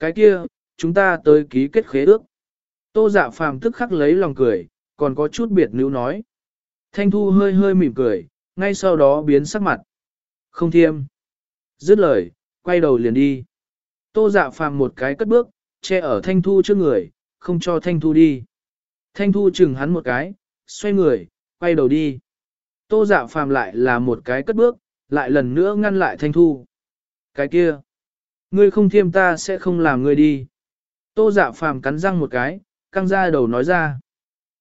Cái kia, chúng ta tới ký kết khế ước. Tô dạ phàm tức khắc lấy lòng cười, còn có chút biệt nữ nói. Thanh Thu hơi hơi mỉm cười, ngay sau đó biến sắc mặt. Không thiêm. Dứt lời, quay đầu liền đi. Tô dạ phàm một cái cất bước, che ở Thanh Thu trước người, không cho Thanh Thu đi. Thanh Thu chừng hắn một cái, xoay người, quay đầu đi. Tô dạ phàm lại là một cái cất bước, lại lần nữa ngăn lại Thanh Thu. Cái kia, ngươi không thiêm ta sẽ không làm ngươi đi. Tô dạ phàm cắn răng một cái, căng ra đầu nói ra.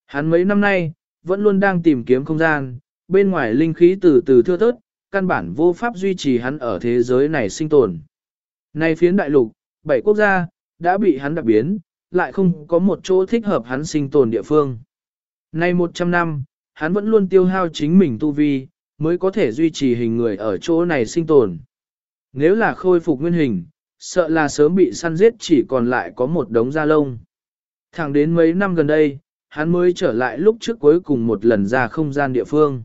Hắn mấy năm nay, vẫn luôn đang tìm kiếm không gian, bên ngoài linh khí từ từ thưa thớt, căn bản vô pháp duy trì hắn ở thế giới này sinh tồn. Nay phiến đại lục, bảy quốc gia, đã bị hắn đặc biến, lại không có một chỗ thích hợp hắn sinh tồn địa phương. Nay 100 năm, hắn vẫn luôn tiêu hao chính mình tu vi, mới có thể duy trì hình người ở chỗ này sinh tồn. Nếu là khôi phục nguyên hình, sợ là sớm bị săn giết chỉ còn lại có một đống da lông. Thẳng đến mấy năm gần đây, hắn mới trở lại lúc trước cuối cùng một lần ra không gian địa phương.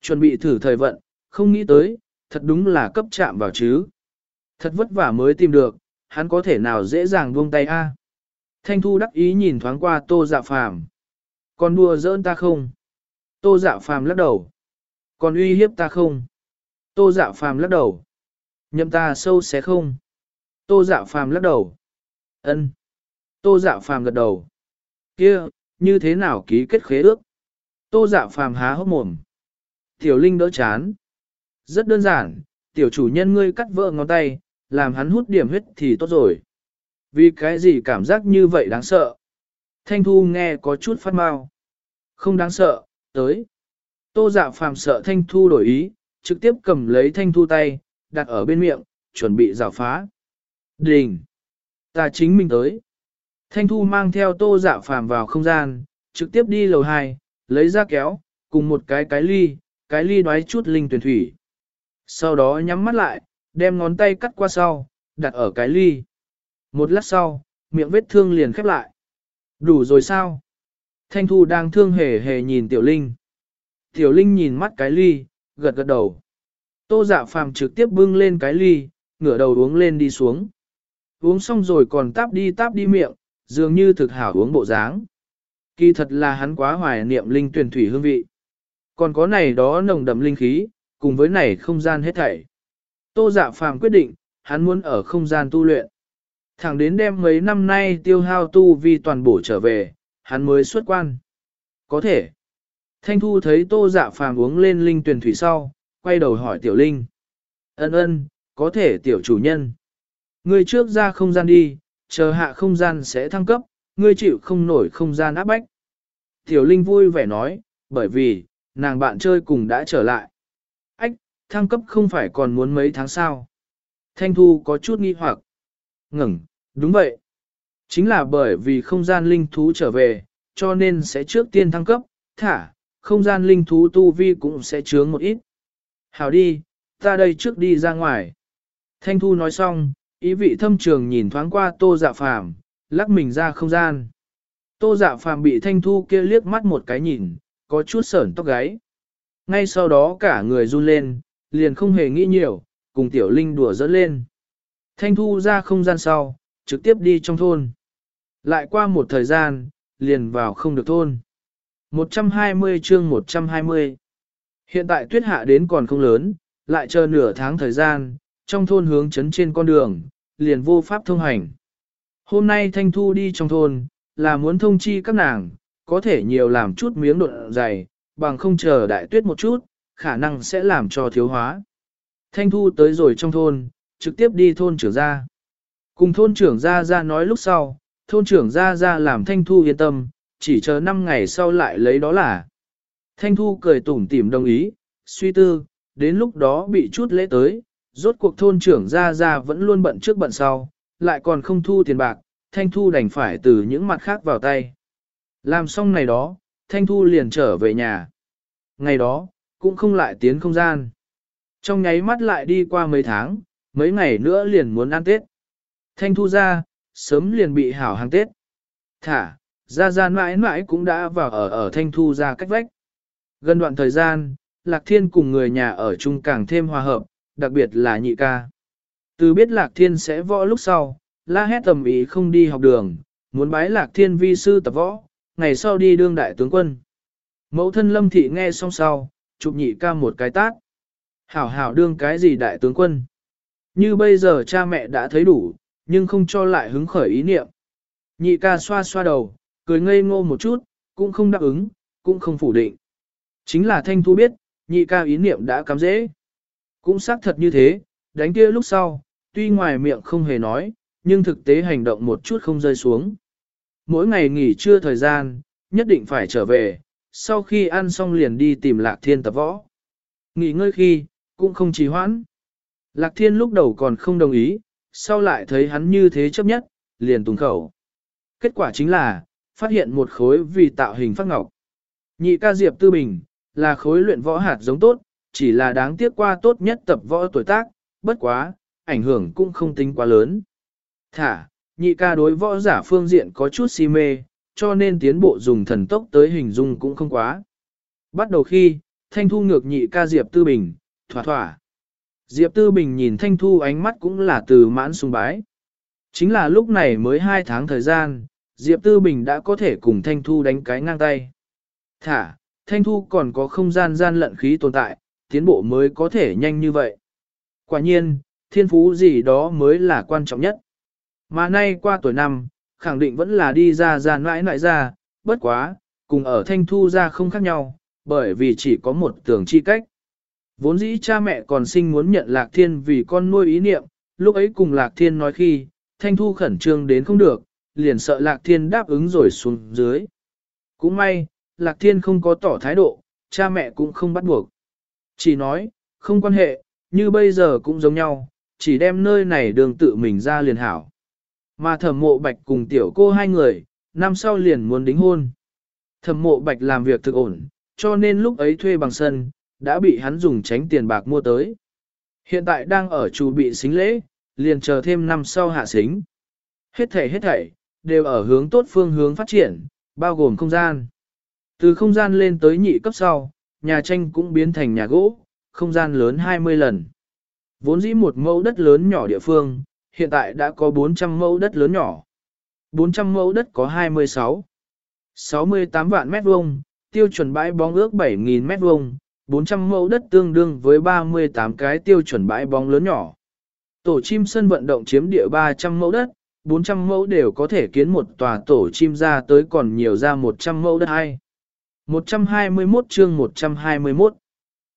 Chuẩn bị thử thời vận, không nghĩ tới, thật đúng là cấp chạm vào chứ. Thật vất vả mới tìm được, hắn có thể nào dễ dàng buông tay a? Thanh Thu đắc ý nhìn thoáng qua Tô Dạ Phàm. Còn đùa giỡn ta không? Tô Dạ Phàm lắc đầu. Còn uy hiếp ta không? Tô Dạ Phàm lắc đầu. Nhậm ta sâu xé không? Tô Dạ Phàm lắc đầu. Ân. Tô Dạ Phàm gật đầu. Kia, như thế nào ký kết khế ước? Tô Dạ Phàm há hốc mồm. Tiểu Linh đỡ chán. Rất đơn giản, tiểu chủ nhân ngươi cắt vỡ ngón tay, làm hắn hút điểm huyết thì tốt rồi. Vì cái gì cảm giác như vậy đáng sợ? Thanh Thu nghe có chút phát mau. Không đáng sợ, tới. Tô dạ phàm sợ Thanh Thu đổi ý, trực tiếp cầm lấy Thanh Thu tay, đặt ở bên miệng, chuẩn bị rào phá. Đình! Ta chính mình tới. Thanh Thu mang theo tô dạ phàm vào không gian, trực tiếp đi lầu 2, lấy ra kéo, cùng một cái cái ly, cái ly đoái chút linh tuyển thủy. Sau đó nhắm mắt lại, đem ngón tay cắt qua sau, đặt ở cái ly. Một lát sau, miệng vết thương liền khép lại. Đủ rồi sao? Thanh Thu đang thương hề hề nhìn Tiểu Linh. Tiểu Linh nhìn mắt cái ly, gật gật đầu. Tô dạ phàm trực tiếp bưng lên cái ly, ngửa đầu uống lên đi xuống. Uống xong rồi còn táp đi táp đi miệng, dường như thực hảo uống bộ dáng. Kỳ thật là hắn quá hoài niệm linh tuyển thủy hương vị. Còn có này đó nồng đậm linh khí, cùng với này không gian hết thảy. Tô dạ phàm quyết định, hắn muốn ở không gian tu luyện. Thẳng đến đêm mấy năm nay tiêu hao tu vi toàn bổ trở về, hắn mới xuất quan. Có thể. Thanh Thu thấy tô dạ phàm uống lên linh tuyển thủy sau, quay đầu hỏi tiểu linh. Ân ân, có thể tiểu chủ nhân. Ngươi trước ra không gian đi, chờ hạ không gian sẽ thăng cấp, ngươi chịu không nổi không gian áp bách. Tiểu linh vui vẻ nói, bởi vì, nàng bạn chơi cùng đã trở lại. Ách, thăng cấp không phải còn muốn mấy tháng sao. Thanh Thu có chút nghi hoặc. Ngừng, đúng vậy. Chính là bởi vì không gian linh thú trở về, cho nên sẽ trước tiên thăng cấp, thả, không gian linh thú tu vi cũng sẽ chướng một ít. Hảo đi, ta đây trước đi ra ngoài. Thanh Thu nói xong, ý vị thâm trường nhìn thoáng qua tô dạ phàm, lắc mình ra không gian. Tô dạ phàm bị Thanh Thu kia liếc mắt một cái nhìn, có chút sởn tóc gáy. Ngay sau đó cả người run lên, liền không hề nghĩ nhiều, cùng tiểu linh đùa dẫn lên. Thanh Thu ra không gian sau, trực tiếp đi trong thôn. Lại qua một thời gian, liền vào không được thôn. 120 chương 120 Hiện tại tuyết hạ đến còn không lớn, lại chờ nửa tháng thời gian, trong thôn hướng chấn trên con đường, liền vô pháp thông hành. Hôm nay Thanh Thu đi trong thôn, là muốn thông chi các nàng, có thể nhiều làm chút miếng độn dày, bằng không chờ đại tuyết một chút, khả năng sẽ làm cho thiếu hóa. Thanh Thu tới rồi trong thôn, trực tiếp đi thôn trưởng ra. Cùng thôn trưởng ra ra nói lúc sau, thôn trưởng ra ra làm Thanh Thu yên tâm, chỉ chờ 5 ngày sau lại lấy đó là. Thanh Thu cười tủm tỉm đồng ý, suy tư, đến lúc đó bị chút lễ tới, rốt cuộc thôn trưởng ra ra vẫn luôn bận trước bận sau, lại còn không thu tiền bạc, Thanh Thu đành phải từ những mặt khác vào tay. Làm xong này đó, Thanh Thu liền trở về nhà. Ngày đó, cũng không lại tiến không gian. Trong nháy mắt lại đi qua mấy tháng, mấy ngày nữa liền muốn ăn Tết. Thanh Thu ra, sớm liền bị hảo hàng Tết. Thả, ra ra mãi mãi cũng đã vào ở ở Thanh Thu ra cách vách. Gần đoạn thời gian, Lạc Thiên cùng người nhà ở chung càng thêm hòa hợp, đặc biệt là nhị ca. Từ biết Lạc Thiên sẽ võ lúc sau, la hét tầm ý không đi học đường, muốn bái lạc thiên vi sư tập võ, ngày sau đi đương đại tướng quân. Mẫu thân lâm thị nghe xong sau, chụp nhị ca một cái tát. Hảo hảo đương cái gì đại tướng quân. Như bây giờ cha mẹ đã thấy đủ, nhưng không cho lại hứng khởi ý niệm. Nhị ca xoa xoa đầu, cười ngây ngô một chút, cũng không đáp ứng, cũng không phủ định. Chính là thanh thu biết, nhị ca ý niệm đã cắm dễ. Cũng xác thật như thế, đánh kia lúc sau, tuy ngoài miệng không hề nói, nhưng thực tế hành động một chút không rơi xuống. Mỗi ngày nghỉ trưa thời gian, nhất định phải trở về, sau khi ăn xong liền đi tìm Lạc Thiên tập võ. Nghỉ ngơi khi, cũng không trì hoãn. Lạc Thiên lúc đầu còn không đồng ý, sau lại thấy hắn như thế chấp nhất, liền tùng khẩu. Kết quả chính là, phát hiện một khối vì tạo hình phát ngọc. Nhị ca Diệp Tư Bình, là khối luyện võ hạt giống tốt, chỉ là đáng tiếc qua tốt nhất tập võ tuổi tác, bất quá, ảnh hưởng cũng không tính quá lớn. Thả, nhị ca đối võ giả phương diện có chút si mê, cho nên tiến bộ dùng thần tốc tới hình dung cũng không quá. Bắt đầu khi, Thanh Thu ngược nhị ca Diệp Tư Bình, thỏa thỏa. Diệp Tư Bình nhìn Thanh Thu ánh mắt cũng là từ mãn sùng bái. Chính là lúc này mới hai tháng thời gian, Diệp Tư Bình đã có thể cùng Thanh Thu đánh cái ngang tay. Thả, Thanh Thu còn có không gian gian lận khí tồn tại, tiến bộ mới có thể nhanh như vậy. Quả nhiên, thiên phú gì đó mới là quan trọng nhất. Mà nay qua tuổi năm, khẳng định vẫn là đi ra ra mãi mãi ra, bất quá, cùng ở Thanh Thu ra không khác nhau, bởi vì chỉ có một tưởng chi cách. Vốn dĩ cha mẹ còn sinh muốn nhận Lạc Thiên vì con nuôi ý niệm, lúc ấy cùng Lạc Thiên nói khi, Thanh Thu khẩn trương đến không được, liền sợ Lạc Thiên đáp ứng rồi xuống dưới. Cũng may, Lạc Thiên không có tỏ thái độ, cha mẹ cũng không bắt buộc. Chỉ nói, không quan hệ, như bây giờ cũng giống nhau, chỉ đem nơi này đường tự mình ra liền hảo. Mà thẩm mộ bạch cùng tiểu cô hai người, năm sau liền muốn đính hôn. Thẩm mộ bạch làm việc thực ổn, cho nên lúc ấy thuê bằng sân, đã bị hắn dùng tránh tiền bạc mua tới. Hiện tại đang ở chủ bị xính lễ, liền chờ thêm năm sau hạ xính. Hết thảy hết thảy, đều ở hướng tốt phương hướng phát triển, bao gồm không gian. Từ không gian lên tới nhị cấp sau, nhà tranh cũng biến thành nhà gỗ, không gian lớn 20 lần. Vốn dĩ một mẫu đất lớn nhỏ địa phương, hiện tại đã có 400 mẫu đất lớn nhỏ. 400 mẫu đất có 26. 68 vạn mét vuông, tiêu chuẩn bãi bóng ước 7.000 mét vuông, 400 mẫu đất tương đương với 38 cái tiêu chuẩn bãi bóng lớn nhỏ. Tổ chim sân vận động chiếm địa 300 mẫu đất, 400 mẫu đều có thể kiến một tòa tổ chim ra tới còn nhiều ra 100 mẫu đất hay. 121 chương 121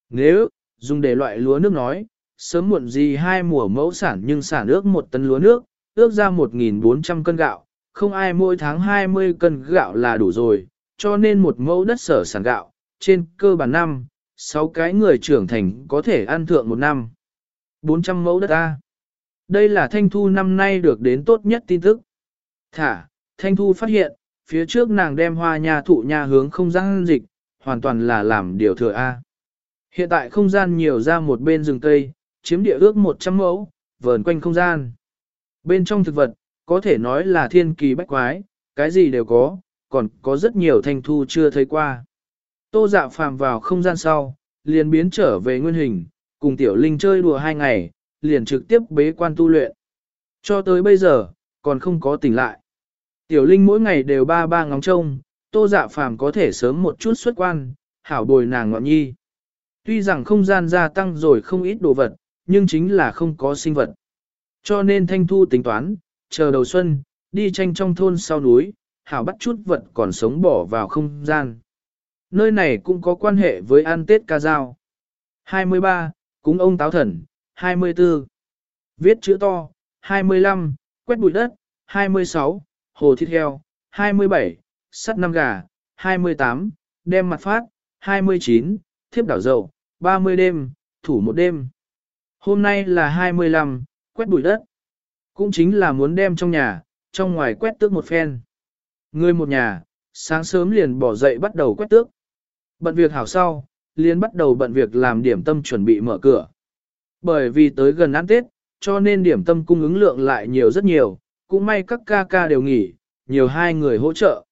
Nếu, dùng để loại lúa nước nói, sớm muộn gì hai mùa mẫu sản nhưng sản ước một tấn lúa nước, ước ra 1.400 cân gạo, không ai mỗi tháng 20 cân gạo là đủ rồi, cho nên một mẫu đất sở sản gạo, trên cơ bản năm, 6 cái người trưởng thành có thể ăn thượng một năm. 400 mẫu đất A. Đây là Thanh Thu năm nay được đến tốt nhất tin tức. Thả, Thanh Thu phát hiện, phía trước nàng đem hoa nhà thụ nhà hướng không gian dịch, hoàn toàn là làm điều thừa A. Hiện tại không gian nhiều ra một bên rừng cây, chiếm địa ước 100 mẫu, vờn quanh không gian. Bên trong thực vật, có thể nói là thiên kỳ bách quái, cái gì đều có, còn có rất nhiều thanh thu chưa thấy qua. Tô dạ phàm vào không gian sau, liền biến trở về nguyên hình, cùng tiểu linh chơi đùa hai ngày, liền trực tiếp bế quan tu luyện. Cho tới bây giờ, còn không có tỉnh lại. Tiểu linh mỗi ngày đều ba ba ngóng trông, tô dạ phàm có thể sớm một chút xuất quan, hảo bồi nàng ngọn nhi. Tuy rằng không gian gia tăng rồi không ít đồ vật, nhưng chính là không có sinh vật. Cho nên Thanh Thu tính toán, chờ đầu xuân, đi tranh trong thôn sau núi, hảo bắt chút vật còn sống bỏ vào không gian. Nơi này cũng có quan hệ với ăn Tết ca dao. 23. Cúng ông táo thần. 24. Viết chữ to. 25. Quét bụi đất. 26. Hồ thịt heo. 27. Sắt năm gà. 28. Đem mặt phát. 29. Thiếp đảo dầu. 30 đêm. Thủ một đêm. Hôm nay là 25, quét bụi đất. Cũng chính là muốn đem trong nhà, trong ngoài quét tước một phen. Người một nhà, sáng sớm liền bỏ dậy bắt đầu quét tước. Bận việc hảo sau, liền bắt đầu bận việc làm điểm tâm chuẩn bị mở cửa. Bởi vì tới gần ăn Tết, cho nên điểm tâm cung ứng lượng lại nhiều rất nhiều, cũng may các ca ca đều nghỉ, nhiều hai người hỗ trợ.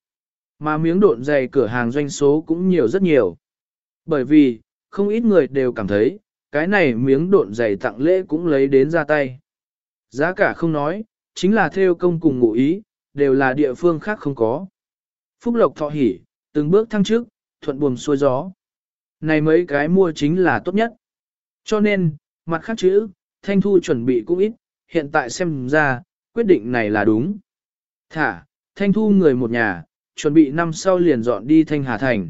Mà miếng độn dày cửa hàng doanh số cũng nhiều rất nhiều. Bởi vì, không ít người đều cảm thấy, cái này miếng độn dày tặng lễ cũng lấy đến ra tay. Giá cả không nói, chính là theo công cùng ngụ ý, đều là địa phương khác không có. Phúc Lộc thọ hỉ, từng bước thăng trước, thuận buồm xuôi gió. Này mấy cái mua chính là tốt nhất. Cho nên, mặt khác chữ, Thanh Thu chuẩn bị cũng ít, hiện tại xem ra, quyết định này là đúng. Thả, Thanh Thu người một nhà, chuẩn bị năm sau liền dọn đi Thanh Hà Thành.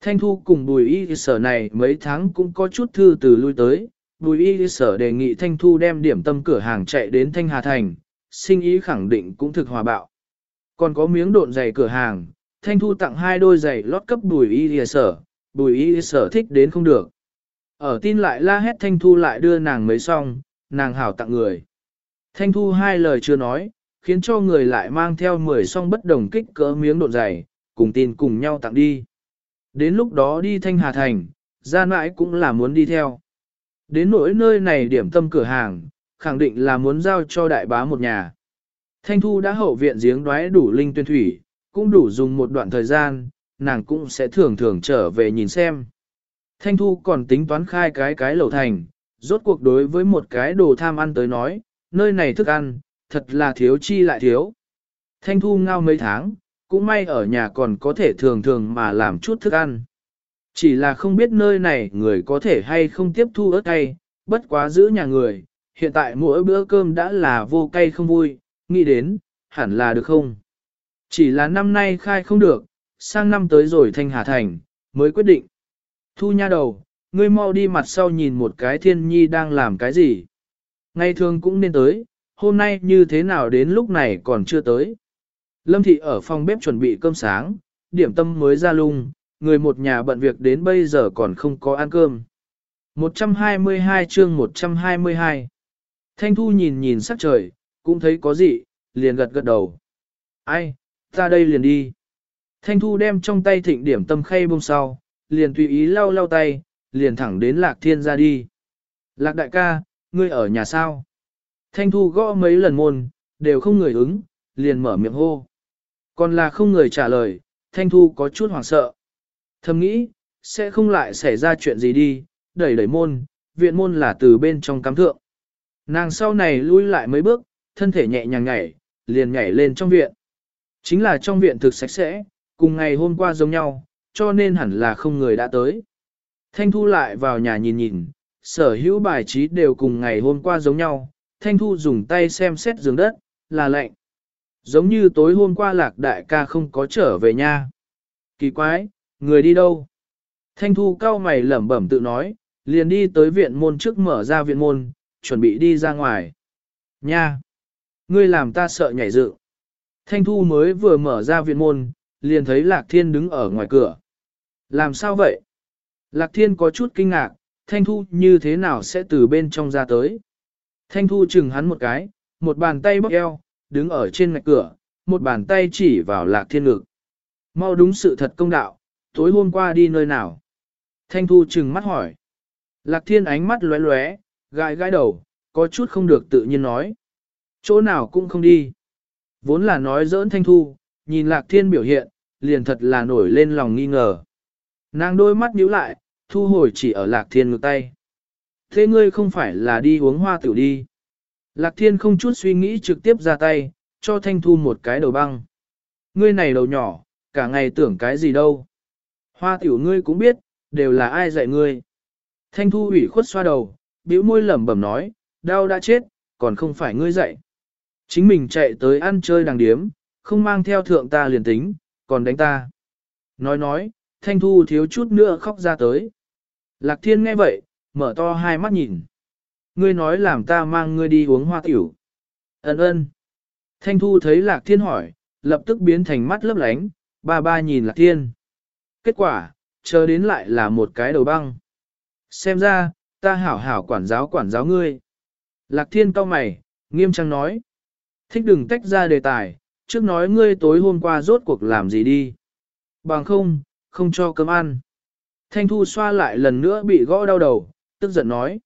Thanh Thu cùng Bùi Y sở này mấy tháng cũng có chút thư từ lui tới, Bùi Y sở đề nghị Thanh Thu đem điểm tâm cửa hàng chạy đến Thanh Hà Thành, sinh ý khẳng định cũng thực hòa bạo. Còn có miếng độn giày cửa hàng, Thanh Thu tặng hai đôi giày lót cấp Bùi Y sở, Bùi Y sở thích đến không được. Ở tin lại la hét Thanh Thu lại đưa nàng mấy xong, nàng hảo tặng người. Thanh Thu hai lời chưa nói, khiến cho người lại mang theo 10 song bất đồng kích cỡ miếng độ dày, cùng tin cùng nhau tặng đi. Đến lúc đó đi Thanh Hà Thành, ra mãi cũng là muốn đi theo. Đến nỗi nơi này điểm tâm cửa hàng, khẳng định là muốn giao cho đại bá một nhà. Thanh Thu đã hậu viện giếng đoái đủ linh tuyên thủy, cũng đủ dùng một đoạn thời gian, nàng cũng sẽ thường thường trở về nhìn xem. Thanh Thu còn tính toán khai cái cái lẩu thành, rốt cuộc đối với một cái đồ tham ăn tới nói, nơi này thức ăn, thật là thiếu chi lại thiếu. Thanh Thu ngao mấy tháng, cũng may ở nhà còn có thể thường thường mà làm chút thức ăn. Chỉ là không biết nơi này người có thể hay không tiếp thu ớt cay, bất quá giữ nhà người, hiện tại mỗi bữa cơm đã là vô cay không vui, nghĩ đến, hẳn là được không? Chỉ là năm nay khai không được, sang năm tới rồi Thanh Hà Thành, mới quyết định. Thu nha đầu, ngươi mau đi mặt sau nhìn một cái thiên nhi đang làm cái gì. Ngày thường cũng nên tới, hôm nay như thế nào đến lúc này còn chưa tới. Lâm thị ở phòng bếp chuẩn bị cơm sáng, điểm tâm mới ra lung, người một nhà bận việc đến bây giờ còn không có ăn cơm. 122 chương 122 Thanh Thu nhìn nhìn sắc trời, cũng thấy có gì, liền gật gật đầu. Ai, ta đây liền đi. Thanh Thu đem trong tay thịnh điểm tâm khay bông sau, liền tùy ý lau lau tay, liền thẳng đến Lạc Thiên ra đi. Lạc đại ca, ngươi ở nhà sao? Thanh Thu gõ mấy lần môn, đều không người ứng, liền mở miệng hô. Còn là không người trả lời, Thanh Thu có chút hoảng sợ. Thầm nghĩ, sẽ không lại xảy ra chuyện gì đi, đẩy đẩy môn, viện môn là từ bên trong cắm thượng. Nàng sau này lui lại mấy bước, thân thể nhẹ nhàng nhảy, liền nhảy lên trong viện. Chính là trong viện thực sạch sẽ, cùng ngày hôm qua giống nhau, cho nên hẳn là không người đã tới. Thanh Thu lại vào nhà nhìn nhìn, sở hữu bài trí đều cùng ngày hôm qua giống nhau, Thanh Thu dùng tay xem xét giường đất, là lạnh. Giống như tối hôm qua lạc đại ca không có trở về nha. Kỳ quái, người đi đâu? Thanh Thu cao mày lẩm bẩm tự nói, liền đi tới viện môn trước mở ra viện môn, chuẩn bị đi ra ngoài. Nha! Ngươi làm ta sợ nhảy dựng. Thanh Thu mới vừa mở ra viện môn, liền thấy Lạc Thiên đứng ở ngoài cửa. Làm sao vậy? Lạc Thiên có chút kinh ngạc, Thanh Thu như thế nào sẽ từ bên trong ra tới? Thanh Thu chừng hắn một cái, một bàn tay bóp eo, đứng ở trên ngạch cửa, một bàn tay chỉ vào Lạc Thiên ngực. Mau đúng sự thật công đạo, tối hôm qua đi nơi nào? Thanh Thu chừng mắt hỏi. Lạc Thiên ánh mắt lóe lóe, gãi gãi đầu, có chút không được tự nhiên nói. Chỗ nào cũng không đi. Vốn là nói giỡn Thanh Thu, nhìn Lạc Thiên biểu hiện, liền thật là nổi lên lòng nghi ngờ. Nàng đôi mắt nhíu lại, thu hồi chỉ ở Lạc Thiên ngược tay. Thế ngươi không phải là đi uống hoa tiểu đi. Lạc Thiên không chút suy nghĩ trực tiếp ra tay, cho Thanh Thu một cái đầu băng. Ngươi này đầu nhỏ, cả ngày tưởng cái gì đâu. Hoa tiểu ngươi cũng biết, đều là ai dạy ngươi. Thanh Thu ủy khuất xoa đầu, bĩu môi lẩm bẩm nói, đau đã chết, còn không phải ngươi dạy. Chính mình chạy tới ăn chơi đàng điếm, không mang theo thượng ta liền tính, còn đánh ta. Nói nói, Thanh Thu thiếu chút nữa khóc ra tới. Lạc Thiên nghe vậy, mở to hai mắt nhìn. Ngươi nói làm ta mang ngươi đi uống hoa tiểu. Ấn ơn. Thanh Thu thấy Lạc Thiên hỏi, lập tức biến thành mắt lấp lánh, ba ba nhìn Lạc Thiên. Kết quả, chờ đến lại là một cái đầu băng. Xem ra, ta hảo hảo quản giáo quản giáo ngươi. Lạc Thiên cau mày, nghiêm trang nói. Thích đừng tách ra đề tài, trước nói ngươi tối hôm qua rốt cuộc làm gì đi. Bằng không, không cho cơm ăn. Thanh Thu xoa lại lần nữa bị gõ đau đầu, tức giận nói.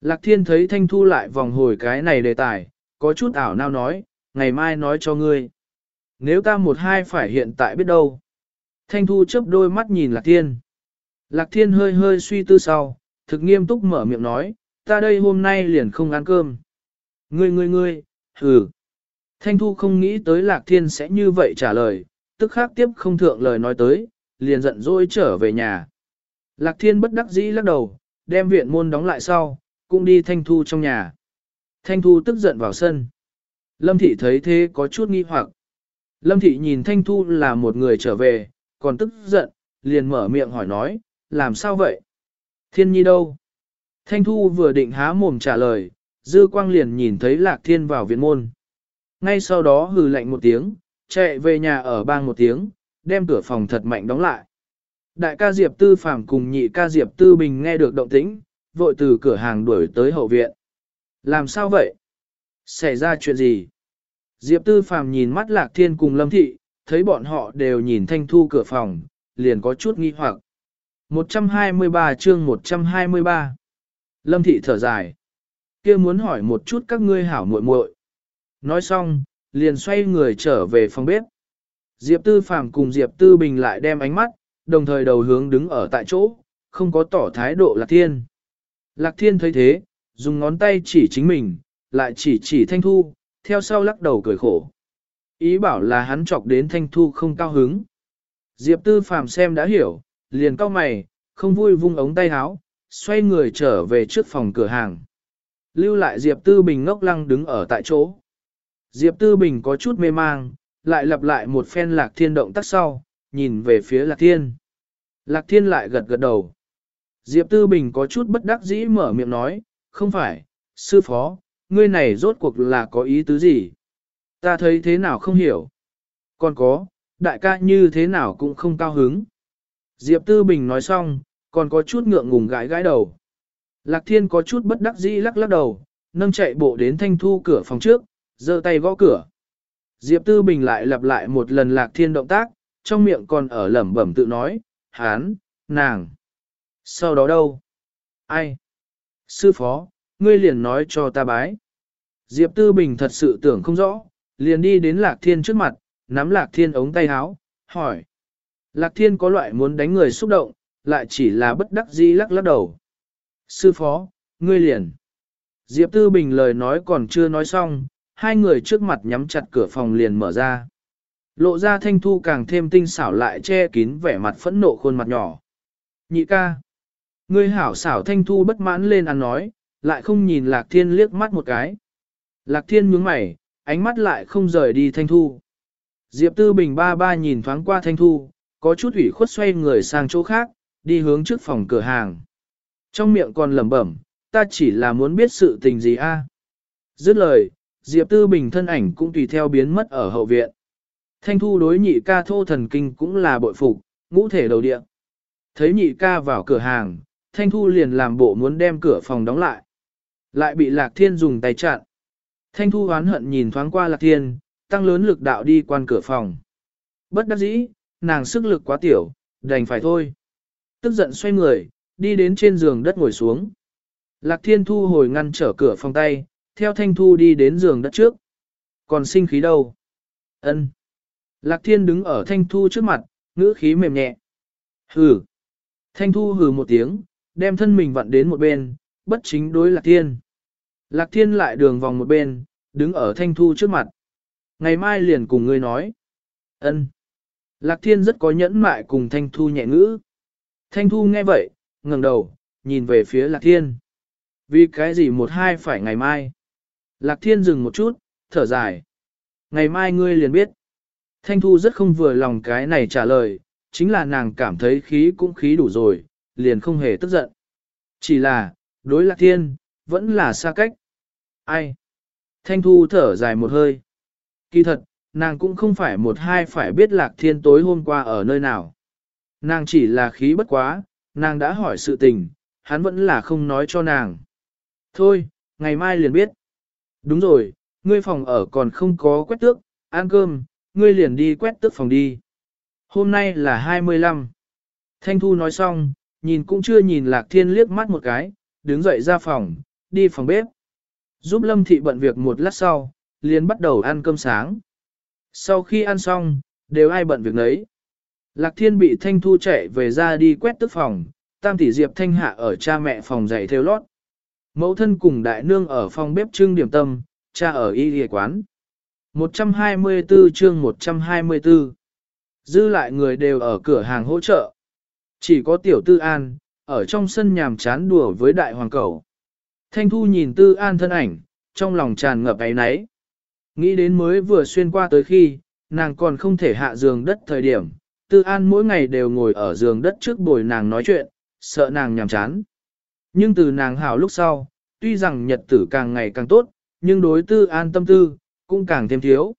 Lạc Thiên thấy Thanh Thu lại vòng hồi cái này đề tài, có chút ảo nao nói, ngày mai nói cho ngươi. Nếu ta một hai phải hiện tại biết đâu. Thanh Thu chớp đôi mắt nhìn Lạc Thiên. Lạc Thiên hơi hơi suy tư sau, thực nghiêm túc mở miệng nói, ta đây hôm nay liền không ăn cơm. Ngươi ngươi ngươi, hừ. Thanh Thu không nghĩ tới Lạc Thiên sẽ như vậy trả lời, tức khác tiếp không thượng lời nói tới, liền giận dỗi trở về nhà. Lạc Thiên bất đắc dĩ lắc đầu, đem viện môn đóng lại sau, cũng đi Thanh Thu trong nhà. Thanh Thu tức giận vào sân. Lâm Thị thấy thế có chút nghi hoặc. Lâm Thị nhìn Thanh Thu là một người trở về, còn tức giận, liền mở miệng hỏi nói, làm sao vậy? Thiên nhi đâu? Thanh Thu vừa định há mồm trả lời, dư quang liền nhìn thấy Lạc Thiên vào viện môn. Ngay sau đó hừ lạnh một tiếng, chạy về nhà ở bang một tiếng, đem cửa phòng thật mạnh đóng lại. Đại ca Diệp Tư Phạm cùng nhị ca Diệp Tư Bình nghe được động tĩnh, vội từ cửa hàng đuổi tới hậu viện. Làm sao vậy? Xảy ra chuyện gì? Diệp Tư Phạm nhìn mắt Lạc Thiên cùng Lâm Thị, thấy bọn họ đều nhìn Thanh Thu cửa phòng, liền có chút nghi hoặc. 123 chương 123 Lâm Thị thở dài. kia muốn hỏi một chút các ngươi hảo muội muội. Nói xong, liền xoay người trở về phòng bếp. Diệp Tư Phạm cùng Diệp Tư Bình lại đem ánh mắt, đồng thời đầu hướng đứng ở tại chỗ, không có tỏ thái độ Lạc Thiên. Lạc Thiên thấy thế, dùng ngón tay chỉ chính mình, lại chỉ chỉ Thanh Thu, theo sau lắc đầu cười khổ. Ý bảo là hắn chọc đến Thanh Thu không cao hứng. Diệp Tư Phạm xem đã hiểu, liền cau mày, không vui vung ống tay áo, xoay người trở về trước phòng cửa hàng. Lưu lại Diệp Tư Bình ngốc lăng đứng ở tại chỗ. Diệp Tư Bình có chút mê mang, lại lặp lại một phen lạc thiên động tác sau, nhìn về phía lạc thiên. Lạc thiên lại gật gật đầu. Diệp Tư Bình có chút bất đắc dĩ mở miệng nói, không phải, sư phó, ngươi này rốt cuộc là có ý tứ gì? Ta thấy thế nào không hiểu. Còn có, đại ca như thế nào cũng không cao hứng. Diệp Tư Bình nói xong, còn có chút ngượng ngùng gãi gãi đầu. Lạc Thiên có chút bất đắc dĩ lắc lắc đầu, nâng chạy bộ đến thanh thu cửa phòng trước, giơ tay gõ cửa. Diệp Tư Bình lại lặp lại một lần Lạc Thiên động tác, trong miệng còn ở lẩm bẩm tự nói, hán, nàng. Sau đó đâu? Ai? Sư phó, ngươi liền nói cho ta bái. Diệp Tư Bình thật sự tưởng không rõ, liền đi đến Lạc Thiên trước mặt, nắm Lạc Thiên ống tay áo, hỏi. Lạc Thiên có loại muốn đánh người xúc động, lại chỉ là bất đắc dĩ lắc lắc đầu. Sư phó, ngươi liền. Diệp Tư Bình lời nói còn chưa nói xong, hai người trước mặt nhắm chặt cửa phòng liền mở ra. Lộ ra thanh thu càng thêm tinh xảo lại che kín vẻ mặt phẫn nộ khuôn mặt nhỏ. Nhị ca. Ngươi hảo xảo thanh thu bất mãn lên ăn nói, lại không nhìn Lạc Thiên liếc mắt một cái. Lạc Thiên nhướng mày, ánh mắt lại không rời đi thanh thu. Diệp Tư Bình ba ba nhìn thoáng qua thanh thu, có chút ủy khuất xoay người sang chỗ khác, đi hướng trước phòng cửa hàng. Trong miệng còn lẩm bẩm, ta chỉ là muốn biết sự tình gì a. Dứt lời, Diệp Tư Bình thân ảnh cũng tùy theo biến mất ở hậu viện. Thanh thu đối nhị ca thô thần kinh cũng là bội phục, ngũ thể đầu địa. Thấy nhị ca vào cửa hàng, Thanh thu liền làm bộ muốn đem cửa phòng đóng lại. Lại bị Lạc Thiên dùng tay chặn. Thanh thu hoán hận nhìn thoáng qua Lạc Thiên, tăng lớn lực đạo đi quan cửa phòng. Bất đắc dĩ, nàng sức lực quá tiểu, đành phải thôi. Tức giận xoay người, đi đến trên giường đất ngồi xuống. Lạc Thiên thu hồi ngăn trở cửa phòng tay, theo Thanh Thu đi đến giường đất trước. Còn sinh khí đâu? Ân. Lạc Thiên đứng ở Thanh Thu trước mặt, ngữ khí mềm nhẹ. Hừ. Thanh Thu hừ một tiếng, đem thân mình vặn đến một bên, bất chính đối Lạc Thiên. Lạc Thiên lại đường vòng một bên, đứng ở Thanh Thu trước mặt. Ngày mai liền cùng ngươi nói. Ân. Lạc Thiên rất có nhẫn mại cùng Thanh Thu nhẹ ngữ. Thanh Thu nghe vậy, ngẩng đầu, nhìn về phía Lạc Thiên. Vì cái gì một hai phải ngày mai? Lạc Thiên dừng một chút, thở dài. Ngày mai ngươi liền biết. Thanh Thu rất không vừa lòng cái này trả lời, chính là nàng cảm thấy khí cũng khí đủ rồi, liền không hề tức giận. Chỉ là, đối Lạc Thiên, vẫn là xa cách. Ai? Thanh Thu thở dài một hơi. Kỳ thật, nàng cũng không phải một hai phải biết Lạc Thiên tối hôm qua ở nơi nào. Nàng chỉ là khí bất quá, nàng đã hỏi sự tình, hắn vẫn là không nói cho nàng. Thôi, ngày mai liền biết. Đúng rồi, ngươi phòng ở còn không có quét tước, ăn cơm, ngươi liền đi quét tước phòng đi. Hôm nay là 25. Thanh Thu nói xong, nhìn cũng chưa nhìn Lạc Thiên liếc mắt một cái, đứng dậy ra phòng, đi phòng bếp. Giúp Lâm Thị bận việc một lát sau, liền bắt đầu ăn cơm sáng. Sau khi ăn xong, đều ai bận việc nấy. Lạc Thiên bị Thanh Thu chạy về ra đi quét tức phòng, Tam tỷ Diệp Thanh Hạ ở cha mẹ phòng dạy theo lót. Mẫu thân cùng đại nương ở phòng bếp trưng điểm tâm, cha ở y y quán. 124 chương 124 Dư lại người đều ở cửa hàng hỗ trợ. Chỉ có tiểu tư an, ở trong sân nhàm chán đùa với đại hoàng cầu. Thanh thu nhìn tư an thân ảnh, trong lòng tràn ngập ấy náy. Nghĩ đến mới vừa xuyên qua tới khi, nàng còn không thể hạ giường đất thời điểm. Tư an mỗi ngày đều ngồi ở giường đất trước bồi nàng nói chuyện, sợ nàng nhàm chán. Nhưng từ nàng hảo lúc sau, tuy rằng nhật tử càng ngày càng tốt, nhưng đối tư an tâm tư, cũng càng thêm thiếu.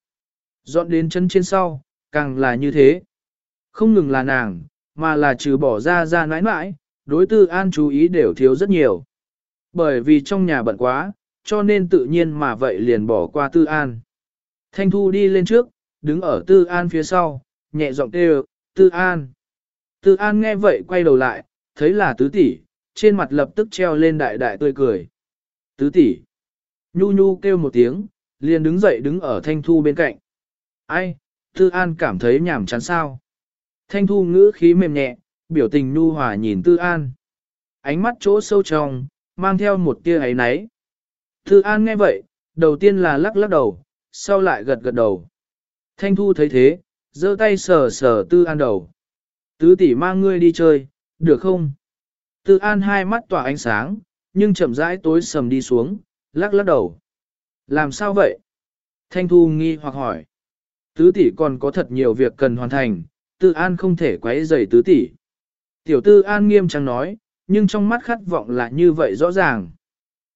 Dọn đến chân trên sau, càng là như thế. Không ngừng là nàng, mà là trừ bỏ ra ra nãi nãi, đối tư an chú ý đều thiếu rất nhiều. Bởi vì trong nhà bận quá, cho nên tự nhiên mà vậy liền bỏ qua tư an. Thanh Thu đi lên trước, đứng ở tư an phía sau, nhẹ giọng kêu, tư an. Tư an nghe vậy quay đầu lại, thấy là tứ tỷ, trên mặt lập tức treo lên đại đại tươi cười. Tứ tỷ. Nhu nhu kêu một tiếng, liền đứng dậy đứng ở Thanh Thu bên cạnh. Ai, Tư An cảm thấy nhảm chán sao. Thanh Thu ngữ khí mềm nhẹ, biểu tình nhu hòa nhìn Tư An. Ánh mắt chỗ sâu trong, mang theo một tia ấy náy. Tư An nghe vậy, đầu tiên là lắc lắc đầu, sau lại gật gật đầu. Thanh Thu thấy thế, giơ tay sờ sờ Tư An đầu. Tứ tỷ mang ngươi đi chơi, được không? Tư An hai mắt tỏa ánh sáng, nhưng chậm rãi tối sầm đi xuống, lắc lắc đầu. Làm sao vậy? Thanh Thu nghi hoặc hỏi. Tứ tỷ còn có thật nhiều việc cần hoàn thành, Tư An không thể quấy rầy tứ tỷ. Tiểu Tư An nghiêm trang nói, nhưng trong mắt khát vọng là như vậy rõ ràng.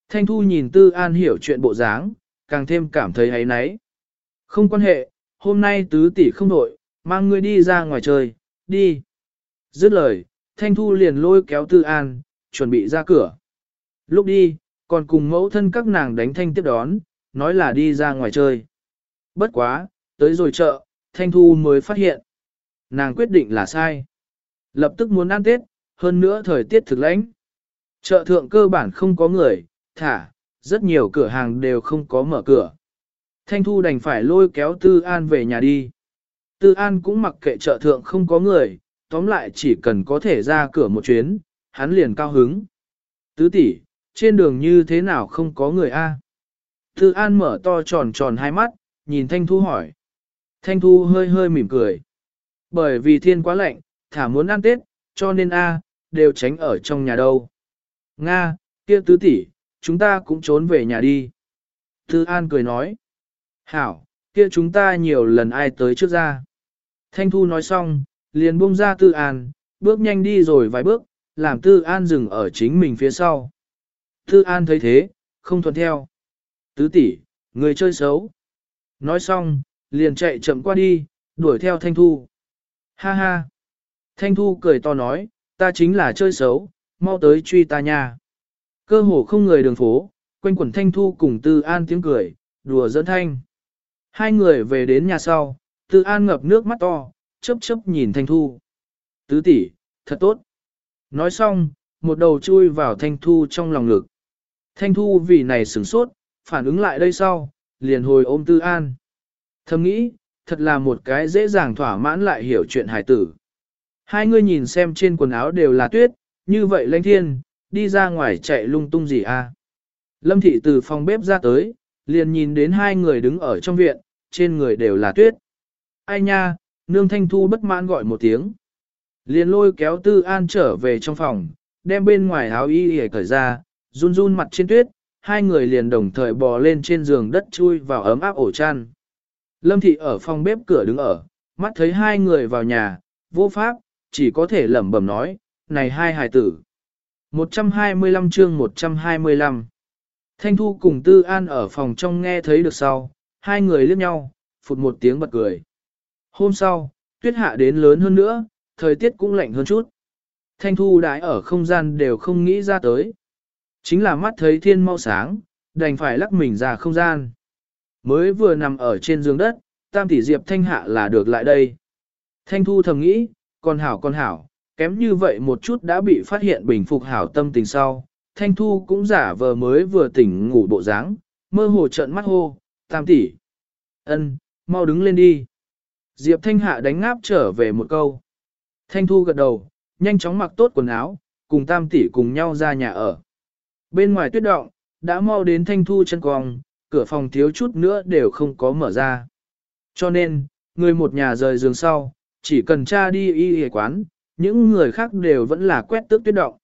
Thanh Thu nhìn Tư An hiểu chuyện bộ dáng, càng thêm cảm thấy hay náy. Không quan hệ, hôm nay tứ tỷ không đội, mang ngươi đi ra ngoài chơi, đi. Dứt lời, Thanh Thu liền lôi kéo Tư An, chuẩn bị ra cửa. Lúc đi, còn cùng mẫu thân các nàng đánh thanh tiếp đón, nói là đi ra ngoài chơi. Bất quá, tới rồi chợ, Thanh Thu mới phát hiện. Nàng quyết định là sai. Lập tức muốn ăn Tết, hơn nữa thời tiết thực lãnh. Chợ thượng cơ bản không có người, thả, rất nhiều cửa hàng đều không có mở cửa. Thanh Thu đành phải lôi kéo Tư An về nhà đi. Tư An cũng mặc kệ chợ thượng không có người, tóm lại chỉ cần có thể ra cửa một chuyến, hắn liền cao hứng. Tứ tỷ, trên đường như thế nào không có người a? Tư An mở to tròn tròn hai mắt, nhìn Thanh Thu hỏi. Thanh Thu hơi hơi mỉm cười. Bởi vì thiên quá lạnh, thả muốn ăn Tết, cho nên A, đều tránh ở trong nhà đâu. Nga, kia tứ tỷ, chúng ta cũng trốn về nhà đi. Tư An cười nói. Hảo, kia chúng ta nhiều lần ai tới trước ra. Thanh Thu nói xong, liền buông ra Tư An, bước nhanh đi rồi vài bước, làm Tư An dừng ở chính mình phía sau. Tư An thấy thế, không thuận theo. Tứ tỷ, người chơi xấu. Nói xong, liền chạy chậm qua đi, đuổi theo Thanh Thu. Ha ha! Thanh Thu cười to nói, ta chính là chơi xấu, mau tới truy ta nha. Cơ hồ không người đường phố, quanh quẩn Thanh Thu cùng Tư An tiếng cười, đùa dẫn Thanh. Hai người về đến nhà sau, Tư An ngập nước mắt to, chớp chớp nhìn Thanh Thu. Tứ tỷ, thật tốt. Nói xong, một đầu chui vào Thanh Thu trong lòng ngực. Thanh Thu vì này sửng sốt, phản ứng lại đây sau, liền hồi ôm Tư An. Thầm nghĩ, thật là một cái dễ dàng thỏa mãn lại hiểu chuyện Hải tử. Hai người nhìn xem trên quần áo đều là tuyết, như vậy lãnh thiên, đi ra ngoài chạy lung tung gì à. Lâm thị từ phòng bếp ra tới, liền nhìn đến hai người đứng ở trong viện, trên người đều là tuyết. Ai nha, nương thanh thu bất mãn gọi một tiếng. Liền lôi kéo tư an trở về trong phòng, đem bên ngoài áo y y cởi ra, run run mặt trên tuyết, hai người liền đồng thời bò lên trên giường đất chui vào ấm áp ổ chăn. Lâm thị ở phòng bếp cửa đứng ở, mắt thấy hai người vào nhà, vô pháp, chỉ có thể lẩm bẩm nói, này hai hài tử. 125 chương 125 Thanh Thu cùng Tư An ở phòng trong nghe thấy được sau, hai người liếc nhau, phụt một tiếng bật cười. Hôm sau, tuyết hạ đến lớn hơn nữa, thời tiết cũng lạnh hơn chút. Thanh Thu đãi ở không gian đều không nghĩ ra tới. Chính là mắt thấy thiên mau sáng, đành phải lắc mình ra không gian. Mới vừa nằm ở trên giường đất, tam tỷ diệp thanh hạ là được lại đây. Thanh thu thầm nghĩ, con hảo con hảo, kém như vậy một chút đã bị phát hiện bình phục hảo tâm tình sau. Thanh thu cũng giả vờ mới vừa tỉnh ngủ bộ dáng, mơ hồ trợn mắt hô, tam tỷ. ân, mau đứng lên đi. Diệp thanh hạ đánh ngáp trở về một câu. Thanh thu gật đầu, nhanh chóng mặc tốt quần áo, cùng tam tỷ cùng nhau ra nhà ở. Bên ngoài tuyết động, đã mau đến thanh thu chân cong, cửa phòng thiếu chút nữa đều không có mở ra. Cho nên, người một nhà rời giường sau, chỉ cần cha đi y y quán, những người khác đều vẫn là quét tước tuyết động.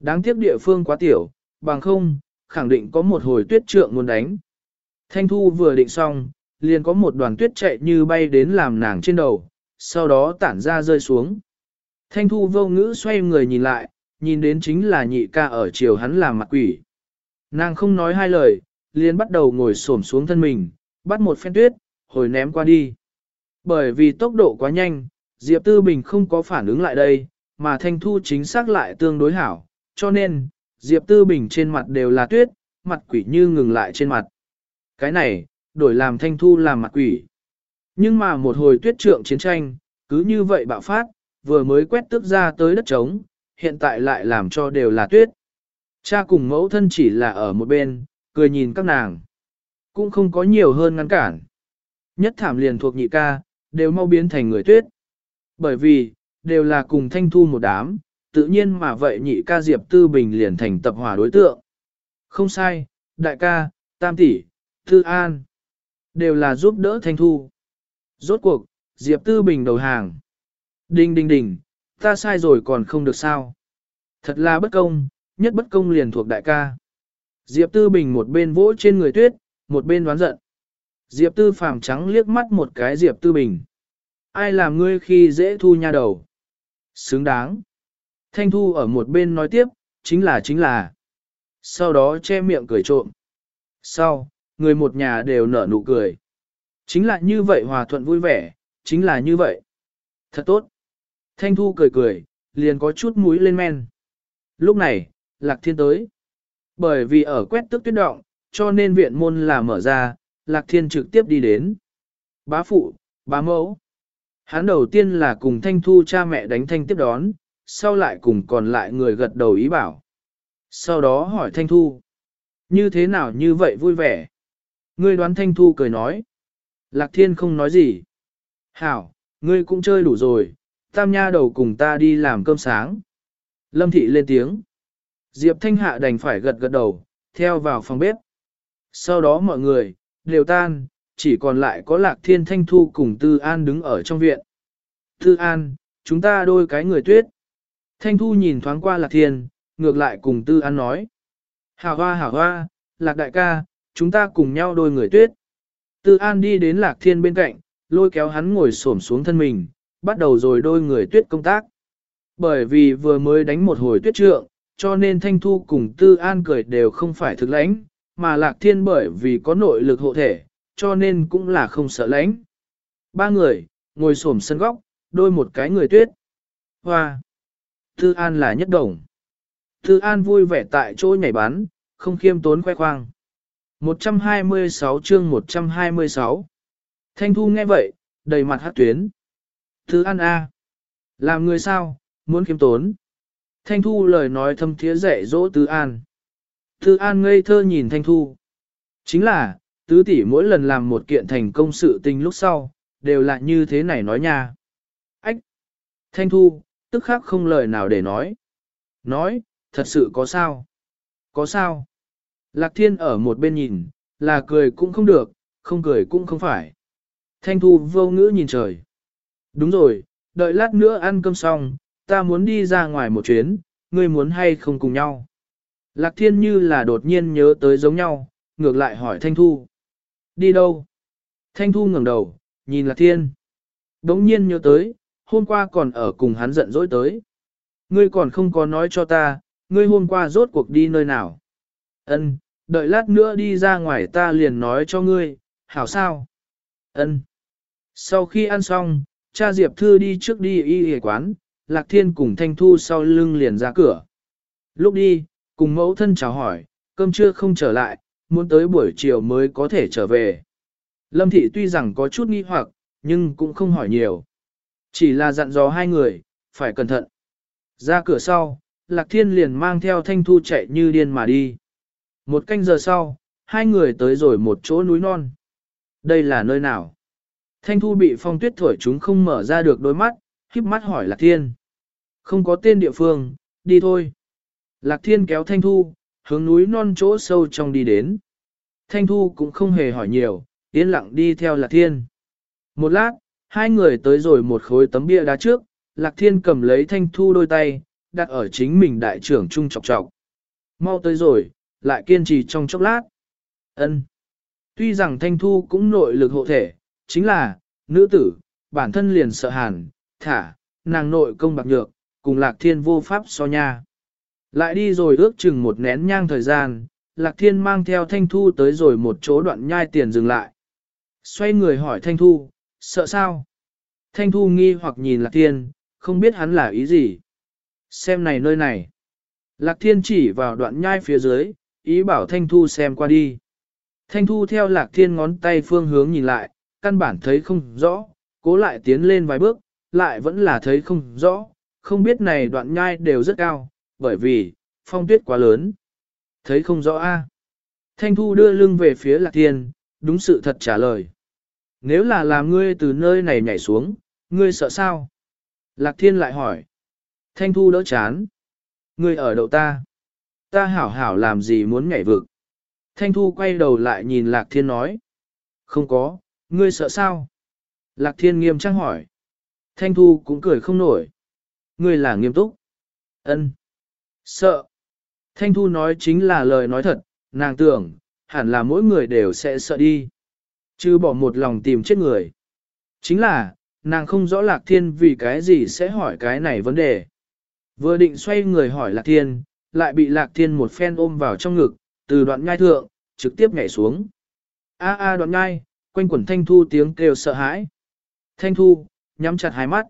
Đáng tiếc địa phương quá tiểu, bằng không, khẳng định có một hồi tuyết trượng muốn đánh. Thanh Thu vừa định xong, liền có một đoàn tuyết chạy như bay đến làm nàng trên đầu, sau đó tản ra rơi xuống. Thanh Thu vô ngữ xoay người nhìn lại, nhìn đến chính là nhị ca ở chiều hắn làm mặt quỷ. Nàng không nói hai lời, liền bắt đầu ngồi xổm xuống thân mình, bắt một phen tuyết, hồi ném qua đi. Bởi vì tốc độ quá nhanh, Diệp Tư Bình không có phản ứng lại đây, mà Thanh Thu chính xác lại tương đối hảo, cho nên, Diệp Tư Bình trên mặt đều là tuyết, mặt quỷ như ngừng lại trên mặt. Cái này, đổi làm Thanh Thu làm mặt quỷ. Nhưng mà một hồi tuyết trượng chiến tranh, cứ như vậy bạo phát, vừa mới quét tước ra tới đất trống, hiện tại lại làm cho đều là tuyết. Cha cùng mẫu thân chỉ là ở một bên, cười nhìn các nàng. Cũng không có nhiều hơn ngăn cản. Nhất thảm liền thuộc nhị ca, đều mau biến thành người tuyết. Bởi vì, đều là cùng thanh thu một đám, tự nhiên mà vậy nhị ca Diệp Tư Bình liền thành tập hỏa đối tượng. Không sai, đại ca, tam tỷ, Tư An, đều là giúp đỡ thanh thu. Rốt cuộc, Diệp Tư Bình đầu hàng. Đinh đinh đinh, ta sai rồi còn không được sao. Thật là bất công, nhất bất công liền thuộc đại ca. Diệp Tư Bình một bên vỗ trên người tuyết, một bên đoán giận. Diệp Tư phàm trắng liếc mắt một cái Diệp Tư Bình. Ai làm ngươi khi dễ thu nha đầu? Xứng đáng. Thanh Thu ở một bên nói tiếp, chính là chính là. Sau đó che miệng cười trộm. Sau, người một nhà đều nở nụ cười. Chính là như vậy hòa thuận vui vẻ, chính là như vậy. Thật tốt. Thanh Thu cười cười, liền có chút mũi lên men. Lúc này, Lạc Thiên tới. Bởi vì ở quét tức tuyết động, cho nên viện môn là mở ra, Lạc Thiên trực tiếp đi đến. Bá phụ, bá mẫu. Hắn đầu tiên là cùng Thanh Thu cha mẹ đánh thanh tiếp đón, sau lại cùng còn lại người gật đầu ý bảo. Sau đó hỏi Thanh Thu. Như thế nào như vậy vui vẻ? Ngươi đoán Thanh Thu cười nói. Lạc Thiên không nói gì. Hảo, ngươi cũng chơi đủ rồi, tam nha đầu cùng ta đi làm cơm sáng. Lâm Thị lên tiếng. Diệp Thanh Hạ đành phải gật gật đầu, theo vào phòng bếp. Sau đó mọi người, đều tan, chỉ còn lại có Lạc Thiên Thanh Thu cùng Tư An đứng ở trong viện. Tư An, chúng ta đôi cái người tuyết. Thanh Thu nhìn thoáng qua Lạc Thiên, ngược lại cùng Tư An nói. Hảo hoa hảo hoa, Lạc đại ca, chúng ta cùng nhau đôi người tuyết. Tư An đi đến Lạc Thiên bên cạnh, lôi kéo hắn ngồi xổm xuống thân mình, bắt đầu rồi đôi người tuyết công tác. Bởi vì vừa mới đánh một hồi tuyết trượng, cho nên Thanh Thu cùng Tư An cười đều không phải thực lãnh, mà Lạc Thiên bởi vì có nội lực hộ thể, cho nên cũng là không sợ lãnh. Ba người, ngồi xổm sân góc, đôi một cái người tuyết. Hoa! Tư An là nhất đồng. Tư An vui vẻ tại chỗ nhảy bắn, không khiêm tốn khoe khoang. 126 chương 126 Thanh Thu nghe vậy, đầy mặt hát tuyến. Thứ An A. Làm người sao, muốn kiếm tốn. Thanh Thu lời nói thâm thiế dạy dỗ Tư An. Tư An ngây thơ nhìn Thanh Thu. Chính là, tứ tỷ mỗi lần làm một kiện thành công sự tình lúc sau, đều là như thế này nói nha. Ách! Thanh Thu, tức khắc không lời nào để nói. Nói, thật sự có sao? Có sao? Lạc Thiên ở một bên nhìn, là cười cũng không được, không cười cũng không phải. Thanh Thu vô ngữ nhìn trời. Đúng rồi, đợi lát nữa ăn cơm xong, ta muốn đi ra ngoài một chuyến, ngươi muốn hay không cùng nhau. Lạc Thiên như là đột nhiên nhớ tới giống nhau, ngược lại hỏi Thanh Thu. Đi đâu? Thanh Thu ngẩng đầu, nhìn Lạc Thiên. Đống nhiên nhớ tới, hôm qua còn ở cùng hắn giận dỗi tới. Ngươi còn không có nói cho ta, ngươi hôm qua rốt cuộc đi nơi nào. Ân, đợi lát nữa đi ra ngoài ta liền nói cho ngươi, hảo sao? Ân. Sau khi ăn xong, cha Diệp Thư đi trước đi y y quán, Lạc Thiên cùng Thanh Thu sau lưng liền ra cửa. Lúc đi, cùng mẫu thân chào hỏi, cơm trưa không trở lại, muốn tới buổi chiều mới có thể trở về. Lâm Thị tuy rằng có chút nghi hoặc, nhưng cũng không hỏi nhiều. Chỉ là dặn dò hai người, phải cẩn thận. Ra cửa sau, Lạc Thiên liền mang theo Thanh Thu chạy như điên mà đi. Một canh giờ sau, hai người tới rồi một chỗ núi non. Đây là nơi nào? Thanh Thu bị phong tuyết thổi chúng không mở ra được đôi mắt, khiếp mắt hỏi Lạc Thiên. Không có tên địa phương, đi thôi. Lạc Thiên kéo Thanh Thu, hướng núi non chỗ sâu trong đi đến. Thanh Thu cũng không hề hỏi nhiều, yên lặng đi theo Lạc Thiên. Một lát, hai người tới rồi một khối tấm bia đá trước, Lạc Thiên cầm lấy Thanh Thu đôi tay, đặt ở chính mình đại trưởng trung chọc chọc. Mau tới rồi, lại kiên trì trong chốc lát. Ân. Tuy rằng Thanh Thu cũng nội lực hộ thể, chính là, nữ tử, bản thân liền sợ hàn, thả, nàng nội công bạc nhược, cùng Lạc Thiên vô pháp so nha. Lại đi rồi ước chừng một nén nhang thời gian, Lạc Thiên mang theo Thanh Thu tới rồi một chỗ đoạn nhai tiền dừng lại. Xoay người hỏi Thanh Thu, sợ sao? Thanh Thu nghi hoặc nhìn Lạc Thiên, không biết hắn là ý gì. Xem này nơi này. Lạc Thiên chỉ vào đoạn nhai phía dưới, ý bảo Thanh Thu xem qua đi. Thanh Thu theo Lạc Thiên ngón tay phương hướng nhìn lại, căn bản thấy không rõ, cố lại tiến lên vài bước, lại vẫn là thấy không rõ, không biết này đoạn nhai đều rất cao, bởi vì, phong tuyết quá lớn. Thấy không rõ a. Thanh Thu đưa lưng về phía Lạc Thiên, đúng sự thật trả lời. Nếu là làm ngươi từ nơi này nhảy xuống, ngươi sợ sao? Lạc Thiên lại hỏi. Thanh Thu đỡ chán. Ngươi ở đậu ta. Ta hảo hảo làm gì muốn nhảy vực. Thanh Thu quay đầu lại nhìn Lạc Thiên nói. Không có, ngươi sợ sao? Lạc Thiên nghiêm trang hỏi. Thanh Thu cũng cười không nổi. Ngươi là nghiêm túc. Ân. Sợ. Thanh Thu nói chính là lời nói thật, nàng tưởng, hẳn là mỗi người đều sẽ sợ đi. Chứ bỏ một lòng tìm chết người. Chính là, nàng không rõ Lạc Thiên vì cái gì sẽ hỏi cái này vấn đề. Vừa định xoay người hỏi Lạc Thiên, lại bị Lạc Thiên một phen ôm vào trong ngực, từ đoạn ngai thượng, trực tiếp nhảy xuống. A a đoạn ngai, quanh quẩn Thanh Thu tiếng kêu sợ hãi. Thanh Thu, nhắm chặt hai mắt.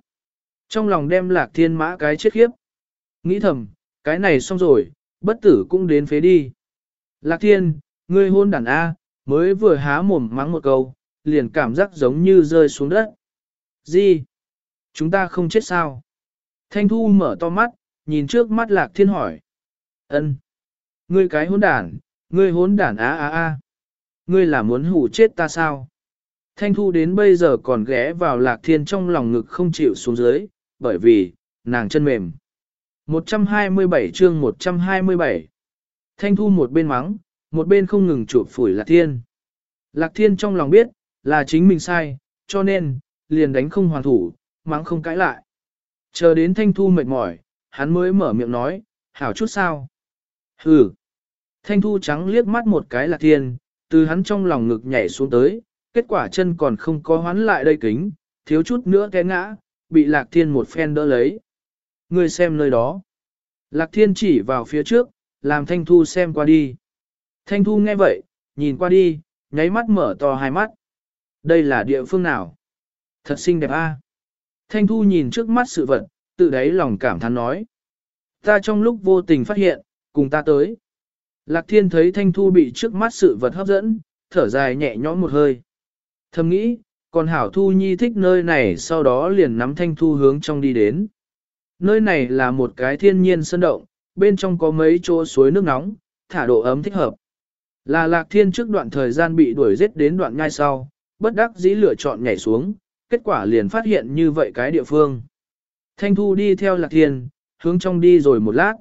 Trong lòng đem Lạc Thiên mã cái chết khiếp. Nghĩ thầm, cái này xong rồi, bất tử cũng đến phế đi. Lạc Thiên, ngươi hôn đàn A, mới vừa há mồm mắng một câu, liền cảm giác giống như rơi xuống đất. Gì? Chúng ta không chết sao? Thanh Thu mở to mắt, nhìn trước mắt Lạc Thiên hỏi. Ân, Ngươi cái hôn đản, ngươi hôn đản á á a, Ngươi là muốn hủ chết ta sao? Thanh Thu đến bây giờ còn ghé vào Lạc Thiên trong lòng ngực không chịu xuống dưới, bởi vì, nàng chân mềm. 127 chương 127 Thanh Thu một bên mắng, một bên không ngừng chụp phủi Lạc Thiên. Lạc Thiên trong lòng biết, là chính mình sai, cho nên, liền đánh không hoàn thủ, mắng không cãi lại. Chờ đến Thanh Thu mệt mỏi, hắn mới mở miệng nói, hảo chút sao. Hừ. Thanh Thu trắng liếc mắt một cái Lạc Thiên, từ hắn trong lòng ngực nhảy xuống tới, kết quả chân còn không có hoán lại đây kính, thiếu chút nữa té ngã, bị Lạc Thiên một phen đỡ lấy. Ngươi xem nơi đó. Lạc Thiên chỉ vào phía trước, làm Thanh Thu xem qua đi. Thanh Thu nghe vậy, nhìn qua đi, nháy mắt mở to hai mắt. Đây là địa phương nào? Thật xinh đẹp a. Thanh Thu nhìn trước mắt sự vật, tự đáy lòng cảm thán nói. Ta trong lúc vô tình phát hiện, cùng ta tới. Lạc Thiên thấy Thanh Thu bị trước mắt sự vật hấp dẫn, thở dài nhẹ nhõm một hơi. Thầm nghĩ, còn Hảo Thu Nhi thích nơi này sau đó liền nắm Thanh Thu hướng trong đi đến. Nơi này là một cái thiên nhiên sân động, bên trong có mấy chỗ suối nước nóng, thả độ ấm thích hợp. Là Lạc Thiên trước đoạn thời gian bị đuổi giết đến đoạn ngay sau, bất đắc dĩ lựa chọn nhảy xuống, kết quả liền phát hiện như vậy cái địa phương. Thanh Thu đi theo Lạc Thiên, hướng trong đi rồi một lát.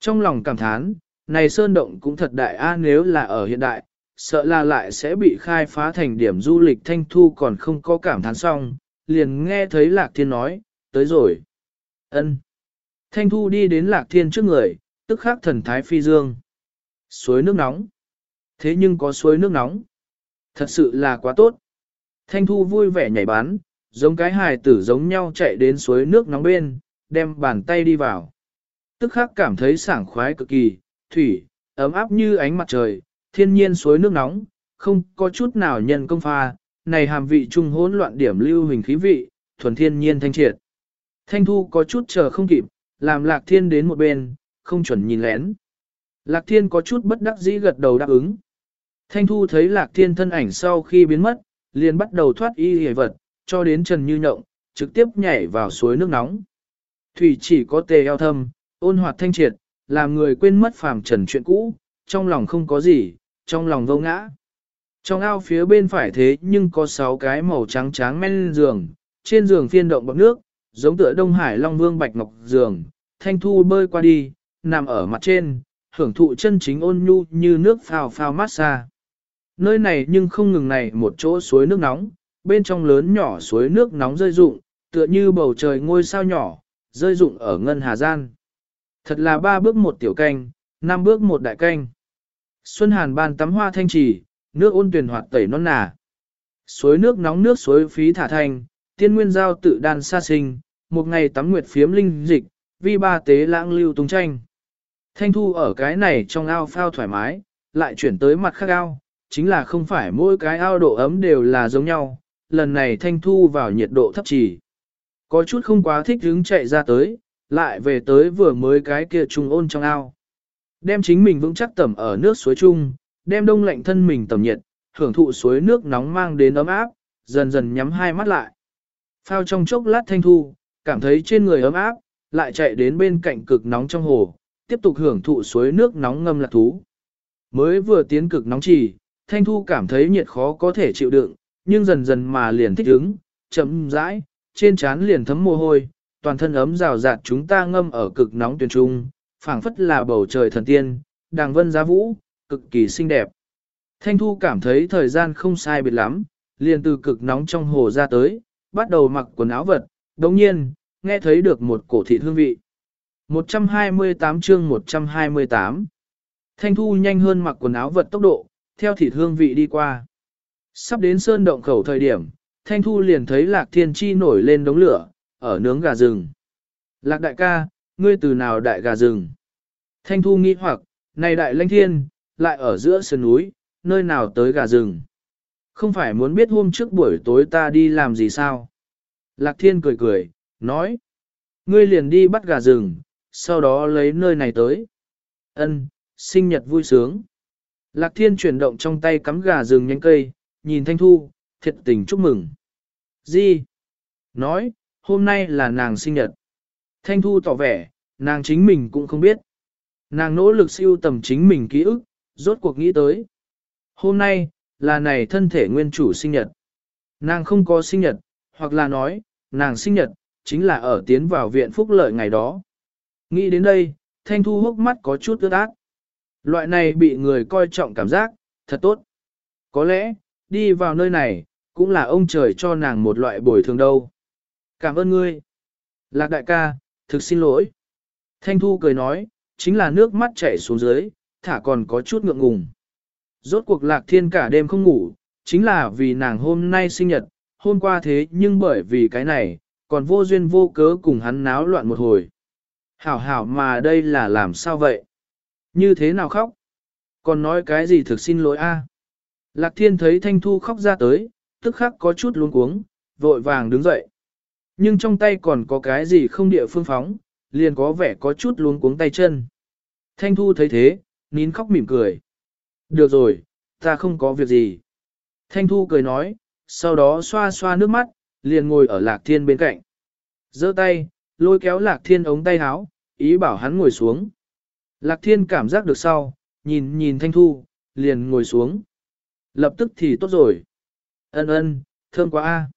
Trong lòng cảm thán, này sơn động cũng thật đại a nếu là ở hiện đại, sợ là lại sẽ bị khai phá thành điểm du lịch Thanh Thu còn không có cảm thán xong, liền nghe thấy Lạc Thiên nói, tới rồi. ân Thanh Thu đi đến Lạc Thiên trước người, tức khắc thần thái phi dương. Suối nước nóng. Thế nhưng có suối nước nóng. Thật sự là quá tốt. Thanh Thu vui vẻ nhảy bán, giống cái hài tử giống nhau chạy đến suối nước nóng bên, đem bàn tay đi vào. Tức khắc cảm thấy sảng khoái cực kỳ, thủy, ấm áp như ánh mặt trời, thiên nhiên suối nước nóng, không có chút nào nhân công pha, này hàm vị trung hỗn loạn điểm lưu hình khí vị, thuần thiên nhiên thanh triệt. Thanh Thu có chút chờ không kịp, làm Lạc Thiên đến một bên, không chuẩn nhìn lén. Lạc Thiên có chút bất đắc dĩ gật đầu đáp ứng. Thanh Thu thấy Lạc Thiên thân ảnh sau khi biến mất, liền bắt đầu thoát y hề vật, cho đến Trần Như Nhộng, trực tiếp nhảy vào suối nước nóng. Thủy chỉ có tề eo thâm, ôn hoạt thanh triệt, làm người quên mất phàm trần chuyện cũ, trong lòng không có gì, trong lòng vô ngã. Trong ao phía bên phải thế nhưng có sáu cái màu trắng trắng men giường, trên giường phiên động bọc nước, giống tựa Đông Hải Long Vương Bạch Ngọc giường, thanh thu bơi qua đi, nằm ở mặt trên, hưởng thụ chân chính ôn nhu như nước phao phao massage. Nơi này nhưng không ngừng này một chỗ suối nước nóng, bên trong lớn nhỏ suối nước nóng rơi rụng, tựa như bầu trời ngôi sao nhỏ, rơi rụng ở ngân hà gian. Thật là ba bước một tiểu canh, năm bước một đại canh. Xuân Hàn ban tắm hoa thanh trì, nước ôn tuyển hoạt tẩy non nà. Suối nước nóng nước suối phí thả thanh, tiên nguyên giao tự đan xa sinh, một ngày tắm nguyệt phiếm linh dịch, vi ba tế lãng lưu tung tranh. Thanh thu ở cái này trong ao phao thoải mái, lại chuyển tới mặt khác ao, chính là không phải mỗi cái ao độ ấm đều là giống nhau, lần này thanh thu vào nhiệt độ thấp chỉ. Có chút không quá thích hứng chạy ra tới, lại về tới vừa mới cái kia trùng ôn trong ao. Đem chính mình vững chắc tẩm ở nước suối chung, đem đông lạnh thân mình tẩm nhiệt, hưởng thụ suối nước nóng mang đến ấm áp, dần dần nhắm hai mắt lại. Phao trong chốc lát thanh thu, cảm thấy trên người ấm áp, lại chạy đến bên cạnh cực nóng trong hồ, tiếp tục hưởng thụ suối nước nóng ngâm lạc thú. Mới vừa tiến cực nóng chỉ, thanh thu cảm thấy nhiệt khó có thể chịu đựng, nhưng dần dần mà liền thích ứng, chậm rãi, trên trán liền thấm mồ hôi, toàn thân ấm rào rạt chúng ta ngâm ở cực nóng tuyển trung, phảng phất là bầu trời thần tiên, đàng vân giá vũ, cực kỳ xinh đẹp. Thanh Thu cảm thấy thời gian không sai biệt lắm, liền từ cực nóng trong hồ ra tới, bắt đầu mặc quần áo vật, đồng nhiên, nghe thấy được một cổ thị hương vị. 128 chương 128 Thanh Thu nhanh hơn mặc quần áo vật tốc độ, theo thịt hương vị đi qua. Sắp đến sơn động khẩu thời điểm, Thanh Thu liền thấy Lạc Thiên Chi nổi lên đống lửa, ở nướng gà rừng. Lạc đại ca, ngươi từ nào đại gà rừng? Thanh Thu nghi hoặc, này đại lãnh thiên, lại ở giữa sơn núi, nơi nào tới gà rừng? Không phải muốn biết hôm trước buổi tối ta đi làm gì sao? Lạc Thiên cười cười, nói. Ngươi liền đi bắt gà rừng, sau đó lấy nơi này tới. Ân, sinh nhật vui sướng. Lạc Thiên chuyển động trong tay cắm gà rừng nhánh cây, nhìn Thanh Thu, thiệt tình chúc mừng. Gì? Nói, hôm nay là nàng sinh nhật. Thanh Thu tỏ vẻ, nàng chính mình cũng không biết. Nàng nỗ lực siêu tầm chính mình ký ức, rốt cuộc nghĩ tới. Hôm nay, là này thân thể nguyên chủ sinh nhật. Nàng không có sinh nhật, hoặc là nói, nàng sinh nhật, chính là ở tiến vào viện phúc lợi ngày đó. Nghĩ đến đây, Thanh Thu hốc mắt có chút ướt át. Loại này bị người coi trọng cảm giác, thật tốt. Có lẽ, đi vào nơi này, cũng là ông trời cho nàng một loại bồi thường đâu. Cảm ơn ngươi. Lạc đại ca, thực xin lỗi. Thanh Thu cười nói, chính là nước mắt chảy xuống dưới, thả còn có chút ngượng ngùng. Rốt cuộc lạc thiên cả đêm không ngủ, chính là vì nàng hôm nay sinh nhật, hôm qua thế nhưng bởi vì cái này, còn vô duyên vô cớ cùng hắn náo loạn một hồi. Hảo hảo mà đây là làm sao vậy? Như thế nào khóc? Còn nói cái gì thực xin lỗi a? Lạc thiên thấy Thanh Thu khóc ra tới, tức khắc có chút luống cuống, vội vàng đứng dậy. Nhưng trong tay còn có cái gì không địa phương phóng, liền có vẻ có chút luống cuống tay chân. Thanh Thu thấy thế, nín khóc mỉm cười. Được rồi, ta không có việc gì. Thanh Thu cười nói, sau đó xoa xoa nước mắt, liền ngồi ở Lạc Thiên bên cạnh. giơ tay, lôi kéo Lạc Thiên ống tay áo, ý bảo hắn ngồi xuống. Lạc Thiên cảm giác được sau, nhìn nhìn Thanh Thu, liền ngồi xuống. Lập tức thì tốt rồi. Ân ân, thơm quá a.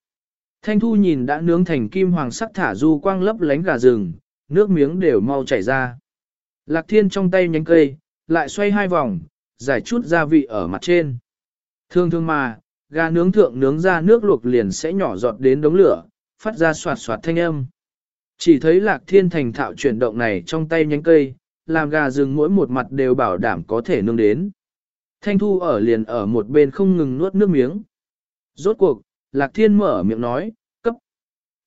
Thanh Thu nhìn đã nướng thành kim hoàng sắc thả du quang lấp lánh gà rừng, nước miếng đều mau chảy ra. Lạc Thiên trong tay nhánh cây, lại xoay hai vòng, giải chút gia vị ở mặt trên. Thương thương mà, gà nướng thượng nướng ra nước luộc liền sẽ nhỏ giọt đến đống lửa, phát ra soạt soạt thanh âm. Chỉ thấy lạc thiên thành thạo chuyển động này trong tay nhánh cây, làm gà rừng mỗi một mặt đều bảo đảm có thể nướng đến. Thanh thu ở liền ở một bên không ngừng nuốt nước miếng. Rốt cuộc, lạc thiên mở miệng nói, cấp.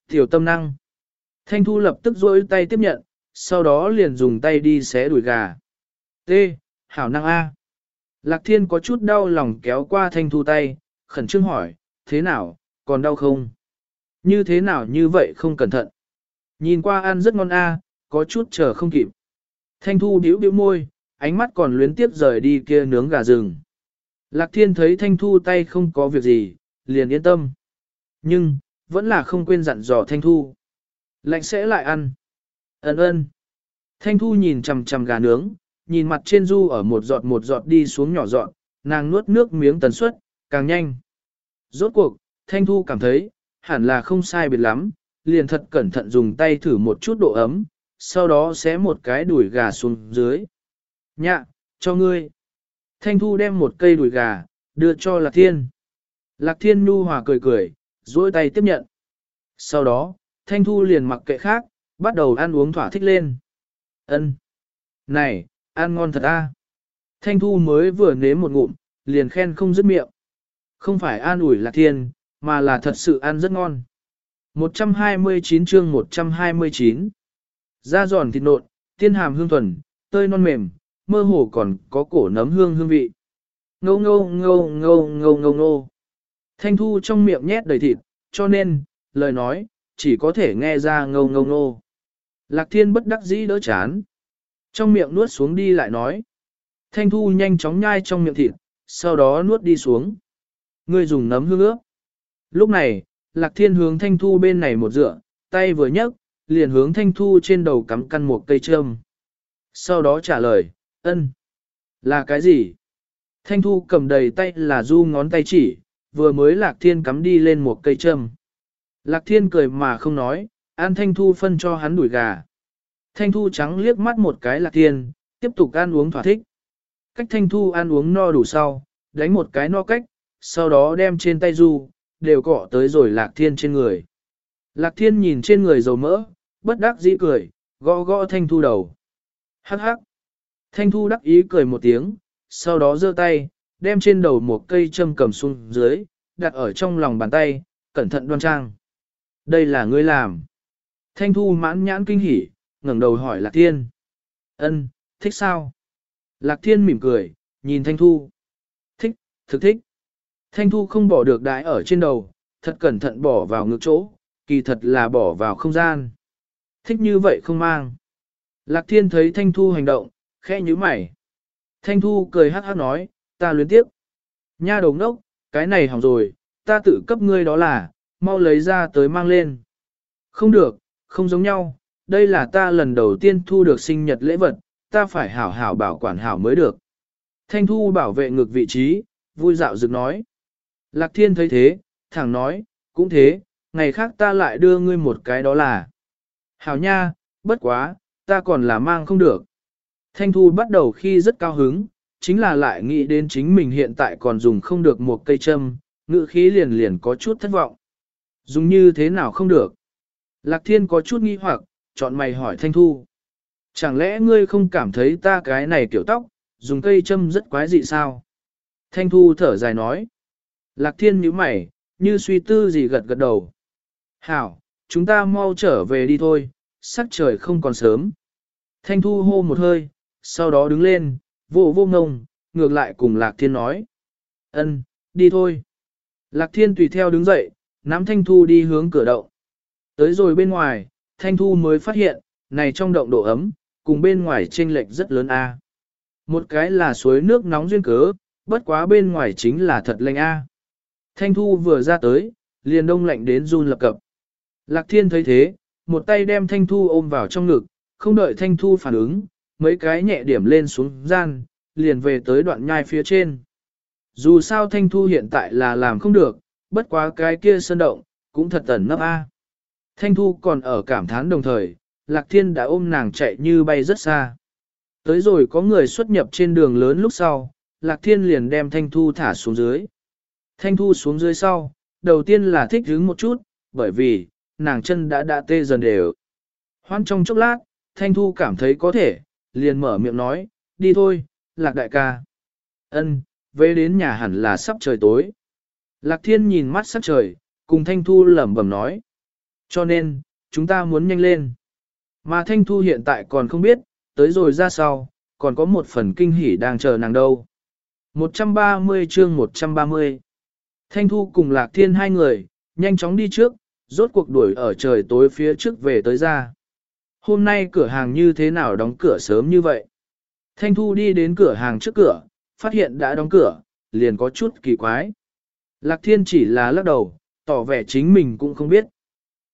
Tiểu tâm năng. Thanh thu lập tức rôi tay tiếp nhận, sau đó liền dùng tay đi xé đùi gà. T. Hảo năng A. Lạc thiên có chút đau lòng kéo qua thanh thu tay, khẩn trương hỏi, thế nào, còn đau không? Như thế nào như vậy không cẩn thận? Nhìn qua ăn rất ngon a, có chút chờ không kịp. Thanh thu điếu điếu môi, ánh mắt còn luyến tiếp rời đi kia nướng gà rừng. Lạc thiên thấy thanh thu tay không có việc gì, liền yên tâm. Nhưng, vẫn là không quên dặn dò thanh thu. Lạnh sẽ lại ăn. Ấn ơn. Thanh thu nhìn chằm chằm gà nướng, nhìn mặt trên du ở một giọt một giọt đi xuống nhỏ giọt, nàng nuốt nước miếng tần suất, càng nhanh. Rốt cuộc, Thanh Thu cảm thấy, hẳn là không sai biệt lắm, liền thật cẩn thận dùng tay thử một chút độ ấm, sau đó xé một cái đùi gà xuống dưới. Nhạ, cho ngươi. Thanh Thu đem một cây đùi gà, đưa cho Lạc Thiên. Lạc Thiên nu hòa cười cười, duỗi tay tiếp nhận. Sau đó, Thanh Thu liền mặc kệ khác, bắt đầu ăn uống thỏa thích lên. Ân, Này, ăn ngon thật a. Thanh Thu mới vừa nếm một ngụm, liền khen không dứt miệng. Không phải an ủi lạc thiên, mà là thật sự ăn rất ngon. 129 chương 129 Da giòn thịt nộn, tiên hàm hương thuần, tơi non mềm, mơ hồ còn có cổ nấm hương hương vị. Ngô ngô ngô ngô ngô ngô ngô. Thanh thu trong miệng nhét đầy thịt, cho nên, lời nói, chỉ có thể nghe ra ngâu ngâu ngô. Lạc thiên bất đắc dĩ đỡ chán. Trong miệng nuốt xuống đi lại nói. Thanh thu nhanh chóng nhai trong miệng thịt, sau đó nuốt đi xuống. Ngươi dùng nấm hương ướp. Lúc này, lạc thiên hướng thanh thu bên này một dựa, tay vừa nhấc, liền hướng thanh thu trên đầu cắm căn một cây trâm. Sau đó trả lời, ân. Là cái gì? Thanh thu cầm đầy tay là du ngón tay chỉ, vừa mới lạc thiên cắm đi lên một cây trâm. Lạc thiên cười mà không nói, an thanh thu phân cho hắn đuổi gà. Thanh thu trắng liếc mắt một cái lạc thiên, tiếp tục ăn uống thỏa thích. Cách thanh thu ăn uống no đủ sau, đánh một cái no cách, sau đó đem trên tay du, đều cọ tới rồi lạc thiên trên người. Lạc thiên nhìn trên người dầu mỡ, bất đắc dĩ cười, gõ gõ thanh thu đầu. Hắc hắc. Thanh thu đắc ý cười một tiếng, sau đó giơ tay, đem trên đầu một cây châm cầm xuống dưới, đặt ở trong lòng bàn tay, cẩn thận đoan trang. Đây là ngươi làm. Thanh thu mãn nhãn kinh hỉ, ngẩng đầu hỏi Lạc Thiên. Ân, thích sao? Lạc Thiên mỉm cười, nhìn Thanh thu. Thích, thực thích. Thanh thu không bỏ được đái ở trên đầu, thật cẩn thận bỏ vào ngược chỗ, kỳ thật là bỏ vào không gian. Thích như vậy không mang. Lạc Thiên thấy Thanh thu hành động, khẽ nhíu mày. Thanh Thu cười hát hát nói, ta luyến tiếc, Nha đồng đốc, cái này hỏng rồi, ta tự cấp ngươi đó là, mau lấy ra tới mang lên. Không được, không giống nhau, đây là ta lần đầu tiên thu được sinh nhật lễ vật, ta phải hảo hảo bảo quản hảo mới được. Thanh Thu bảo vệ ngược vị trí, vui dạo dực nói. Lạc Thiên thấy thế, thẳng nói, cũng thế, ngày khác ta lại đưa ngươi một cái đó là. Hảo nha, bất quá, ta còn là mang không được. Thanh Thu bắt đầu khi rất cao hứng, chính là lại nghĩ đến chính mình hiện tại còn dùng không được một cây châm, ngự khí liền liền có chút thất vọng. Dùng như thế nào không được? Lạc Thiên có chút nghi hoặc, chọn mày hỏi Thanh Thu. Chẳng lẽ ngươi không cảm thấy ta cái này kiểu tóc, dùng cây châm rất quái dị sao? Thanh Thu thở dài nói. Lạc Thiên nhíu mày, như suy tư gì gật gật đầu. Hảo, chúng ta mau trở về đi thôi, sắc trời không còn sớm. Thanh Thu hô một hơi, sau đó đứng lên, vô vô ngông, ngược lại cùng Lạc Thiên nói. ân, đi thôi. Lạc Thiên tùy theo đứng dậy, nắm Thanh Thu đi hướng cửa động. Tới rồi bên ngoài, Thanh Thu mới phát hiện, này trong động độ ấm, cùng bên ngoài chênh lệch rất lớn a. Một cái là suối nước nóng duyên cớ, bất quá bên ngoài chính là thật lạnh a. Thanh Thu vừa ra tới, liền đông lạnh đến run lập cập. Lạc Thiên thấy thế, một tay đem Thanh Thu ôm vào trong ngực, không đợi Thanh Thu phản ứng, mấy cái nhẹ điểm lên xuống gian, liền về tới đoạn nhai phía trên. Dù sao Thanh Thu hiện tại là làm không được, bất quá cái kia sơn động, cũng thật tẩn nấp a. Thanh Thu còn ở cảm thán đồng thời, Lạc Thiên đã ôm nàng chạy như bay rất xa. Tới rồi có người xuất nhập trên đường lớn lúc sau, Lạc Thiên liền đem Thanh Thu thả xuống dưới. Thanh Thu xuống dưới sau, đầu tiên là thích hứng một chút, bởi vì, nàng chân đã đã tê dần đều. Hoan trong chốc lát, Thanh Thu cảm thấy có thể, liền mở miệng nói, đi thôi, lạc đại ca. Ân, về đến nhà hẳn là sắp trời tối. Lạc thiên nhìn mắt sắc trời, cùng Thanh Thu lẩm bẩm nói. Cho nên, chúng ta muốn nhanh lên. Mà Thanh Thu hiện tại còn không biết, tới rồi ra sau, còn có một phần kinh hỉ đang chờ nàng đâu. 130 chương 130 Thanh Thu cùng Lạc Thiên hai người, nhanh chóng đi trước, rốt cuộc đuổi ở trời tối phía trước về tới ra. Hôm nay cửa hàng như thế nào đóng cửa sớm như vậy? Thanh Thu đi đến cửa hàng trước cửa, phát hiện đã đóng cửa, liền có chút kỳ quái. Lạc Thiên chỉ là lắc đầu, tỏ vẻ chính mình cũng không biết.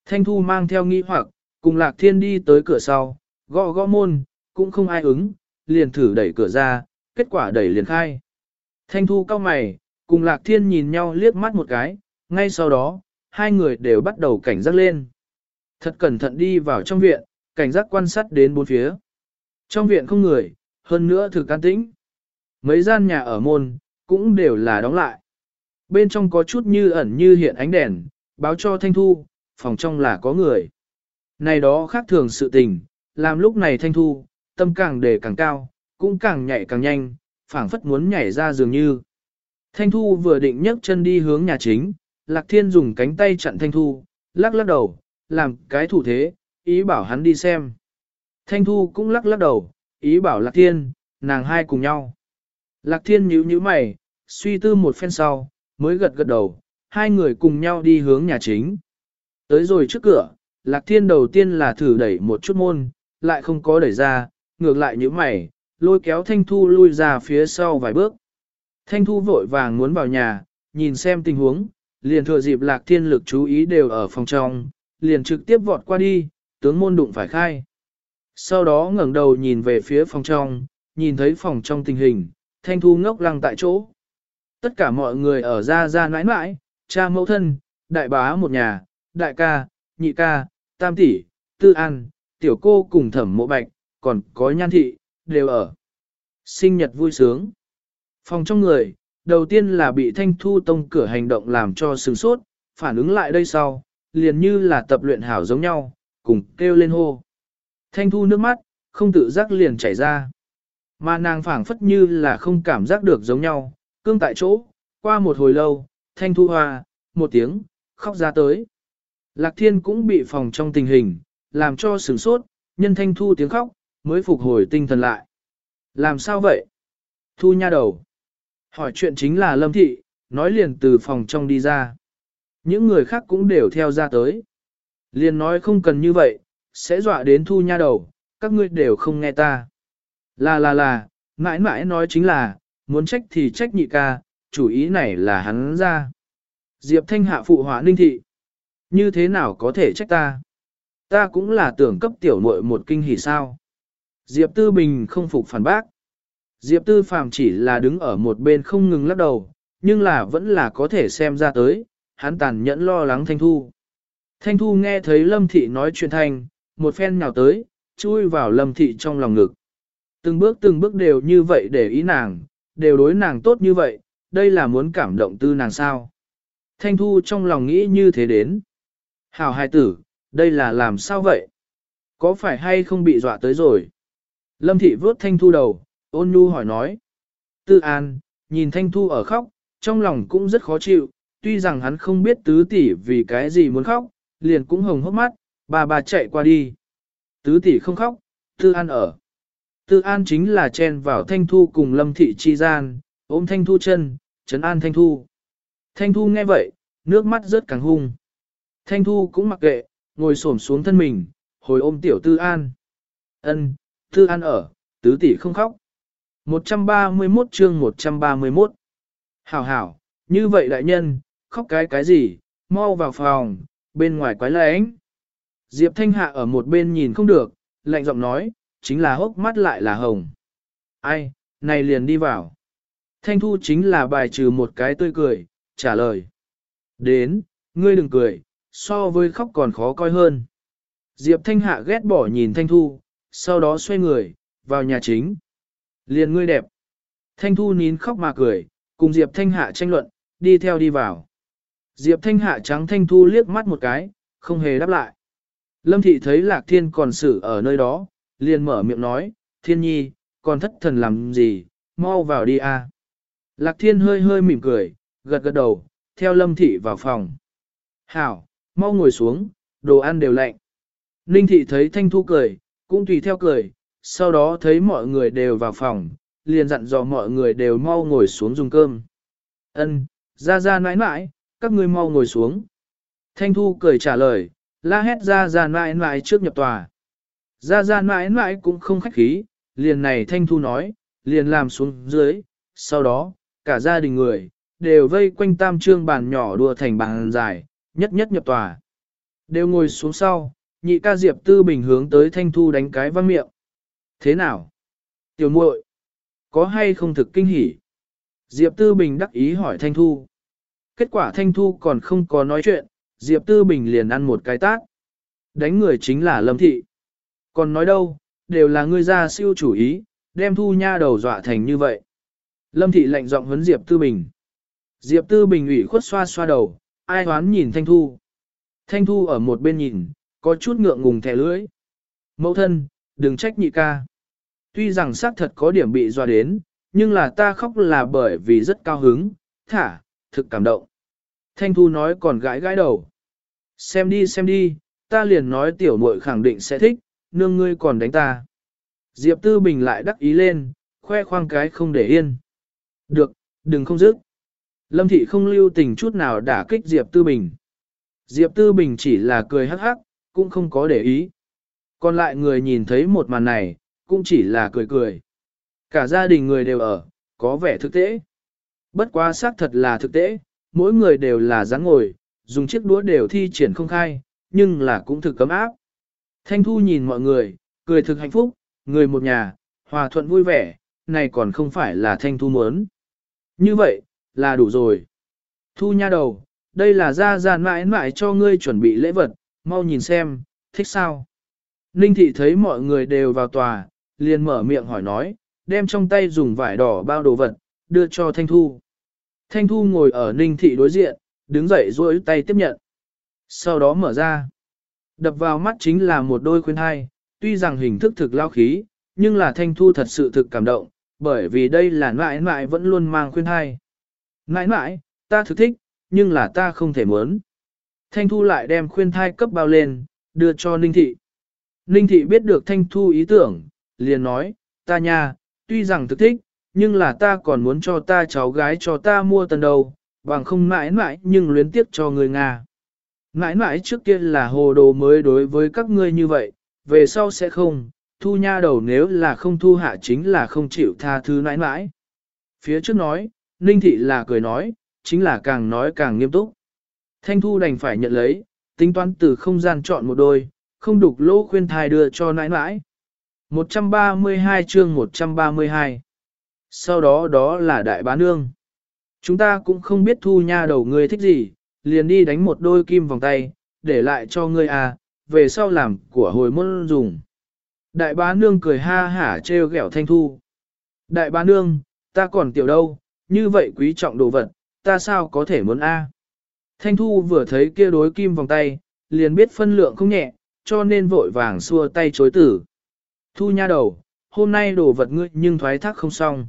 Thanh Thu mang theo nghi hoặc, cùng Lạc Thiên đi tới cửa sau, gõ gõ môn, cũng không ai ứng, liền thử đẩy cửa ra, kết quả đẩy liền khai. Thanh Thu cau mày, cùng Lạc Thiên nhìn nhau liếc mắt một cái, ngay sau đó, hai người đều bắt đầu cảnh giác lên. Thật cẩn thận đi vào trong viện, cảnh giác quan sát đến bốn phía. Trong viện không người, hơn nữa thực can tĩnh. Mấy gian nhà ở môn, cũng đều là đóng lại. Bên trong có chút như ẩn như hiện ánh đèn, báo cho Thanh Thu, phòng trong là có người. Này đó khác thường sự tình, làm lúc này Thanh Thu, tâm càng đề càng cao, cũng càng nhảy càng nhanh, phảng phất muốn nhảy ra dường như. Thanh Thu vừa định nhấc chân đi hướng nhà chính, Lạc Thiên dùng cánh tay chặn Thanh Thu, lắc lắc đầu, làm cái thủ thế, ý bảo hắn đi xem. Thanh Thu cũng lắc lắc đầu, ý bảo Lạc Thiên, nàng hai cùng nhau. Lạc Thiên nhíu nhíu mày, suy tư một phen sau, mới gật gật đầu, hai người cùng nhau đi hướng nhà chính. Tới rồi trước cửa, Lạc Thiên đầu tiên là thử đẩy một chút môn, lại không có đẩy ra, ngược lại nhíu mày, lôi kéo Thanh Thu lui ra phía sau vài bước. Thanh Thu vội vàng muốn vào nhà, nhìn xem tình huống, liền thừa dịp Lạc Thiên lực chú ý đều ở phòng trong, liền trực tiếp vọt qua đi, tướng môn đụng phải khai. Sau đó ngẩng đầu nhìn về phía phòng trong, nhìn thấy phòng trong tình hình, Thanh Thu ngốc lăng tại chỗ. Tất cả mọi người ở ra ra nãi nãi, cha mẫu thân, đại bá một nhà, đại ca, nhị ca, tam tỷ, tư an, tiểu cô cùng thẩm mộ bạch, còn có nhan thị, đều ở. Sinh nhật vui sướng. Phòng trong người, đầu tiên là bị thanh thu tông cửa hành động làm cho sừng sốt, phản ứng lại đây sau, liền như là tập luyện hảo giống nhau, cùng kêu lên hô. Thanh thu nước mắt, không tự giác liền chảy ra. Mà nàng phảng phất như là không cảm giác được giống nhau, cương tại chỗ, qua một hồi lâu, thanh thu hoa, một tiếng, khóc ra tới. Lạc thiên cũng bị phòng trong tình hình, làm cho sửng sốt, nhân thanh thu tiếng khóc, mới phục hồi tinh thần lại. Làm sao vậy? Thu nha đầu. Hỏi chuyện chính là Lâm Thị, nói liền từ phòng trong đi ra. Những người khác cũng đều theo ra tới. Liền nói không cần như vậy, sẽ dọa đến thu nha đầu, các ngươi đều không nghe ta. Là là là, mãi mãi nói chính là, muốn trách thì trách nhị ca, chủ ý này là hắn ra. Diệp Thanh hạ phụ họa ninh thị. Như thế nào có thể trách ta? Ta cũng là tưởng cấp tiểu muội một kinh hỉ sao. Diệp Tư Bình không phục phản bác. Diệp Tư Phàm chỉ là đứng ở một bên không ngừng lắc đầu, nhưng là vẫn là có thể xem ra tới, hắn tàn nhẫn lo lắng Thanh Thu. Thanh Thu nghe thấy Lâm Thị nói chuyện thành, một phen nhào tới, chui vào Lâm Thị trong lòng ngực. Từng bước từng bước đều như vậy để ý nàng, đều đối nàng tốt như vậy, đây là muốn cảm động tư nàng sao. Thanh Thu trong lòng nghĩ như thế đến. Hảo hài tử, đây là làm sao vậy? Có phải hay không bị dọa tới rồi? Lâm Thị vớt Thanh Thu đầu, ôn nhu hỏi nói. Tư An, nhìn Thanh Thu ở khóc, trong lòng cũng rất khó chịu, tuy rằng hắn không biết tứ tỷ vì cái gì muốn khóc, liền cũng hồng hốc mắt, bà bà chạy qua đi. Tứ tỷ không khóc, Tư An ở. Tư An chính là chen vào Thanh Thu cùng Lâm Thị chi gian, ôm Thanh Thu chân, trấn an Thanh Thu. Thanh Thu nghe vậy, nước mắt rớt càng hung. Thanh Thu cũng mặc kệ, ngồi xổm xuống thân mình, hồi ôm tiểu Tư An. Ân, Tư An ở, tứ tỷ không khóc. 131 chương 131 Hảo hảo, như vậy đại nhân, khóc cái cái gì, mau vào phòng, bên ngoài quái lánh. Diệp Thanh Hạ ở một bên nhìn không được, lạnh giọng nói, chính là hốc mắt lại là hồng. Ai, này liền đi vào. Thanh Thu chính là bài trừ một cái tươi cười, trả lời. Đến, ngươi đừng cười, so với khóc còn khó coi hơn. Diệp Thanh Hạ ghét bỏ nhìn Thanh Thu, sau đó xoay người, vào nhà chính. Liền ngươi đẹp. Thanh Thu nín khóc mà cười, cùng Diệp Thanh Hạ tranh luận, đi theo đi vào. Diệp Thanh Hạ trắng Thanh Thu liếc mắt một cái, không hề đáp lại. Lâm Thị thấy Lạc Thiên còn xử ở nơi đó, liền mở miệng nói, Thiên Nhi, còn thất thần làm gì, mau vào đi a. Lạc Thiên hơi hơi mỉm cười, gật gật đầu, theo Lâm Thị vào phòng. Hảo, mau ngồi xuống, đồ ăn đều lạnh. Ninh Thị thấy Thanh Thu cười, cũng tùy theo cười, sau đó thấy mọi người đều vào phòng, liền dặn dò mọi người đều mau ngồi xuống dùng cơm. Ân, ra ra nãi nãi, các ngươi mau ngồi xuống. Thanh Thu cười trả lời, la hét ra ra mãi mãi trước nhập tòa. Ra ra mãi mãi cũng không khách khí, liền này Thanh Thu nói, liền làm xuống dưới, sau đó, cả gia đình người, đều vây quanh tam trương bàn nhỏ đua thành bàn dài, nhất nhất nhập tòa. Đều ngồi xuống sau, nhị ca Diệp Tư Bình hướng tới Thanh Thu đánh cái văng miệng. Thế nào? Tiểu muội, có hay không thực kinh hỉ? Diệp Tư Bình đắc ý hỏi Thanh Thu. Kết quả Thanh Thu còn không có nói chuyện, Diệp Tư Bình liền ăn một cái tác. Đánh người chính là Lâm Thị. Còn nói đâu, đều là ngươi ra siêu chủ ý, đem Thu nha đầu dọa thành như vậy. Lâm Thị lạnh giọng huấn Diệp Tư Bình. Diệp Tư Bình ủy khuất xoa xoa đầu, ai hoán nhìn Thanh Thu. Thanh Thu ở một bên nhìn, có chút ngượng ngùng thẻ lưỡi. Mẫu thân, đừng trách nhị ca. Tuy rằng xác thật có điểm bị dọa đến, nhưng là ta khóc là bởi vì rất cao hứng, thả, thực cảm động. Thanh Thu nói còn gãi gãi đầu. Xem đi xem đi, ta liền nói tiểu muội khẳng định sẽ thích, nương ngươi còn đánh ta. Diệp Tư Bình lại đắc ý lên, khoe khoang cái không để yên. Được, đừng không dứt. Lâm Thị không lưu tình chút nào đả kích Diệp Tư Bình. Diệp Tư Bình chỉ là cười hắc hắc, cũng không có để ý. Còn lại người nhìn thấy một màn này, cũng chỉ là cười cười. Cả gia đình người đều ở, có vẻ thực tế. Bất quá xác thật là thực tế, mỗi người đều là dáng ngồi, dùng chiếc đũa đều thi triển không khai, nhưng là cũng thực cấm áp. Thanh Thu nhìn mọi người, cười thực hạnh phúc, người một nhà, hòa thuận vui vẻ, này còn không phải là Thanh Thu muốn. Như vậy, là đủ rồi. Thu nha đầu, đây là ra giàn mãi mãi cho ngươi chuẩn bị lễ vật, mau nhìn xem, thích sao? Ninh thị thấy mọi người đều vào tòa, liền mở miệng hỏi nói, đem trong tay dùng vải đỏ bao đồ vật, đưa cho Thanh Thu. Thanh Thu ngồi ở Ninh thị đối diện, đứng dậy duỗi tay tiếp nhận. Sau đó mở ra. Đập vào mắt chính là một đôi khuyên hai, tuy rằng hình thức thực lao khí, nhưng là Thanh Thu thật sự thực cảm động, bởi vì đây là mãi mãi vẫn luôn mang khuyên hai. Mãi mãi, ta thực thích, nhưng là ta không thể muốn. Thanh Thu lại đem khuyên thai cấp bao lên, đưa cho Ninh Thị. Ninh Thị biết được Thanh Thu ý tưởng, liền nói, ta nha, tuy rằng thực thích, nhưng là ta còn muốn cho ta cháu gái cho ta mua tần đầu, bằng không mãi mãi nhưng luyến tiếc cho người Nga. Mãi mãi trước kia là hồ đồ mới đối với các ngươi như vậy, về sau sẽ không, thu nha đầu nếu là không thu hạ chính là không chịu tha thứ mãi mãi. Phía trước nói, Ninh Thị là cười nói, chính là càng nói càng nghiêm túc. Thanh Thu đành phải nhận lấy, tính toán từ không gian chọn một đôi, không đục lỗ khuyên thai đưa cho nãi nãi. 132 chương 132 sau đó đó là đại bá nương. Chúng ta cũng không biết thu nha đầu ngươi thích gì, liền đi đánh một đôi kim vòng tay, để lại cho ngươi à, về sau làm của hồi môn dùng. Đại bá nương cười ha hả trêu ghẹo thanh thu. Đại bá nương, ta còn tiểu đâu, như vậy quý trọng đồ vật, ta sao có thể muốn A. Thanh Thu vừa thấy kia đối kim vòng tay, liền biết phân lượng không nhẹ, cho nên vội vàng xua tay chối tử. Thu nha đầu, hôm nay đồ vật ngươi nhưng thoái thác không xong.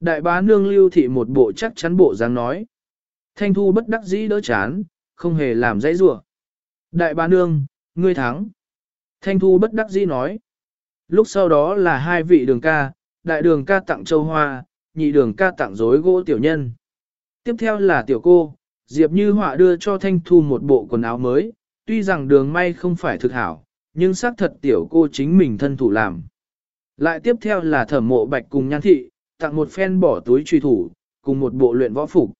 Đại bá nương lưu thị một bộ chắc chắn bộ dáng nói. Thanh Thu bất đắc dĩ đỡ chán, không hề làm dãy rủa. Đại bá nương, ngươi thắng. Thanh Thu bất đắc dĩ nói. Lúc sau đó là hai vị đường ca, đại đường ca tặng châu hoa, nhị đường ca tặng rối gỗ tiểu nhân. Tiếp theo là tiểu cô, Diệp Như Họa đưa cho Thanh Thu một bộ quần áo mới, tuy rằng đường may không phải thực hảo, nhưng xác thật tiểu cô chính mình thân thủ làm. Lại tiếp theo là thẩm mộ bạch cùng nhan thị, tặng một phen bỏ túi truy thủ, cùng một bộ luyện võ phục.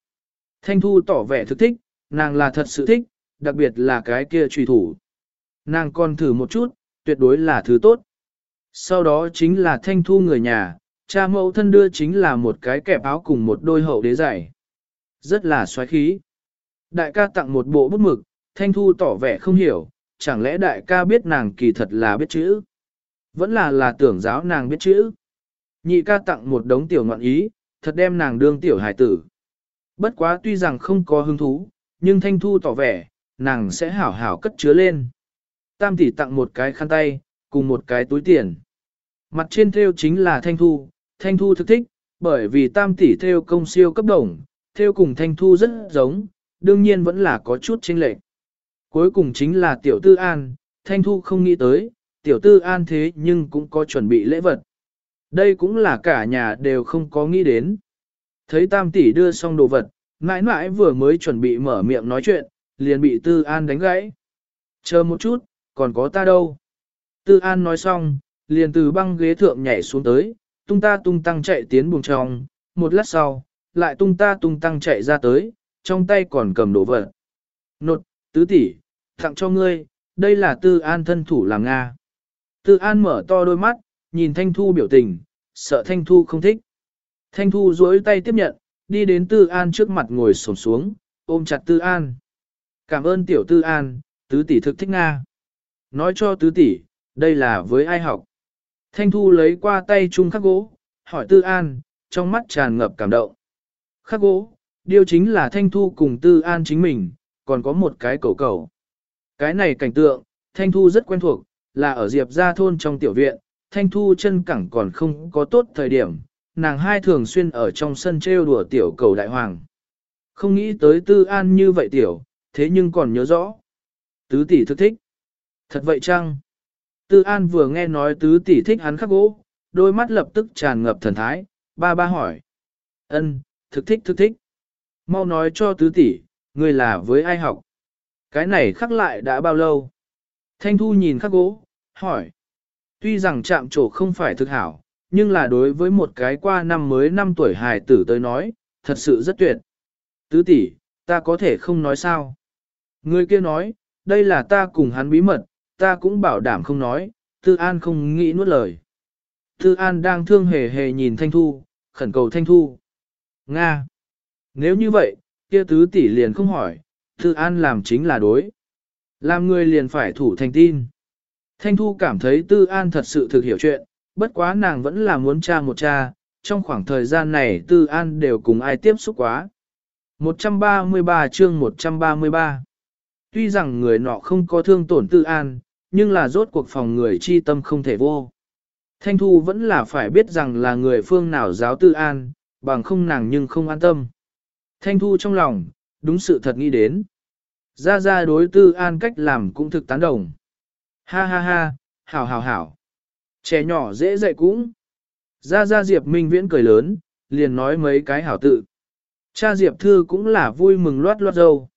Thanh Thu tỏ vẻ thực thích, nàng là thật sự thích, đặc biệt là cái kia truy thủ. Nàng còn thử một chút, tuyệt đối là thứ tốt. Sau đó chính là Thanh Thu người nhà, cha mẫu thân đưa chính là một cái kẹp áo cùng một đôi hậu đế giày. Rất là xoáy khí. Đại ca tặng một bộ bút mực, Thanh Thu tỏ vẻ không hiểu, chẳng lẽ đại ca biết nàng kỳ thật là biết chữ? Vẫn là là tưởng giáo nàng biết chữ. Nhị ca tặng một đống tiểu ngoạn ý, thật đem nàng đương tiểu hải tử. Bất quá tuy rằng không có hứng thú, nhưng Thanh Thu tỏ vẻ, nàng sẽ hảo hảo cất chứa lên. Tam tỷ tặng một cái khăn tay, cùng một cái túi tiền. Mặt trên theo chính là Thanh Thu, Thanh Thu thực thích, bởi vì tam tỷ theo công siêu cấp đồng, theo cùng Thanh Thu rất giống, đương nhiên vẫn là có chút chênh lệch. Cuối cùng chính là tiểu tư an, Thanh Thu không nghĩ tới, tiểu tư an thế nhưng cũng có chuẩn bị lễ vật. Đây cũng là cả nhà đều không có nghĩ đến. Thấy tam tỷ đưa xong đồ vật, mãi mãi vừa mới chuẩn bị mở miệng nói chuyện, liền bị tư an đánh gãy. Chờ một chút, còn có ta đâu. Tư an nói xong, liền từ băng ghế thượng nhảy xuống tới, tung ta tung tăng chạy tiến buồng trong, một lát sau, lại tung ta tung tăng chạy ra tới, trong tay còn cầm đồ vật. Nột, tứ tỷ, tặng cho ngươi, đây là tư an thân thủ làm Nga. Tư an mở to đôi mắt, nhìn Thanh Thu biểu tình, sợ Thanh Thu không thích. Thanh Thu duỗi tay tiếp nhận, đi đến Tư An trước mặt ngồi xổm xuống, ôm chặt Tư An. Cảm ơn tiểu Tư An, tứ tỷ thực thích Nga. Nói cho tứ tỷ, đây là với ai học. Thanh Thu lấy qua tay chung khắc gỗ, hỏi Tư An, trong mắt tràn ngập cảm động. Khắc gỗ, điều chính là Thanh Thu cùng Tư An chính mình, còn có một cái cầu cầu. Cái này cảnh tượng, Thanh Thu rất quen thuộc, là ở Diệp Gia thôn trong tiểu viện, Thanh Thu chân cẳng còn không có tốt thời điểm, nàng hai thường xuyên ở trong sân trêu đùa tiểu cầu đại hoàng. Không nghĩ tới tư an như vậy tiểu, thế nhưng còn nhớ rõ. Tứ tỷ thức thích. Thật vậy chăng? Tư an vừa nghe nói tứ tỷ thích hắn khắc gỗ, đôi mắt lập tức tràn ngập thần thái, ba ba hỏi. ân thực thích thực thích. Mau nói cho tứ tỷ, người là với ai học? Cái này khắc lại đã bao lâu? Thanh Thu nhìn khắc gỗ, hỏi. Tuy rằng chạm trổ không phải thực hảo, nhưng là đối với một cái qua năm mới năm tuổi hài tử tới nói, thật sự rất tuyệt. Tứ tỷ, ta có thể không nói sao. Người kia nói, đây là ta cùng hắn bí mật, ta cũng bảo đảm không nói, Tư An không nghĩ nuốt lời. Tư An đang thương hề hề nhìn Thanh Thu, khẩn cầu Thanh Thu. Nga! Nếu như vậy, kia tứ tỷ liền không hỏi, Tư An làm chính là đối. Làm người liền phải thủ thành tin. Thanh Thu cảm thấy Tư An thật sự thực hiểu chuyện, bất quá nàng vẫn là muốn cha một cha, trong khoảng thời gian này Tư An đều cùng ai tiếp xúc quá. 133 chương 133 Tuy rằng người nọ không có thương tổn Tư An, nhưng là rốt cuộc phòng người chi tâm không thể vô. Thanh Thu vẫn là phải biết rằng là người phương nào giáo Tư An, bằng không nàng nhưng không an tâm. Thanh Thu trong lòng, đúng sự thật nghĩ đến. gia gia đối Tư An cách làm cũng thực tán đồng. Ha ha ha, hảo hảo hảo. Trẻ nhỏ dễ dạy cũng. Ra ra Diệp Minh Viễn cười lớn, liền nói mấy cái hảo tự. Cha Diệp Thư cũng là vui mừng loát loát dâu.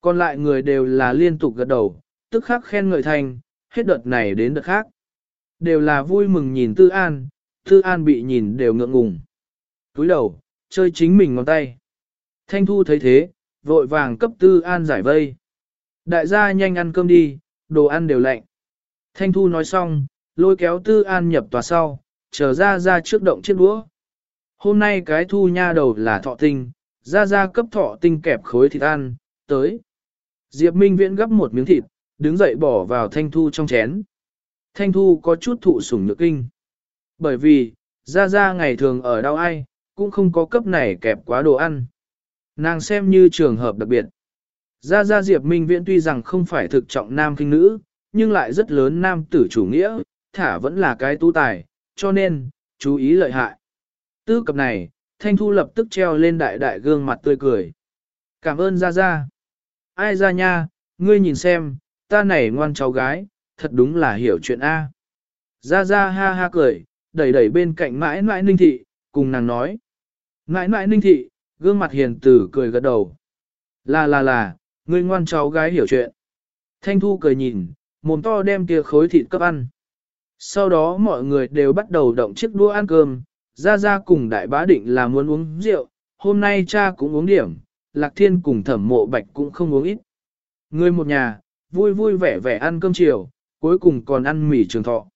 Còn lại người đều là liên tục gật đầu, tức khắc khen ngợi thành, hết đợt này đến đợt khác. Đều là vui mừng nhìn Tư An, Tư An bị nhìn đều ngượng ngùng. Túi đầu, chơi chính mình ngón tay. Thanh Thu thấy thế, vội vàng cấp Tư An giải vây. Đại gia nhanh ăn cơm đi, đồ ăn đều lạnh. Thanh Thu nói xong, lôi kéo Tư An nhập tòa sau, chờ ra ra trước động chiếc đũa. Hôm nay cái thu nha đầu là thọ tinh, ra ra cấp thọ tinh kẹp khối thịt ăn, tới. Diệp Minh Viễn gấp một miếng thịt, đứng dậy bỏ vào Thanh Thu trong chén. Thanh Thu có chút thụ sủng nhược kinh. Bởi vì, ra ra ngày thường ở đâu ai, cũng không có cấp này kẹp quá đồ ăn. Nàng xem như trường hợp đặc biệt. Ra ra Diệp Minh Viễn tuy rằng không phải thực trọng nam kinh nữ, nhưng lại rất lớn nam tử chủ nghĩa, thả vẫn là cái tu tài, cho nên, chú ý lợi hại. Tư cập này, Thanh Thu lập tức treo lên đại đại gương mặt tươi cười. Cảm ơn Gia Gia. Ai gia nha, ngươi nhìn xem, ta này ngoan cháu gái, thật đúng là hiểu chuyện A. Gia Gia ha ha cười, đẩy đẩy bên cạnh mãi mãi ninh thị, cùng nàng nói. Mãi mãi ninh thị, gương mặt hiền tử cười gật đầu. Là là là, ngươi ngoan cháu gái hiểu chuyện. Thanh Thu cười nhìn, mồm to đem kia khối thịt cấp ăn. Sau đó mọi người đều bắt đầu động chiếc đũa ăn cơm, ra ra cùng đại bá định là muốn uống rượu, hôm nay cha cũng uống điểm, lạc thiên cùng thẩm mộ bạch cũng không uống ít. Người một nhà, vui vui vẻ vẻ ăn cơm chiều, cuối cùng còn ăn mì trường thọ.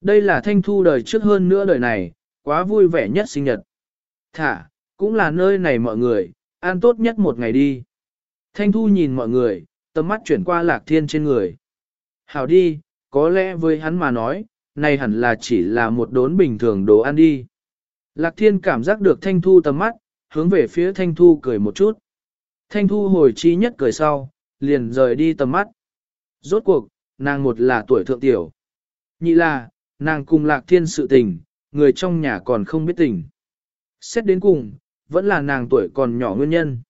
Đây là thanh thu đời trước hơn nữa đời này, quá vui vẻ nhất sinh nhật. Thả, cũng là nơi này mọi người, ăn tốt nhất một ngày đi. Thanh thu nhìn mọi người, tầm mắt chuyển qua lạc thiên trên người. Hảo đi, có lẽ với hắn mà nói, này hẳn là chỉ là một đốn bình thường đồ ăn đi. Lạc thiên cảm giác được thanh thu tầm mắt, hướng về phía thanh thu cười một chút. Thanh thu hồi chi nhất cười sau, liền rời đi tầm mắt. Rốt cuộc, nàng một là tuổi thượng tiểu. Nhị là, nàng cùng lạc thiên sự tình, người trong nhà còn không biết tình. Xét đến cùng, vẫn là nàng tuổi còn nhỏ nguyên nhân.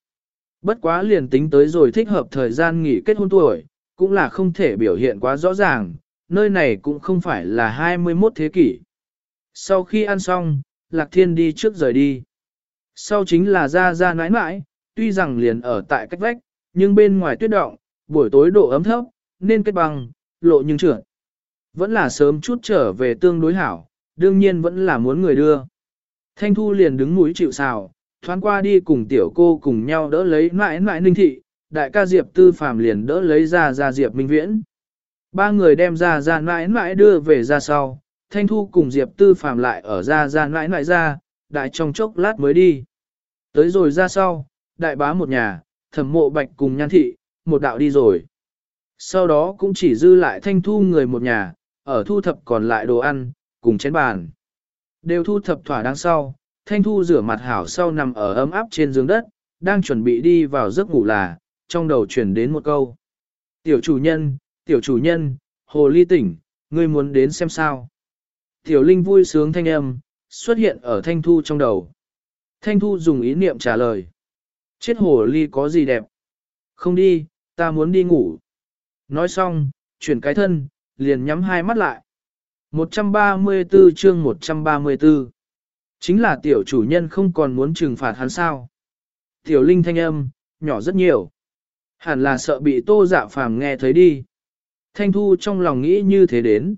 Bất quá liền tính tới rồi thích hợp thời gian nghỉ kết hôn tuổi, cũng là không thể biểu hiện quá rõ ràng, nơi này cũng không phải là 21 thế kỷ. Sau khi ăn xong, Lạc Thiên đi trước rời đi. Sau chính là ra ra nãi nãi, tuy rằng liền ở tại cách vách, nhưng bên ngoài tuyết động, buổi tối độ ấm thấp, nên kết bằng, lộ nhưng trượt. Vẫn là sớm chút trở về tương đối hảo, đương nhiên vẫn là muốn người đưa. Thanh Thu liền đứng mũi chịu sào, thoáng qua đi cùng tiểu cô cùng nhau đỡ lấy nãi nãi ninh thị, đại ca Diệp Tư Phàm liền đỡ lấy ra ra Diệp Minh Viễn. Ba người đem ra ra mãi mãi đưa về ra sau, Thanh Thu cùng Diệp Tư Phàm lại ở ra ra mãi mãi ra, đại trong chốc lát mới đi. Tới rồi ra sau, đại bá một nhà, thẩm mộ bạch cùng nhan thị, một đạo đi rồi. Sau đó cũng chỉ dư lại Thanh Thu người một nhà, ở thu thập còn lại đồ ăn, cùng chén bàn. Đều thu thập thỏa đáng sau, Thanh Thu rửa mặt hảo sau nằm ở ấm áp trên giường đất, đang chuẩn bị đi vào giấc ngủ là, trong đầu chuyển đến một câu. Tiểu chủ nhân, tiểu chủ nhân, hồ ly tỉnh, ngươi muốn đến xem sao. Tiểu linh vui sướng thanh âm, xuất hiện ở thanh thu trong đầu. Thanh thu dùng ý niệm trả lời. Chết hồ ly có gì đẹp? Không đi, ta muốn đi ngủ. Nói xong, chuyển cái thân, liền nhắm hai mắt lại. 134 chương 134 Chính là tiểu chủ nhân không còn muốn trừng phạt hắn sao. Tiểu linh thanh âm, nhỏ rất nhiều. Hẳn là sợ bị tô dạ phàm nghe thấy đi. Thanh thu trong lòng nghĩ như thế đến.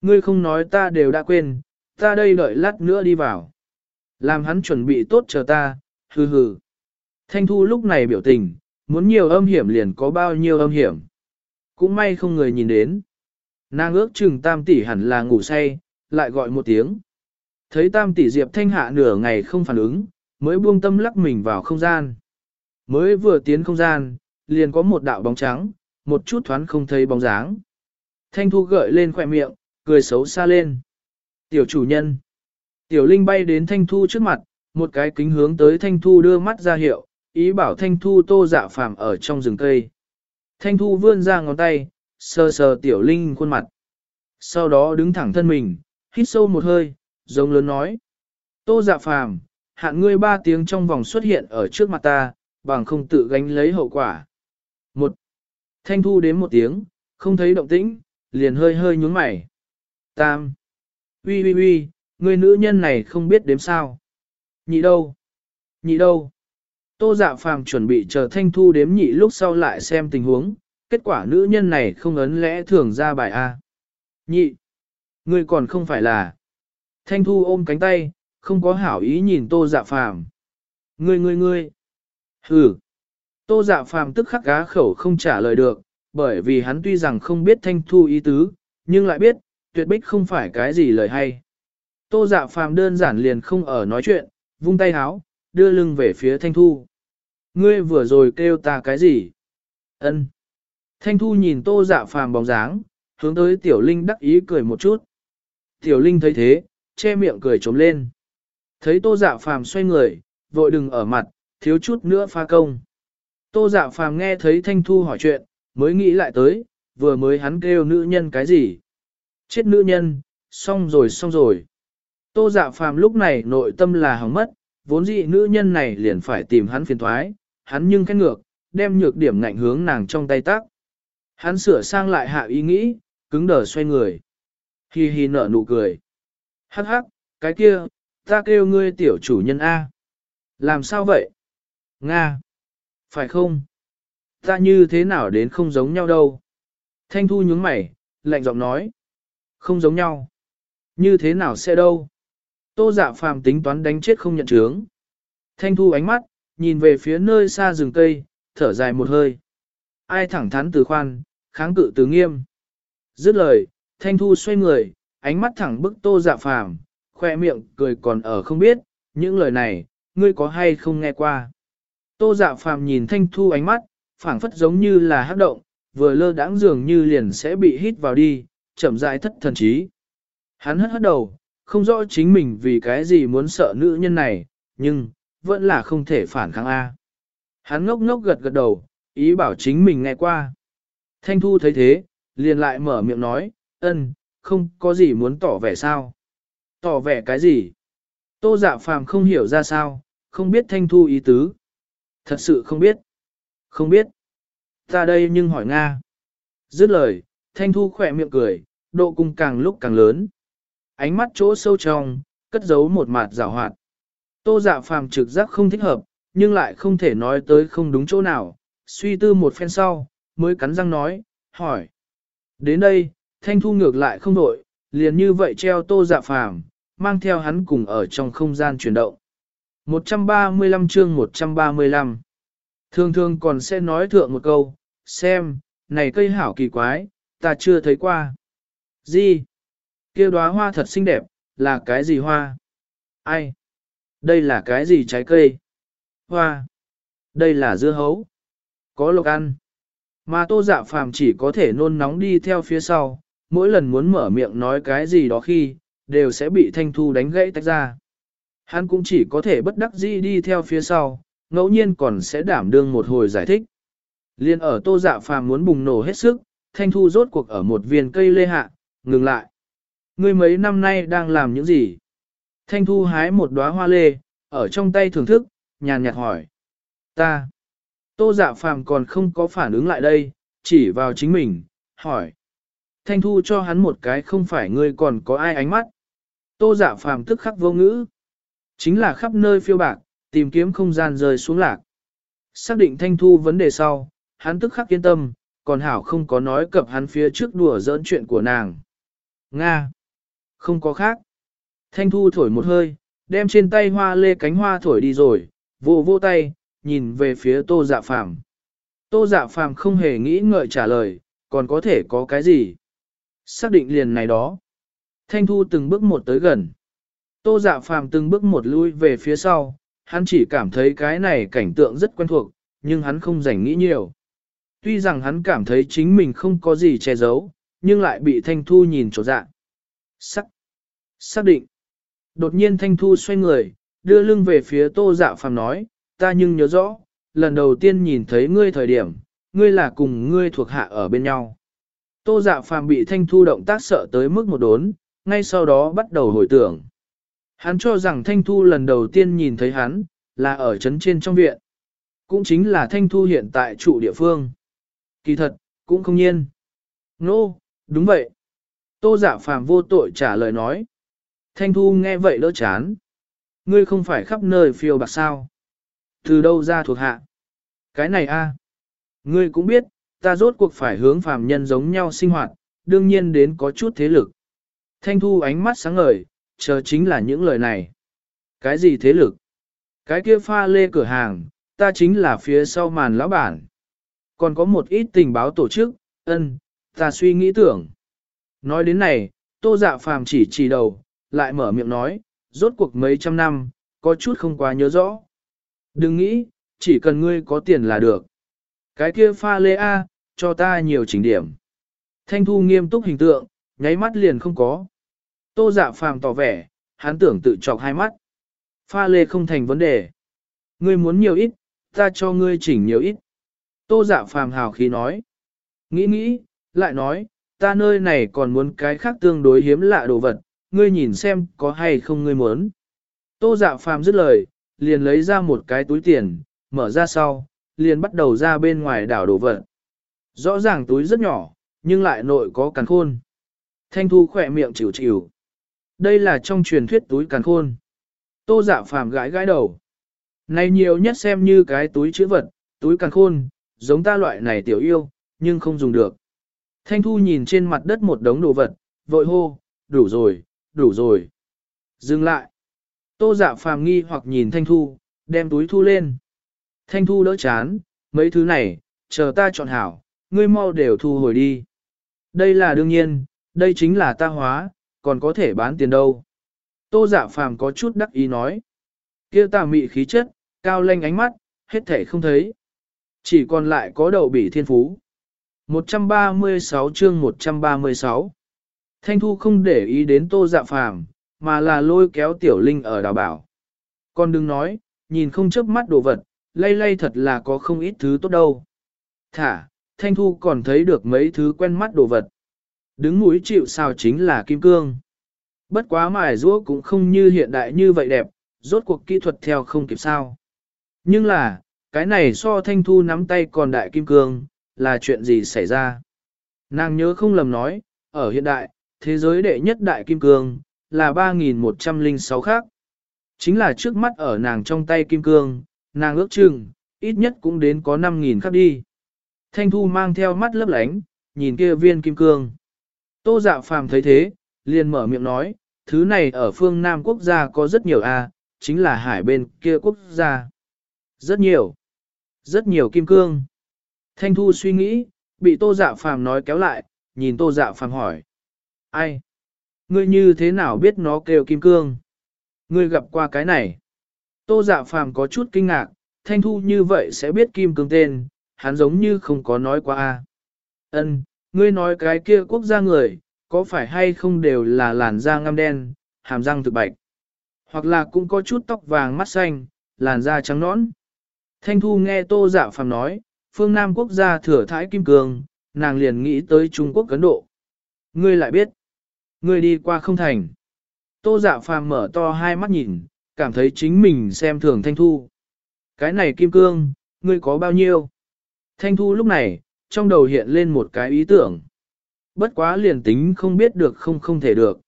Ngươi không nói ta đều đã quên, ta đây đợi lát nữa đi vào. Làm hắn chuẩn bị tốt chờ ta, hừ hừ. Thanh thu lúc này biểu tình, muốn nhiều âm hiểm liền có bao nhiêu âm hiểm. Cũng may không người nhìn đến. Nàng ước chừng tam tỷ hẳn là ngủ say, lại gọi một tiếng. Thấy tam tỷ Diệp Thanh hạ nửa ngày không phản ứng, mới buông tâm lắc mình vào không gian. Mới vừa tiến không gian, liền có một đạo bóng trắng, một chút thoáng không thấy bóng dáng. Thanh thu gợi lên khỏe miệng, cười xấu xa lên. Tiểu chủ nhân. Tiểu Linh bay đến Thanh Thu trước mặt, một cái kính hướng tới Thanh Thu đưa mắt ra hiệu, ý bảo Thanh Thu tô dạ phàm ở trong rừng cây. Thanh Thu vươn ra ngón tay, sờ sờ Tiểu Linh khuôn mặt. Sau đó đứng thẳng thân mình, hít sâu một hơi, giống lớn nói. Tô dạ phàm, hạn ngươi ba tiếng trong vòng xuất hiện ở trước mặt ta, bằng không tự gánh lấy hậu quả. Một. Thanh Thu đến một tiếng, không thấy động tĩnh, liền hơi hơi nhún mày. Tam. Ui ui ui, người nữ nhân này không biết đếm sao. Nhị đâu? Nhị đâu? Tô dạ phàm chuẩn bị chờ thanh thu đếm nhị lúc sau lại xem tình huống, kết quả nữ nhân này không ấn lẽ thường ra bài A. Nhị! người còn không phải là... Thanh thu ôm cánh tay, không có hảo ý nhìn tô dạ phàm. Ngươi ngươi ngươi! Hừ! Tô dạ phàm tức khắc gá khẩu không trả lời được, bởi vì hắn tuy rằng không biết thanh thu ý tứ, nhưng lại biết, tuyệt bích không phải cái gì lời hay. Tô dạ phàm đơn giản liền không ở nói chuyện, vung tay háo, đưa lưng về phía Thanh Thu. Ngươi vừa rồi kêu ta cái gì? Ân. Thanh Thu nhìn tô dạ phàm bóng dáng, hướng tới Tiểu Linh đắc ý cười một chút. Tiểu Linh thấy thế, che miệng cười trống lên. Thấy tô dạ phàm xoay người, vội đừng ở mặt, thiếu chút nữa pha công. Tô dạ phàm nghe thấy Thanh Thu hỏi chuyện, mới nghĩ lại tới, vừa mới hắn kêu nữ nhân cái gì? Chết nữ nhân, xong rồi xong rồi. Tô dạ phàm lúc này nội tâm là hỏng mất, vốn dĩ nữ nhân này liền phải tìm hắn phiền thoái, hắn nhưng khét ngược, đem nhược điểm ngạnh hướng nàng trong tay tác. Hắn sửa sang lại hạ ý nghĩ, cứng đờ xoay người. Hi hi nở nụ cười. Hắc hắc, cái kia, ta kêu ngươi tiểu chủ nhân A. Làm sao vậy? Nga. Phải không? Ta như thế nào đến không giống nhau đâu? Thanh thu nhướng mày, lạnh giọng nói. Không giống nhau. Như thế nào sẽ đâu? Tô dạ phàm tính toán đánh chết không nhận chướng. Thanh thu ánh mắt, nhìn về phía nơi xa rừng cây, thở dài một hơi. Ai thẳng thắn từ khoan, kháng cự từ nghiêm. Dứt lời, thanh thu xoay người, ánh mắt thẳng bức tô dạ phàm, khoe miệng cười còn ở không biết, những lời này, ngươi có hay không nghe qua. Tô dạ phàm nhìn thanh thu ánh mắt, phảng phất giống như là hát động, vừa lơ đãng dường như liền sẽ bị hít vào đi, chậm rãi thất thần trí. Hắn hất hất đầu, không rõ chính mình vì cái gì muốn sợ nữ nhân này, nhưng, vẫn là không thể phản kháng A. Hắn ngốc ngốc gật gật đầu, ý bảo chính mình nghe qua. Thanh Thu thấy thế, liền lại mở miệng nói, ân, không có gì muốn tỏ vẻ sao. Tỏ vẻ cái gì? Tô dạ phàm không hiểu ra sao, không biết Thanh Thu ý tứ. Thật sự không biết. Không biết. Ta đây nhưng hỏi Nga. Dứt lời, Thanh Thu khỏe miệng cười, độ cung càng lúc càng lớn ánh mắt chỗ sâu trong, cất giấu một mặt rào hoạt. Tô dạ phàm trực giác không thích hợp, nhưng lại không thể nói tới không đúng chỗ nào, suy tư một phen sau, mới cắn răng nói, hỏi. Đến đây, thanh thu ngược lại không đổi, liền như vậy treo tô dạ phàm, mang theo hắn cùng ở trong không gian chuyển động. 135 chương 135 Thường thường còn sẽ nói thượng một câu, xem, này cây hảo kỳ quái, ta chưa thấy qua. Gì? kia đóa hoa thật xinh đẹp, là cái gì hoa? Ai? Đây là cái gì trái cây? Hoa. Đây là dưa hấu. Có lộc ăn. Mà tô dạ phàm chỉ có thể nôn nóng đi theo phía sau, mỗi lần muốn mở miệng nói cái gì đó khi, đều sẽ bị thanh thu đánh gãy tách ra. Hắn cũng chỉ có thể bất đắc dĩ đi theo phía sau, ngẫu nhiên còn sẽ đảm đương một hồi giải thích. Liên ở tô dạ phàm muốn bùng nổ hết sức, thanh thu rốt cuộc ở một viên cây lê hạ, ngừng lại. Ngươi mấy năm nay đang làm những gì? Thanh thu hái một đóa hoa lê, ở trong tay thưởng thức, nhàn nhạt hỏi. Ta. Tô dạ phàm còn không có phản ứng lại đây, chỉ vào chính mình, hỏi. Thanh thu cho hắn một cái không phải ngươi còn có ai ánh mắt. Tô dạ phàm tức khắc vô ngữ. Chính là khắp nơi phiêu bạc, tìm kiếm không gian rơi xuống lạc. Xác định thanh thu vấn đề sau, hắn tức khắc yên tâm, còn hảo không có nói cập hắn phía trước đùa giỡn chuyện của nàng. Nga. Không có khác. Thanh thu thổi một hơi, đem trên tay hoa lê cánh hoa thổi đi rồi, vô vô tay, nhìn về phía tô dạ phàm. Tô dạ phàm không hề nghĩ ngợi trả lời, còn có thể có cái gì? Xác định liền này đó. Thanh thu từng bước một tới gần. Tô dạ phàm từng bước một lui về phía sau, hắn chỉ cảm thấy cái này cảnh tượng rất quen thuộc, nhưng hắn không rảnh nghĩ nhiều. Tuy rằng hắn cảm thấy chính mình không có gì che giấu, nhưng lại bị Thanh Thu nhìn trột dạ. Sắc. Xác định. Đột nhiên Thanh Thu xoay người, đưa lưng về phía Tô Dạ Phàm nói, ta nhưng nhớ rõ, lần đầu tiên nhìn thấy ngươi thời điểm, ngươi là cùng ngươi thuộc hạ ở bên nhau. Tô Dạ Phàm bị Thanh Thu động tác sợ tới mức một đốn, ngay sau đó bắt đầu hồi tưởng. Hắn cho rằng Thanh Thu lần đầu tiên nhìn thấy hắn, là ở trấn trên trong viện. Cũng chính là Thanh Thu hiện tại trụ địa phương. Kỳ thật, cũng không nhiên. Nô, no, đúng vậy. Tô giả phàm vô tội trả lời nói. Thanh Thu nghe vậy đỡ chán. Ngươi không phải khắp nơi phiêu bạc sao. Từ đâu ra thuộc hạ? Cái này a, Ngươi cũng biết, ta rốt cuộc phải hướng phàm nhân giống nhau sinh hoạt, đương nhiên đến có chút thế lực. Thanh Thu ánh mắt sáng ngời, chờ chính là những lời này. Cái gì thế lực? Cái kia pha lê cửa hàng, ta chính là phía sau màn lão bản. Còn có một ít tình báo tổ chức, ân, ta suy nghĩ tưởng. Nói đến này, tô dạ phàm chỉ chỉ đầu, lại mở miệng nói, rốt cuộc mấy trăm năm, có chút không quá nhớ rõ. Đừng nghĩ, chỉ cần ngươi có tiền là được. Cái kia pha lê A, cho ta nhiều chỉnh điểm. Thanh thu nghiêm túc hình tượng, nháy mắt liền không có. Tô dạ phàm tỏ vẻ, hắn tưởng tự chọc hai mắt. Pha lê không thành vấn đề. Ngươi muốn nhiều ít, ta cho ngươi chỉnh nhiều ít. Tô dạ phàm hào khí nói. Nghĩ nghĩ, lại nói, ta nơi này còn muốn cái khác tương đối hiếm lạ đồ vật, ngươi nhìn xem có hay không ngươi muốn. Tô dạ phàm dứt lời, liền lấy ra một cái túi tiền, mở ra sau, liền bắt đầu ra bên ngoài đảo đồ vật. Rõ ràng túi rất nhỏ, nhưng lại nội có càn khôn. Thanh thu khỏe miệng chịu chịu. Đây là trong truyền thuyết túi càn khôn. Tô dạ phàm gãi gãi đầu. Này nhiều nhất xem như cái túi chữ vật, túi càn khôn, giống ta loại này tiểu yêu, nhưng không dùng được. Thanh Thu nhìn trên mặt đất một đống đồ vật, vội hô, đủ rồi, đủ rồi. Dừng lại. Tô dạ phàm nghi hoặc nhìn Thanh Thu, đem túi thu lên. Thanh Thu đỡ chán, mấy thứ này, chờ ta chọn hảo, ngươi mau đều thu hồi đi. Đây là đương nhiên, đây chính là ta hóa, còn có thể bán tiền đâu. Tô dạ phàm có chút đắc ý nói. kia tà mị khí chất, cao lanh ánh mắt, hết thể không thấy. Chỉ còn lại có đậu bỉ thiên phú. 136 chương 136 Thanh Thu không để ý đến tô dạ phàm, mà là lôi kéo tiểu linh ở đào bảo. Con đừng nói, nhìn không chớp mắt đồ vật, lay lay thật là có không ít thứ tốt đâu. Thả, Thanh Thu còn thấy được mấy thứ quen mắt đồ vật. Đứng mũi chịu sao chính là kim cương. Bất quá mài rũa cũng không như hiện đại như vậy đẹp, rốt cuộc kỹ thuật theo không kịp sao. Nhưng là, cái này so thanh thu nắm tay còn đại kim cương, là chuyện gì xảy ra? Nàng nhớ không lầm nói, ở hiện đại, thế giới đệ nhất đại kim cương, là 3.106 khác. Chính là trước mắt ở nàng trong tay kim cương, nàng ước chừng, ít nhất cũng đến có 5.000 khác đi. Thanh thu mang theo mắt lấp lánh, nhìn kia viên kim cương. Tô dạ phàm thấy thế, liền mở miệng nói, thứ này ở phương Nam quốc gia có rất nhiều a, chính là hải bên kia quốc gia. Rất nhiều. Rất nhiều kim cương. Thanh Thu suy nghĩ, bị Tô Dạ Phàm nói kéo lại, nhìn Tô Dạ Phàm hỏi. Ai? Ngươi như thế nào biết nó kêu kim cương? Ngươi gặp qua cái này. Tô Dạ Phàm có chút kinh ngạc, Thanh Thu như vậy sẽ biết kim cương tên, hắn giống như không có nói qua. a. Ân, ngươi nói cái kia quốc gia người, có phải hay không đều là làn da ngăm đen, hàm răng thực bạch. Hoặc là cũng có chút tóc vàng mắt xanh, làn da trắng nõn. Thanh Thu nghe Tô Dạ Phàm nói, phương Nam quốc gia thừa thái kim cương, nàng liền nghĩ tới Trung Quốc Ấn Độ. Ngươi lại biết, ngươi đi qua không thành. Tô dạ phàm mở to hai mắt nhìn, cảm thấy chính mình xem thường Thanh Thu. Cái này kim cương, ngươi có bao nhiêu? Thanh Thu lúc này, trong đầu hiện lên một cái ý tưởng. Bất quá liền tính không biết được không không thể được.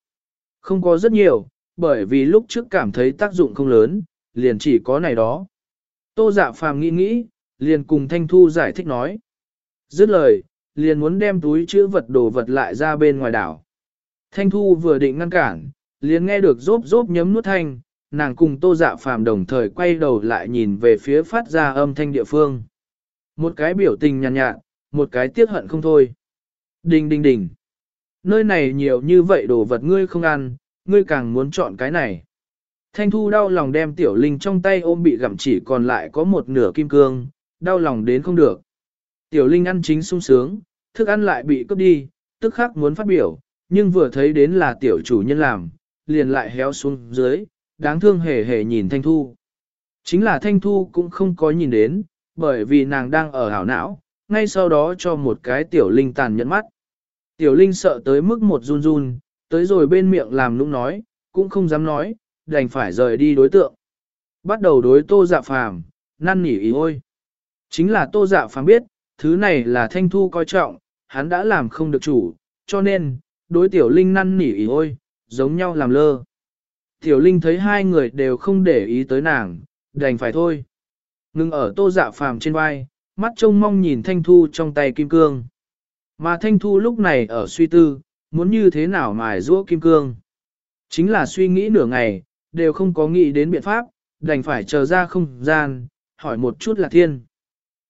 Không có rất nhiều, bởi vì lúc trước cảm thấy tác dụng không lớn, liền chỉ có này đó. Tô dạ phàm nghĩ nghĩ, liền cùng Thanh Thu giải thích nói. Dứt lời, liền muốn đem túi chữ vật đồ vật lại ra bên ngoài đảo. Thanh Thu vừa định ngăn cản, liền nghe được rốp rốp nhấm nuốt thanh, nàng cùng tô dạ phàm đồng thời quay đầu lại nhìn về phía phát ra âm thanh địa phương. Một cái biểu tình nhàn nhạt, nhạt, một cái tiếc hận không thôi. Đình đình đình. Nơi này nhiều như vậy đồ vật ngươi không ăn, ngươi càng muốn chọn cái này. Thanh Thu đau lòng đem tiểu linh trong tay ôm bị gặm chỉ còn lại có một nửa kim cương, đau lòng đến không được. Tiểu linh ăn chính sung sướng, thức ăn lại bị cướp đi, tức khắc muốn phát biểu, nhưng vừa thấy đến là tiểu chủ nhân làm, liền lại héo xuống dưới, đáng thương hề hề nhìn Thanh Thu. Chính là Thanh Thu cũng không có nhìn đến, bởi vì nàng đang ở hảo não, ngay sau đó cho một cái tiểu linh tàn nhẫn mắt. Tiểu linh sợ tới mức một run run, tới rồi bên miệng làm nũng nói, cũng không dám nói, đành phải rời đi đối tượng. Bắt đầu đối tô dạ phàm, năn nỉ ý ôi. Chính là tô dạ phàm biết, thứ này là thanh thu coi trọng, hắn đã làm không được chủ, cho nên, đối tiểu linh năn nỉ ý ôi, giống nhau làm lơ. Tiểu linh thấy hai người đều không để ý tới nàng, đành phải thôi. Ngưng ở tô dạ phàm trên vai, mắt trông mong nhìn thanh thu trong tay kim cương. Mà thanh thu lúc này ở suy tư, muốn như thế nào mài rũa kim cương. Chính là suy nghĩ nửa ngày, đều không có nghĩ đến biện pháp, đành phải chờ ra không gian, hỏi một chút là thiên.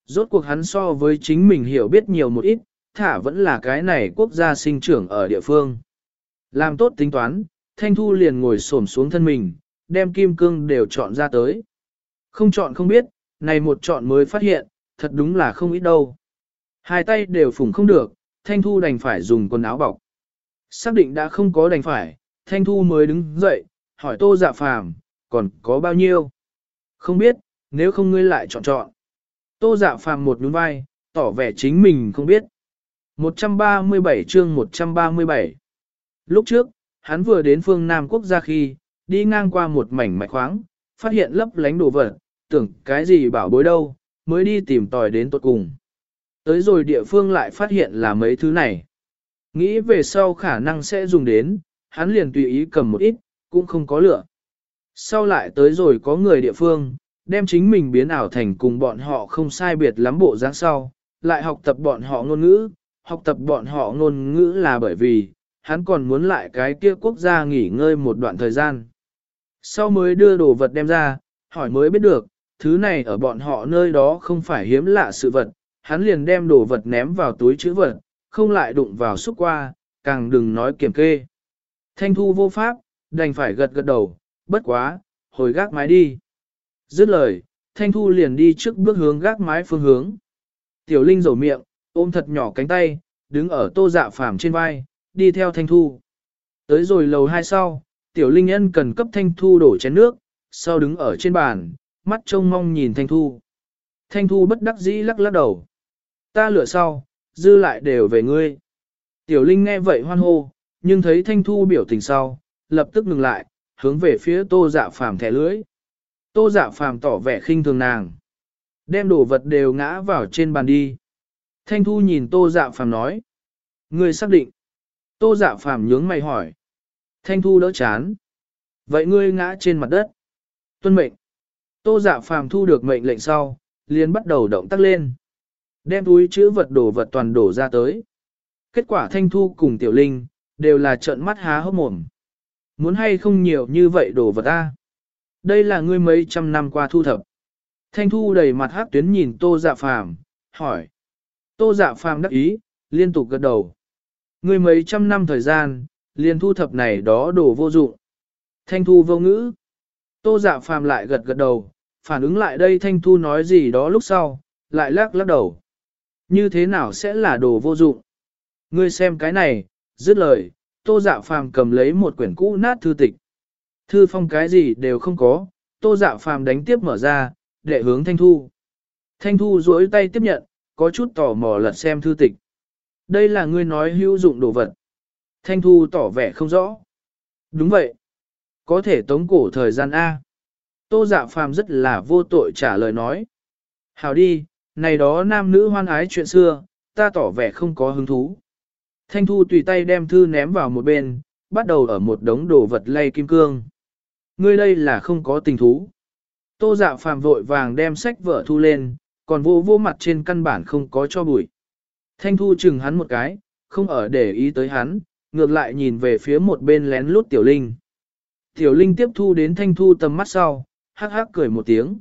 Rốt cuộc hắn so với chính mình hiểu biết nhiều một ít, thả vẫn là cái này quốc gia sinh trưởng ở địa phương. Làm tốt tính toán, Thanh Thu liền ngồi xổm xuống thân mình, đem kim cương đều chọn ra tới. Không chọn không biết, này một chọn mới phát hiện, thật đúng là không ít đâu. Hai tay đều phủng không được, Thanh Thu đành phải dùng quần áo bọc. Xác định đã không có đành phải, Thanh Thu mới đứng dậy, hỏi Tô Dạ Phàm, còn có bao nhiêu? Không biết, nếu không ngươi lại chọn chọn. Tô Dạ Phàm một nhún vai, tỏ vẻ chính mình không biết. 137 chương 137 Lúc trước, hắn vừa đến phương Nam quốc gia khi, đi ngang qua một mảnh mạch khoáng, phát hiện lấp lánh đồ vật, tưởng cái gì bảo bối đâu, mới đi tìm tòi đến tốt cùng. Tới rồi địa phương lại phát hiện là mấy thứ này. Nghĩ về sau khả năng sẽ dùng đến, hắn liền tùy ý cầm một ít, cũng không có lựa. Sau lại tới rồi có người địa phương, đem chính mình biến ảo thành cùng bọn họ không sai biệt lắm bộ dáng sau, lại học tập bọn họ ngôn ngữ, học tập bọn họ ngôn ngữ là bởi vì, hắn còn muốn lại cái kia quốc gia nghỉ ngơi một đoạn thời gian. Sau mới đưa đồ vật đem ra, hỏi mới biết được, thứ này ở bọn họ nơi đó không phải hiếm lạ sự vật, hắn liền đem đồ vật ném vào túi chữ vật, không lại đụng vào xúc qua, càng đừng nói kiểm kê. Thanh thu vô pháp, đành phải gật gật đầu, bất quá, hồi gác mái đi. Dứt lời, Thanh thu liền đi trước bước hướng gác mái phương hướng. Tiểu Linh rổ miệng, ôm thật nhỏ cánh tay, đứng ở tô dạ phàm trên vai, đi theo Thanh thu. Tới rồi lầu hai sau, Tiểu Linh ân cần cấp Thanh thu đổ chén nước, sau đứng ở trên bàn, mắt trông mong nhìn Thanh thu. Thanh thu bất đắc dĩ lắc lắc đầu. Ta lựa sau, dư lại đều về ngươi. Tiểu Linh nghe vậy hoan hô, nhưng thấy Thanh Thu biểu tình sau, lập tức ngừng lại, hướng về phía Tô Dạ Phàm thẻ lưới. Tô Dạ Phàm tỏ vẻ khinh thường nàng, đem đồ vật đều ngã vào trên bàn đi. Thanh Thu nhìn Tô Dạ Phàm nói, ngươi xác định. Tô Dạ Phàm nhướng mày hỏi. Thanh Thu đỡ chán. Vậy ngươi ngã trên mặt đất. Tuân mệnh. Tô Dạ Phàm thu được mệnh lệnh sau, liền bắt đầu động tác lên. Đem túi chữ vật đổ vật toàn đổ ra tới. Kết quả Thanh Thu cùng Tiểu Linh, đều là trợn mắt há hốc mồm. Muốn hay không nhiều như vậy đổ vật ta. Đây là ngươi mấy trăm năm qua thu thập. Thanh Thu đầy mặt hát tuyến nhìn Tô Dạ Phàm, hỏi. Tô Dạ Phàm đắc ý, liên tục gật đầu. Ngươi mấy trăm năm thời gian, liền thu thập này đó đổ vô dụng. Thanh Thu vô ngữ. Tô Dạ Phàm lại gật gật đầu, phản ứng lại đây Thanh Thu nói gì đó lúc sau, lại lắc lắc đầu. Như thế nào sẽ là đồ vô dụng? Ngươi xem cái này, dứt lời, tô dạ phàm cầm lấy một quyển cũ nát thư tịch. Thư phong cái gì đều không có, tô dạ phàm đánh tiếp mở ra, để hướng thanh thu. Thanh thu duỗi tay tiếp nhận, có chút tò mò lật xem thư tịch. Đây là ngươi nói hữu dụng đồ vật. Thanh Thu tỏ vẻ không rõ. Đúng vậy. Có thể tống cổ thời gian A. Tô dạ phàm rất là vô tội trả lời nói. Hào đi, này đó nam nữ hoan ái chuyện xưa, ta tỏ vẻ không có hứng thú. Thanh Thu tùy tay đem thư ném vào một bên, bắt đầu ở một đống đồ vật lay kim cương. Ngươi đây là không có tình thú. Tô dạ phàm vội vàng đem sách vở thu lên, còn vô vô mặt trên căn bản không có cho bụi. Thanh Thu chừng hắn một cái, không ở để ý tới hắn, ngược lại nhìn về phía một bên lén lút Tiểu Linh. Tiểu Linh tiếp thu đến Thanh Thu tầm mắt sau, hắc hắc cười một tiếng.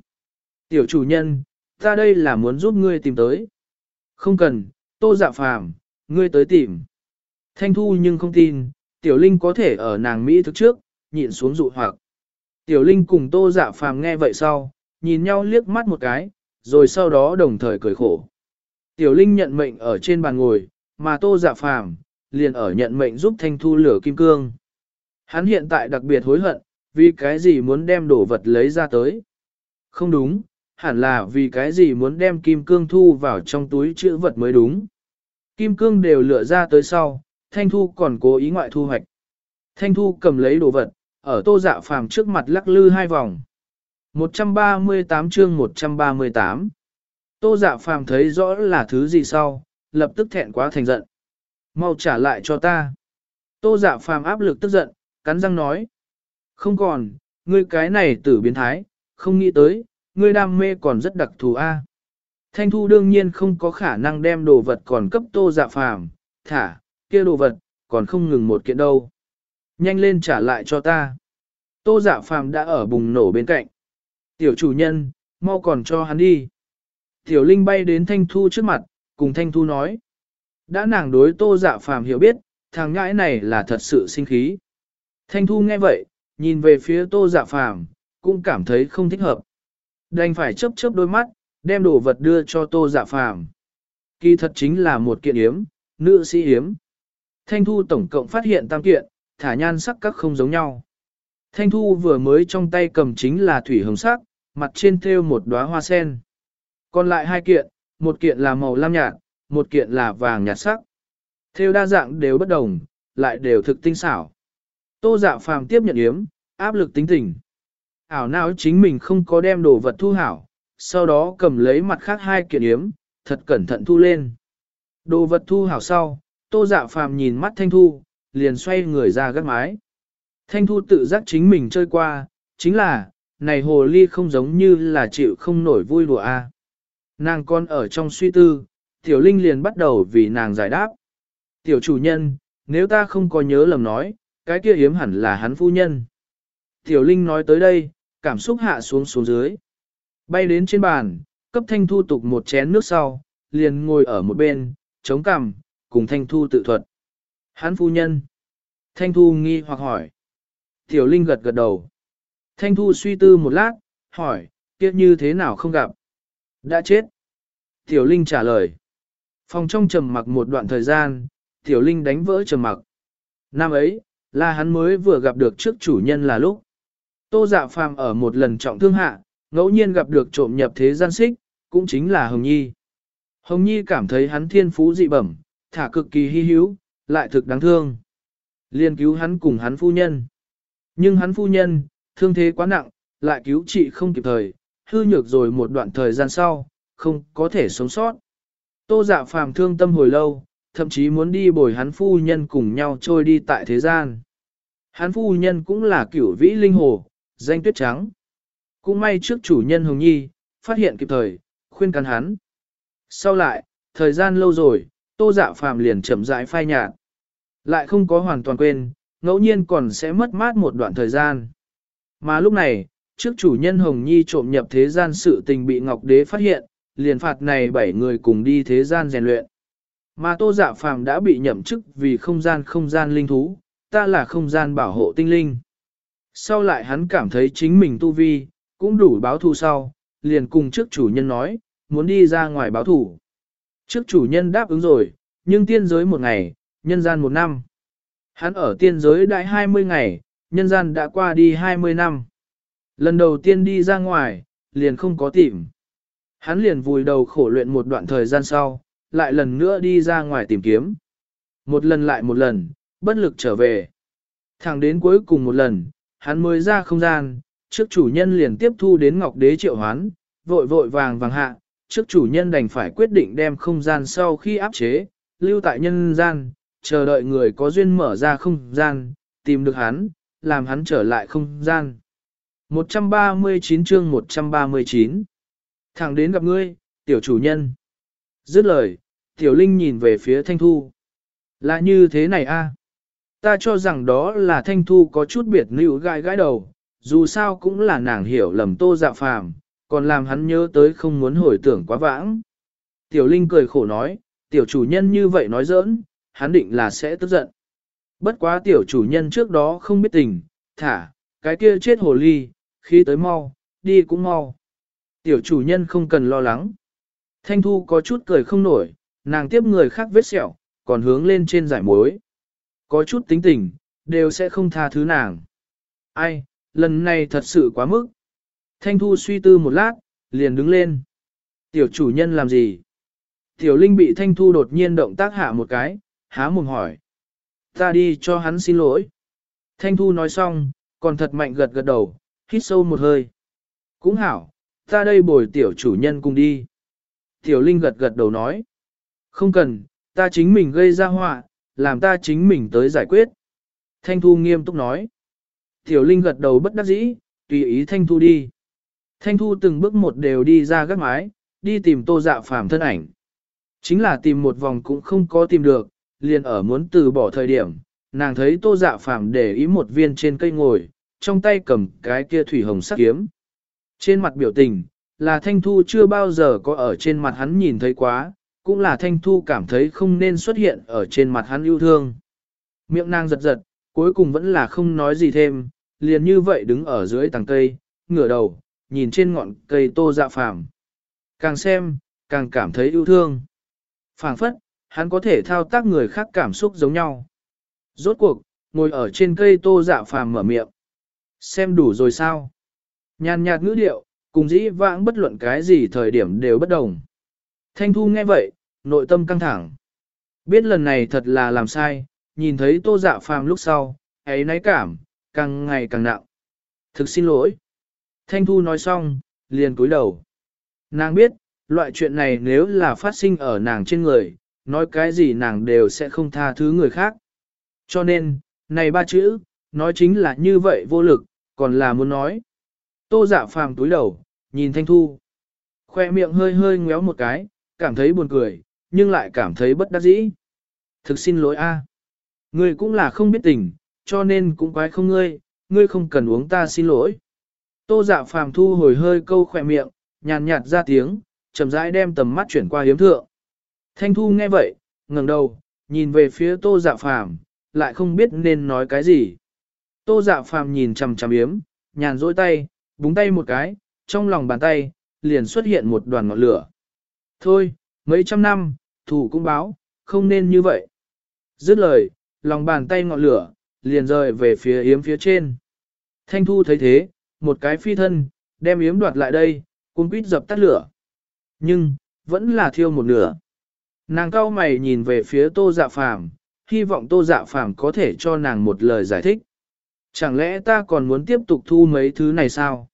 Tiểu chủ nhân, ta đây là muốn giúp ngươi tìm tới. Không cần, tô dạ phàm, ngươi tới tìm. Thanh Thu nhưng không tin, Tiểu Linh có thể ở nàng Mỹ thức trước, nhịn xuống dụ hoặc. Tiểu Linh cùng tô dạ phàm nghe vậy sau, nhìn nhau liếc mắt một cái, rồi sau đó đồng thời cười khổ. Tiểu Linh nhận mệnh ở trên bàn ngồi, mà tô dạ phàm, liền ở nhận mệnh giúp Thanh Thu lửa kim cương. Hắn hiện tại đặc biệt hối hận, vì cái gì muốn đem đồ vật lấy ra tới. Không đúng, hẳn là vì cái gì muốn đem kim cương thu vào trong túi chữ vật mới đúng. Kim cương đều lựa ra tới sau, Thanh Thu còn cố ý ngoại thu hoạch. Thanh Thu cầm lấy đồ vật, ở tô dạ phàm trước mặt lắc lư hai vòng. 138 chương 138 Tô dạ phàm thấy rõ là thứ gì sau, lập tức thẹn quá thành giận. Mau trả lại cho ta. Tô dạ phàm áp lực tức giận, cắn răng nói. Không còn, ngươi cái này tử biến thái, không nghĩ tới, ngươi đam mê còn rất đặc thù a. Thanh thu đương nhiên không có khả năng đem đồ vật còn cấp tô dạ phàm, thả, kia đồ vật, còn không ngừng một kiện đâu. Nhanh lên trả lại cho ta. Tô dạ phàm đã ở bùng nổ bên cạnh. Tiểu chủ nhân, mau còn cho hắn đi. Tiểu Linh bay đến Thanh Thu trước mặt, cùng Thanh Thu nói. Đã nàng đối tô dạ phàm hiểu biết, thằng ngãi này là thật sự sinh khí. Thanh Thu nghe vậy, nhìn về phía tô dạ phàm, cũng cảm thấy không thích hợp. Đành phải chớp chớp đôi mắt, đem đồ vật đưa cho tô dạ phàm. Kỳ thật chính là một kiện yếm, nữ sĩ yếm. Thanh Thu tổng cộng phát hiện tam kiện, thả nhan sắc các không giống nhau. Thanh Thu vừa mới trong tay cầm chính là thủy hồng sắc, mặt trên thêu một đóa hoa sen. Còn lại hai kiện, một kiện là màu lam nhạt, một kiện là vàng nhạt sắc. Thêu đa dạng đều bất đồng, lại đều thực tinh xảo. Tô dạ phàm tiếp nhận yếm, áp lực tính tình. Ảo não chính mình không có đem đồ vật thu hảo, sau đó cầm lấy mặt khác hai kiện yếm, thật cẩn thận thu lên. Đồ vật thu hảo sau, tô dạ phàm nhìn mắt thanh thu, liền xoay người ra gác mái. Thanh thu tự giác chính mình chơi qua, chính là, này hồ ly không giống như là chịu không nổi vui đùa a. Nàng con ở trong suy tư, tiểu linh liền bắt đầu vì nàng giải đáp. Tiểu chủ nhân, nếu ta không có nhớ lầm nói, cái kia hiếm hẳn là hắn phu nhân. Tiểu linh nói tới đây, cảm xúc hạ xuống xuống dưới. Bay đến trên bàn, cấp thanh thu tục một chén nước sau, liền ngồi ở một bên, chống cằm, cùng thanh thu tự thuật. Hắn phu nhân. Thanh thu nghi hoặc hỏi. Tiểu linh gật gật đầu. Thanh thu suy tư một lát, hỏi, kia như thế nào không gặp? Đã chết. Tiểu linh trả lời. Phòng trong trầm mặc một đoạn thời gian, tiểu linh đánh vỡ trầm mặc. Năm ấy, là hắn mới vừa gặp được trước chủ nhân là lúc. Tô dạ phàm ở một lần trọng thương hạ, ngẫu nhiên gặp được trộm nhập thế gian xích, cũng chính là Hồng Nhi. Hồng Nhi cảm thấy hắn thiên phú dị bẩm, thả cực kỳ hy hữu, lại thực đáng thương. Liên cứu hắn cùng hắn phu nhân. Nhưng hắn phu nhân, thương thế quá nặng, lại cứu trị không kịp thời, hư nhược rồi một đoạn thời gian sau, không có thể sống sót. Tô dạ phàm thương tâm hồi lâu, thậm chí muốn đi bồi hắn phu nhân cùng nhau trôi đi tại thế gian. Hắn phu nhân cũng là cửu vĩ linh hồ, danh tuyết trắng. Cũng may trước chủ nhân Hồng Nhi, phát hiện kịp thời, khuyên can hắn. Sau lại, thời gian lâu rồi, tô dạ phàm liền chậm rãi phai nhạt. Lại không có hoàn toàn quên, ngẫu nhiên còn sẽ mất mát một đoạn thời gian. Mà lúc này, trước chủ nhân Hồng Nhi trộm nhập thế gian sự tình bị Ngọc Đế phát hiện, liền phạt này bảy người cùng đi thế gian rèn luyện. Mà Tô Dạ Phàm đã bị nhậm chức vì không gian không gian linh thú, ta là không gian bảo hộ tinh linh. Sau lại hắn cảm thấy chính mình tu vi, cũng đủ báo thù sau, liền cùng trước chủ nhân nói, muốn đi ra ngoài báo thù. Trước chủ nhân đáp ứng rồi, nhưng tiên giới một ngày, nhân gian một năm. Hắn ở tiên giới đại 20 ngày, nhân gian đã qua đi 20 năm. Lần đầu tiên đi ra ngoài, liền không có tìm. Hắn liền vùi đầu khổ luyện một đoạn thời gian sau, lại lần nữa đi ra ngoài tìm kiếm. Một lần lại một lần, bất lực trở về. Thẳng đến cuối cùng một lần, hắn mới ra không gian, trước chủ nhân liền tiếp thu đến ngọc đế triệu hoán, vội vội vàng vàng hạ, trước chủ nhân đành phải quyết định đem không gian sau khi áp chế, lưu tại nhân gian, chờ đợi người có duyên mở ra không gian, tìm được hắn, làm hắn trở lại không gian. 139 chương 139 Thẳng đến gặp ngươi, tiểu chủ nhân. Dứt lời, tiểu linh nhìn về phía thanh thu. Là như thế này a Ta cho rằng đó là thanh thu có chút biệt nữ gai gãi đầu, dù sao cũng là nàng hiểu lầm tô dạ phàm, còn làm hắn nhớ tới không muốn hồi tưởng quá vãng. Tiểu Linh cười khổ nói, tiểu chủ nhân như vậy nói giỡn, hắn định là sẽ tức giận. Bất quá tiểu chủ nhân trước đó không biết tình, thả, cái kia chết hồ ly, khi tới mau, đi cũng mau. Tiểu chủ nhân không cần lo lắng. Thanh Thu có chút cười không nổi, nàng tiếp người khác vết sẹo, còn hướng lên trên giải mối. Có chút tính tình, đều sẽ không tha thứ nàng. Ai, lần này thật sự quá mức. Thanh Thu suy tư một lát, liền đứng lên. Tiểu chủ nhân làm gì? Tiểu Linh bị Thanh Thu đột nhiên động tác hạ một cái, há mồm hỏi. Ta đi cho hắn xin lỗi. Thanh Thu nói xong, còn thật mạnh gật gật đầu, hít sâu một hơi. Cũng hảo, ta đây bồi tiểu chủ nhân cùng đi. Tiểu Linh gật gật đầu nói. Không cần, ta chính mình gây ra họa, làm ta chính mình tới giải quyết. Thanh Thu nghiêm túc nói. Tiểu Linh gật đầu bất đắc dĩ, tùy ý Thanh Thu đi. Thanh Thu từng bước một đều đi ra gác mái, đi tìm tô dạ phàm thân ảnh. Chính là tìm một vòng cũng không có tìm được, liền ở muốn từ bỏ thời điểm, nàng thấy tô dạ phàm để ý một viên trên cây ngồi, trong tay cầm cái kia thủy hồng sắc kiếm. Trên mặt biểu tình, là Thanh Thu chưa bao giờ có ở trên mặt hắn nhìn thấy quá, cũng là Thanh Thu cảm thấy không nên xuất hiện ở trên mặt hắn yêu thương. Miệng nàng giật giật, cuối cùng vẫn là không nói gì thêm, liền như vậy đứng ở dưới tầng cây, ngửa đầu, nhìn trên ngọn cây tô dạ phàm. Càng xem, càng cảm thấy yêu thương. phảng phất, hắn có thể thao tác người khác cảm xúc giống nhau. Rốt cuộc, ngồi ở trên cây tô dạ phàm mở miệng. Xem đủ rồi sao? Nhàn nhạt ngữ điệu, cùng dĩ vãng bất luận cái gì thời điểm đều bất đồng. Thanh Thu nghe vậy, nội tâm căng thẳng. Biết lần này thật là làm sai, nhìn thấy tô dạ phàm lúc sau, ấy náy cảm, càng ngày càng nặng. Thực xin lỗi. Thanh Thu nói xong, liền cúi đầu. Nàng biết, loại chuyện này nếu là phát sinh ở nàng trên người, nói cái gì nàng đều sẽ không tha thứ người khác. Cho nên, này ba chữ, nói chính là như vậy vô lực, còn là muốn nói. Tô dạ phàm túi đầu, nhìn Thanh Thu. Khoe miệng hơi hơi ngéo một cái, cảm thấy buồn cười, nhưng lại cảm thấy bất đắc dĩ. Thực xin lỗi a, Ngươi cũng là không biết tình, cho nên cũng quái không ngươi, ngươi không cần uống ta xin lỗi. Tô dạ phàm thu hồi hơi câu khỏe miệng, nhàn nhạt ra tiếng, chậm rãi đem tầm mắt chuyển qua hiếm thượng. Thanh thu nghe vậy, ngẩng đầu, nhìn về phía tô dạ phàm, lại không biết nên nói cái gì. Tô dạ phàm nhìn chằm chằm yếm, nhàn rỗi tay, búng tay một cái, trong lòng bàn tay, liền xuất hiện một đoàn ngọn lửa. Thôi, mấy trăm năm, thủ cũng báo, không nên như vậy. Dứt lời, lòng bàn tay ngọn lửa, liền rời về phía yếm phía trên. Thanh thu thấy thế, một cái phi thân, đem yếm đoạt lại đây, cung quýt dập tắt lửa. Nhưng, vẫn là thiêu một nửa. Nàng cao mày nhìn về phía tô dạ phàm, hy vọng tô dạ phàm có thể cho nàng một lời giải thích. Chẳng lẽ ta còn muốn tiếp tục thu mấy thứ này sao?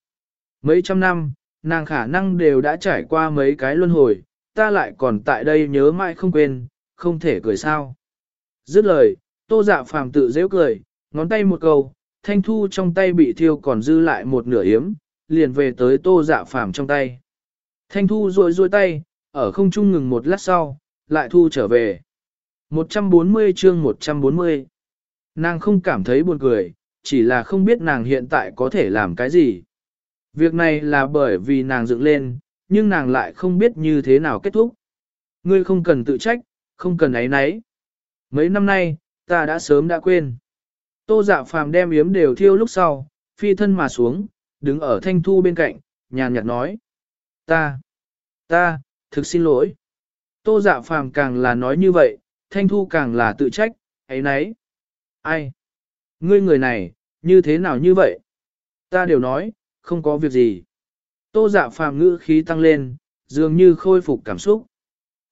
Mấy trăm năm, nàng khả năng đều đã trải qua mấy cái luân hồi, ta lại còn tại đây nhớ mãi không quên, không thể cười sao. Dứt lời, tô dạ phàm tự dễ cười, ngón tay một câu, thanh thu trong tay bị thiêu còn dư lại một nửa yếm, liền về tới tô dạ phàm trong tay. Thanh thu rôi rôi tay, ở không trung ngừng một lát sau, lại thu trở về. 140 chương 140 Nàng không cảm thấy buồn cười, chỉ là không biết nàng hiện tại có thể làm cái gì. Việc này là bởi vì nàng dựng lên, nhưng nàng lại không biết như thế nào kết thúc. Ngươi không cần tự trách, không cần ấy nấy. Mấy năm nay, ta đã sớm đã quên. Tô dạ phàm đem yếm đều thiêu lúc sau, phi thân mà xuống, đứng ở thanh thu bên cạnh, nhàn nhạt nói. Ta, ta, thực xin lỗi. Tô dạ phàm càng là nói như vậy, thanh thu càng là tự trách, ấy nấy. Ai? Ngươi người này, như thế nào như vậy? Ta đều nói, không có việc gì. Tô dạ phàm ngữ khí tăng lên, dường như khôi phục cảm xúc.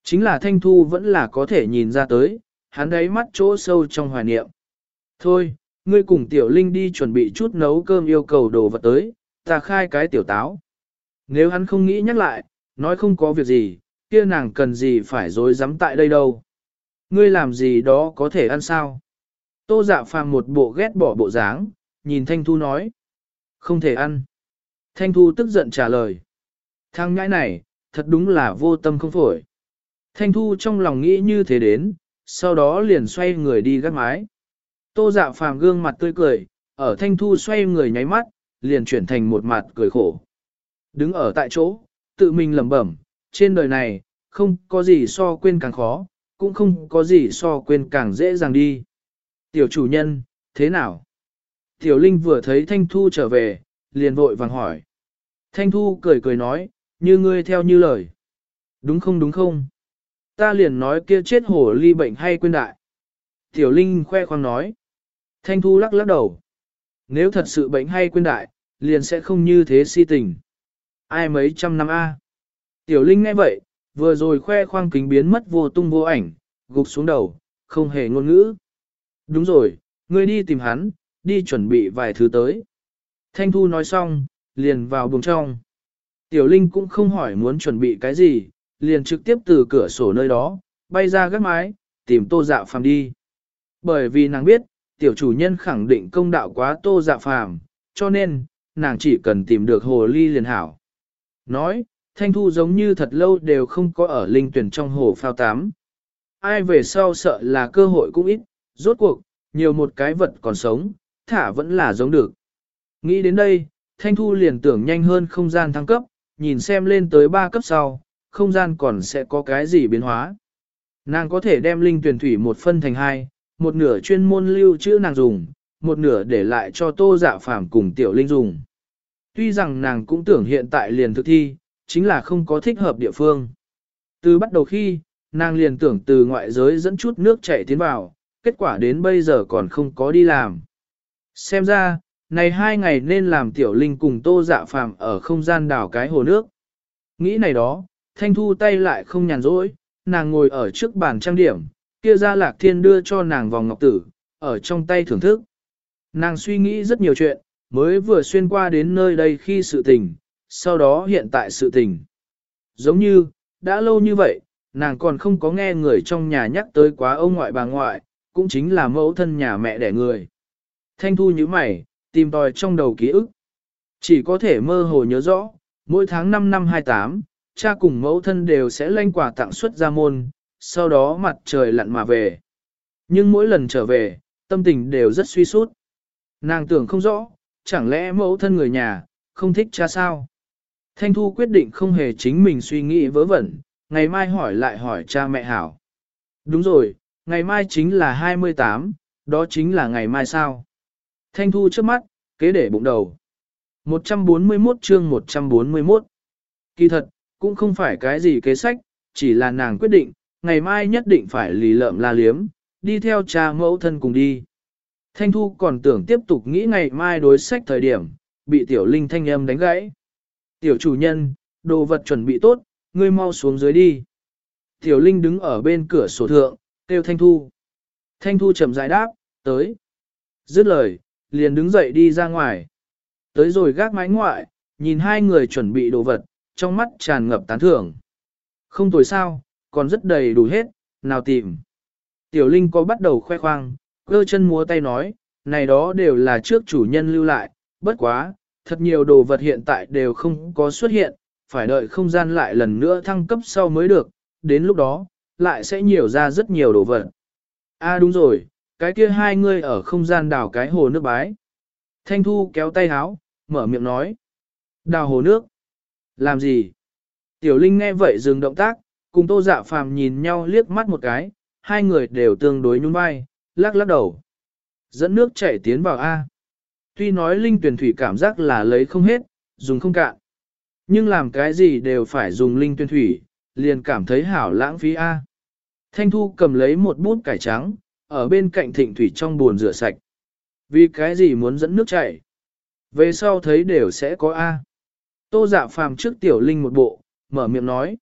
Chính là Thanh Thu vẫn là có thể nhìn ra tới, hắn đáy mắt chỗ sâu trong hoài niệm. Thôi, ngươi cùng Tiểu Linh đi chuẩn bị chút nấu cơm yêu cầu đồ vật tới, ta khai cái tiểu táo. Nếu hắn không nghĩ nhắc lại, nói không có việc gì, kia nàng cần gì phải dối dám tại đây đâu. Ngươi làm gì đó có thể ăn sao? Tô dạ phàm một bộ ghét bỏ bộ dáng, nhìn Thanh Thu nói. Không thể ăn. Thanh Thu tức giận trả lời. Thằng nhãi này, thật đúng là vô tâm không phổi. Thanh Thu trong lòng nghĩ như thế đến, sau đó liền xoay người đi gác mái. Tô dạ phàm gương mặt tươi cười, ở Thanh Thu xoay người nháy mắt, liền chuyển thành một mặt cười khổ. Đứng ở tại chỗ, tự mình lẩm bẩm, trên đời này, không có gì so quên càng khó, cũng không có gì so quên càng dễ dàng đi. Tiểu chủ nhân, thế nào? Tiểu Linh vừa thấy Thanh Thu trở về, liền vội vàng hỏi. Thanh Thu cười cười nói, như ngươi theo như lời. Đúng không đúng không? Ta liền nói kia chết hổ ly bệnh hay quên đại. Tiểu Linh khoe khoang nói. Thanh Thu lắc lắc đầu. Nếu thật sự bệnh hay quên đại, liền sẽ không như thế si tình. Ai mấy trăm năm a? Tiểu Linh nghe vậy, vừa rồi khoe khoang kính biến mất vô tung vô ảnh, gục xuống đầu, không hề ngôn ngữ. Đúng rồi, ngươi đi tìm hắn, đi chuẩn bị vài thứ tới. Thanh Thu nói xong, liền vào buồng trong. Tiểu Linh cũng không hỏi muốn chuẩn bị cái gì, liền trực tiếp từ cửa sổ nơi đó, bay ra gác mái, tìm tô dạ phàm đi. Bởi vì nàng biết, tiểu chủ nhân khẳng định công đạo quá tô dạ phàm, cho nên, nàng chỉ cần tìm được hồ ly liền hảo. Nói, Thanh Thu giống như thật lâu đều không có ở linh tuyển trong hồ phao tám. Ai về sau sợ là cơ hội cũng ít, rốt cuộc, nhiều một cái vật còn sống, thả vẫn là giống được. Nghĩ đến đây, Thanh Thu liền tưởng nhanh hơn không gian thăng cấp, nhìn xem lên tới 3 cấp sau, không gian còn sẽ có cái gì biến hóa. Nàng có thể đem linh tuyển thủy một phân thành hai, một nửa chuyên môn lưu trữ nàng dùng, một nửa để lại cho tô dạ phàm cùng tiểu linh dùng. Tuy rằng nàng cũng tưởng hiện tại liền thực thi, chính là không có thích hợp địa phương. Từ bắt đầu khi, nàng liền tưởng từ ngoại giới dẫn chút nước chảy tiến vào, kết quả đến bây giờ còn không có đi làm. Xem ra, này hai ngày nên làm tiểu linh cùng tô dạ phàm ở không gian đảo cái hồ nước. Nghĩ này đó, thanh thu tay lại không nhàn rỗi, nàng ngồi ở trước bàn trang điểm, kia ra lạc thiên đưa cho nàng vòng ngọc tử, ở trong tay thưởng thức. Nàng suy nghĩ rất nhiều chuyện, mới vừa xuyên qua đến nơi đây khi sự tình, sau đó hiện tại sự tình. Giống như, đã lâu như vậy, nàng còn không có nghe người trong nhà nhắc tới quá ông ngoại bà ngoại, cũng chính là mẫu thân nhà mẹ đẻ người. Thanh thu như mày, tìm tòi trong đầu ký ức. Chỉ có thể mơ hồ nhớ rõ, mỗi tháng 5 năm 28, cha cùng mẫu thân đều sẽ lanh quà tặng xuất ra môn, sau đó mặt trời lặn mà về. Nhưng mỗi lần trở về, tâm tình đều rất suy sút. Nàng tưởng không rõ, chẳng lẽ mẫu thân người nhà, không thích cha sao? Thanh Thu quyết định không hề chính mình suy nghĩ vớ vẩn, ngày mai hỏi lại hỏi cha mẹ hảo. Đúng rồi, ngày mai chính là 28, đó chính là ngày mai sao? Thanh Thu trước mắt, kế để bụng đầu. 141 chương 141 Kỳ thật, cũng không phải cái gì kế sách, chỉ là nàng quyết định, ngày mai nhất định phải lì lợm la liếm, đi theo cha mẫu thân cùng đi. Thanh Thu còn tưởng tiếp tục nghĩ ngày mai đối sách thời điểm, bị tiểu linh thanh âm đánh gãy. Tiểu chủ nhân, đồ vật chuẩn bị tốt, ngươi mau xuống dưới đi. Tiểu linh đứng ở bên cửa sổ thượng, kêu Thanh Thu. Thanh Thu chậm rãi đáp, tới. Dứt lời, liền đứng dậy đi ra ngoài. Tới rồi gác mái ngoại, nhìn hai người chuẩn bị đồ vật, trong mắt tràn ngập tán thưởng. Không tồi sao, còn rất đầy đủ hết, nào tìm. Tiểu Linh có bắt đầu khoe khoang, cơ chân múa tay nói, này đó đều là trước chủ nhân lưu lại, bất quá, thật nhiều đồ vật hiện tại đều không có xuất hiện, phải đợi không gian lại lần nữa thăng cấp sau mới được, đến lúc đó, lại sẽ nhiều ra rất nhiều đồ vật. A à đúng rồi, cái kia hai ngươi ở không gian đào cái hồ nước bái. Thanh Thu kéo tay háo, mở miệng nói. Đào hồ nước. Làm gì? Tiểu Linh nghe vậy dừng động tác, cùng Tô Dạ Phàm nhìn nhau liếc mắt một cái, hai người đều tương đối nhún vai, lắc lắc đầu. Dẫn nước chảy tiến vào A. Tuy nói Linh tuyển thủy cảm giác là lấy không hết, dùng không cạn. Nhưng làm cái gì đều phải dùng Linh tuyển thủy, liền cảm thấy hảo lãng phí A. Thanh Thu cầm lấy một bút cải trắng, ở bên cạnh thịnh thủy trong buồn rửa sạch. Vì cái gì muốn dẫn nước chảy? Về sau thấy đều sẽ có A. Tô dạ phàm trước tiểu linh một bộ, mở miệng nói.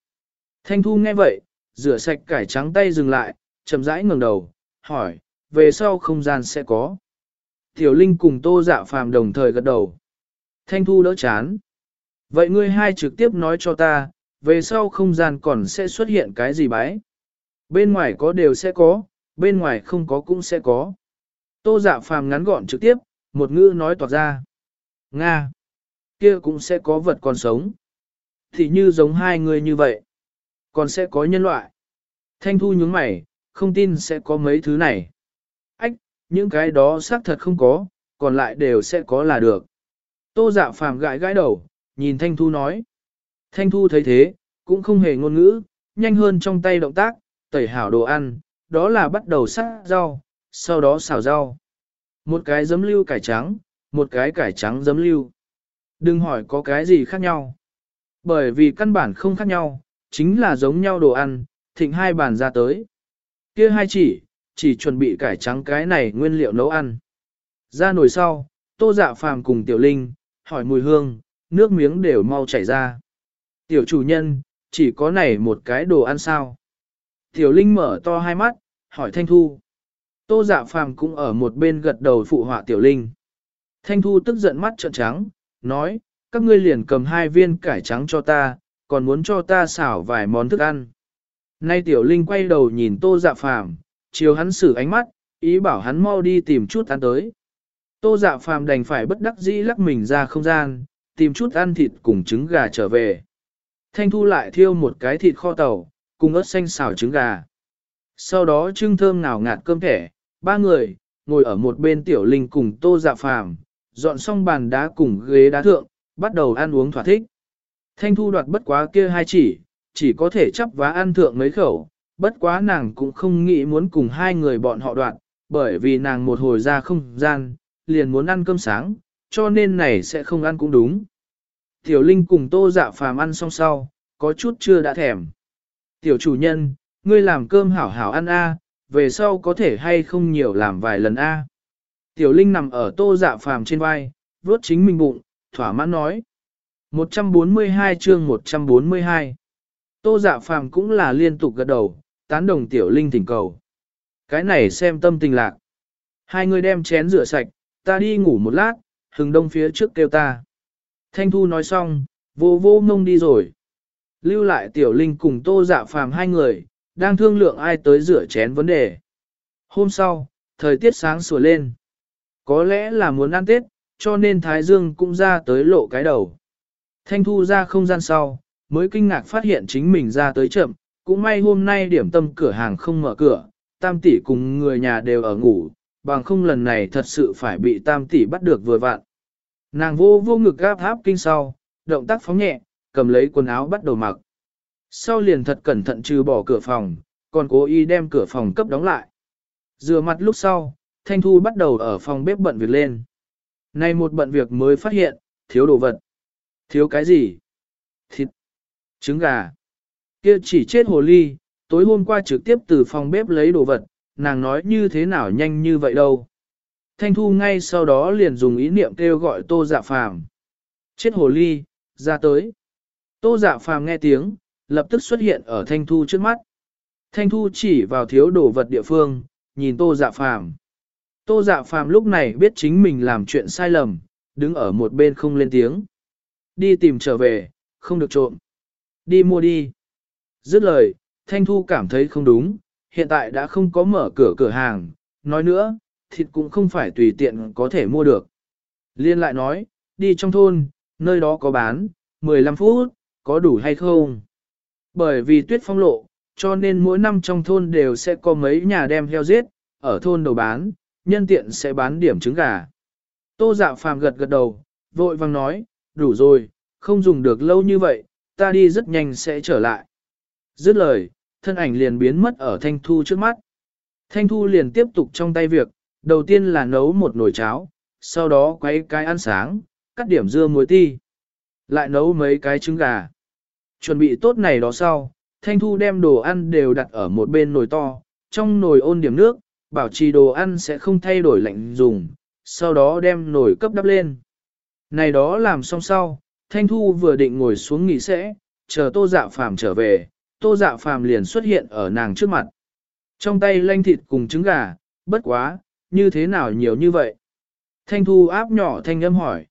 Thanh Thu nghe vậy, rửa sạch cải trắng tay dừng lại, chậm rãi ngẩng đầu, hỏi, về sau không gian sẽ có. Tiểu Linh cùng Tô Dạ Phàm đồng thời gật đầu. Thanh Thu đỡ chán. Vậy ngươi hai trực tiếp nói cho ta, về sau không gian còn sẽ xuất hiện cái gì bái? Bên ngoài có đều sẽ có, bên ngoài không có cũng sẽ có. Tô Dạ Phàm ngắn gọn trực tiếp, một ngữ nói toạc ra. Nga! kia cũng sẽ có vật còn sống. Thì như giống hai người như vậy. Còn sẽ có nhân loại. Thanh Thu nhướng mày, không tin sẽ có mấy thứ này. Ách, những cái đó xác thật không có, còn lại đều sẽ có là được. Tô dạ phàm gãi gãi đầu, nhìn Thanh Thu nói. Thanh Thu thấy thế, cũng không hề ngôn ngữ, nhanh hơn trong tay động tác, tẩy hảo đồ ăn, đó là bắt đầu sắc rau, sau đó xào rau. Một cái giấm lưu cải trắng, một cái cải trắng giấm lưu. Đừng hỏi có cái gì khác nhau. Bởi vì căn bản không khác nhau, chính là giống nhau đồ ăn, thịnh hai bàn ra tới. Kia hai chỉ, chỉ chuẩn bị cải trắng cái này nguyên liệu nấu ăn. Ra nồi sau, tô dạ phàm cùng tiểu linh, hỏi mùi hương, nước miếng đều mau chảy ra. Tiểu chủ nhân, chỉ có này một cái đồ ăn sao. Tiểu linh mở to hai mắt, hỏi thanh thu. Tô dạ phàm cũng ở một bên gật đầu phụ họa tiểu linh. Thanh thu tức giận mắt trợn trắng, nói, các ngươi liền cầm hai viên cải trắng cho ta, còn muốn cho ta xảo vài món thức ăn. Nay tiểu linh quay đầu nhìn tô dạ phàm, chiều hắn xử ánh mắt, ý bảo hắn mau đi tìm chút ăn tới. Tô dạ phàm đành phải bất đắc dĩ lắc mình ra không gian, tìm chút ăn thịt cùng trứng gà trở về. Thanh thu lại thiêu một cái thịt kho tàu, cùng ớt xanh xào trứng gà. Sau đó trưng thơm ngào ngạt cơm thẻ, ba người, ngồi ở một bên tiểu linh cùng tô dạ phàm, dọn xong bàn đá cùng ghế đá thượng, bắt đầu ăn uống thỏa thích. Thanh thu đoạt bất quá kia hai chỉ, chỉ có thể chấp vá ăn thượng mấy khẩu, bất quá nàng cũng không nghĩ muốn cùng hai người bọn họ đoạn, bởi vì nàng một hồi ra không gian, liền muốn ăn cơm sáng, cho nên này sẽ không ăn cũng đúng. Tiểu Linh cùng tô dạ phàm ăn xong sau, có chút chưa đã thèm. Tiểu chủ nhân, ngươi làm cơm hảo hảo ăn a, về sau có thể hay không nhiều làm vài lần a. Tiểu Linh nằm ở tô dạ phàm trên vai, vuốt chính mình bụng, thỏa mãn nói. 142 chương 142 Tô dạ phàm cũng là liên tục gật đầu, tán đồng Tiểu Linh thỉnh cầu. Cái này xem tâm tình lạc. Hai người đem chén rửa sạch, ta đi ngủ một lát, hừng đông phía trước kêu ta. Thanh Thu nói xong, vô vô ngông đi rồi. Lưu lại Tiểu Linh cùng Tô dạ phàm hai người, đang thương lượng ai tới rửa chén vấn đề. Hôm sau, thời tiết sáng sủa lên. Có lẽ là muốn ăn Tết, cho nên Thái Dương cũng ra tới lộ cái đầu. Thanh Thu ra không gian sau, mới kinh ngạc phát hiện chính mình ra tới chậm, cũng may hôm nay điểm tâm cửa hàng không mở cửa, tam tỷ cùng người nhà đều ở ngủ, bằng không lần này thật sự phải bị tam tỷ bắt được vừa vạn Nàng vô vô ngực gáp áp kinh sau, động tác phóng nhẹ, cầm lấy quần áo bắt đầu mặc. Sau liền thật cẩn thận trừ bỏ cửa phòng, còn cố ý đem cửa phòng cấp đóng lại. Rửa mặt lúc sau, Thanh Thu bắt đầu ở phòng bếp bận việc lên. Nay một bận việc mới phát hiện, thiếu đồ vật. Thiếu cái gì? Thịt, trứng gà. Kia chỉ chết hồ ly, tối hôm qua trực tiếp từ phòng bếp lấy đồ vật, nàng nói như thế nào nhanh như vậy đâu. Thanh Thu ngay sau đó liền dùng ý niệm kêu gọi Tô Dạ Phàm. Chết hồ ly, ra tới. Tô Dạ Phàm nghe tiếng, lập tức xuất hiện ở Thanh Thu trước mắt. Thanh Thu chỉ vào thiếu đồ vật địa phương, nhìn Tô Dạ Phàm. Tô Dạ Phàm lúc này biết chính mình làm chuyện sai lầm, đứng ở một bên không lên tiếng. Đi tìm trở về, không được trộm. Đi mua đi. Dứt lời, Thanh Thu cảm thấy không đúng, hiện tại đã không có mở cửa cửa hàng, nói nữa, thịt cũng không phải tùy tiện có thể mua được. Liên lại nói, đi trong thôn, nơi đó có bán, 15 phút, có đủ hay không? Bởi vì tuyết phong lộ, cho nên mỗi năm trong thôn đều sẽ có mấy nhà đem heo giết, ở thôn đầu bán, nhân tiện sẽ bán điểm trứng gà. Tô dạ phàm gật gật đầu, vội vang nói, đủ rồi, không dùng được lâu như vậy, ta đi rất nhanh sẽ trở lại. Dứt lời, thân ảnh liền biến mất ở Thanh Thu trước mắt. Thanh Thu liền tiếp tục trong tay việc, đầu tiên là nấu một nồi cháo, sau đó quấy cái ăn sáng, cắt điểm dưa muối ti. Lại nấu mấy cái trứng gà. Chuẩn bị tốt này đó sau, Thanh Thu đem đồ ăn đều đặt ở một bên nồi to, trong nồi ôn điểm nước, bảo trì đồ ăn sẽ không thay đổi lạnh dùng, sau đó đem nồi cấp đắp lên. Này đó làm xong sau, Thanh Thu vừa định ngồi xuống nghỉ sẽ, chờ tô dạ phàm trở về, tô dạ phàm liền xuất hiện ở nàng trước mặt. Trong tay lanh thịt cùng trứng gà, bất quá, như thế nào nhiều như vậy? Thanh thu áp nhỏ thanh âm hỏi.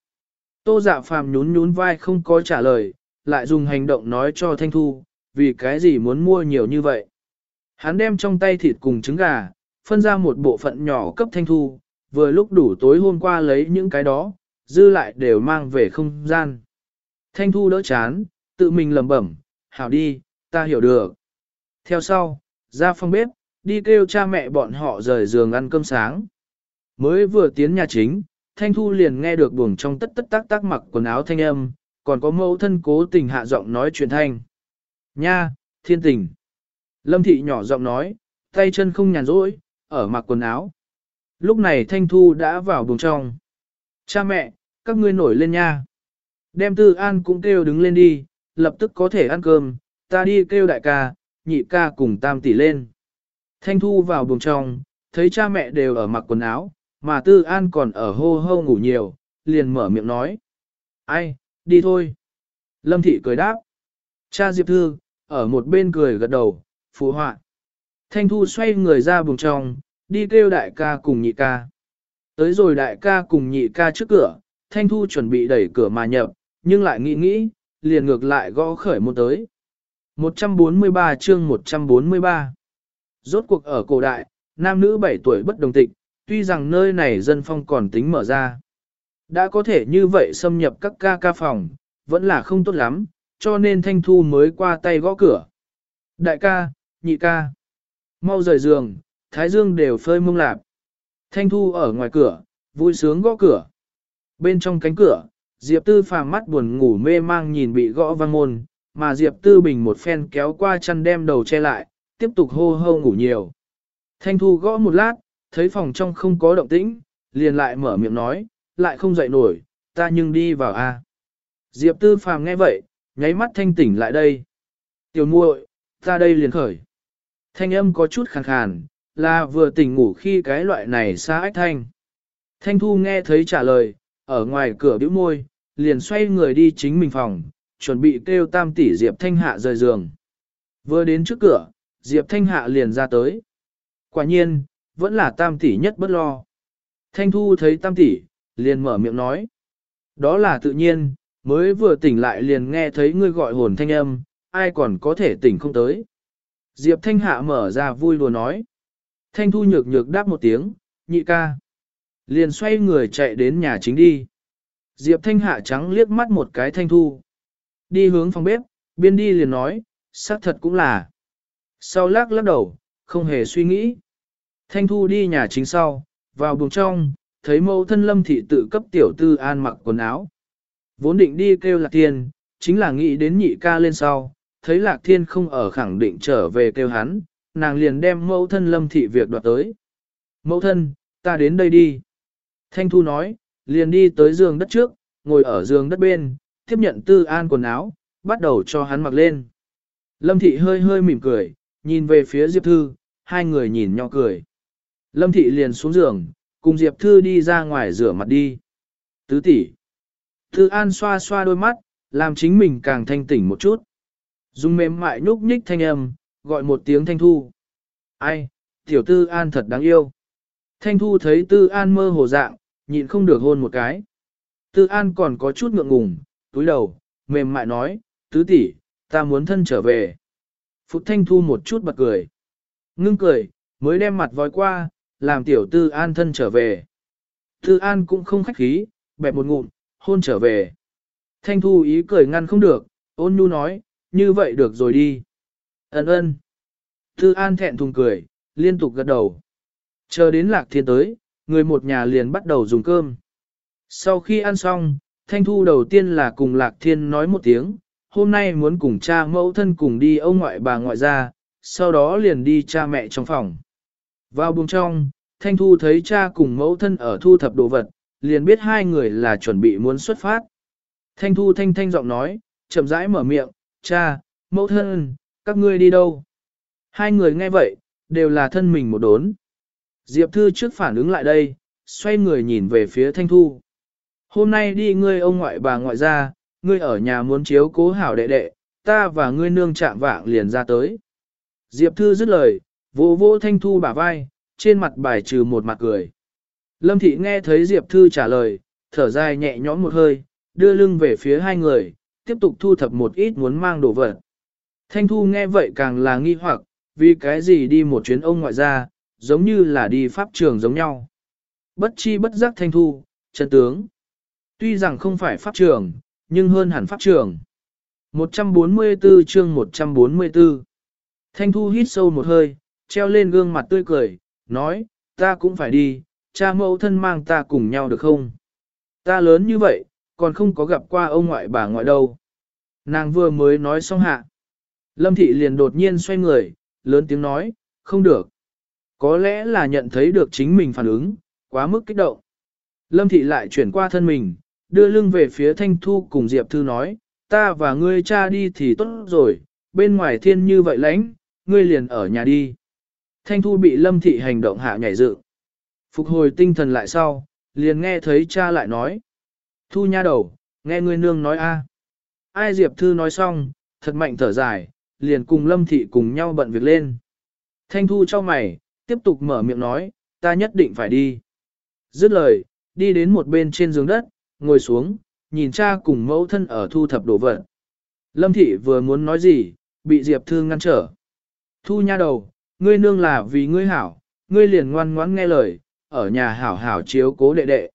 Tô dạ phàm nhún nhún vai không có trả lời, lại dùng hành động nói cho thanh thu, vì cái gì muốn mua nhiều như vậy. Hắn đem trong tay thịt cùng trứng gà, phân ra một bộ phận nhỏ cấp thanh thu, vừa lúc đủ tối hôm qua lấy những cái đó, dư lại đều mang về không gian. Thanh thu đỡ chán, tự mình lẩm bẩm, hảo đi, ta hiểu được. Theo sau, ra phòng bếp, đi kêu cha mẹ bọn họ rời giường ăn cơm sáng. Mới vừa tiến nhà chính, Thanh Thu liền nghe được buồng trong tất tất tác tác mặc quần áo thanh âm, còn có mẫu thân cố tình hạ giọng nói chuyện thanh. Nha, thiên tình. Lâm thị nhỏ giọng nói, tay chân không nhàn rỗi, ở mặc quần áo. Lúc này Thanh Thu đã vào buồng trong. Cha mẹ, các ngươi nổi lên nha. Đem Tư An cũng kêu đứng lên đi, lập tức có thể ăn cơm, ta đi kêu đại ca, nhị ca cùng tam tỷ lên. Thanh Thu vào buồng trong, thấy cha mẹ đều ở mặc quần áo, mà Tư An còn ở hô hô ngủ nhiều, liền mở miệng nói. Ai, đi thôi. Lâm Thị cười đáp. Cha Diệp Thư, ở một bên cười gật đầu, phụ họa. Thanh Thu xoay người ra buồng trong, đi kêu đại ca cùng nhị ca. Tới rồi đại ca cùng nhị ca trước cửa, Thanh Thu chuẩn bị đẩy cửa mà nhập, nhưng lại nghĩ nghĩ, liền ngược lại gõ khởi một tới. 143 chương 143 Rốt cuộc ở cổ đại, nam nữ 7 tuổi bất đồng tịch, tuy rằng nơi này dân phong còn tính mở ra. Đã có thể như vậy xâm nhập các ca ca phòng, vẫn là không tốt lắm, cho nên Thanh Thu mới qua tay gõ cửa. Đại ca, nhị ca, mau rời giường, Thái Dương đều phơi mông lạp. Thanh Thu ở ngoài cửa, vui sướng gõ cửa. Bên trong cánh cửa, Diệp Tư phàm mắt buồn ngủ mê mang nhìn bị gõ vang môn, mà Diệp Tư Bình một phen kéo qua chăn đem đầu che lại, tiếp tục hô hô ngủ nhiều. Thanh Thu gõ một lát, thấy phòng trong không có động tĩnh, liền lại mở miệng nói, lại không dậy nổi, ta nhưng đi vào a. Diệp Tư Phàm nghe vậy, nháy mắt thanh tỉnh lại đây. Tiểu muội, ta đây liền khởi. Thanh âm có chút khàn khàn, là vừa tỉnh ngủ khi cái loại này xa ách thanh. Thanh Thu nghe thấy trả lời, ở ngoài cửa bĩu môi, liền xoay người đi chính mình phòng, chuẩn bị kêu tam tỷ Diệp Thanh Hạ rời giường. Vừa đến trước cửa, Diệp Thanh Hạ liền ra tới. Quả nhiên, vẫn là tam tỷ nhất bất lo. Thanh Thu thấy tam tỷ, liền mở miệng nói. Đó là tự nhiên, mới vừa tỉnh lại liền nghe thấy ngươi gọi hồn thanh âm, ai còn có thể tỉnh không tới. Diệp Thanh Hạ mở ra vui lùa nói. Thanh Thu nhược nhược đáp một tiếng, nhị ca. Liền xoay người chạy đến nhà chính đi. Diệp Thanh Hạ trắng liếc mắt một cái Thanh Thu. Đi hướng phòng bếp, biên đi liền nói, xác thật cũng là. Sau lắc lắc đầu, không hề suy nghĩ. Thanh Thu đi nhà chính sau, vào buồng trong, thấy mẫu thân lâm thị tự cấp tiểu tư an mặc quần áo. Vốn định đi kêu lạc thiên, chính là nghĩ đến nhị ca lên sau, thấy lạc thiên không ở khẳng định trở về kêu hắn, nàng liền đem mẫu thân lâm thị việc đoạt tới. Mẫu thân, ta đến đây đi. Thanh Thu nói, liền đi tới giường đất trước, ngồi ở giường đất bên, tiếp nhận tư an quần áo, bắt đầu cho hắn mặc lên. Lâm thị hơi hơi mỉm cười, nhìn về phía Diệp Thư, hai người nhìn nhau cười. Lâm thị liền xuống giường, cùng Diệp Thư đi ra ngoài rửa mặt đi. Tứ tỷ. Thư An xoa xoa đôi mắt, làm chính mình càng thanh tỉnh một chút. Dùng mềm mại nhúc nhích thanh âm, gọi một tiếng thanh thu. Ai, tiểu tư an thật đáng yêu. Thanh thu thấy tư an mơ hồ dạng, nhịn không được hôn một cái. Tư an còn có chút ngượng ngùng, túi đầu, mềm mại nói, tứ tỷ, ta muốn thân trở về. Phúc thanh thu một chút bật cười. Ngưng cười, mới đem mặt vòi qua, làm tiểu tư an thân trở về. Tư an cũng không khách khí, bẹp một ngụm, hôn trở về. Thanh thu ý cười ngăn không được, ôn nhu nói, như vậy được rồi đi. Ấn ơn. Tư an thẹn thùng cười, liên tục gật đầu. Chờ đến lạc thiên tới, người một nhà liền bắt đầu dùng cơm. Sau khi ăn xong, Thanh Thu đầu tiên là cùng Lạc Thiên nói một tiếng, hôm nay muốn cùng cha mẫu thân cùng đi ông ngoại bà ngoại ra, sau đó liền đi cha mẹ trong phòng. Vào buồng trong, Thanh Thu thấy cha cùng mẫu thân ở thu thập đồ vật, liền biết hai người là chuẩn bị muốn xuất phát. Thanh Thu thanh thanh giọng nói, chậm rãi mở miệng, cha, mẫu thân, các ngươi đi đâu? Hai người nghe vậy, đều là thân mình một đốn. Diệp Thư trước phản ứng lại đây, xoay người nhìn về phía Thanh Thu. Hôm nay đi ngươi ông ngoại bà ngoại ra, ngươi ở nhà muốn chiếu cố hảo đệ đệ, ta và ngươi nương chạm vạng liền ra tới. Diệp Thư dứt lời, vô vô thanh thu bả vai, trên mặt bài trừ một mặt cười. Lâm Thị nghe thấy Diệp Thư trả lời, thở dài nhẹ nhõm một hơi, đưa lưng về phía hai người, tiếp tục thu thập một ít muốn mang đồ vật. Thanh Thu nghe vậy càng là nghi hoặc, vì cái gì đi một chuyến ông ngoại gia, giống như là đi pháp trường giống nhau. Bất chi bất giác Thanh Thu, chân tướng. Tuy rằng không phải pháp trường, nhưng hơn hẳn pháp trường. 144 chương 144 Thanh Thu hít sâu một hơi, treo lên gương mặt tươi cười, nói, ta cũng phải đi, cha mẫu thân mang ta cùng nhau được không? Ta lớn như vậy, còn không có gặp qua ông ngoại bà ngoại đâu. Nàng vừa mới nói xong hạ. Lâm thị liền đột nhiên xoay người, lớn tiếng nói, không được. Có lẽ là nhận thấy được chính mình phản ứng, quá mức kích động. Lâm thị lại chuyển qua thân mình, đưa lưng về phía Thanh Thu cùng Diệp Thư nói, ta và ngươi cha đi thì tốt rồi, bên ngoài thiên như vậy lãnh, ngươi liền ở nhà đi. Thanh Thu bị Lâm thị hành động hạ nhảy dự. Phục hồi tinh thần lại sau, liền nghe thấy cha lại nói. Thu nha đầu, nghe ngươi nương nói a. Ai Diệp Thư nói xong, thật mạnh thở dài, liền cùng Lâm Thị cùng nhau bận việc lên. Thanh Thu cho mày, tiếp tục mở miệng nói, ta nhất định phải đi. Dứt lời, đi đến một bên trên giường đất, ngồi xuống, nhìn cha cùng mẫu thân ở thu thập đồ vật. Lâm Thị vừa muốn nói gì, bị Diệp Thư ngăn trở. Thu nha đầu, ngươi nương là vì ngươi hảo, ngươi liền ngoan ngoãn nghe lời, ở nhà hảo hảo chiếu cố đệ đệ.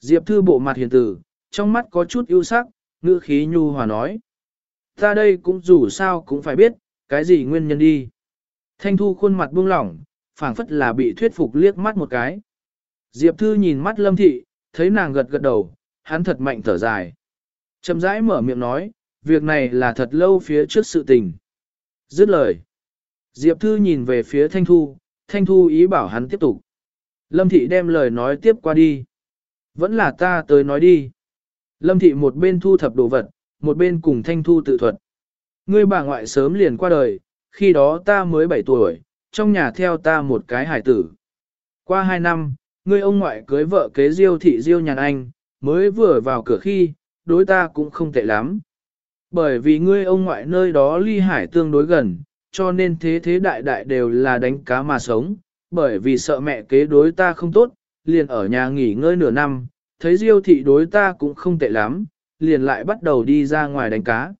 Diệp Thư bộ mặt hiền tử, trong mắt có chút ưu sắc, ngữ khí nhu hòa nói. Ta đây cũng dù sao cũng phải biết, cái gì nguyên nhân đi. Thanh Thu khuôn mặt buông lỏng, phảng phất là bị thuyết phục liếc mắt một cái. Diệp Thư nhìn mắt Lâm Thị, thấy nàng gật gật đầu, hắn thật mạnh thở dài. Chậm rãi mở miệng nói, việc này là thật lâu phía trước sự tình. Dứt lời. Diệp Thư nhìn về phía Thanh Thu, Thanh Thu ý bảo hắn tiếp tục. Lâm Thị đem lời nói tiếp qua đi. Vẫn là ta tới nói đi. Lâm Thị một bên thu thập đồ vật, một bên cùng Thanh Thu tự thuật. Ngươi bà ngoại sớm liền qua đời, khi đó ta mới 7 tuổi, trong nhà theo ta một cái hải tử. Qua 2 năm, ngươi ông ngoại cưới vợ kế diêu thị diêu nhàn anh, mới vừa vào cửa khi, đối ta cũng không tệ lắm. Bởi vì ngươi ông ngoại nơi đó ly hải tương đối gần, cho nên thế thế đại đại đều là đánh cá mà sống, bởi vì sợ mẹ kế đối ta không tốt, liền ở nhà nghỉ ngơi nửa năm, thấy diêu thị đối ta cũng không tệ lắm, liền lại bắt đầu đi ra ngoài đánh cá.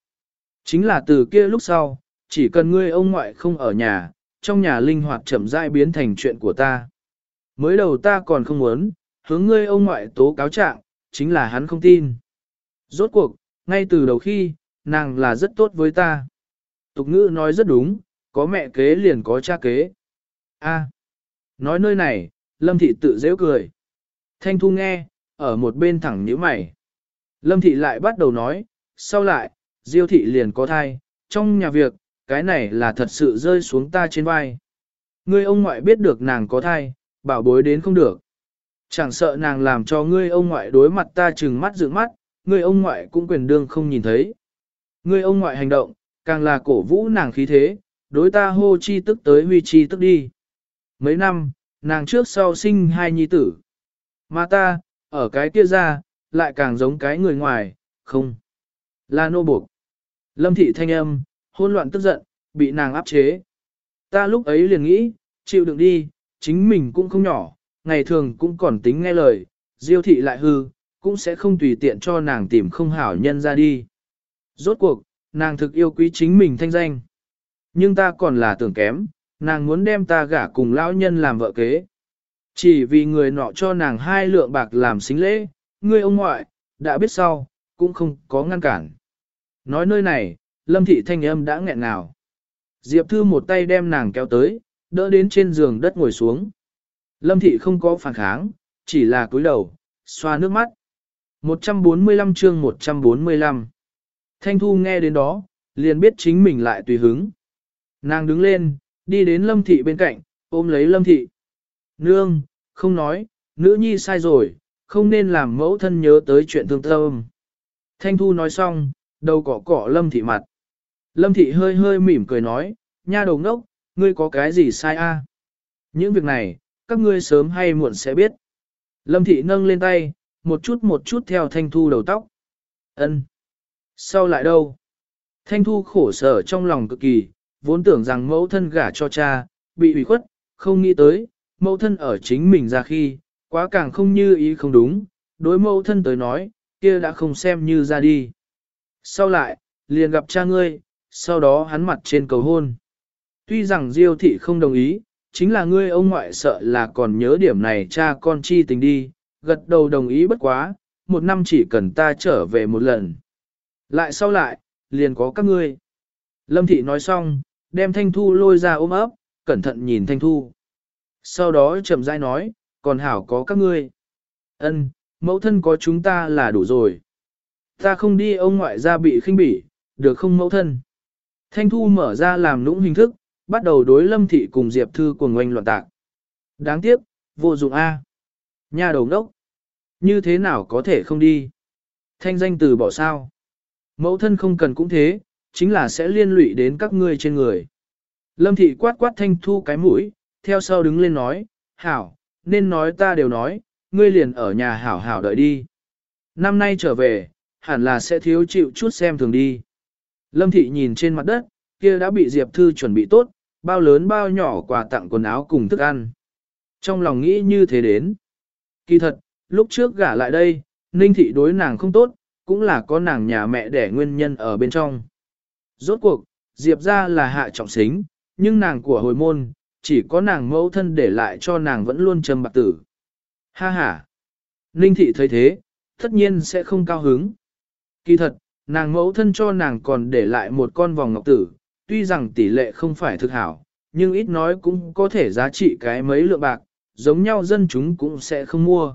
Chính là từ kia lúc sau, chỉ cần ngươi ông ngoại không ở nhà, trong nhà linh hoạt chậm rãi biến thành chuyện của ta. Mới đầu ta còn không muốn, hướng ngươi ông ngoại tố cáo trạng, chính là hắn không tin. Rốt cuộc, ngay từ đầu khi, nàng là rất tốt với ta. Tục ngữ nói rất đúng, có mẹ kế liền có cha kế. A. nói nơi này, Lâm Thị tự dễ cười. Thanh Thu nghe, ở một bên thẳng nhíu mày. Lâm Thị lại bắt đầu nói, sau lại, Diêu Thị liền có thai, trong nhà việc, cái này là thật sự rơi xuống ta trên vai. Ngươi ông ngoại biết được nàng có thai, bảo bối đến không được. Chẳng sợ nàng làm cho ngươi ông ngoại đối mặt ta trừng mắt dựng mắt, ngươi ông ngoại cũng quyền đương không nhìn thấy. Ngươi ông ngoại hành động, càng là cổ vũ nàng khí thế, đối ta hô chi tức tới huy chi tức đi. Mấy năm, nàng trước sau sinh hai nhi tử. Mà ta, ở cái kia ra, lại càng giống cái người ngoài, không. Là nô buộc. Lâm thị thanh âm, hôn loạn tức giận, bị nàng áp chế. Ta lúc ấy liền nghĩ, chịu đựng đi, chính mình cũng không nhỏ, ngày thường cũng còn tính nghe lời, diêu thị lại hư, cũng sẽ không tùy tiện cho nàng tìm không hảo nhân ra đi. Rốt cuộc, nàng thực yêu quý chính mình thanh danh. Nhưng ta còn là tưởng kém, nàng muốn đem ta gả cùng lão nhân làm vợ kế. Chỉ vì người nọ cho nàng hai lượng bạc làm xính lễ, người ông ngoại, đã biết sau, cũng không có ngăn cản. Nói nơi này, lâm thị thanh âm đã nghẹn nào. Diệp Thư một tay đem nàng kéo tới, đỡ đến trên giường đất ngồi xuống. Lâm thị không có phản kháng, chỉ là cúi đầu, xoa nước mắt. 145 chương 145 Thanh Thu nghe đến đó, liền biết chính mình lại tùy hứng. Nàng đứng lên, đi đến Lâm Thị bên cạnh, ôm lấy Lâm Thị. Nương, không nói, nữ nhi sai rồi, không nên làm mẫu thân nhớ tới chuyện thương tâm. Thanh Thu nói xong, đầu cỏ cỏ Lâm Thị mặt. Lâm Thị hơi hơi mỉm cười nói, nha đầu ngốc, ngươi có cái gì sai a? Những việc này, các ngươi sớm hay muộn sẽ biết. Lâm Thị nâng lên tay, một chút một chút theo Thanh Thu đầu tóc. Ân. Sau lại đâu? Thanh Thu khổ sở trong lòng cực kỳ, vốn tưởng rằng mẫu thân gả cho cha, bị ủy khuất, không nghĩ tới, mẫu thân ở chính mình ra khi, quá càng không như ý không đúng, đối mẫu thân tới nói, kia đã không xem như ra đi. Sau lại, liền gặp cha ngươi, sau đó hắn mặt trên cầu hôn. Tuy rằng Diêu thị không đồng ý, chính là ngươi ông ngoại sợ là còn nhớ điểm này cha con chi tình đi, gật đầu đồng ý bất quá, một năm chỉ cần ta trở về một lần. Lại sau lại, liền có các ngươi. Lâm thị nói xong, đem Thanh Thu lôi ra ôm ấp, cẩn thận nhìn Thanh Thu. Sau đó chậm rãi nói, còn hảo có các ngươi. Ân, mẫu thân có chúng ta là đủ rồi. Ta không đi ông ngoại ra bị khinh bỉ, được không mẫu thân? Thanh Thu mở ra làm nũng hình thức, bắt đầu đối Lâm Thị cùng Diệp Thư cuồng ngoanh loạn tạc. Đáng tiếc, vô dụng A. Nhà đầu đốc. Như thế nào có thể không đi? Thanh danh từ bỏ sao? Mẫu thân không cần cũng thế, chính là sẽ liên lụy đến các ngươi trên người. Lâm Thị quát quát Thanh Thu cái mũi, theo sau đứng lên nói, hảo, nên nói ta đều nói, ngươi liền ở nhà hảo hảo đợi đi. Năm nay trở về, hẳn là sẽ thiếu chịu chút xem thường đi. Lâm Thị nhìn trên mặt đất, kia đã bị Diệp Thư chuẩn bị tốt, bao lớn bao nhỏ quà tặng quần áo cùng thức ăn. Trong lòng nghĩ như thế đến. Kỳ thật, lúc trước gả lại đây, Ninh Thị đối nàng không tốt, cũng là có nàng nhà mẹ đẻ nguyên nhân ở bên trong. Rốt cuộc, Diệp ra là hạ trọng xính, nhưng nàng của hồi môn, chỉ có nàng mẫu thân để lại cho nàng vẫn luôn trầm bạc tử. Ha ha! Ninh Thị thấy thế, tất nhiên sẽ không cao hứng. Kỳ thật, nàng mẫu thân cho nàng còn để lại một con vòng ngọc tử, tuy rằng tỷ lệ không phải thực hảo, nhưng ít nói cũng có thể giá trị cái mấy lượng bạc, giống nhau dân chúng cũng sẽ không mua.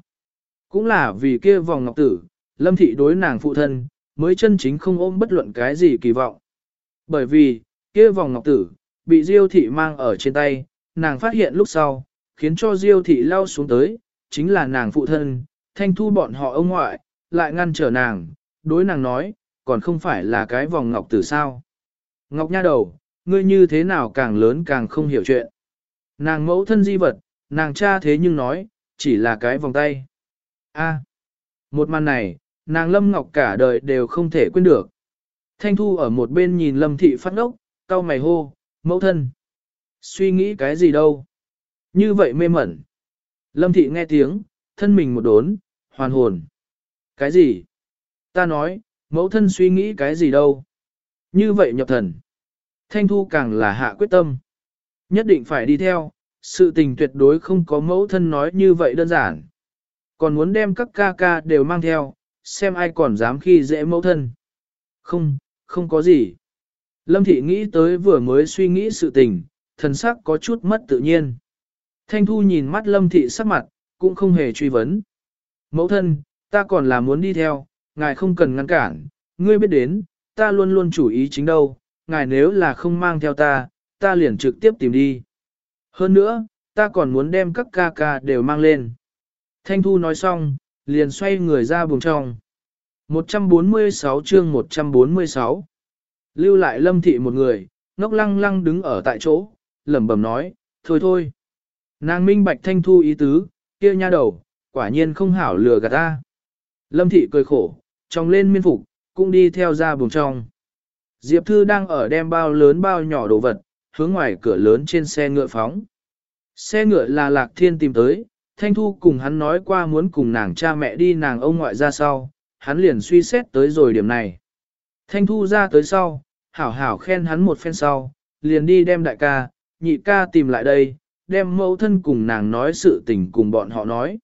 Cũng là vì kia vòng ngọc tử, lâm thị đối nàng phụ thân, mới chân chính không ôm bất luận cái gì kỳ vọng. Bởi vì, kia vòng ngọc tử, bị diêu thị mang ở trên tay, nàng phát hiện lúc sau, khiến cho diêu thị lao xuống tới, chính là nàng phụ thân, thanh thu bọn họ ông ngoại, lại ngăn trở nàng, đối nàng nói, còn không phải là cái vòng ngọc tử sao. Ngọc nha đầu, ngươi như thế nào càng lớn càng không hiểu chuyện. Nàng mẫu thân di vật, nàng cha thế nhưng nói, chỉ là cái vòng tay. A, một màn này, nàng Lâm Ngọc cả đời đều không thể quên được. Thanh Thu ở một bên nhìn Lâm Thị phát ngốc, cau mày hô, mẫu thân. Suy nghĩ cái gì đâu? Như vậy mê mẩn. Lâm Thị nghe tiếng, thân mình một đốn, hoàn hồn. Cái gì? Ta nói, mẫu thân suy nghĩ cái gì đâu? Như vậy nhập thần. Thanh Thu càng là hạ quyết tâm. Nhất định phải đi theo, sự tình tuyệt đối không có mẫu thân nói như vậy đơn giản. Còn muốn đem các ca ca đều mang theo, xem ai còn dám khi dễ mẫu thân. Không, không có gì. Lâm Thị nghĩ tới vừa mới suy nghĩ sự tình, thần sắc có chút mất tự nhiên. Thanh Thu nhìn mắt Lâm Thị sắc mặt, cũng không hề truy vấn. Mẫu thân, ta còn là muốn đi theo, ngài không cần ngăn cản, ngươi biết đến, ta luôn luôn chủ ý chính đâu, ngài nếu là không mang theo ta, ta liền trực tiếp tìm đi. Hơn nữa, ta còn muốn đem các ca ca đều mang lên. Thanh Thu nói xong, liền xoay người ra buồng trong. 146 chương 146 Lưu lại lâm thị một người, ngốc lăng lăng đứng ở tại chỗ, lẩm bẩm nói, thôi thôi. Nàng minh bạch thanh thu ý tứ, kia nha đầu, quả nhiên không hảo lừa gạt ta. Lâm thị cười khổ, trong lên miên phục, cũng đi theo ra buồng trong. Diệp Thư đang ở đem bao lớn bao nhỏ đồ vật, hướng ngoài cửa lớn trên xe ngựa phóng. Xe ngựa là Lạc Thiên tìm tới, Thanh Thu cùng hắn nói qua muốn cùng nàng cha mẹ đi nàng ông ngoại ra sau, hắn liền suy xét tới rồi điểm này. Thanh Thu ra tới sau, hảo hảo khen hắn một phen sau, liền đi đem đại ca, nhị ca tìm lại đây, đem mẫu thân cùng nàng nói sự tình cùng bọn họ nói.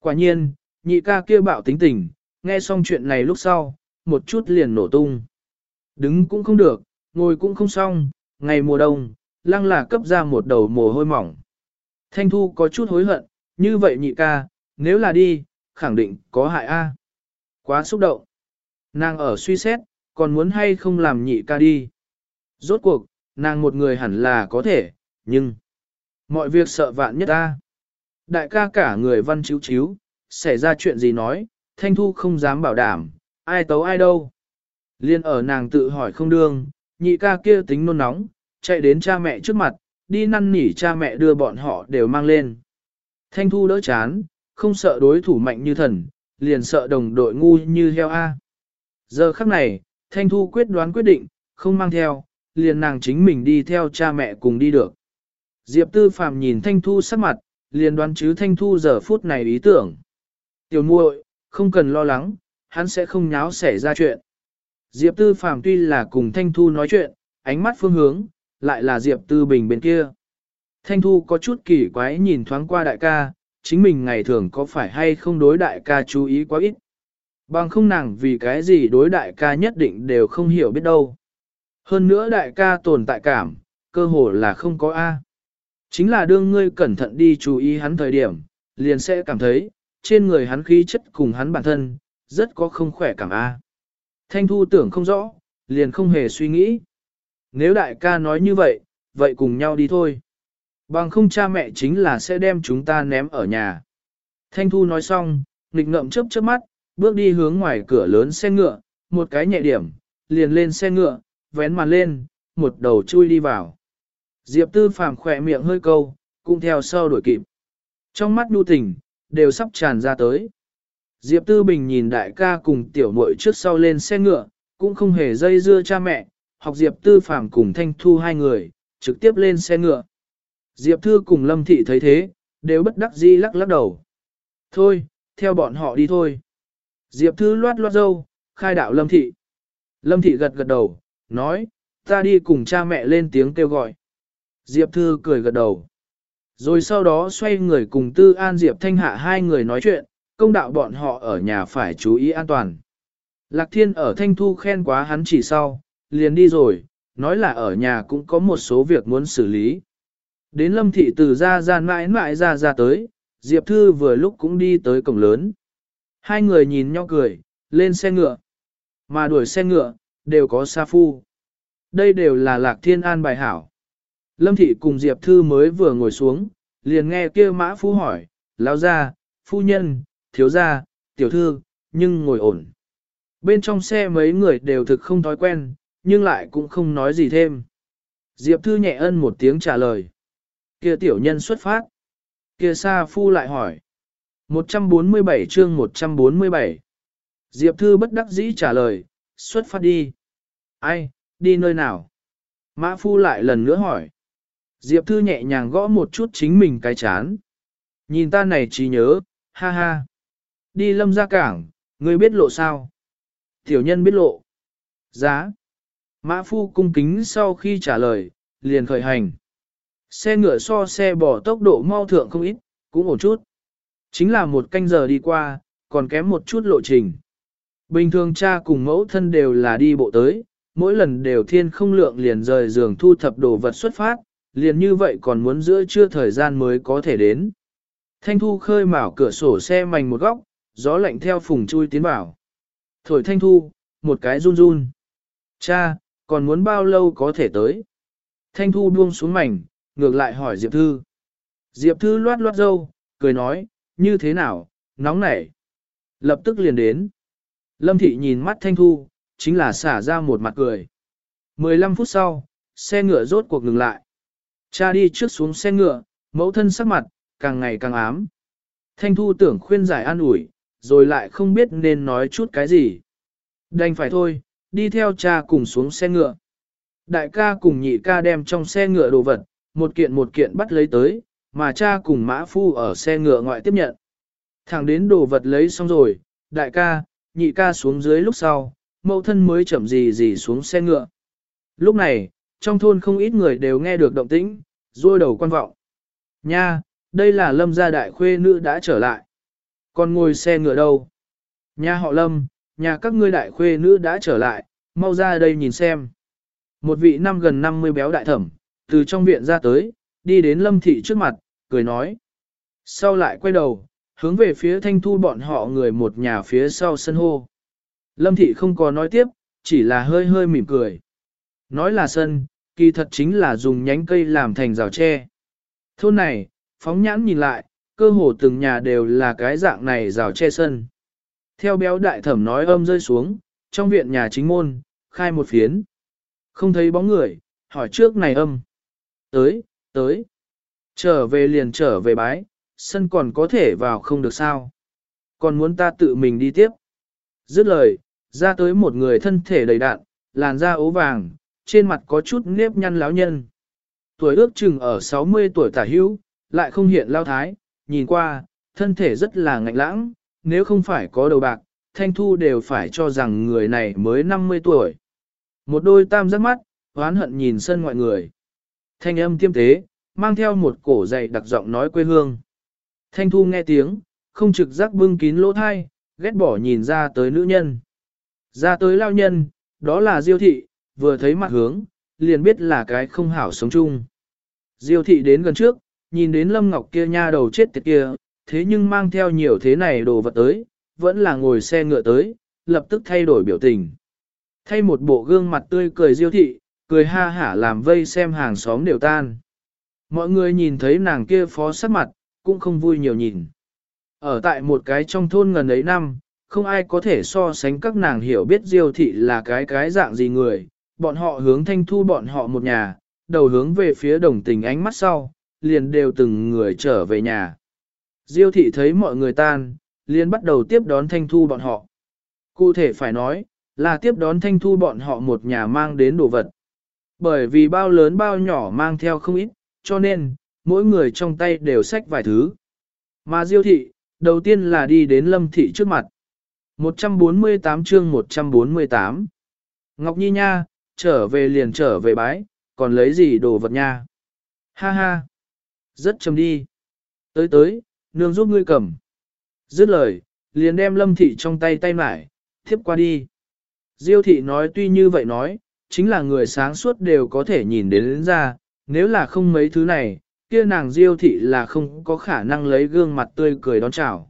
Quả nhiên, nhị ca kia bạo tính tình, nghe xong chuyện này lúc sau, một chút liền nổ tung. Đứng cũng không được, ngồi cũng không xong, ngày mùa đông, lăng là cấp ra một đầu mồ hôi mỏng. Thanh Thu có chút hối hận, như vậy nhị ca, nếu là đi, khẳng định có hại a. Quá xúc động. Nàng ở suy xét, còn muốn hay không làm nhị ca đi. Rốt cuộc, nàng một người hẳn là có thể, nhưng... Mọi việc sợ vạn nhất ta. Đại ca cả người văn chiếu chiếu, xảy ra chuyện gì nói, Thanh Thu không dám bảo đảm, ai tấu ai đâu. Liên ở nàng tự hỏi không đương, nhị ca kia tính nôn nóng, chạy đến cha mẹ trước mặt, đi năn nỉ cha mẹ đưa bọn họ đều mang lên. Thanh Thu đỡ chán, không sợ đối thủ mạnh như thần, liền sợ đồng đội ngu như heo A. Giờ khắc này, Thanh Thu quyết đoán quyết định, không mang theo, liền nàng chính mình đi theo cha mẹ cùng đi được. Diệp Tư Phạm nhìn Thanh Thu sắc mặt, liền đoán chứ Thanh Thu giờ phút này ý tưởng. Tiểu muội, không cần lo lắng, hắn sẽ không nháo xảy ra chuyện. Diệp Tư Phạm tuy là cùng Thanh Thu nói chuyện, ánh mắt phương hướng, lại là Diệp Tư Bình bên kia. Thanh Thu có chút kỳ quái nhìn thoáng qua đại ca, chính mình ngày thường có phải hay không đối đại ca chú ý quá ít. Bằng không nàng vì cái gì đối đại ca nhất định đều không hiểu biết đâu. Hơn nữa đại ca tồn tại cảm, cơ hồ là không có A. Chính là đương ngươi cẩn thận đi chú ý hắn thời điểm, liền sẽ cảm thấy, trên người hắn khí chất cùng hắn bản thân, rất có không khỏe cảm A. Thanh Thu tưởng không rõ, liền không hề suy nghĩ. Nếu đại ca nói như vậy, vậy cùng nhau đi thôi. Bằng không cha mẹ chính là sẽ đem chúng ta ném ở nhà. Thanh Thu nói xong, nghịch ngậm chớp chớp mắt, bước đi hướng ngoài cửa lớn xe ngựa, một cái nhẹ điểm, liền lên xe ngựa, vén màn lên, một đầu chui đi vào. Diệp Tư Phàm khỏe miệng hơi câu, cũng theo sau đuổi kịp. Trong mắt đu tình, đều sắp tràn ra tới. Diệp Tư Bình nhìn đại ca cùng tiểu muội trước sau lên xe ngựa, cũng không hề dây dưa cha mẹ, học Diệp Tư Phàm cùng Thanh Thu hai người, trực tiếp lên xe ngựa. Diệp Thư cùng Lâm Thị thấy thế, đều bất đắc dĩ lắc lắc đầu. Thôi, theo bọn họ đi thôi. Diệp Thư loát loát dâu, khai đạo Lâm Thị. Lâm Thị gật gật đầu, nói, ta đi cùng cha mẹ lên tiếng kêu gọi. Diệp Thư cười gật đầu. Rồi sau đó xoay người cùng Tư An Diệp Thanh Hạ hai người nói chuyện, công đạo bọn họ ở nhà phải chú ý an toàn. Lạc Thiên ở Thanh Thu khen quá hắn chỉ sau, liền đi rồi, nói là ở nhà cũng có một số việc muốn xử lý. Đến Lâm Thị từ ra ra mãi mãi ra ra tới, Diệp Thư vừa lúc cũng đi tới cổng lớn. Hai người nhìn nhau cười, lên xe ngựa. Mà đuổi xe ngựa, đều có sa phu. Đây đều là lạc thiên an bài hảo. Lâm thị cùng Diệp Thư mới vừa ngồi xuống, liền nghe kia mã phu hỏi, lão gia, phu nhân, thiếu gia, tiểu thư, nhưng ngồi ổn. Bên trong xe mấy người đều thực không thói quen, nhưng lại cũng không nói gì thêm. Diệp Thư nhẹ ân một tiếng trả lời. Kia tiểu nhân xuất phát. Kia sa phu lại hỏi. 147 chương 147. Diệp Thư bất đắc dĩ trả lời, xuất phát đi. Ai, đi nơi nào? Mã Phu lại lần nữa hỏi. Diệp Thư nhẹ nhàng gõ một chút chính mình cái chán. Nhìn ta này chỉ nhớ, ha ha. Đi lâm ra cảng, ngươi biết lộ sao? Tiểu nhân biết lộ. Giá. Mã Phu cung kính sau khi trả lời, liền khởi hành. Xe ngựa so xe bỏ tốc độ mau thượng không ít, cũng ổn chút. Chính là một canh giờ đi qua, còn kém một chút lộ trình. Bình thường cha cùng mẫu thân đều là đi bộ tới, mỗi lần đều thiên không lượng liền rời giường thu thập đồ vật xuất phát, liền như vậy còn muốn giữa trưa thời gian mới có thể đến. Thanh thu khơi mở cửa sổ xe mảnh một góc, gió lạnh theo phùng chui tiến vào. Thổi thanh thu, một cái run run. Cha, còn muốn bao lâu có thể tới? Thanh thu buông xuống mảnh, ngược lại hỏi Diệp Thư. Diệp Thư loát loát dâu, cười nói, như thế nào, nóng nảy. Lập tức liền đến. Lâm Thị nhìn mắt Thanh Thu, chính là xả ra một mặt cười. 15 phút sau, xe ngựa rốt cuộc ngừng lại. Cha đi trước xuống xe ngựa, mẫu thân sắc mặt, càng ngày càng ám. Thanh Thu tưởng khuyên giải an ủi, rồi lại không biết nên nói chút cái gì. Đành phải thôi, đi theo cha cùng xuống xe ngựa. Đại ca cùng nhị ca đem trong xe ngựa đồ vật, một kiện một kiện bắt lấy tới, mà cha cùng mã phu ở xe ngựa ngoại tiếp nhận. Thẳng đến đồ vật lấy xong rồi, đại ca, nhị ca xuống dưới lúc sau, mẫu thân mới chậm gì gì xuống xe ngựa. Lúc này, trong thôn không ít người đều nghe được động tĩnh, rôi đầu quan vọng. Nha, đây là lâm gia đại khuê nữ đã trở lại. Còn ngồi xe ngựa đâu? Nhà họ lâm, nhà các ngươi đại khuê nữ đã trở lại, mau ra đây nhìn xem. Một vị năm gần 50 béo đại thẩm, từ trong viện ra tới, đi đến lâm thị trước mặt, cười nói. Sau lại quay đầu, hướng về phía thanh thu bọn họ người một nhà phía sau sân hô. Lâm thị không có nói tiếp, chỉ là hơi hơi mỉm cười. Nói là sân, kỳ thật chính là dùng nhánh cây làm thành rào tre. Thôn này, phóng nhãn nhìn lại, cơ hồ từng nhà đều là cái dạng này rào tre sân. Theo béo đại thẩm nói âm rơi xuống, trong viện nhà chính môn, khai một phiến. Không thấy bóng người, hỏi trước này âm. Tới, tới. Trở về liền trở về bái, sân còn có thể vào không được sao. Còn muốn ta tự mình đi tiếp. Dứt lời, ra tới một người thân thể đầy đạn, làn da ố vàng, trên mặt có chút nếp nhăn láo nhân. Tuổi ước chừng ở 60 tuổi tả hữu, lại không hiện lao thái, nhìn qua, thân thể rất là ngạnh lãng, nếu không phải có đầu bạc, Thanh Thu đều phải cho rằng người này mới 50 tuổi. Một đôi tam giác mắt, hoán hận nhìn sân ngoại người. Thanh âm tiêm tế, mang theo một cổ dày đặc giọng nói quê hương. Thanh Thu nghe tiếng, không trực giác bưng kín lỗ thai, ghét bỏ nhìn ra tới nữ nhân. Ra tới lao nhân, đó là Diêu thị, vừa thấy mặt hướng, liền biết là cái không hảo sống chung. Diêu thị đến gần trước, nhìn đến Lâm Ngọc kia nha đầu chết tiệt kia, thế nhưng mang theo nhiều thế này đồ vật tới, vẫn là ngồi xe ngựa tới, lập tức thay đổi biểu tình. Thay một bộ gương mặt tươi cười Diêu thị, cười ha hả làm vây xem hàng xóm đều tan. Mọi người nhìn thấy nàng kia phó sắc mặt, cũng không vui nhiều nhìn. Ở tại một cái trong thôn gần ấy năm, không ai có thể so sánh các nàng hiểu biết Diêu thị là cái cái dạng gì người, bọn họ hướng thanh thu bọn họ một nhà, đầu hướng về phía đồng tình ánh mắt sau, liền đều từng người trở về nhà. Diêu thị thấy mọi người tan, liền bắt đầu tiếp đón thanh thu bọn họ. Cụ thể phải nói, là tiếp đón thanh thu bọn họ một nhà mang đến đồ vật. Bởi vì bao lớn bao nhỏ mang theo không ít, cho nên, mỗi người trong tay đều xách vài thứ. Mà Diêu thị, đầu tiên là đi đến Lâm thị trước mặt. 148 chương 148 Ngọc Nhi nha, trở về liền trở về bái, còn lấy gì đồ vật nha. Ha ha, rất chầm đi. Tới tới, nương giúp ngươi cầm. Dứt lời, liền đem lâm thị trong tay tay mải, tiếp qua đi. Diêu thị nói tuy như vậy nói, chính là người sáng suốt đều có thể nhìn đến, đến ra, nếu là không mấy thứ này, kia nàng diêu thị là không có khả năng lấy gương mặt tươi cười đón chào.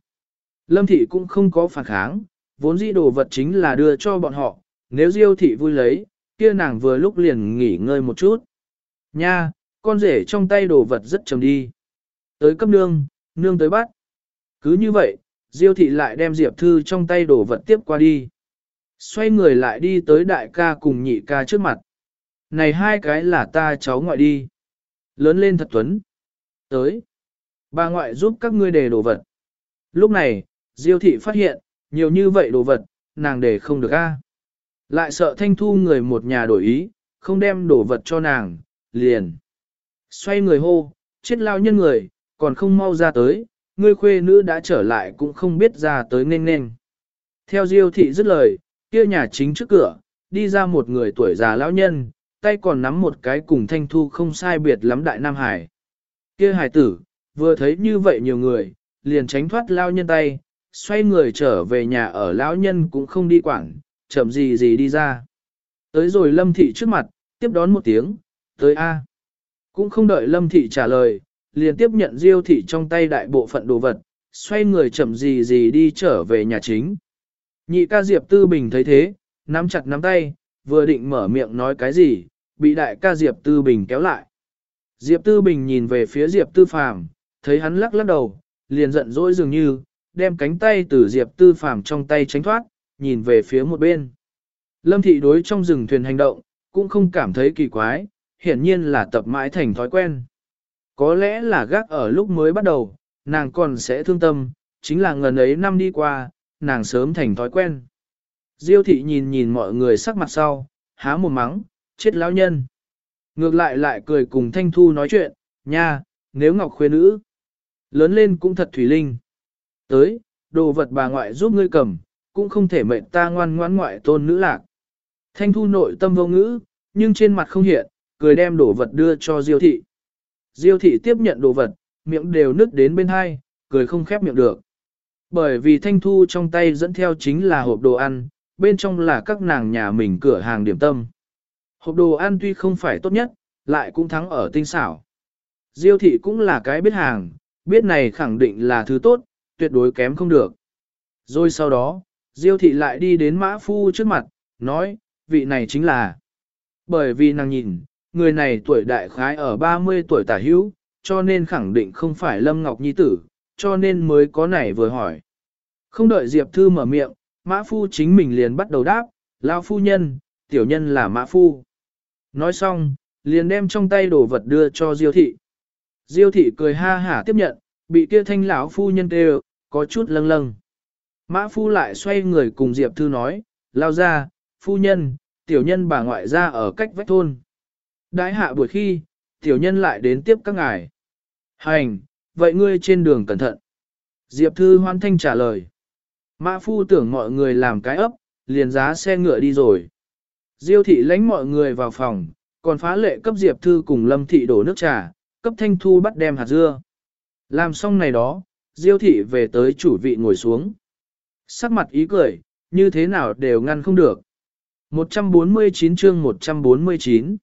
Lâm thị cũng không có phản kháng, vốn dĩ đồ vật chính là đưa cho bọn họ, nếu diêu thị vui lấy, kia nàng vừa lúc liền nghỉ ngơi một chút. Nha, con rể trong tay đồ vật rất chầm đi. Tới cấp nương, nương tới bắt. Cứ như vậy, Diêu thị lại đem Diệp Thư trong tay đồ vật tiếp qua đi. Xoay người lại đi tới đại ca cùng nhị ca trước mặt. Này hai cái là ta cháu ngoại đi. Lớn lên thật tuấn. Tới. Bà ngoại giúp các ngươi đề đồ vật. Lúc này, Diêu thị phát hiện, nhiều như vậy đồ vật, nàng để không được a. Lại sợ thanh thu người một nhà đổi ý, không đem đồ vật cho nàng, liền. Xoay người hô, chết lao nhân người, còn không mau ra tới, ngươi khuê nữ đã trở lại cũng không biết ra tới nên nên. Theo Diêu thị dứt lời, kia nhà chính trước cửa, đi ra một người tuổi già lão nhân, tay còn nắm một cái cùng thanh thu không sai biệt lắm đại Nam Hải. Kia hải tử, vừa thấy như vậy nhiều người, liền tránh thoát lao nhân tay, xoay người trở về nhà ở lão nhân cũng không đi quảng, chậm gì gì đi ra. Tới rồi lâm thị trước mặt, tiếp đón một tiếng, tới A. Cũng không đợi lâm thị trả lời, liền tiếp nhận diêu thị trong tay đại bộ phận đồ vật, xoay người chậm gì gì đi trở về nhà chính. Nhị ca Diệp Tư Bình thấy thế, nắm chặt nắm tay, vừa định mở miệng nói cái gì, bị đại ca Diệp Tư Bình kéo lại. Diệp Tư Bình nhìn về phía Diệp Tư Phàm, thấy hắn lắc lắc đầu, liền giận dỗi dường như, đem cánh tay từ Diệp Tư Phàm trong tay tránh thoát, nhìn về phía một bên. Lâm thị đối trong rừng thuyền hành động, cũng không cảm thấy kỳ quái, hiển nhiên là tập mãi thành thói quen. Có lẽ là gác ở lúc mới bắt đầu, nàng còn sẽ thương tâm, chính là ngần ấy năm đi qua, nàng sớm thành thói quen. Diêu thị nhìn nhìn mọi người sắc mặt sau, há một mắng, chết lão nhân. Ngược lại lại cười cùng Thanh Thu nói chuyện, nha, nếu Ngọc khuê nữ, lớn lên cũng thật thủy linh. Tới, đồ vật bà ngoại giúp ngươi cầm, cũng không thể mệnh ta ngoan ngoãn ngoại tôn nữ lạc. Thanh Thu nội tâm vô ngữ, nhưng trên mặt không hiện, cười đem đồ vật đưa cho Diêu thị. Diêu thị tiếp nhận đồ vật, miệng đều nứt đến bên hai, cười không khép miệng được. Bởi vì Thanh Thu trong tay dẫn theo chính là hộp đồ ăn, bên trong là các nàng nhà mình cửa hàng điểm tâm. Hộp đồ ăn tuy không phải tốt nhất, lại cũng thắng ở tinh xảo. Diêu thị cũng là cái biết hàng, biết này khẳng định là thứ tốt, tuyệt đối kém không được. Rồi sau đó, Diêu thị lại đi đến mã phu trước mặt, nói, vị này chính là. Bởi vì nàng nhìn, người này tuổi đại khái ở 30 tuổi tả hữu, cho nên khẳng định không phải Lâm Ngọc Nhi tử, cho nên mới có nảy vừa hỏi. Không đợi Diệp Thư mở miệng, mã phu chính mình liền bắt đầu đáp, lao phu nhân, tiểu nhân là mã phu. Nói xong, liền đem trong tay đồ vật đưa cho Diêu thị. Diêu thị cười ha hả tiếp nhận, bị kia thanh lão phu nhân kêu, có chút lâng lâng. Mã phu lại xoay người cùng Diệp Thư nói, lao ra, phu nhân, tiểu nhân bà ngoại ra ở cách vách thôn. Đãi hạ buổi khi, tiểu nhân lại đến tiếp các ngài. Hành, vậy ngươi trên đường cẩn thận. Diệp Thư hoan thanh trả lời. Mã phu tưởng mọi người làm cái ấp, liền giá xe ngựa đi rồi. Diêu thị lãnh mọi người vào phòng, còn phá lệ cấp Diệp Thư cùng Lâm thị đổ nước trà, cấp Thanh Thu bắt đem hạt dưa. Làm xong này đó, Diêu thị về tới chủ vị ngồi xuống. Sắc mặt ý cười, như thế nào đều ngăn không được. 149 chương 149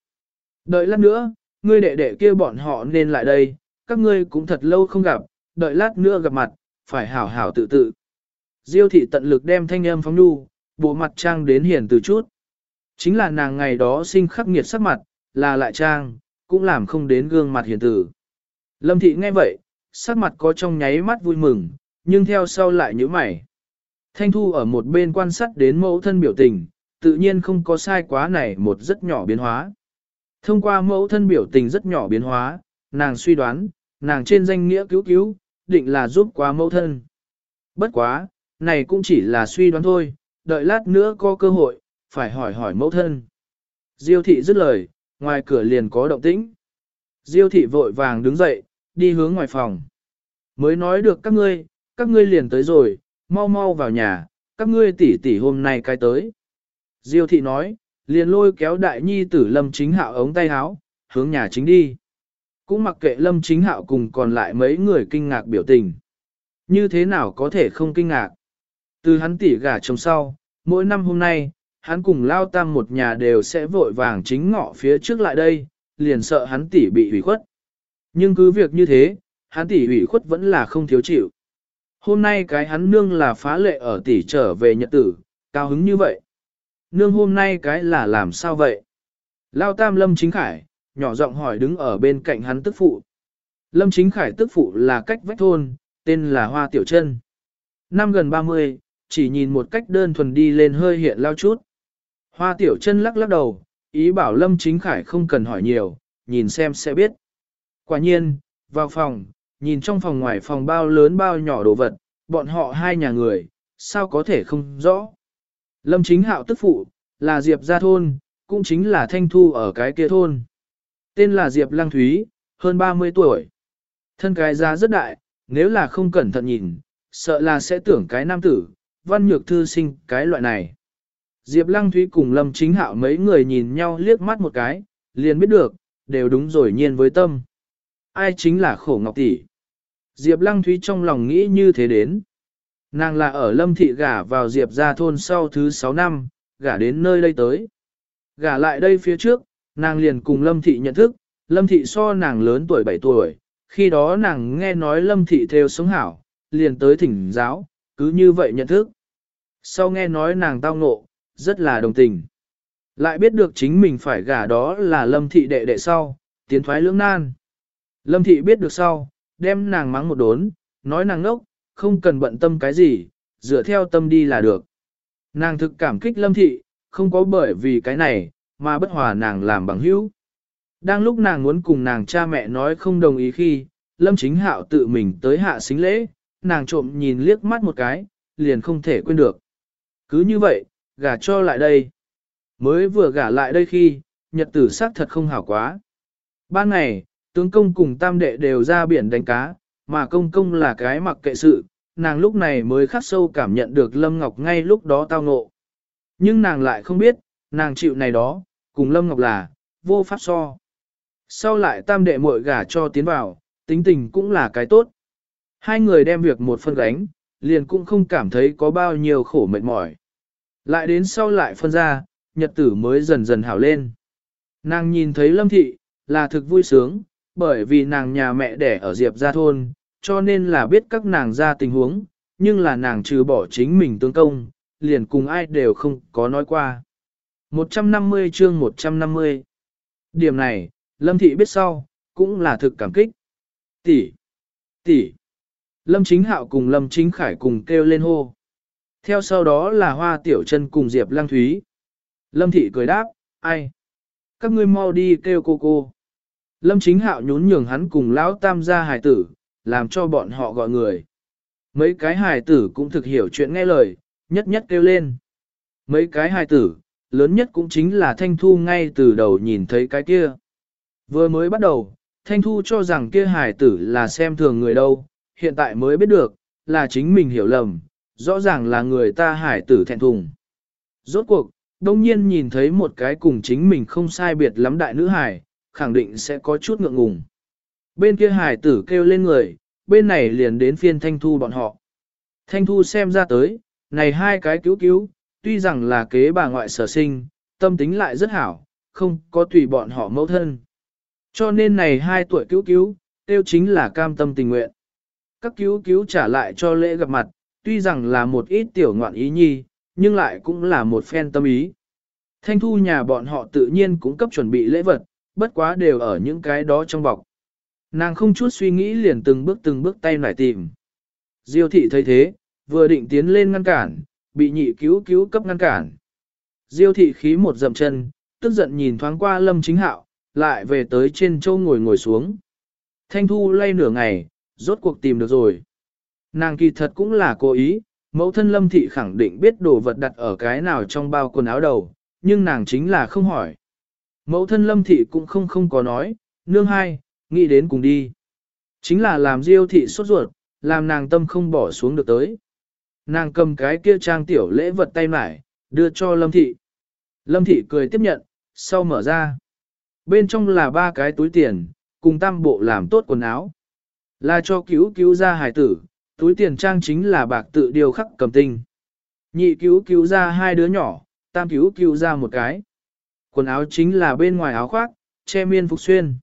Đợi lát nữa, ngươi đệ đệ kia bọn họ nên lại đây, các ngươi cũng thật lâu không gặp, đợi lát nữa gặp mặt, phải hảo hảo tự tự. Diêu thị tận lực đem thanh âm phóng nhu, bộ mặt trang đến hiền từ chút. Chính là nàng ngày đó sinh khắc nghiệt sắc mặt, là lại trang, cũng làm không đến gương mặt hiền tử. Lâm thị nghe vậy, sắc mặt có trong nháy mắt vui mừng, nhưng theo sau lại nhíu mày. Thanh Thu ở một bên quan sát đến mẫu thân biểu tình, tự nhiên không có sai quá này một rất nhỏ biến hóa. Thông qua mẫu thân biểu tình rất nhỏ biến hóa, nàng suy đoán, nàng trên danh nghĩa cứu cứu, định là giúp quá mẫu thân. Bất quá, này cũng chỉ là suy đoán thôi, đợi lát nữa có cơ hội, phải hỏi hỏi mẫu thân. Diêu thị dứt lời, ngoài cửa liền có động tĩnh. Diêu thị vội vàng đứng dậy, đi hướng ngoài phòng. Mới nói được các ngươi, các ngươi liền tới rồi, mau mau vào nhà, các ngươi tỷ tỷ hôm nay cái tới. Diêu thị nói, liền lôi kéo đại nhi tử lâm chính hạo ống tay háo, hướng nhà chính đi. Cũng mặc kệ lâm chính hạo cùng còn lại mấy người kinh ngạc biểu tình. Như thế nào có thể không kinh ngạc? Từ hắn tỷ gả chồng sau, mỗi năm hôm nay, hắn cùng lao tam một nhà đều sẽ vội vàng chính ngọ phía trước lại đây, liền sợ hắn tỷ bị hủy khuất. Nhưng cứ việc như thế, hắn tỷ hủy khuất vẫn là không thiếu chịu. Hôm nay cái hắn nương là phá lệ ở tỷ trở về nhật tử, cao hứng như vậy. Nương hôm nay cái là làm sao vậy? Lao tam lâm chính khải, nhỏ giọng hỏi đứng ở bên cạnh hắn tức phụ. Lâm chính khải tức phụ là cách vách thôn, tên là Hoa Tiểu Trân. Năm gần 30, chỉ nhìn một cách đơn thuần đi lên hơi hiện lao chút. Hoa Tiểu Trân lắc lắc đầu, ý bảo Lâm Chính Khải không cần hỏi nhiều, nhìn xem sẽ biết. Quả nhiên, vào phòng, nhìn trong phòng ngoài phòng bao lớn bao nhỏ đồ vật, bọn họ hai nhà người, sao có thể không rõ. Lâm Chính Hạo tức phụ, là Diệp gia thôn, cũng chính là Thanh Thu ở cái kia thôn. Tên là Diệp Lăng Thúy, hơn 30 tuổi. Thân cái giá rất đại, nếu là không cẩn thận nhìn, sợ là sẽ tưởng cái nam tử, văn nhược thư sinh cái loại này. Diệp Lăng Thúy cùng Lâm Chính Hạo mấy người nhìn nhau liếc mắt một cái, liền biết được, đều đúng rồi nhiên với tâm. Ai chính là khổ ngọc tỷ? Diệp Lăng Thúy trong lòng nghĩ như thế đến. Nàng là ở Lâm Thị gả vào Diệp gia thôn sau thứ 6 năm, gả đến nơi đây tới. Gả lại đây phía trước, nàng liền cùng Lâm Thị nhận thức, Lâm Thị so nàng lớn tuổi 7 tuổi, khi đó nàng nghe nói Lâm Thị theo sống hảo, liền tới thỉnh giáo, cứ như vậy nhận thức. Sau nghe nói nàng tao ngộ, rất là đồng tình. Lại biết được chính mình phải gả đó là Lâm Thị đệ đệ sau, tiến thoái lưỡng nan. Lâm Thị biết được sau, đem nàng mắng một đốn, nói nàng ngốc, không cần bận tâm cái gì, dựa theo tâm đi là được. Nàng thực cảm kích Lâm Thị, không có bởi vì cái này, mà bất hòa nàng làm bằng hữu. Đang lúc nàng muốn cùng nàng cha mẹ nói không đồng ý khi, Lâm Chính Hạo tự mình tới hạ xính lễ, nàng trộm nhìn liếc mắt một cái, liền không thể quên được. Cứ như vậy, gả cho lại đây. Mới vừa gả lại đây khi, nhật tử sắc thật không hảo quá. Ban ngày, tướng công cùng tam đệ đều ra biển đánh cá, mà công công là cái mặc kệ sự, nàng lúc này mới khắc sâu cảm nhận được Lâm Ngọc ngay lúc đó tao ngộ. Nhưng nàng lại không biết, nàng chịu này đó, cùng Lâm Ngọc là, vô pháp so. Sau lại tam đệ muội gả cho tiến vào, tính tình cũng là cái tốt. Hai người đem việc một phân gánh, liền cũng không cảm thấy có bao nhiêu khổ mệt mỏi. Lại đến sau lại phân ra, nhật tử mới dần dần hảo lên. Nàng nhìn thấy lâm thị, là thực vui sướng, bởi vì nàng nhà mẹ đẻ ở Diệp Gia Thôn, cho nên là biết các nàng ra tình huống, nhưng là nàng trừ bỏ chính mình tương công, liền cùng ai đều không có nói qua. 150 chương 150 Điểm này, Lâm Thị biết sau, cũng là thực cảm kích. Tỷ, tỷ. Lâm Chính Hạo cùng Lâm Chính Khải cùng kêu lên hô. Theo sau đó là Hoa Tiểu Chân cùng Diệp Lăng Thúy. Lâm Thị cười đáp, ai? Các ngươi mau đi kêu cô cô. Lâm Chính Hạo nhún nhường hắn cùng Lão Tam gia hài tử, làm cho bọn họ gọi người. Mấy cái hài tử cũng thực hiểu chuyện nghe lời, nhất nhất kêu lên. Mấy cái hài tử, lớn nhất cũng chính là Thanh Thu ngay từ đầu nhìn thấy cái kia. Vừa mới bắt đầu, Thanh Thu cho rằng kia hải tử là xem thường người đâu, hiện tại mới biết được, là chính mình hiểu lầm, rõ ràng là người ta hải tử thẹn thùng. Rốt cuộc, đông nhiên nhìn thấy một cái cùng chính mình không sai biệt lắm đại nữ hải, khẳng định sẽ có chút ngượng ngùng. Bên kia hải tử kêu lên người, bên này liền đến phiên Thanh Thu bọn họ. Thanh Thu xem ra tới, này hai cái cứu cứu, tuy rằng là kế bà ngoại sở sinh, tâm tính lại rất hảo, không có tùy bọn họ mẫu thân. Cho nên này hai tuổi cứu cứu, tiêu chính là cam tâm tình nguyện. Các cứu cứu trả lại cho lễ gặp mặt, tuy rằng là một ít tiểu ngoạn ý nhi, nhưng lại cũng là một phen tâm ý. Thanh thu nhà bọn họ tự nhiên cũng cấp chuẩn bị lễ vật, bất quá đều ở những cái đó trong bọc. Nàng không chút suy nghĩ liền từng bước từng bước tay nải tìm. Diêu thị thấy thế, vừa định tiến lên ngăn cản, bị nhị cứu cứu cấp ngăn cản. Diêu thị khí một dậm chân, tức giận nhìn thoáng qua lâm chính hạo, lại về tới trên châu ngồi ngồi xuống. Thanh thu lay nửa ngày, rốt cuộc tìm được rồi. Nàng kỳ thật cũng là cố ý, mẫu thân lâm thị khẳng định biết đồ vật đặt ở cái nào trong bao quần áo đầu, nhưng nàng chính là không hỏi. Mẫu thân lâm thị cũng không không có nói, nương hai, nghĩ đến cùng đi. Chính là làm diêu thị sốt ruột, làm nàng tâm không bỏ xuống được tới. Nàng cầm cái kia trang tiểu lễ vật tay mải, đưa cho lâm thị. Lâm thị cười tiếp nhận, sau mở ra. Bên trong là ba cái túi tiền, cùng tam bộ làm tốt quần áo. Là cho cứu cứu ra hải tử, túi tiền trang chính là bạc tự điều khắc cầm tinh. Nhị cứu cứu ra hai đứa nhỏ, tam cứu cứu ra một cái. Quần áo chính là bên ngoài áo khoác, che miên phục xuyên.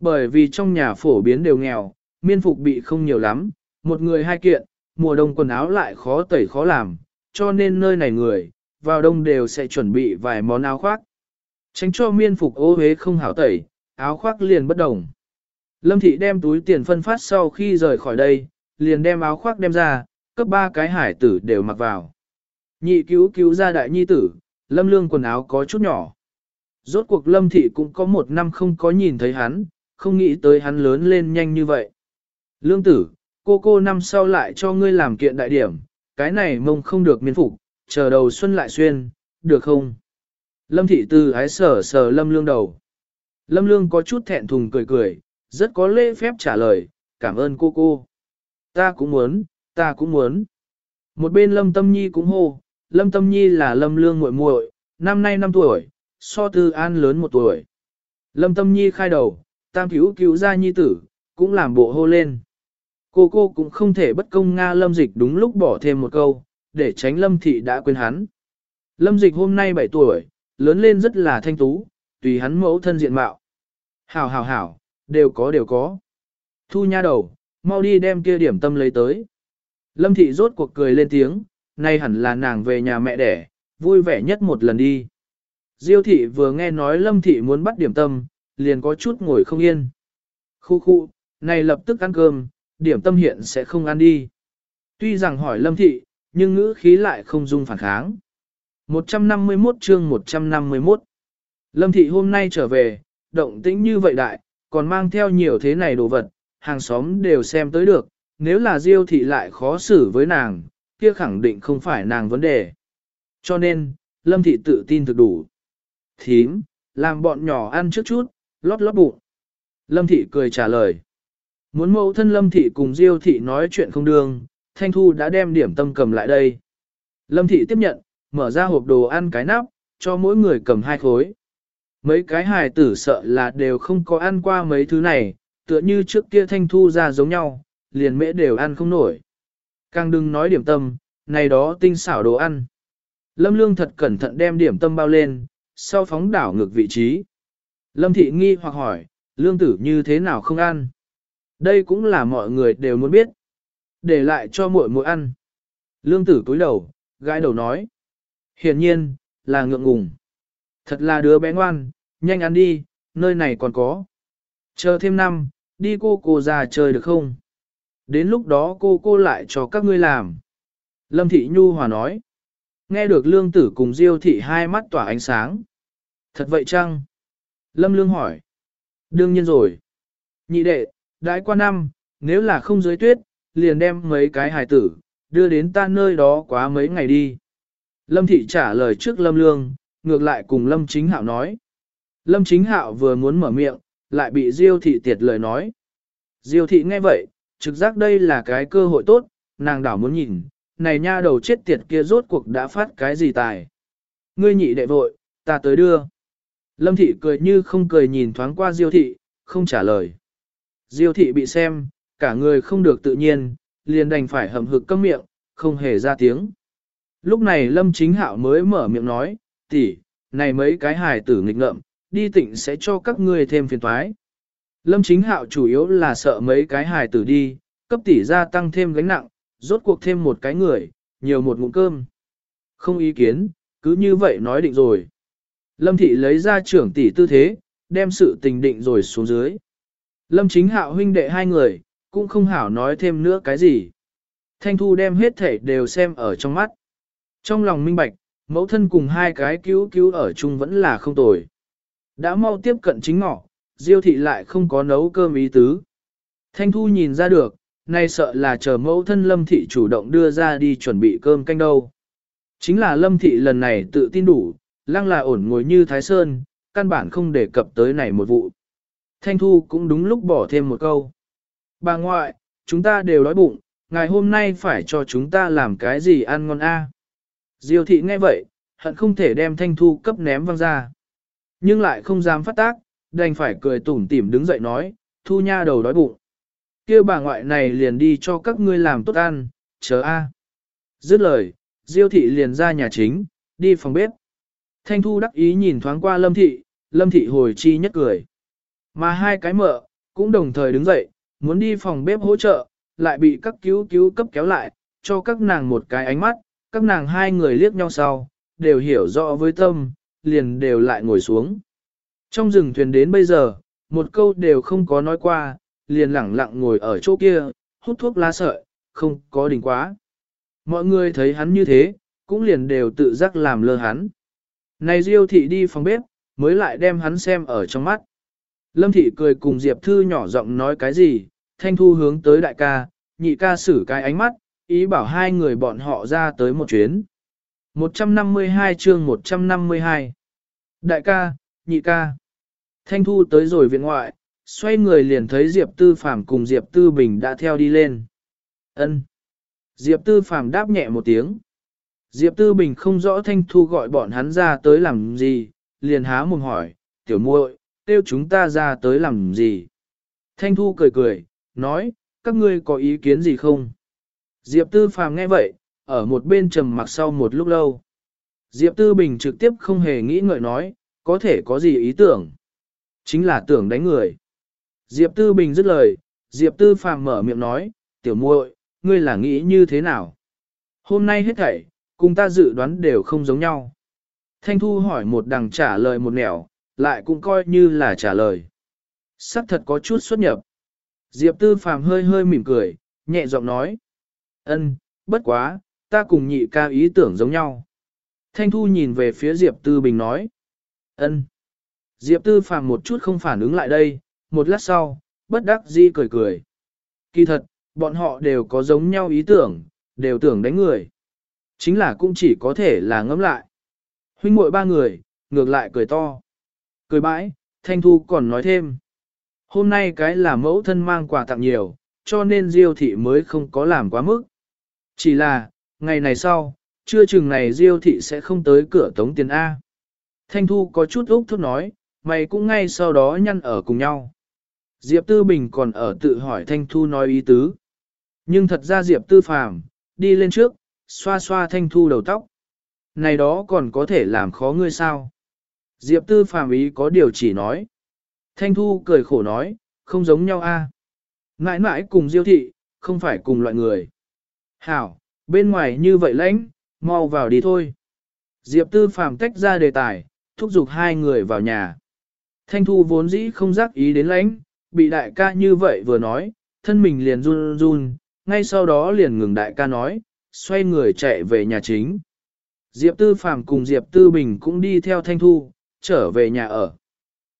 Bởi vì trong nhà phổ biến đều nghèo, miên phục bị không nhiều lắm, một người hai kiện, mùa đông quần áo lại khó tẩy khó làm, cho nên nơi này người, vào đông đều sẽ chuẩn bị vài món áo khoác. Tránh cho miên phục ô hế không hảo tẩy, áo khoác liền bất đồng. Lâm thị đem túi tiền phân phát sau khi rời khỏi đây, liền đem áo khoác đem ra, cấp ba cái hải tử đều mặc vào. Nhị cứu cứu ra đại nhi tử, lâm lương quần áo có chút nhỏ. Rốt cuộc lâm thị cũng có một năm không có nhìn thấy hắn, không nghĩ tới hắn lớn lên nhanh như vậy. Lương tử, cô cô năm sau lại cho ngươi làm kiện đại điểm, cái này mông không được miên phục, chờ đầu xuân lại xuyên, được không? Lâm thị từ ái sở sở lâm lương đầu. Lâm lương có chút thẹn thùng cười cười, rất có lễ phép trả lời, cảm ơn cô cô. Ta cũng muốn, ta cũng muốn. Một bên lâm tâm nhi cũng hô, lâm tâm nhi là lâm lương muội muội, năm nay năm tuổi, so tư an lớn một tuổi. Lâm tâm nhi khai đầu, tam cứu cứu ra nhi tử, cũng làm bộ hô lên. Cô cô cũng không thể bất công Nga lâm dịch đúng lúc bỏ thêm một câu, để tránh lâm thị đã quên hắn. Lâm dịch hôm nay 7 tuổi, lớn lên rất là thanh tú, tùy hắn mẫu thân diện mạo. Hảo hảo hảo, đều có đều có. Thu nha đầu, mau đi đem kia điểm tâm lấy tới. Lâm thị rốt cuộc cười lên tiếng, nay hẳn là nàng về nhà mẹ đẻ, vui vẻ nhất một lần đi. Diêu thị vừa nghe nói lâm thị muốn bắt điểm tâm, liền có chút ngồi không yên. Khu khu, này lập tức ăn cơm, điểm tâm hiện sẽ không ăn đi. Tuy rằng hỏi lâm thị, nhưng ngữ khí lại không dung phản kháng. 151 chương 151 Lâm thị hôm nay trở về, động tĩnh như vậy đại, còn mang theo nhiều thế này đồ vật, hàng xóm đều xem tới được, nếu là Diêu thị lại khó xử với nàng, kia khẳng định không phải nàng vấn đề. Cho nên, Lâm thị tự tin thực đủ. Thím, làm bọn nhỏ ăn trước chút, lót lót bụng. Lâm thị cười trả lời. Muốn mẫu thân Lâm thị cùng Diêu thị nói chuyện không đương, Thanh Thu đã đem điểm tâm cầm lại đây. Lâm thị tiếp nhận, mở ra hộp đồ ăn cái nắp, cho mỗi người cầm hai khối. Mấy cái hài tử sợ là đều không có ăn qua mấy thứ này, tựa như trước kia thanh thu ra giống nhau, liền mễ đều ăn không nổi. Càng đừng nói điểm tâm, này đó tinh xảo đồ ăn. Lâm Lương thật cẩn thận đem điểm tâm bao lên, sau phóng đảo ngược vị trí. Lâm Thị nghi hoặc hỏi, Lương tử như thế nào không ăn? Đây cũng là mọi người đều muốn biết. Để lại cho muội muội ăn. Lương tử cúi đầu, gãi đầu nói. Hiển nhiên, là ngượng ngùng. Thật là đứa bé ngoan, nhanh ăn đi, nơi này còn có. Chờ thêm năm, đi cô cô già chơi được không? Đến lúc đó cô cô lại cho các ngươi làm. Lâm Thị Nhu Hòa nói. Nghe được lương tử cùng Diêu Thị hai mắt tỏa ánh sáng. Thật vậy chăng? Lâm Lương hỏi. Đương nhiên rồi. Nhị đệ, đãi qua năm, nếu là không dưới tuyết, liền đem mấy cái hài tử, đưa đến ta nơi đó quá mấy ngày đi. Lâm Thị trả lời trước Lâm Lương, ngược lại cùng Lâm Chính Hạo nói. Lâm Chính Hạo vừa muốn mở miệng, lại bị Diêu thị tiệt lời nói. Diêu thị nghe vậy, trực giác đây là cái cơ hội tốt, nàng đảo muốn nhìn, này nha đầu chết tiệt kia rốt cuộc đã phát cái gì tài. Ngươi nhị đệ vội, ta tới đưa. Lâm thị cười như không cười nhìn thoáng qua Diêu thị, không trả lời. Diêu thị bị xem, cả người không được tự nhiên, liền đành phải hầm hực câm miệng, không hề ra tiếng. Lúc này Lâm Chính Hạo mới mở miệng nói, tỷ, này mấy cái hài tử nghịch ngợm, đi tỉnh sẽ cho các ngươi thêm phiền toái. Lâm Chính Hạo chủ yếu là sợ mấy cái hài tử đi, cấp tỷ gia tăng thêm gánh nặng, rốt cuộc thêm một cái người, nhiều một ngụm cơm. Không ý kiến, cứ như vậy nói định rồi. Lâm Thị lấy ra trưởng tỷ tư thế, đem sự tình định rồi xuống dưới. Lâm Chính Hạo huynh đệ hai người, cũng không hảo nói thêm nữa cái gì. Thanh Thu đem hết thể đều xem ở trong mắt. Trong lòng minh bạch, mẫu thân cùng hai cái cứu cứu ở chung vẫn là không tồi. Đã mau tiếp cận chính ngọ, Diêu thị lại không có nấu cơm ý tứ. Thanh Thu nhìn ra được, nay sợ là chờ mẫu thân Lâm thị chủ động đưa ra đi chuẩn bị cơm canh đâu. Chính là Lâm thị lần này tự tin đủ, lăng là ổn ngồi như Thái Sơn, căn bản không đề cập tới này một vụ. Thanh Thu cũng đúng lúc bỏ thêm một câu. Bà ngoại, chúng ta đều đói bụng, ngày hôm nay phải cho chúng ta làm cái gì ăn ngon a? Diêu thị nghe vậy, hận không thể đem Thanh Thu cấp ném văng ra. Nhưng lại không dám phát tác, đành phải cười tủm tỉm đứng dậy nói, Thu nha đầu đói bụng. kia bà ngoại này liền đi cho các ngươi làm tốt ăn, chờ a. Dứt lời, Diêu thị liền ra nhà chính, đi phòng bếp. Thanh Thu đắc ý nhìn thoáng qua Lâm thị, Lâm thị hồi chi nhất cười. Mà hai cái mợ, cũng đồng thời đứng dậy, muốn đi phòng bếp hỗ trợ, lại bị các cứu cứu cấp kéo lại, cho các nàng một cái ánh mắt, các nàng hai người liếc nhau sau, đều hiểu rõ với tâm, liền đều lại ngồi xuống. Trong rừng thuyền đến bây giờ, một câu đều không có nói qua, liền lẳng lặng ngồi ở chỗ kia, hút thuốc lá sợi, không có đỉnh quá. Mọi người thấy hắn như thế, cũng liền đều tự giác làm lơ hắn. Này Diêu thị đi phòng bếp, mới lại đem hắn xem ở trong mắt. Lâm thị cười cùng Diệp Thư nhỏ giọng nói cái gì, thanh thu hướng tới đại ca, nhị ca xử cái ánh mắt, ý bảo hai người bọn họ ra tới một chuyến. 152 chương 152 Đại ca, nhị ca. Thanh thu tới rồi viện ngoại, xoay người liền thấy Diệp Tư Phạm cùng Diệp Tư Bình đã theo đi lên. Ân. Diệp Tư Phạm đáp nhẹ một tiếng. Diệp Tư Bình không rõ Thanh Thu gọi bọn hắn ra tới làm gì, liền há mồm hỏi, tiểu muội, kêu chúng ta ra tới làm gì? Thanh Thu cười cười, nói, các ngươi có ý kiến gì không? Diệp Tư Phàm nghe vậy, ở một bên trầm mặc sau một lúc lâu. Diệp Tư Bình trực tiếp không hề nghĩ ngợi nói, có thể có gì ý tưởng? Chính là tưởng đánh người. Diệp Tư Bình dứt lời, Diệp Tư Phàm mở miệng nói, tiểu muội, ngươi là nghĩ như thế nào? Hôm nay hết thảy, cùng ta dự đoán đều không giống nhau. Thanh Thu hỏi một đằng trả lời một nẻo, lại cũng coi như là trả lời. Sắc thật có chút xuất nhập. Diệp Tư Phàm hơi hơi mỉm cười, nhẹ giọng nói. ân, bất quá, ta cùng nhị ca ý tưởng giống nhau. Thanh Thu nhìn về phía Diệp Tư Bình nói. ân. Diệp Tư Phàm một chút không phản ứng lại đây, một lát sau, bất đắc dĩ cười cười. Kỳ thật, bọn họ đều có giống nhau ý tưởng, đều tưởng đánh người. Chính là cũng chỉ có thể là ngẫm lại. Huynh muội ba người, ngược lại cười to. Cười bãi, Thanh Thu còn nói thêm. Hôm nay cái là mẫu thân mang quà tặng nhiều, cho nên Diêu thị mới không có làm quá mức. Chỉ là, ngày này sau, chưa chừng này Diêu thị sẽ không tới cửa tống tiền A. Thanh Thu có chút úc thốt nói, mày cũng ngay sau đó nhăn ở cùng nhau. Diệp Tư Bình còn ở tự hỏi Thanh Thu nói ý tứ. Nhưng thật ra Diệp Tư Phàm đi lên trước, xoa xoa Thanh Thu đầu tóc. Này đó còn có thể làm khó ngươi sao? Diệp Tư Phàm ý có điều chỉ nói. Thanh Thu cười khổ nói, không giống nhau a. À? Mãi mãi cùng Diêu thị, không phải cùng loại người. Hảo, bên ngoài như vậy lãnh, mau vào đi thôi. Diệp Tư Phàm tách ra đề tài, thúc giục hai người vào nhà. Thanh Thu vốn dĩ không giác ý đến lãnh, bị đại ca như vậy vừa nói, thân mình liền run run, ngay sau đó liền ngừng đại ca nói, xoay người chạy về nhà chính. Diệp Tư Phàm cùng Diệp Tư Bình cũng đi theo Thanh Thu, trở về nhà ở.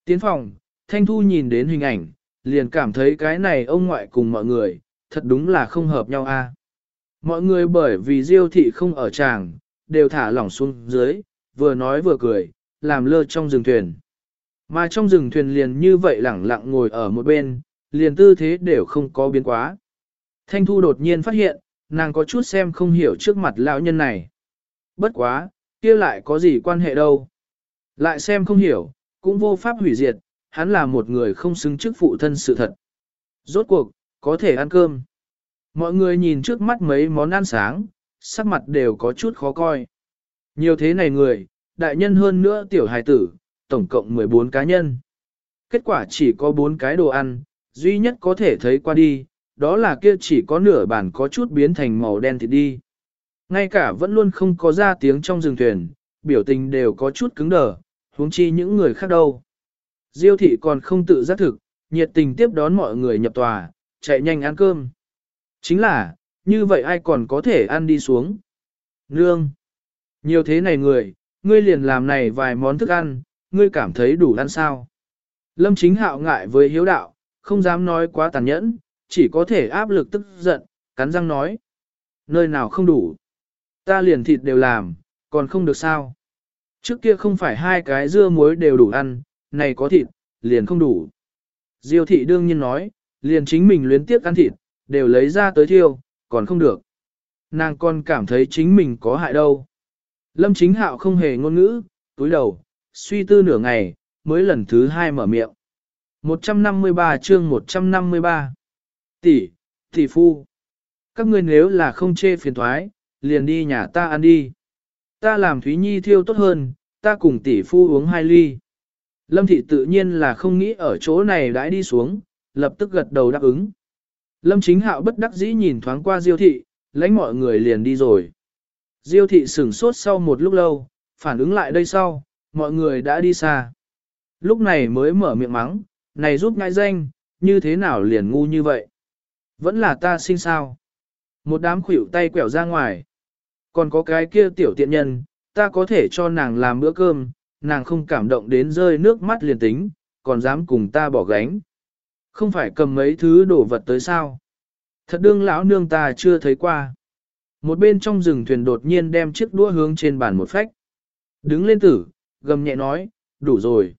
Tiến phòng, Thanh Thu nhìn đến hình ảnh, liền cảm thấy cái này ông ngoại cùng mọi người, thật đúng là không hợp nhau a. Mọi người bởi vì Diêu thị không ở tràng, đều thả lỏng xuống dưới, vừa nói vừa cười, làm lơ trong rừng thuyền. Mà trong rừng thuyền liền như vậy lẳng lặng ngồi ở một bên, liền tư thế đều không có biến quá. Thanh Thu đột nhiên phát hiện, nàng có chút xem không hiểu trước mặt lão nhân này. Bất quá, kia lại có gì quan hệ đâu. Lại xem không hiểu, cũng vô pháp hủy diệt, hắn là một người không xứng chức phụ thân sự thật. Rốt cuộc, có thể ăn cơm. Mọi người nhìn trước mắt mấy món ăn sáng, sắc mặt đều có chút khó coi. Nhiều thế này người, đại nhân hơn nữa tiểu hài tử, tổng cộng 14 cá nhân. Kết quả chỉ có 4 cái đồ ăn, duy nhất có thể thấy qua đi, đó là kia chỉ có nửa bản có chút biến thành màu đen thịt đi. Ngay cả vẫn luôn không có ra tiếng trong rừng thuyền, biểu tình đều có chút cứng đờ, huống chi những người khác đâu. Diêu thị còn không tự giác thực, nhiệt tình tiếp đón mọi người nhập tòa, chạy nhanh ăn cơm. Chính là, như vậy ai còn có thể ăn đi xuống. Nương! Nhiều thế này người, ngươi liền làm này vài món thức ăn, ngươi cảm thấy đủ ăn sao. Lâm chính hạo ngại với hiếu đạo, không dám nói quá tàn nhẫn, chỉ có thể áp lực tức giận, cắn răng nói. Nơi nào không đủ. Ta liền thịt đều làm, còn không được sao. Trước kia không phải hai cái dưa muối đều đủ ăn, này có thịt, liền không đủ. Diêu thị đương nhiên nói, liền chính mình luyến tiếc ăn thịt, đều lấy ra tới thiêu, còn không được. Nàng còn cảm thấy chính mình có hại đâu. Lâm chính hạo không hề ngôn ngữ, túi đầu, suy tư nửa ngày, mới lần thứ hai mở miệng. 153 chương 153 Tỷ, tỷ phu. Các ngươi nếu là không chê phiền thoái, liền đi nhà ta ăn đi. Ta làm Thúy Nhi thiêu tốt hơn, ta cùng tỷ phu uống hai ly. Lâm thị tự nhiên là không nghĩ ở chỗ này đãi đi xuống, lập tức gật đầu đáp ứng. Lâm chính hạo bất đắc dĩ nhìn thoáng qua diêu thị, lãnh mọi người liền đi rồi. Diêu thị sửng sốt sau một lúc lâu, phản ứng lại đây sau, mọi người đã đi xa. Lúc này mới mở miệng mắng, này giúp ngại danh, như thế nào liền ngu như vậy? Vẫn là ta sinh sao? Một đám khủy tay quẹo ra ngoài. Còn có cái kia tiểu tiện nhân, ta có thể cho nàng làm bữa cơm, nàng không cảm động đến rơi nước mắt liền tính, còn dám cùng ta bỏ gánh. Không phải cầm mấy thứ đồ vật tới sao? Thật đương lão nương ta chưa thấy qua. Một bên trong rừng thuyền đột nhiên đem chiếc đũa hướng trên bàn một phách. Đứng lên tử, gầm nhẹ nói, đủ rồi.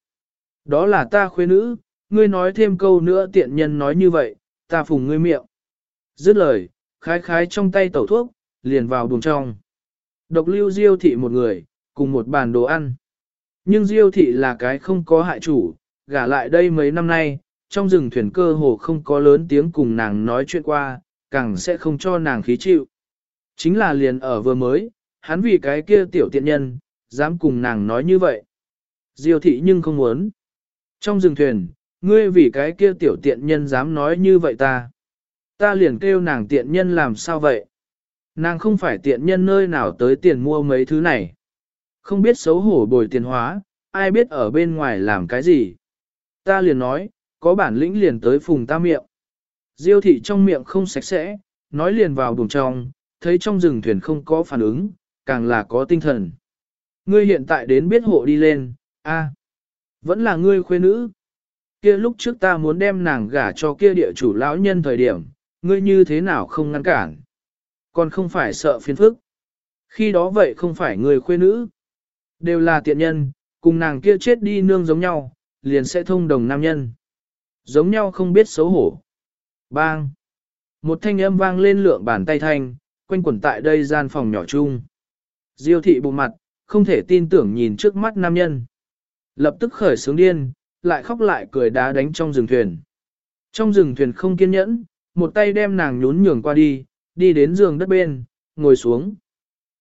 Đó là ta khuê nữ, ngươi nói thêm câu nữa tiện nhân nói như vậy, ta phùng ngươi miệng. Dứt lời, khái khái trong tay tẩu thuốc, liền vào buồng trong. Độc lưu diêu thị một người, cùng một bàn đồ ăn. Nhưng diêu thị là cái không có hại chủ, gả lại đây mấy năm nay, trong rừng thuyền cơ hồ không có lớn tiếng cùng nàng nói chuyện qua, càng sẽ không cho nàng khí chịu. Chính là liền ở vừa mới, hắn vì cái kia tiểu tiện nhân, dám cùng nàng nói như vậy. Diêu thị nhưng không muốn. Trong rừng thuyền, ngươi vì cái kia tiểu tiện nhân dám nói như vậy ta. Ta liền kêu nàng tiện nhân làm sao vậy? Nàng không phải tiện nhân nơi nào tới tiền mua mấy thứ này. Không biết xấu hổ bồi tiền hóa, ai biết ở bên ngoài làm cái gì. Ta liền nói, có bản lĩnh liền tới phùng ta miệng. Diêu thị trong miệng không sạch sẽ, nói liền vào buồng trong, thấy trong rừng thuyền không có phản ứng, càng là có tinh thần. Ngươi hiện tại đến biết hộ đi lên, a, vẫn là ngươi khuê nữ. Kia lúc trước ta muốn đem nàng gả cho kia địa chủ lão nhân thời điểm, ngươi như thế nào không ngăn cản. Còn không phải sợ phiền phức. Khi đó vậy không phải người khuê nữ. Đều là tiện nhân, cùng nàng kia chết đi nương giống nhau, liền sẽ thông đồng nam nhân. Giống nhau không biết xấu hổ. Bang! Một thanh âm vang lên lượng bàn tay thanh, quanh quẩn tại đây gian phòng nhỏ chung. Diêu thị bụng mặt, không thể tin tưởng nhìn trước mắt nam nhân. Lập tức khởi sướng điên, lại khóc lại cười đá đánh trong rừng thuyền. Trong rừng thuyền không kiên nhẫn, một tay đem nàng nhún nhường qua đi, đi đến giường đất bên, ngồi xuống.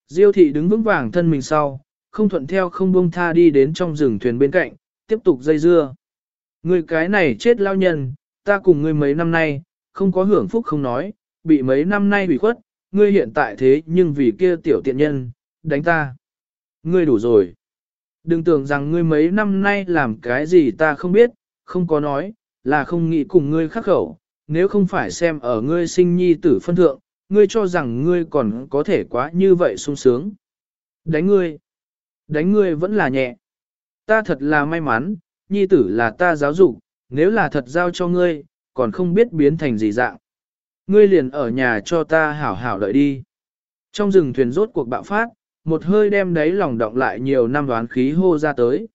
Diêu thị đứng vững vàng thân mình sau, không thuận theo không buông tha đi đến trong rừng thuyền bên cạnh, tiếp tục dây dưa. Người cái này chết lao nhân, ta cùng ngươi mấy năm nay, không có hưởng phúc không nói, bị mấy năm nay bị khuất, ngươi hiện tại thế nhưng vì kia tiểu tiện nhân, đánh ta. Ngươi đủ rồi. Đừng tưởng rằng ngươi mấy năm nay làm cái gì ta không biết, không có nói, là không nghĩ cùng ngươi khắc khẩu, nếu không phải xem ở ngươi sinh nhi tử phân thượng, ngươi cho rằng ngươi còn có thể quá như vậy sung sướng. Đánh ngươi. Đánh ngươi vẫn là nhẹ. Ta thật là may mắn, nhi tử là ta giáo dục, nếu là thật giao cho ngươi, còn không biết biến thành gì dạng. Ngươi liền ở nhà cho ta hảo hảo đợi đi. Trong rừng thuyền rốt cuộc bạo phát, một hơi đem đấy lòng động lại nhiều năm đoán khí hô ra tới.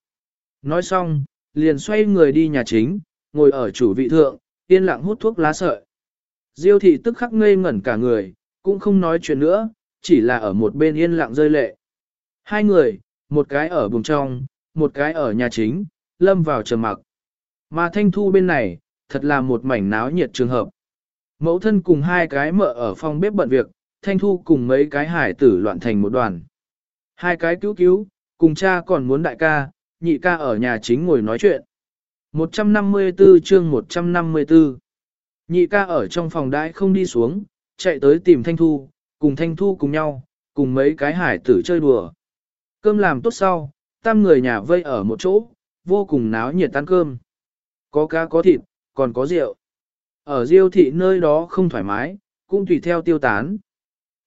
Nói xong, liền xoay người đi nhà chính, ngồi ở chủ vị thượng, yên lặng hút thuốc lá sợi. Diêu thị tức khắc ngây ngẩn cả người, cũng không nói chuyện nữa, chỉ là ở một bên yên lặng rơi lệ. Hai người, một cái ở buồng trong, một cái ở nhà chính, lâm vào trầm mặc. Mà thanh thu bên này, thật là một mảnh náo nhiệt trường hợp. Mẫu thân cùng hai cái mợ ở phòng bếp bận việc, thanh thu cùng mấy cái hải tử loạn thành một đoàn. Hai cái cứu cứu, cùng cha còn muốn đại ca, nhị ca ở nhà chính ngồi nói chuyện. 154 chương 154 Nhị ca ở trong phòng đãi không đi xuống, chạy tới tìm Thanh Thu, cùng Thanh Thu cùng nhau, cùng mấy cái hải tử chơi đùa. Cơm làm tốt sau, tam người nhà vây ở một chỗ, vô cùng náo nhiệt tan cơm. Có cá có thịt, còn có rượu. Ở diêu thị nơi đó không thoải mái, cũng tùy theo tiêu tán.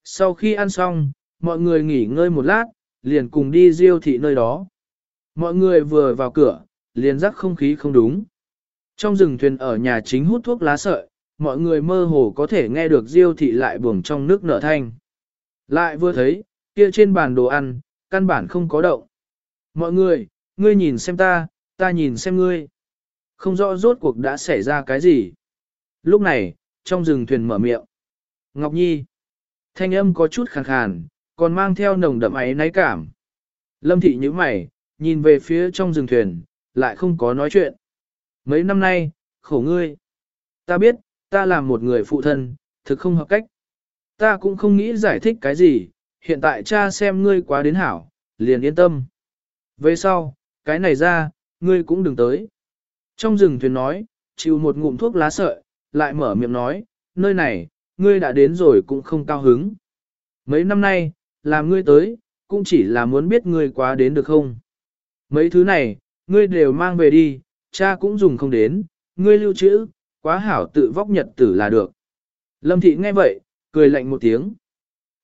Sau khi ăn xong, mọi người nghỉ ngơi một lát, liền cùng đi diêu thị nơi đó. Mọi người vừa vào cửa, liền rắc không khí không đúng. Trong rừng thuyền ở nhà chính hút thuốc lá sợi, mọi người mơ hồ có thể nghe được diêu thị lại buồng trong nước nở thanh. Lại vừa thấy, kia trên bàn đồ ăn, căn bản không có động. Mọi người, ngươi nhìn xem ta, ta nhìn xem ngươi. Không rõ rốt cuộc đã xảy ra cái gì. Lúc này, trong rừng thuyền mở miệng. Ngọc Nhi. Thanh âm có chút khàn khàn, còn mang theo nồng đậm ấy náy cảm. Lâm thị như mày, nhìn về phía trong rừng thuyền, lại không có nói chuyện. Mấy năm nay, khổ ngươi. Ta biết, ta là một người phụ thân, thực không hợp cách. Ta cũng không nghĩ giải thích cái gì, hiện tại cha xem ngươi quá đến hảo, liền yên tâm. Về sau, cái này ra, ngươi cũng đừng tới. Trong rừng thuyền nói, chịu một ngụm thuốc lá sợi, lại mở miệng nói, nơi này, ngươi đã đến rồi cũng không cao hứng. Mấy năm nay, làm ngươi tới, cũng chỉ là muốn biết ngươi quá đến được không. Mấy thứ này, ngươi đều mang về đi, cha cũng dùng không đến, ngươi lưu trữ, quá hảo tự vóc nhật tử là được. Lâm thị nghe vậy, cười lạnh một tiếng.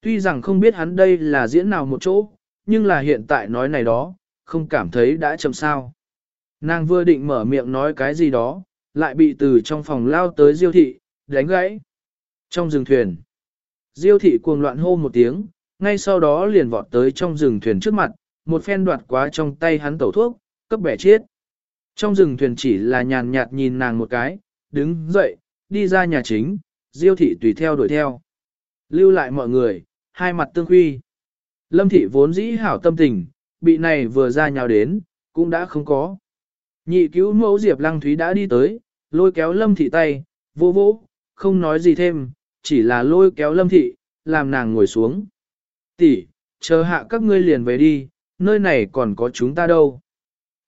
Tuy rằng không biết hắn đây là diễn nào một chỗ, nhưng là hiện tại nói này đó, không cảm thấy đã chậm sao. Nàng vừa định mở miệng nói cái gì đó, lại bị từ trong phòng lao tới diêu thị, đánh gãy. Trong rừng thuyền, diêu thị cuồng loạn hô một tiếng, ngay sau đó liền vọt tới trong rừng thuyền trước mặt, một phen đoạt quá trong tay hắn tẩu thuốc, cấp bẻ chết. Trong rừng thuyền chỉ là nhàn nhạt nhìn nàng một cái, đứng dậy, đi ra nhà chính, diêu thị tùy theo đuổi theo. Lưu lại mọi người, hai mặt tương huy. Lâm thị vốn dĩ hảo tâm tình, bị này vừa ra nhào đến, cũng đã không có. Nhị cứu mẫu Diệp Lăng Thúy đã đi tới, lôi kéo Lâm thị tay, vô vỗ, không nói gì thêm, chỉ là lôi kéo Lâm thị, làm nàng ngồi xuống. Tỷ, chờ hạ các ngươi liền về đi, nơi này còn có chúng ta đâu.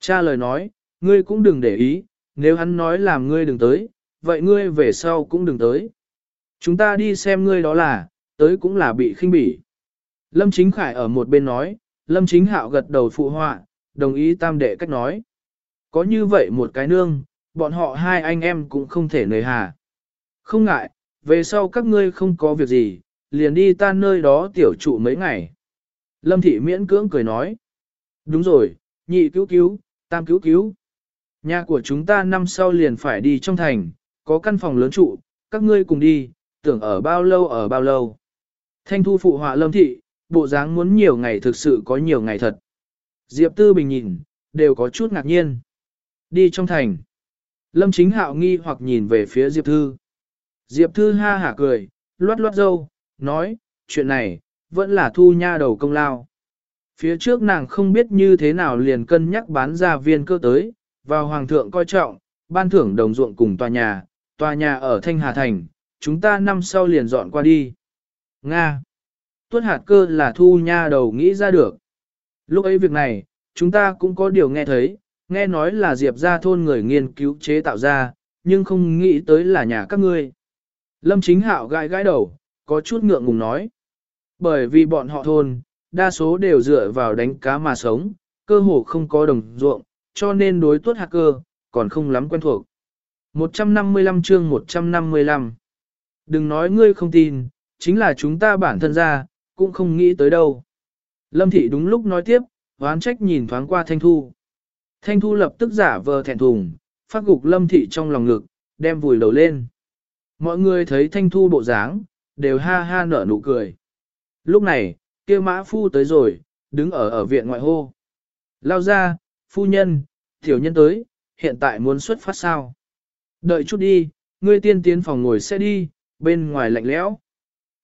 Cha lời nói, ngươi cũng đừng để ý, nếu hắn nói làm ngươi đừng tới, vậy ngươi về sau cũng đừng tới. Chúng ta đi xem ngươi đó là, tới cũng là bị khinh bỉ. Lâm Chính Khải ở một bên nói, Lâm Chính Hạo gật đầu phụ họa, đồng ý tam đệ cách nói. Có như vậy một cái nương, bọn họ hai anh em cũng không thể nời hà. Không ngại, về sau các ngươi không có việc gì, liền đi ta nơi đó tiểu trụ mấy ngày. Lâm Thị miễn cưỡng cười nói. Đúng rồi, nhị cứu cứu, tam cứu cứu. Nhà của chúng ta năm sau liền phải đi trong thành, có căn phòng lớn trụ, các ngươi cùng đi, tưởng ở bao lâu ở bao lâu. Thanh thu phụ họa lâm thị, bộ dáng muốn nhiều ngày thực sự có nhiều ngày thật. Diệp Tư Bình nhìn, đều có chút ngạc nhiên. Đi trong thành. Lâm chính hạo nghi hoặc nhìn về phía Diệp Thư. Diệp Thư ha hả cười, loát loát dâu, nói, chuyện này, vẫn là thu nha đầu công lao. Phía trước nàng không biết như thế nào liền cân nhắc bán ra viên cơ tới, vào hoàng thượng coi trọng, ban thưởng đồng ruộng cùng tòa nhà, tòa nhà ở Thanh Hà Thành, chúng ta năm sau liền dọn qua đi. Nga. Tuất hạt cơ là thu nha đầu nghĩ ra được. Lúc ấy việc này, chúng ta cũng có điều nghe thấy, nghe nói là Diệp ra thôn người nghiên cứu chế tạo ra, nhưng không nghĩ tới là nhà các ngươi. Lâm chính hạo gãi gãi đầu, có chút ngượng ngùng nói. Bởi vì bọn họ thôn, đa số đều dựa vào đánh cá mà sống, cơ hồ không có đồng ruộng, cho nên đối tuất hacker còn không lắm quen thuộc. 155 chương 155 Đừng nói ngươi không tin, chính là chúng ta bản thân ra, cũng không nghĩ tới đâu. Lâm thị đúng lúc nói tiếp, hoán trách nhìn thoáng qua Thanh Thu. Thanh Thu lập tức giả vờ thẹn thùng, phát gục Lâm thị trong lòng ngực, đem vùi đầu lên. Mọi người thấy Thanh Thu bộ dáng, đều ha ha nở nụ cười. Lúc này, kia mã phu tới rồi, đứng ở ở viện ngoại hô. Lao ra, phu nhân, tiểu nhân tới, hiện tại muốn xuất phát sao? Đợi chút đi, ngươi tiên tiến phòng ngồi xe đi, bên ngoài lạnh lẽo.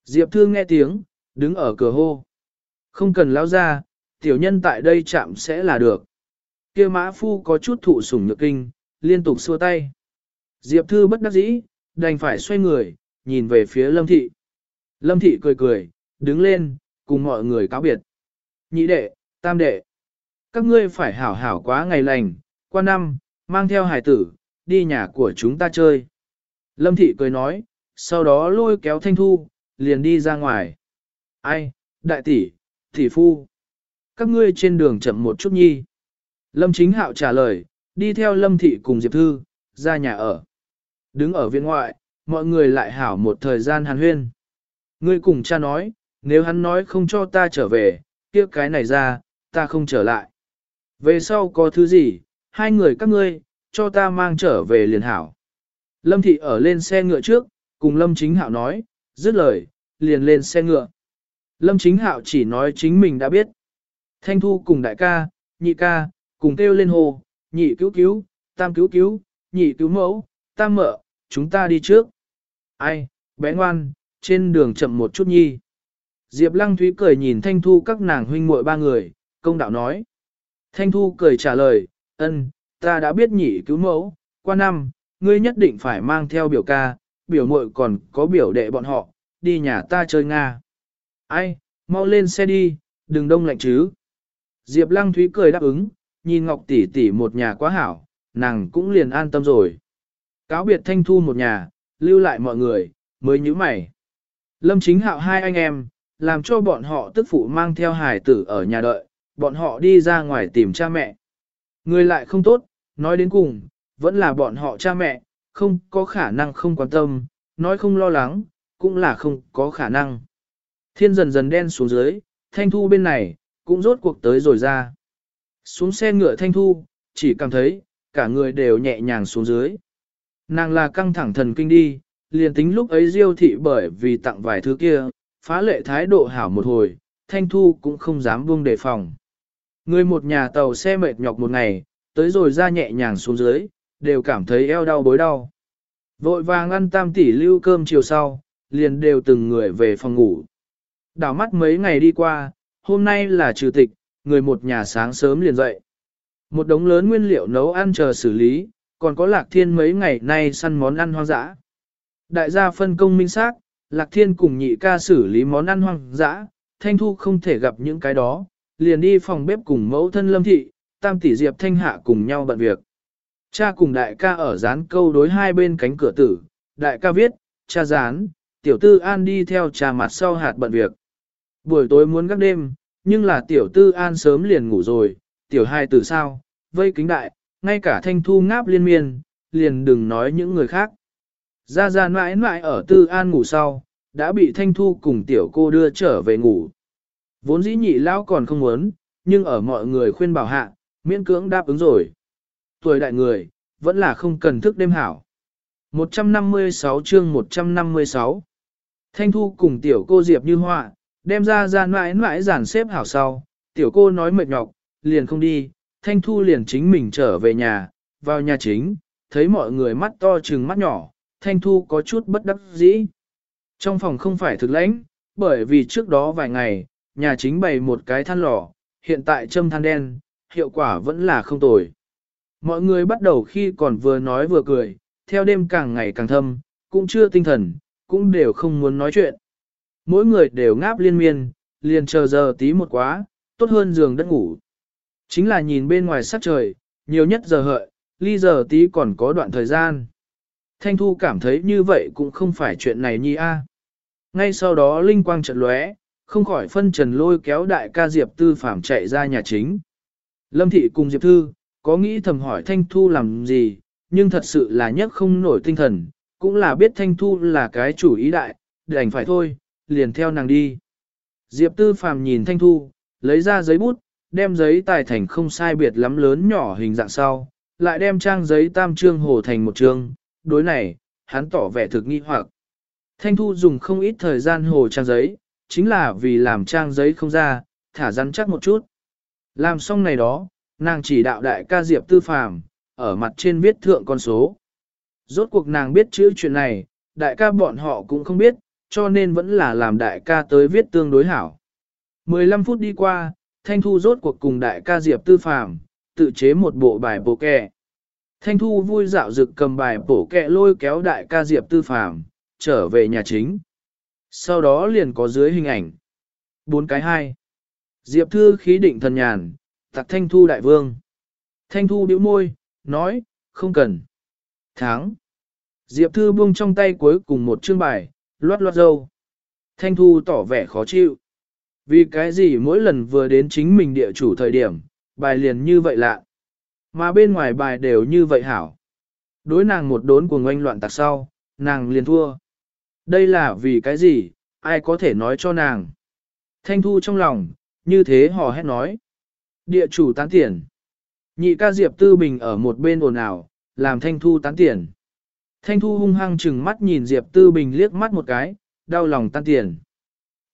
Diệp Thương nghe tiếng, đứng ở cửa hô. Không cần lao ra, tiểu nhân tại đây chạm sẽ là được. kia mã phu có chút thụ sủng nhược kinh, liên tục xua tay. Diệp Thư bất đắc dĩ, đành phải xoay người, nhìn về phía Lâm Thị. Lâm Thị cười cười, đứng lên, cùng mọi người cáo biệt. Nhị đệ, tam đệ, các ngươi phải hảo hảo quá ngày lành, qua năm, mang theo hải tử, đi nhà của chúng ta chơi. Lâm Thị cười nói, sau đó lôi kéo Thanh Thu, liền đi ra ngoài. Ai, đại tỷ, tỷ phu. Các ngươi trên đường chậm một chút nhi. Lâm Chính Hạo trả lời, đi theo Lâm Thị cùng Diệp Thư, ra nhà ở. Đứng ở viện ngoại, mọi người lại hảo một thời gian hàn huyên. Ngươi cùng cha nói, nếu hắn nói không cho ta trở về, kia cái này ra, ta không trở lại. Về sau có thứ gì, hai người các ngươi, cho ta mang trở về liền hảo. Lâm Thị ở lên xe ngựa trước, cùng Lâm Chính Hạo nói, dứt lời, liền lên xe ngựa. Lâm Chính Hạo chỉ nói chính mình đã biết. Thanh Thu cùng đại ca, nhị ca, cùng kêu lên hồ, nhị cứu cứu, tam cứu cứu, nhị cứu mẫu, tam mợ, chúng ta đi trước. Ai, bé ngoan, trên đường chậm một chút nhi. Diệp Lăng Thúy cười nhìn Thanh Thu các nàng huynh muội ba người, công đạo nói. Thanh Thu cười trả lời, ân, ta đã biết nhị cứu mẫu, qua năm, ngươi nhất định phải mang theo biểu ca, biểu muội còn có biểu đệ bọn họ, đi nhà ta chơi Nga. Ai, mau lên xe đi, đừng đông lạnh chứ. Diệp Lăng Thúy cười đáp ứng, nhìn Ngọc tỷ tỷ một nhà quá hảo, nàng cũng liền an tâm rồi. Cáo biệt Thanh Thu một nhà, lưu lại mọi người, mới nhíu mày. Lâm chính hạo hai anh em, làm cho bọn họ tức phụ mang theo hải tử ở nhà đợi, bọn họ đi ra ngoài tìm cha mẹ. Người lại không tốt, nói đến cùng, vẫn là bọn họ cha mẹ, không có khả năng không quan tâm, nói không lo lắng, cũng là không có khả năng. Thiên dần dần đen xuống dưới, thanh thu bên này, cũng rốt cuộc tới rồi ra. Xuống xe ngựa thanh thu, chỉ cảm thấy, cả người đều nhẹ nhàng xuống dưới. Nàng là căng thẳng thần kinh đi, liền tính lúc ấy diêu thị bởi vì tặng vài thứ kia, phá lệ thái độ hảo một hồi, thanh thu cũng không dám buông đề phòng. Người một nhà tàu xe mệt nhọc một ngày, tới rồi ra nhẹ nhàng xuống dưới, đều cảm thấy eo đau bối đau. Vội vàng ăn tam tỷ lưu cơm chiều sau, liền đều từng người về phòng ngủ. Đảo mắt mấy ngày đi qua, hôm nay là trừ tịch, người một nhà sáng sớm liền dậy. Một đống lớn nguyên liệu nấu ăn chờ xử lý, còn có lạc thiên mấy ngày nay săn món ăn hoang dã. Đại gia phân công minh xác, lạc thiên cùng nhị ca xử lý món ăn hoang dã, thanh thu không thể gặp những cái đó, liền đi phòng bếp cùng mẫu thân lâm thị, tam tỷ diệp thanh hạ cùng nhau bận việc. Cha cùng đại ca ở dán câu đối hai bên cánh cửa tử, đại ca viết, cha dán, tiểu tư an đi theo cha mặt sau hạt bận việc. Buổi tối muốn gác đêm, nhưng là tiểu tư an sớm liền ngủ rồi, tiểu hai tử sao, vây kính đại, ngay cả thanh thu ngáp liên miên, liền đừng nói những người khác. Ra ra mãi mãi ở tư an ngủ sau, đã bị thanh thu cùng tiểu cô đưa trở về ngủ. Vốn dĩ nhị lão còn không muốn, nhưng ở mọi người khuyên bảo hạ, miễn cưỡng đáp ứng rồi. Tuổi đại người, vẫn là không cần thức đêm hảo. 156 chương 156 Thanh thu cùng tiểu cô Diệp như họa, đem ra ra mãi mãi giản xếp hảo sau, tiểu cô nói mệt nhọc, liền không đi, thanh thu liền chính mình trở về nhà, vào nhà chính, thấy mọi người mắt to trừng mắt nhỏ, thanh thu có chút bất đắc dĩ. Trong phòng không phải thực lãnh, bởi vì trước đó vài ngày, nhà chính bày một cái than lò, hiện tại châm than đen, hiệu quả vẫn là không tồi. Mọi người bắt đầu khi còn vừa nói vừa cười, theo đêm càng ngày càng thâm, cũng chưa tinh thần, cũng đều không muốn nói chuyện. Mỗi người đều ngáp liên miên, liền chờ giờ tí một quá, tốt hơn giường đất ngủ. Chính là nhìn bên ngoài sắc trời, nhiều nhất giờ hợi, ly giờ tí còn có đoạn thời gian. Thanh Thu cảm thấy như vậy cũng không phải chuyện này nhi a. Ngay sau đó Linh Quang chợt lóe, không khỏi phân trần lôi kéo đại ca Diệp Tư Phạm chạy ra nhà chính. Lâm Thị cùng Diệp Thư, có nghĩ thầm hỏi Thanh Thu làm gì, nhưng thật sự là nhất không nổi tinh thần, cũng là biết Thanh Thu là cái chủ ý đại, đành phải thôi, liền theo nàng đi. Diệp Tư Phạm nhìn Thanh Thu, lấy ra giấy bút, đem giấy tài thành không sai biệt lắm lớn nhỏ hình dạng sau, lại đem trang giấy tam trương hồ thành một trương, đối này, hắn tỏ vẻ thực nghi hoặc. Thanh Thu dùng không ít thời gian hồ trang giấy, chính là vì làm trang giấy không ra, thả rắn chắc một chút. Làm xong này đó, nàng chỉ đạo đại ca Diệp Tư Phàm ở mặt trên viết thượng con số. Rốt cuộc nàng biết chữ chuyện này, đại ca bọn họ cũng không biết, cho nên vẫn là làm đại ca tới viết tương đối hảo. 15 phút đi qua, Thanh Thu rốt cuộc cùng đại ca Diệp Tư Phàm tự chế một bộ bài bổ kẹ. Thanh Thu vui dạo dực cầm bài bổ kẹ lôi kéo đại ca Diệp Tư Phàm trở về nhà chính. Sau đó liền có dưới hình ảnh. Bốn cái hai. Diệp Thư khí định thần nhàn, tặc Thanh Thu đại vương. Thanh Thu bĩu môi, nói, không cần. Tháng. Diệp Thư buông trong tay cuối cùng một chương bài, loát loát dâu. Thanh Thu tỏ vẻ khó chịu. Vì cái gì mỗi lần vừa đến chính mình địa chủ thời điểm, bài liền như vậy lạ. Mà bên ngoài bài đều như vậy hảo. Đối nàng một đốn cuồng ngoanh loạn tạc sau, nàng liền thua. Đây là vì cái gì, ai có thể nói cho nàng. Thanh Thu trong lòng, như thế hò hét nói. Địa chủ tán tiền. Nhị ca Diệp Tư Bình ở một bên ồn ào, làm Thanh Thu tán tiền. Thanh Thu hung hăng chừng mắt nhìn Diệp Tư Bình liếc mắt một cái, đau lòng tan tiền.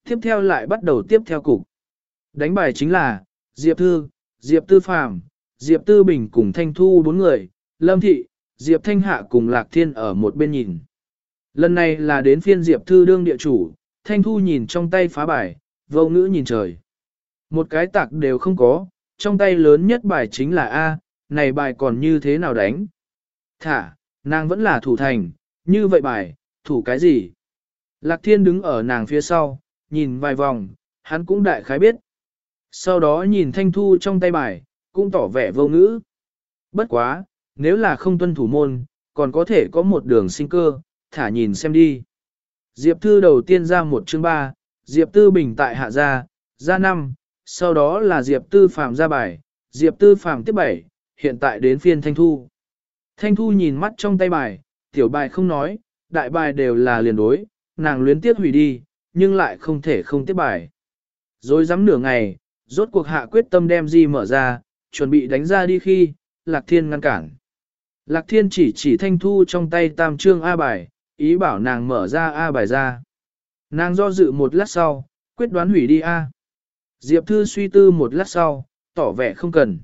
Tiếp theo lại bắt đầu tiếp theo cục. Đánh bài chính là, Diệp Thư, Diệp Tư phạm Diệp Tư Bình cùng Thanh Thu bốn người, Lâm Thị, Diệp Thanh Hạ cùng Lạc Thiên ở một bên nhìn. Lần này là đến phiên Diệp Thư đương địa chủ, Thanh Thu nhìn trong tay phá bài, vô ngữ nhìn trời. Một cái tạc đều không có, trong tay lớn nhất bài chính là A, này bài còn như thế nào đánh? Thả, nàng vẫn là thủ thành, như vậy bài, thủ cái gì? Lạc Thiên đứng ở nàng phía sau, nhìn vài vòng, hắn cũng đại khái biết. Sau đó nhìn Thanh Thu trong tay bài, cũng tỏ vẻ vô ngữ. Bất quá, nếu là không tuân thủ môn, còn có thể có một đường sinh cơ, thả nhìn xem đi. Diệp Thư đầu tiên ra một chương ba, Diệp Tư Bình tại hạ gia, ra năm, sau đó là Diệp Tư Phạm ra bài, Diệp Tư Phạm tiếp bảy, hiện tại đến phiên Thanh Thu. Thanh Thu nhìn mắt trong tay bài, tiểu bài không nói, đại bài đều là liền đối, nàng luyến tiếc hủy đi, nhưng lại không thể không tiếp bài. Rồi dám nửa ngày, rốt cuộc hạ quyết tâm đem di mở ra, chuẩn bị đánh ra đi khi, Lạc Thiên ngăn cản. Lạc Thiên chỉ chỉ Thanh Thu trong tay tam trương A bài, ý bảo nàng mở ra A bài ra. Nàng do dự một lát sau, quyết đoán hủy đi A. Diệp Thư suy tư một lát sau, tỏ vẻ không cần.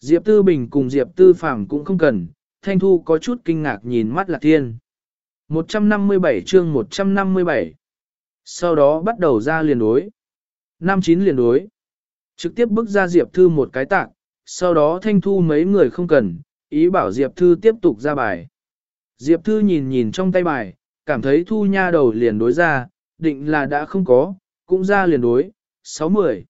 Diệp Tư Bình cùng Diệp Tư Phạm cũng không cần, Thanh Thu có chút kinh ngạc nhìn mắt Lạc Thiên. 157 chương 157 Sau đó bắt đầu ra liền đối. Năm chín liền đối. Trực tiếp bước ra Diệp Thư một cái tạc, sau đó Thanh Thu mấy người không cần, ý bảo Diệp Thư tiếp tục ra bài. Diệp Thư nhìn nhìn trong tay bài, cảm thấy Thu nha đầu liền đối ra, định là đã không có, cũng ra liền đối, 60.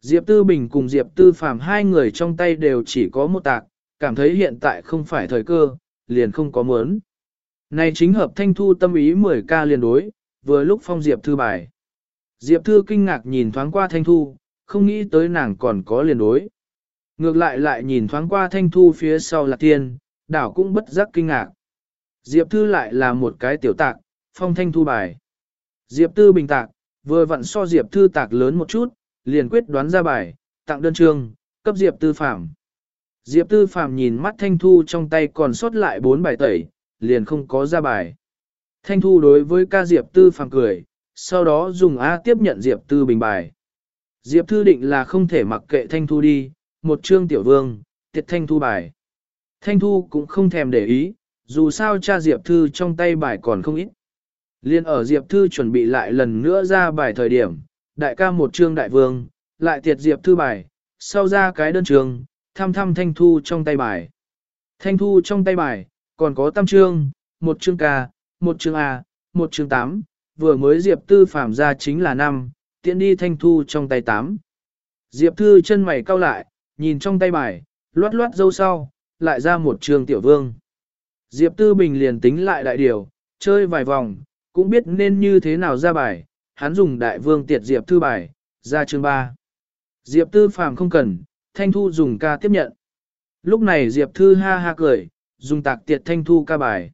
Diệp Tư Bình cùng Diệp Tư Phạm hai người trong tay đều chỉ có một tạc, cảm thấy hiện tại không phải thời cơ, liền không có mớn. Này chính hợp thanh thu tâm ý 10 ca liền đối, vừa lúc phong Diệp Thư bài. Diệp Thư kinh ngạc nhìn thoáng qua thanh thu, không nghĩ tới nàng còn có liền đối. Ngược lại lại nhìn thoáng qua thanh thu phía sau là tiên, đảo cũng bất giác kinh ngạc. Diệp Thư lại là một cái tiểu tạc, phong thanh thu bài. Diệp Tư bình tạc, vừa vặn so Diệp Thư tạc lớn một chút, liền quyết đoán ra bài, tặng đơn trương, cấp Diệp Tư Phạm. Diệp Tư Phạm nhìn mắt Thanh Thu trong tay còn sót lại bốn bài tẩy, liền không có ra bài. Thanh Thu đối với ca Diệp Tư Phạm cười, sau đó dùng A tiếp nhận Diệp Tư bình bài. Diệp Thư định là không thể mặc kệ Thanh Thu đi, một trương tiểu vương, tiệt Thanh Thu bài. Thanh Thu cũng không thèm để ý, dù sao cha Diệp Thư trong tay bài còn không ít. Liên ở Diệp Thư chuẩn bị lại lần nữa ra bài thời điểm, đại ca một trương đại vương, lại tiệt Diệp Thư bài, sau ra cái đơn trường, thăm thăm Thanh Thu trong tay bài. Thanh Thu trong tay bài, còn có tam trương, một trương ca, một trương A, một trương tám, vừa mới Diệp Tư phạm ra chính là năm, tiện đi Thanh Thu trong tay tám. Diệp Thư chân mày cau lại, nhìn trong tay bài, loát loát dâu sau, lại ra một trường tiểu vương. Diệp Tư Bình liền tính lại đại điều, chơi vài vòng, cũng biết nên như thế nào ra bài, hắn dùng đại vương tiệt Diệp Thư bài, ra chương 3. Diệp Tư Phàm không cần, Thanh Thu dùng ca tiếp nhận. Lúc này Diệp Thư ha ha cười, dùng tạc tiệt Thanh Thu ca bài.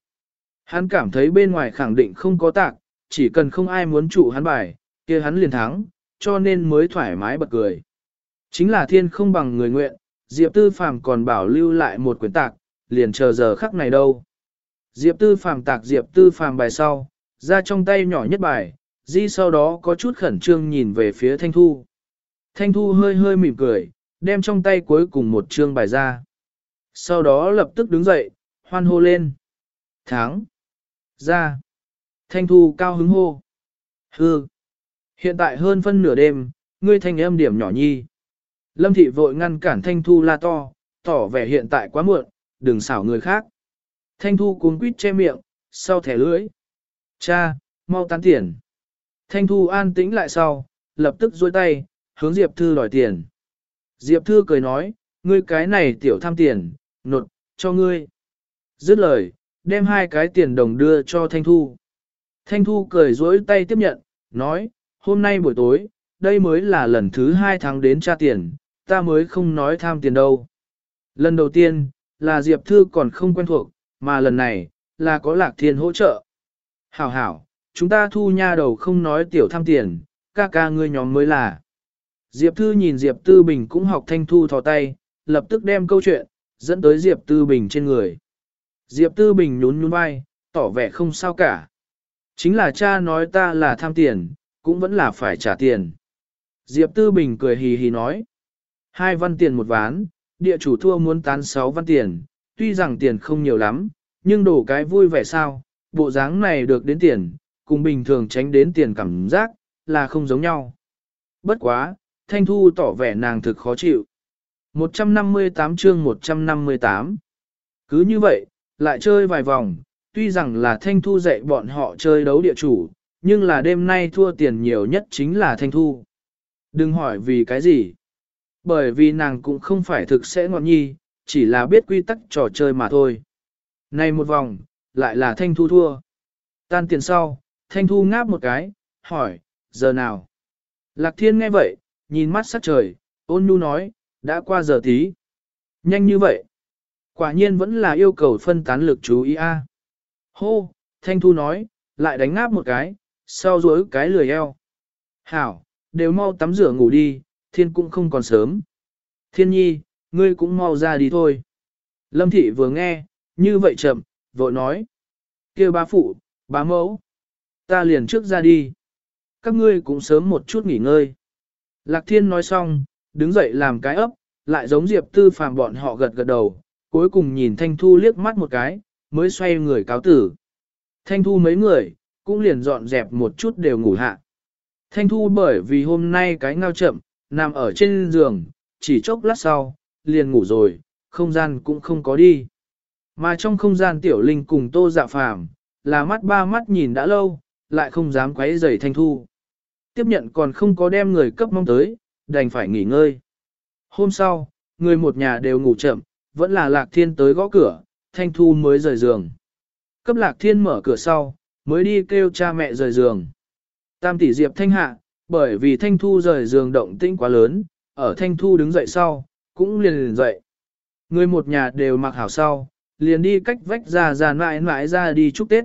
Hắn cảm thấy bên ngoài khẳng định không có tạc, chỉ cần không ai muốn trụ hắn bài, kia hắn liền thắng, cho nên mới thoải mái bật cười. Chính là thiên không bằng người nguyện, Diệp Tư Phàm còn bảo lưu lại một quyển tạc, liền chờ giờ khắc này đâu. Diệp Tư Phàm tạc Diệp Tư Phàm bài sau, ra trong tay nhỏ nhất bài, di sau đó có chút khẩn trương nhìn về phía Thanh Thu. Thanh Thu hơi hơi mỉm cười, đem trong tay cuối cùng một chương bài ra. Sau đó lập tức đứng dậy, hoan hô lên. Tháng. Ra. Thanh Thu cao hứng hô. Hư. Hiện tại hơn phân nửa đêm, ngươi thanh âm điểm nhỏ nhi. Lâm thị vội ngăn cản Thanh Thu la to, tỏ vẻ hiện tại quá muộn, đừng xảo người khác. Thanh Thu cuốn quýt che miệng, sau thẻ lưỡi. Cha, mau tán tiền. Thanh Thu an tĩnh lại sau, lập tức duỗi tay, hướng Diệp Thư đòi tiền. Diệp Thư cười nói, ngươi cái này tiểu tham tiền, nột, cho ngươi. Dứt lời, đem hai cái tiền đồng đưa cho Thanh Thu. Thanh Thu cười duỗi tay tiếp nhận, nói, hôm nay buổi tối, đây mới là lần thứ hai tháng đến tra tiền, ta mới không nói tham tiền đâu. Lần đầu tiên, là Diệp Thư còn không quen thuộc, mà lần này, là có Lạc Thiên hỗ trợ. Hảo hảo, chúng ta thu nha đầu không nói tiểu tham tiền, ca ca ngươi nhóm mới là. Diệp Thư nhìn Diệp Tư Bình cũng học thanh thu thò tay, lập tức đem câu chuyện, dẫn tới Diệp Tư Bình trên người. Diệp Tư Bình nhún nhún vai, tỏ vẻ không sao cả. Chính là cha nói ta là tham tiền, cũng vẫn là phải trả tiền. Diệp Tư Bình cười hì hì nói. Hai văn tiền một ván, địa chủ thua muốn tán sáu văn tiền, tuy rằng tiền không nhiều lắm, nhưng đổ cái vui vẻ sao, bộ dáng này được đến tiền, cùng bình thường tránh đến tiền cảm giác, là không giống nhau. Bất quá, Thanh Thu tỏ vẻ nàng thực khó chịu. 158 chương 158 Cứ như vậy, lại chơi vài vòng, tuy rằng là Thanh Thu dạy bọn họ chơi đấu địa chủ, nhưng là đêm nay thua tiền nhiều nhất chính là Thanh Thu. Đừng hỏi vì cái gì. Bởi vì nàng cũng không phải thực sẽ ngọn nhi, chỉ là biết quy tắc trò chơi mà thôi. Này một vòng, lại là Thanh Thu thua. Tan tiền sau, Thanh Thu ngáp một cái, hỏi, giờ nào? Lạc Thiên nghe vậy, nhìn mắt sắc trời, ôn nhu nói, đã qua giờ tí. Nhanh như vậy. Quả nhiên vẫn là yêu cầu phân tán lực chú ý a. Hô, Thanh Thu nói, lại đánh ngáp một cái, sau dối cái lười eo. Hảo, đều mau tắm rửa ngủ đi, thiên cũng không còn sớm. Thiên nhi, ngươi cũng mau ra đi thôi. Lâm thị vừa nghe, như vậy chậm, vội nói. kêu bá phụ, bá mẫu. Ta liền trước ra đi. Các ngươi cũng sớm một chút nghỉ ngơi. Lạc thiên nói xong, đứng dậy làm cái ấp, lại giống diệp tư phàm bọn họ gật gật đầu, cuối cùng nhìn thanh thu liếc mắt một cái, mới xoay người cáo tử. Thanh thu mấy người, cũng liền dọn dẹp một chút đều ngủ hạ. Thanh thu bởi vì hôm nay cái ngao chậm, nằm ở trên giường, chỉ chốc lát sau, liền ngủ rồi, không gian cũng không có đi. Mà trong không gian tiểu linh cùng tô dạ phàm, là mắt ba mắt nhìn đã lâu, lại không dám quấy rầy thanh thu. Tiếp nhận còn không có đem người cấp mong tới, đành phải nghỉ ngơi. Hôm sau, người một nhà đều ngủ chậm, vẫn là lạc thiên tới gõ cửa, thanh thu mới rời giường. Cấp lạc thiên mở cửa sau, mới đi kêu cha mẹ rời giường. Tam tỷ diệp thanh hạ, bởi vì thanh thu rời giường động tĩnh quá lớn, ở thanh thu đứng dậy sau, cũng liền liền dậy. Người một nhà đều mặc hảo sau, liền đi cách vách ra ra mãi mãi ra đi chúc Tết.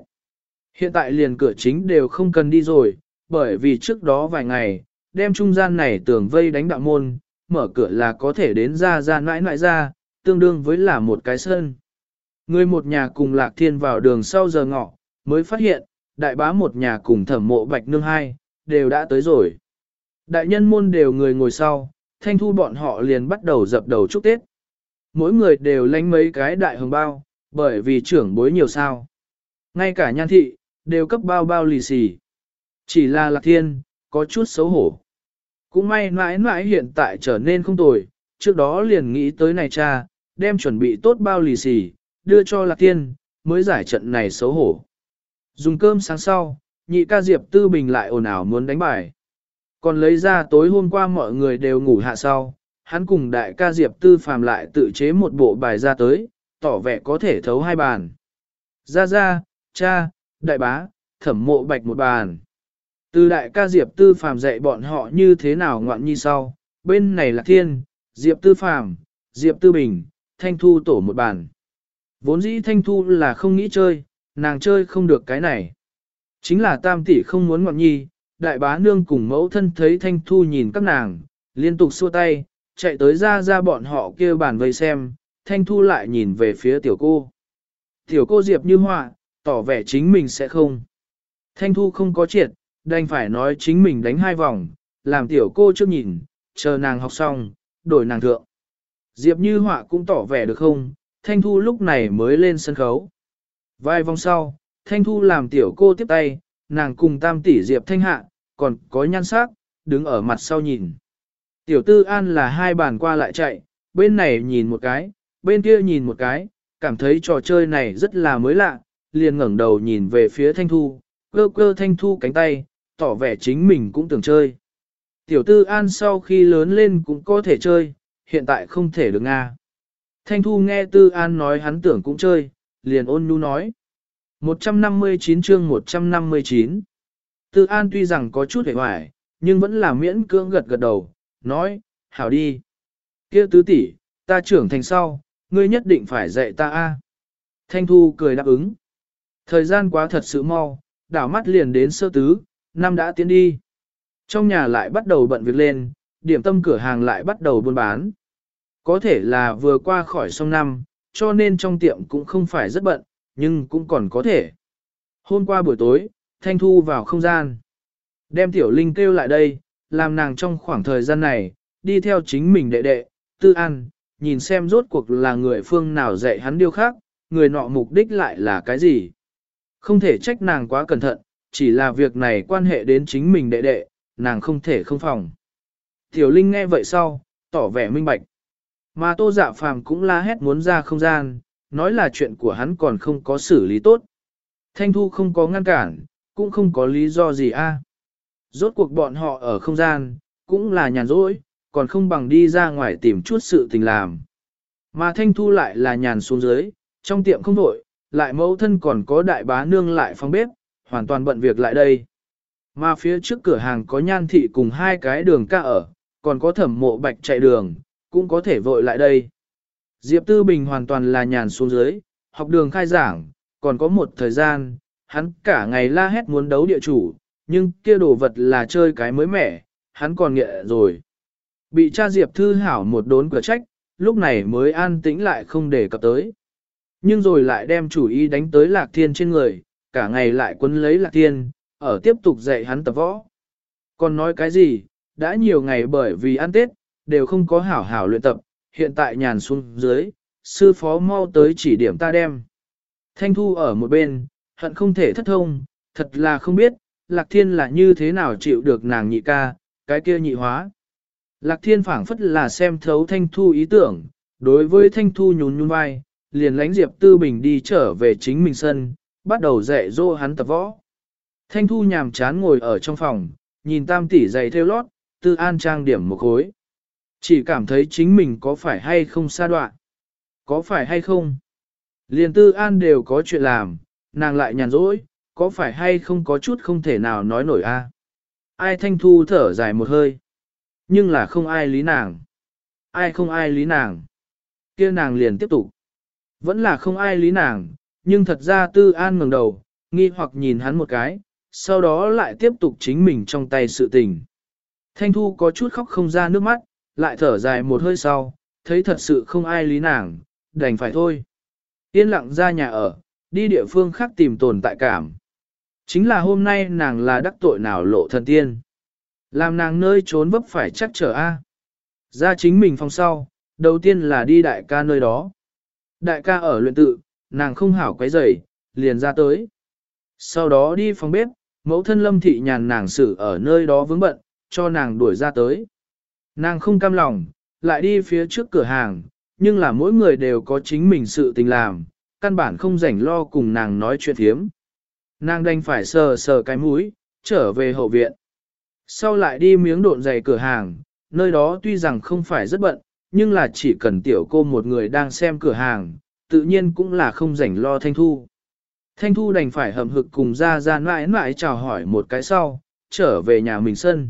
Hiện tại liền cửa chính đều không cần đi rồi, bởi vì trước đó vài ngày, đem trung gian này tường vây đánh đạo môn, mở cửa là có thể đến ra ra mãi mãi ra, tương đương với là một cái sân. Người một nhà cùng lạc thiên vào đường sau giờ ngọ, mới phát hiện, đại bá một nhà cùng thẩm mộ bạch nương hai, đều đã tới rồi. Đại nhân môn đều người ngồi sau, thanh thu bọn họ liền bắt đầu dập đầu chúc Tết. Mỗi người đều lánh mấy cái đại hồng bao, bởi vì trưởng bối nhiều sao. Ngay cả nhan thị, đều cấp bao bao lì xì. Chỉ là lạc thiên, có chút xấu hổ. Cũng may mãi mãi hiện tại trở nên không tồi, trước đó liền nghĩ tới này cha, đem chuẩn bị tốt bao lì xì, đưa cho lạc thiên, mới giải trận này xấu hổ. Dùng cơm sáng sau, nhị ca Diệp Tư Bình lại ồn ào muốn đánh bài. Còn lấy ra tối hôm qua mọi người đều ngủ hạ sau, hắn cùng đại ca Diệp Tư Phàm lại tự chế một bộ bài ra tới, tỏ vẻ có thể thấu hai bàn. Ra ra, cha, đại bá, thẩm mộ bạch một bàn. Từ đại ca Diệp Tư Phàm dạy bọn họ như thế nào ngoạn nhi sau, bên này là thiên, Diệp Tư Phàm, Diệp Tư Bình, Thanh Thu tổ một bàn. Vốn dĩ Thanh Thu là không nghĩ chơi, nàng chơi không được cái này. Chính là tam tỷ không muốn ngoạn nhi, đại bá nương cùng mẫu thân thấy Thanh Thu nhìn các nàng, liên tục xua tay, chạy tới ra ra bọn họ kia bàn vây xem, Thanh Thu lại nhìn về phía tiểu cô. Tiểu cô Diệp như họa, tỏ vẻ chính mình sẽ không. Thanh Thu không có triệt, đành phải nói chính mình đánh hai vòng, làm tiểu cô trước nhìn, chờ nàng học xong, đổi nàng thượng. Diệp Như Họa cũng tỏ vẻ được không, Thanh Thu lúc này mới lên sân khấu. Vài vòng sau, Thanh Thu làm tiểu cô tiếp tay, nàng cùng tam tỷ Diệp Thanh Hạ, còn có nhan sắc, đứng ở mặt sau nhìn. Tiểu tư an là hai bàn qua lại chạy, bên này nhìn một cái, bên kia nhìn một cái, cảm thấy trò chơi này rất là mới lạ, liền ngẩng đầu nhìn về phía Thanh Thu, cơ cơ Thanh Thu cánh tay, tỏ vẻ chính mình cũng tưởng chơi. Tiểu tư an sau khi lớn lên cũng có thể chơi, hiện tại không thể được Nga. Thanh Thu nghe tư an nói hắn tưởng cũng chơi, liền ôn nhu nói. 159 chương 159 Tư an tuy rằng có chút hề hoài, nhưng vẫn là miễn cưỡng gật gật đầu, nói, hảo đi. kia tứ tỷ, ta trưởng thành sau, ngươi nhất định phải dạy ta a. Thanh Thu cười đáp ứng. Thời gian quá thật sự mau, đảo mắt liền đến sơ tứ, năm đã tiến đi. Trong nhà lại bắt đầu bận việc lên, điểm tâm cửa hàng lại bắt đầu buôn bán. Có thể là vừa qua khỏi sông năm, cho nên trong tiệm cũng không phải rất bận, nhưng cũng còn có thể. Hôm qua buổi tối, Thanh Thu vào không gian. Đem Tiểu Linh kêu lại đây, làm nàng trong khoảng thời gian này, đi theo chính mình đệ đệ, tư ăn nhìn xem rốt cuộc là người phương nào dạy hắn điều khác, người nọ mục đích lại là cái gì. Không thể trách nàng quá cẩn thận, chỉ là việc này quan hệ đến chính mình đệ đệ, nàng không thể không phòng. Tiểu Linh nghe vậy sau, tỏ vẻ minh bạch. Mà Tô Dạ Phàm cũng la hét muốn ra không gian, nói là chuyện của hắn còn không có xử lý tốt. Thanh Thu không có ngăn cản, cũng không có lý do gì a. Rốt cuộc bọn họ ở không gian, cũng là nhàn rỗi, còn không bằng đi ra ngoài tìm chút sự tình làm. Mà Thanh Thu lại là nhàn xuống dưới, trong tiệm không vội, lại mẫu thân còn có đại bá nương lại phòng bếp, hoàn toàn bận việc lại đây. Mà phía trước cửa hàng có nhan thị cùng hai cái đường ca ở, còn có thẩm mộ bạch chạy đường, cũng có thể vội lại đây. Diệp Tư Bình hoàn toàn là nhàn xuống dưới, học đường khai giảng, còn có một thời gian, hắn cả ngày la hét muốn đấu địa chủ, nhưng kia đồ vật là chơi cái mới mẻ, hắn còn nghệ rồi. Bị cha Diệp Thư Hảo một đốn cửa trách, lúc này mới an tĩnh lại không để cập tới. Nhưng rồi lại đem chủ ý đánh tới Lạc Thiên trên người, cả ngày lại quấn lấy Lạc Thiên, ở tiếp tục dạy hắn tập võ. Còn nói cái gì, đã nhiều ngày bởi vì ăn Tết, đều không có hảo hảo luyện tập, hiện tại nhàn xuống dưới, sư phó mau tới chỉ điểm ta đem. Thanh Thu ở một bên, hận không thể thất thông, thật là không biết, Lạc Thiên là như thế nào chịu được nàng nhị ca, cái kia nhị hóa. Lạc Thiên phảng phất là xem thấu Thanh Thu ý tưởng, đối với Thanh Thu nhún nhún vai, liền lánh Diệp Tư Bình đi trở về chính mình sân, bắt đầu dạy dỗ hắn tập võ. Thanh Thu nhàm chán ngồi ở trong phòng, nhìn tam tỷ giày theo lót, tư an trang điểm một khối. Chỉ cảm thấy chính mình có phải hay không xa đoạn. Có phải hay không? Liền tư an đều có chuyện làm, nàng lại nhàn rỗi, có phải hay không có chút không thể nào nói nổi a? Ai thanh thu thở dài một hơi. Nhưng là không ai lý nàng. Ai không ai lý nàng. kia nàng liền tiếp tục. Vẫn là không ai lý nàng, nhưng thật ra tư an ngẩng đầu, nghi hoặc nhìn hắn một cái, sau đó lại tiếp tục chính mình trong tay sự tình. Thanh Thu có chút khóc không ra nước mắt, lại thở dài một hơi sau, thấy thật sự không ai lý nàng, đành phải thôi. Yên lặng ra nhà ở, đi địa phương khác tìm tồn tại cảm. Chính là hôm nay nàng là đắc tội nào lộ thần tiên. Làm nàng nơi trốn vấp phải chắc trở A. Ra chính mình phòng sau, đầu tiên là đi đại ca nơi đó. Đại ca ở luyện tự, nàng không hảo quấy rầy, liền ra tới. Sau đó đi phòng bếp, mẫu thân lâm thị nhàn nàng xử ở nơi đó vướng bận, cho nàng đuổi ra tới. Nàng không cam lòng, lại đi phía trước cửa hàng, nhưng là mỗi người đều có chính mình sự tình làm, căn bản không rảnh lo cùng nàng nói chuyện thiếm. Nàng đành phải sờ sờ cái mũi, trở về hậu viện. Sau lại đi miếng độn giày cửa hàng, nơi đó tuy rằng không phải rất bận, nhưng là chỉ cần tiểu cô một người đang xem cửa hàng, tự nhiên cũng là không rảnh lo thanh thu. Thanh thu đành phải hầm hực cùng ra ra mãi mãi chào hỏi một cái sau, trở về nhà mình sân.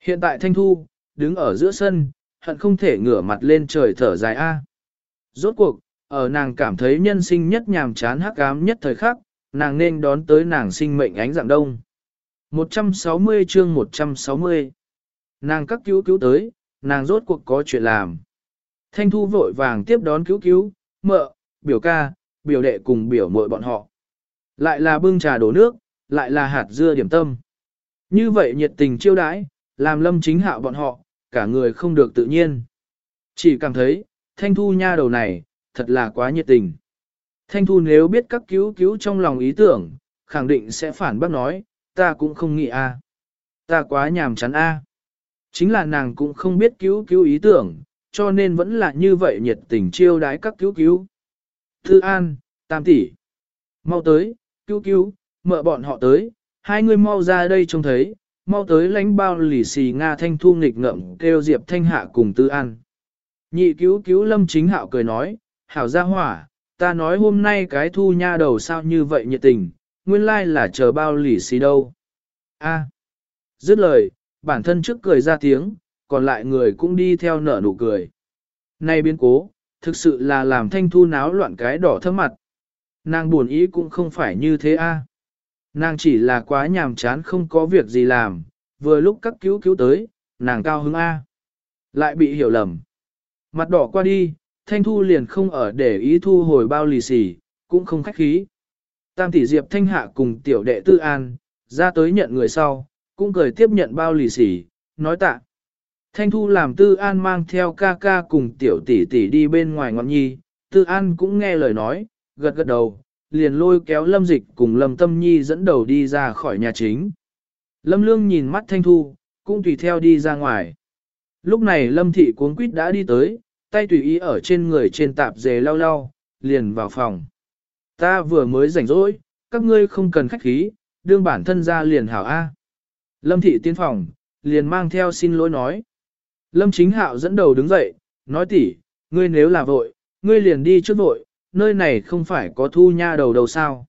Hiện tại thanh thu, đứng ở giữa sân, hận không thể ngửa mặt lên trời thở dài a. Rốt cuộc, ở nàng cảm thấy nhân sinh nhất nhàm chán hắc ám nhất thời khắc, nàng nên đón tới nàng sinh mệnh ánh dạng đông. 160 chương 160 Nàng các cứu cứu tới, nàng rốt cuộc có chuyện làm. Thanh thu vội vàng tiếp đón cứu cứu, mợ, biểu ca, biểu đệ cùng biểu muội bọn họ. Lại là bưng trà đổ nước, lại là hạt dưa điểm tâm. Như vậy nhiệt tình chiêu đãi, làm lâm chính hạo bọn họ, cả người không được tự nhiên. Chỉ cảm thấy, thanh thu nha đầu này, thật là quá nhiệt tình. Thanh thu nếu biết các cứu cứu trong lòng ý tưởng, khẳng định sẽ phản bác nói, ta cũng không nghĩ a, Ta quá nhàm chán a. Chính là nàng cũng không biết cứu cứu ý tưởng, cho nên vẫn là như vậy nhiệt tình chiêu đái các cứu cứu. Thư An, Tam tỷ, Mau tới, cứu cứu, mợ bọn họ tới, hai người mau ra đây trông thấy, mau tới lánh bao lì xì Nga Thanh Thu nghịch ngậm kêu Diệp Thanh Hạ cùng Tư ăn. Nhị cứu cứu lâm chính hạo cười nói, hảo ra hỏa, ta nói hôm nay cái thu nha đầu sao như vậy nhiệt tình, nguyên lai là chờ bao lì xì đâu. A. À. Dứt lời, bản thân trước cười ra tiếng, còn lại người cũng đi theo nở nụ cười. Nay biến cố, thực sự là làm thanh thu náo loạn cái đỏ thơm mặt. Nàng buồn ý cũng không phải như thế a. À. Nàng chỉ là quá nhàm chán không có việc gì làm, vừa lúc các cứu cứu tới, nàng cao hứng A. Lại bị hiểu lầm. Mặt đỏ qua đi, thanh thu liền không ở để ý thu hồi bao lì xì, cũng không khách khí. Tam tỷ diệp thanh hạ cùng tiểu đệ tư an, ra tới nhận người sau, cũng cười tiếp nhận bao lì xì, nói tạ. Thanh thu làm tư an mang theo ca ca cùng tiểu tỷ tỷ đi bên ngoài ngọn nhi, tư an cũng nghe lời nói, gật gật đầu, liền lôi kéo lâm dịch cùng lâm tâm nhi dẫn đầu đi ra khỏi nhà chính. Lâm lương nhìn mắt thanh thu, cũng tùy theo đi ra ngoài. Lúc này lâm thị cuốn quýt đã đi tới, tay tùy ý ở trên người trên tạp dề lau lau, liền vào phòng. Ta vừa mới rảnh rỗi, các ngươi không cần khách khí, đương bản thân ra liền hảo A. Lâm thị tiến phòng, liền mang theo xin lỗi nói. Lâm chính hạo dẫn đầu đứng dậy, nói tỉ, ngươi nếu là vội, ngươi liền đi trước vội, nơi này không phải có thu nha đầu đầu sao.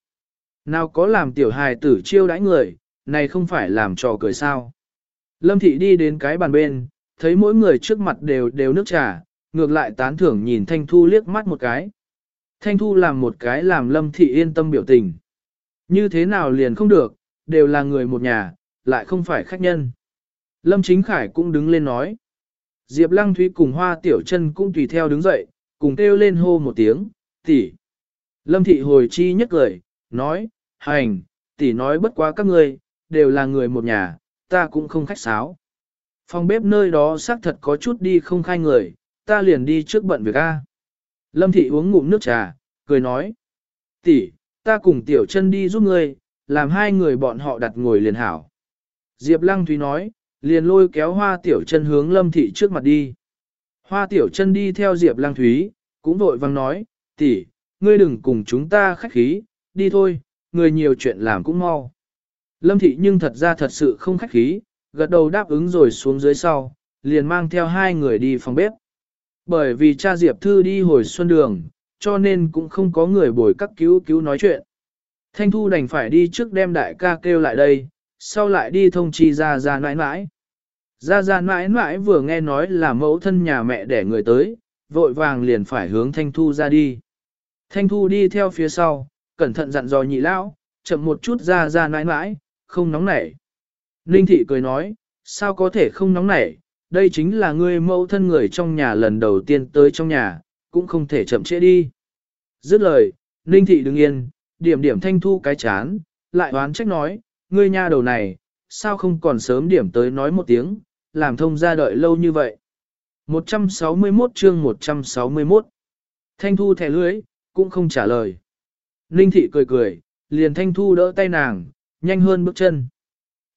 Nào có làm tiểu hài tử chiêu đãi người, này không phải làm trò cười sao. Lâm thị đi đến cái bàn bên, thấy mỗi người trước mặt đều đều nước trà, ngược lại tán thưởng nhìn Thanh Thu liếc mắt một cái. Thanh Thu làm một cái làm Lâm thị yên tâm biểu tình. Như thế nào liền không được, đều là người một nhà, lại không phải khách nhân. Lâm Chính Khải cũng đứng lên nói. Diệp Lăng Thúy cùng Hoa Tiểu Trân cũng tùy theo đứng dậy, cùng kêu lên hô một tiếng, tỷ. Lâm thị hồi chi nhất cười, nói, hành, tỷ nói bất quá các ngươi, đều là người một nhà, ta cũng không khách sáo. Phòng bếp nơi đó xác thật có chút đi không khai người, ta liền đi trước bận việc a. Lâm thị uống ngụm nước trà, cười nói, tỷ, ta cùng tiểu chân đi giúp ngươi, làm hai người bọn họ đặt ngồi liền hảo. Diệp Lăng Thúy nói, liền lôi kéo hoa tiểu chân hướng lâm thị trước mặt đi. Hoa tiểu chân đi theo Diệp Lăng Thúy, cũng vội vang nói, tỷ, ngươi đừng cùng chúng ta khách khí, đi thôi, người nhiều chuyện làm cũng mau. Lâm thị nhưng thật ra thật sự không khách khí, gật đầu đáp ứng rồi xuống dưới sau, liền mang theo hai người đi phòng bếp. Bởi vì cha Diệp Thư đi hồi xuân đường, cho nên cũng không có người bồi các cứu cứu nói chuyện. Thanh Thu đành phải đi trước đem đại ca kêu lại đây, sau lại đi thông chi ra ra nãi nãi. Ra ra nãi nãi vừa nghe nói là mẫu thân nhà mẹ để người tới, vội vàng liền phải hướng Thanh Thu ra đi. Thanh Thu đi theo phía sau, cẩn thận dặn dò nhị lão, chậm một chút ra ra nãi nãi, không nóng nảy. Ninh thị cười nói, sao có thể không nóng nảy, đây chính là ngươi mẫu thân người trong nhà lần đầu tiên tới trong nhà, cũng không thể chậm trễ đi. Dứt lời, Ninh thị đứng yên, điểm điểm Thanh Thu cái chán, lại oán trách nói, ngươi nha đầu này, sao không còn sớm điểm tới nói một tiếng, làm thông ra đợi lâu như vậy. 161 chương 161 Thanh Thu thẻ lưới, cũng không trả lời. Ninh Thị cười cười, liền Thanh Thu đỡ tay nàng, nhanh hơn bước chân.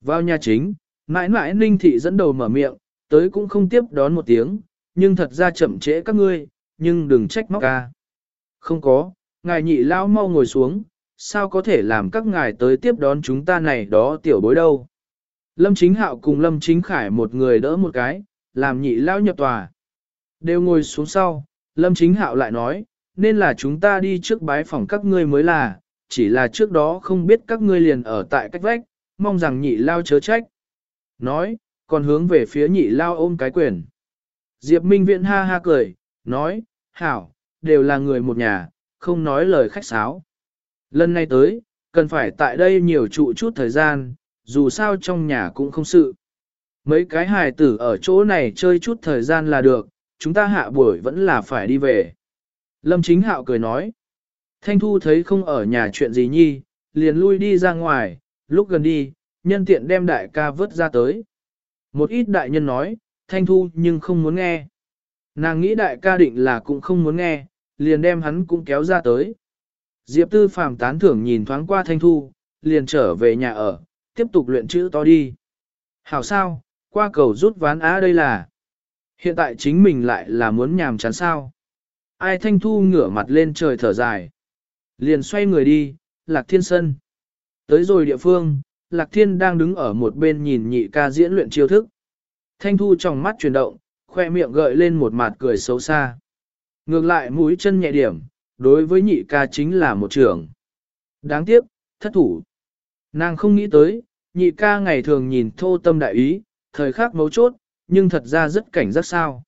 Vào nhà chính, mãi mãi Ninh Thị dẫn đầu mở miệng, tới cũng không tiếp đón một tiếng, nhưng thật ra chậm trễ các ngươi, nhưng đừng trách móc ca. Không có, ngài nhị lao mau ngồi xuống, sao có thể làm các ngài tới tiếp đón chúng ta này đó tiểu bối đâu. Lâm Chính Hạo cùng Lâm Chính Khải một người đỡ một cái, làm nhị lao nhập tòa. Đều ngồi xuống sau, Lâm Chính Hạo lại nói, nên là chúng ta đi trước bái phòng các ngươi mới là, chỉ là trước đó không biết các ngươi liền ở tại cách vách, mong rằng nhị lao chớ trách. Nói, còn hướng về phía nhị lao ôm cái quyền. Diệp Minh Viễn ha ha cười, nói, hảo, đều là người một nhà, không nói lời khách sáo. Lần này tới, cần phải tại đây nhiều trụ chút thời gian, dù sao trong nhà cũng không sự. Mấy cái hài tử ở chỗ này chơi chút thời gian là được, chúng ta hạ buổi vẫn là phải đi về. Lâm Chính Hạo cười nói. Thanh Thu thấy không ở nhà chuyện gì nhi, liền lui đi ra ngoài, lúc gần đi, nhân tiện đem đại ca vớt ra tới. Một ít đại nhân nói, Thanh Thu nhưng không muốn nghe. Nàng nghĩ đại ca định là cũng không muốn nghe, liền đem hắn cũng kéo ra tới. Diệp Tư Phàm tán thưởng nhìn thoáng qua Thanh Thu, liền trở về nhà ở, tiếp tục luyện chữ to đi. Hảo sao, qua cầu rút ván á đây là. Hiện tại chính mình lại là muốn nhàm chán sao. Ai Thanh Thu ngửa mặt lên trời thở dài. Liền xoay người đi, Lạc Thiên Sân. Tới rồi địa phương, Lạc Thiên đang đứng ở một bên nhìn nhị ca diễn luyện chiêu thức. Thanh Thu trong mắt chuyển động, khoe miệng gợi lên một mặt cười xấu xa. Ngược lại mũi chân nhẹ điểm, đối với nhị ca chính là một trưởng. Đáng tiếc, thất thủ. Nàng không nghĩ tới, nhị ca ngày thường nhìn thô tâm đại ý, thời khắc mấu chốt, nhưng thật ra rất cảnh giác sao.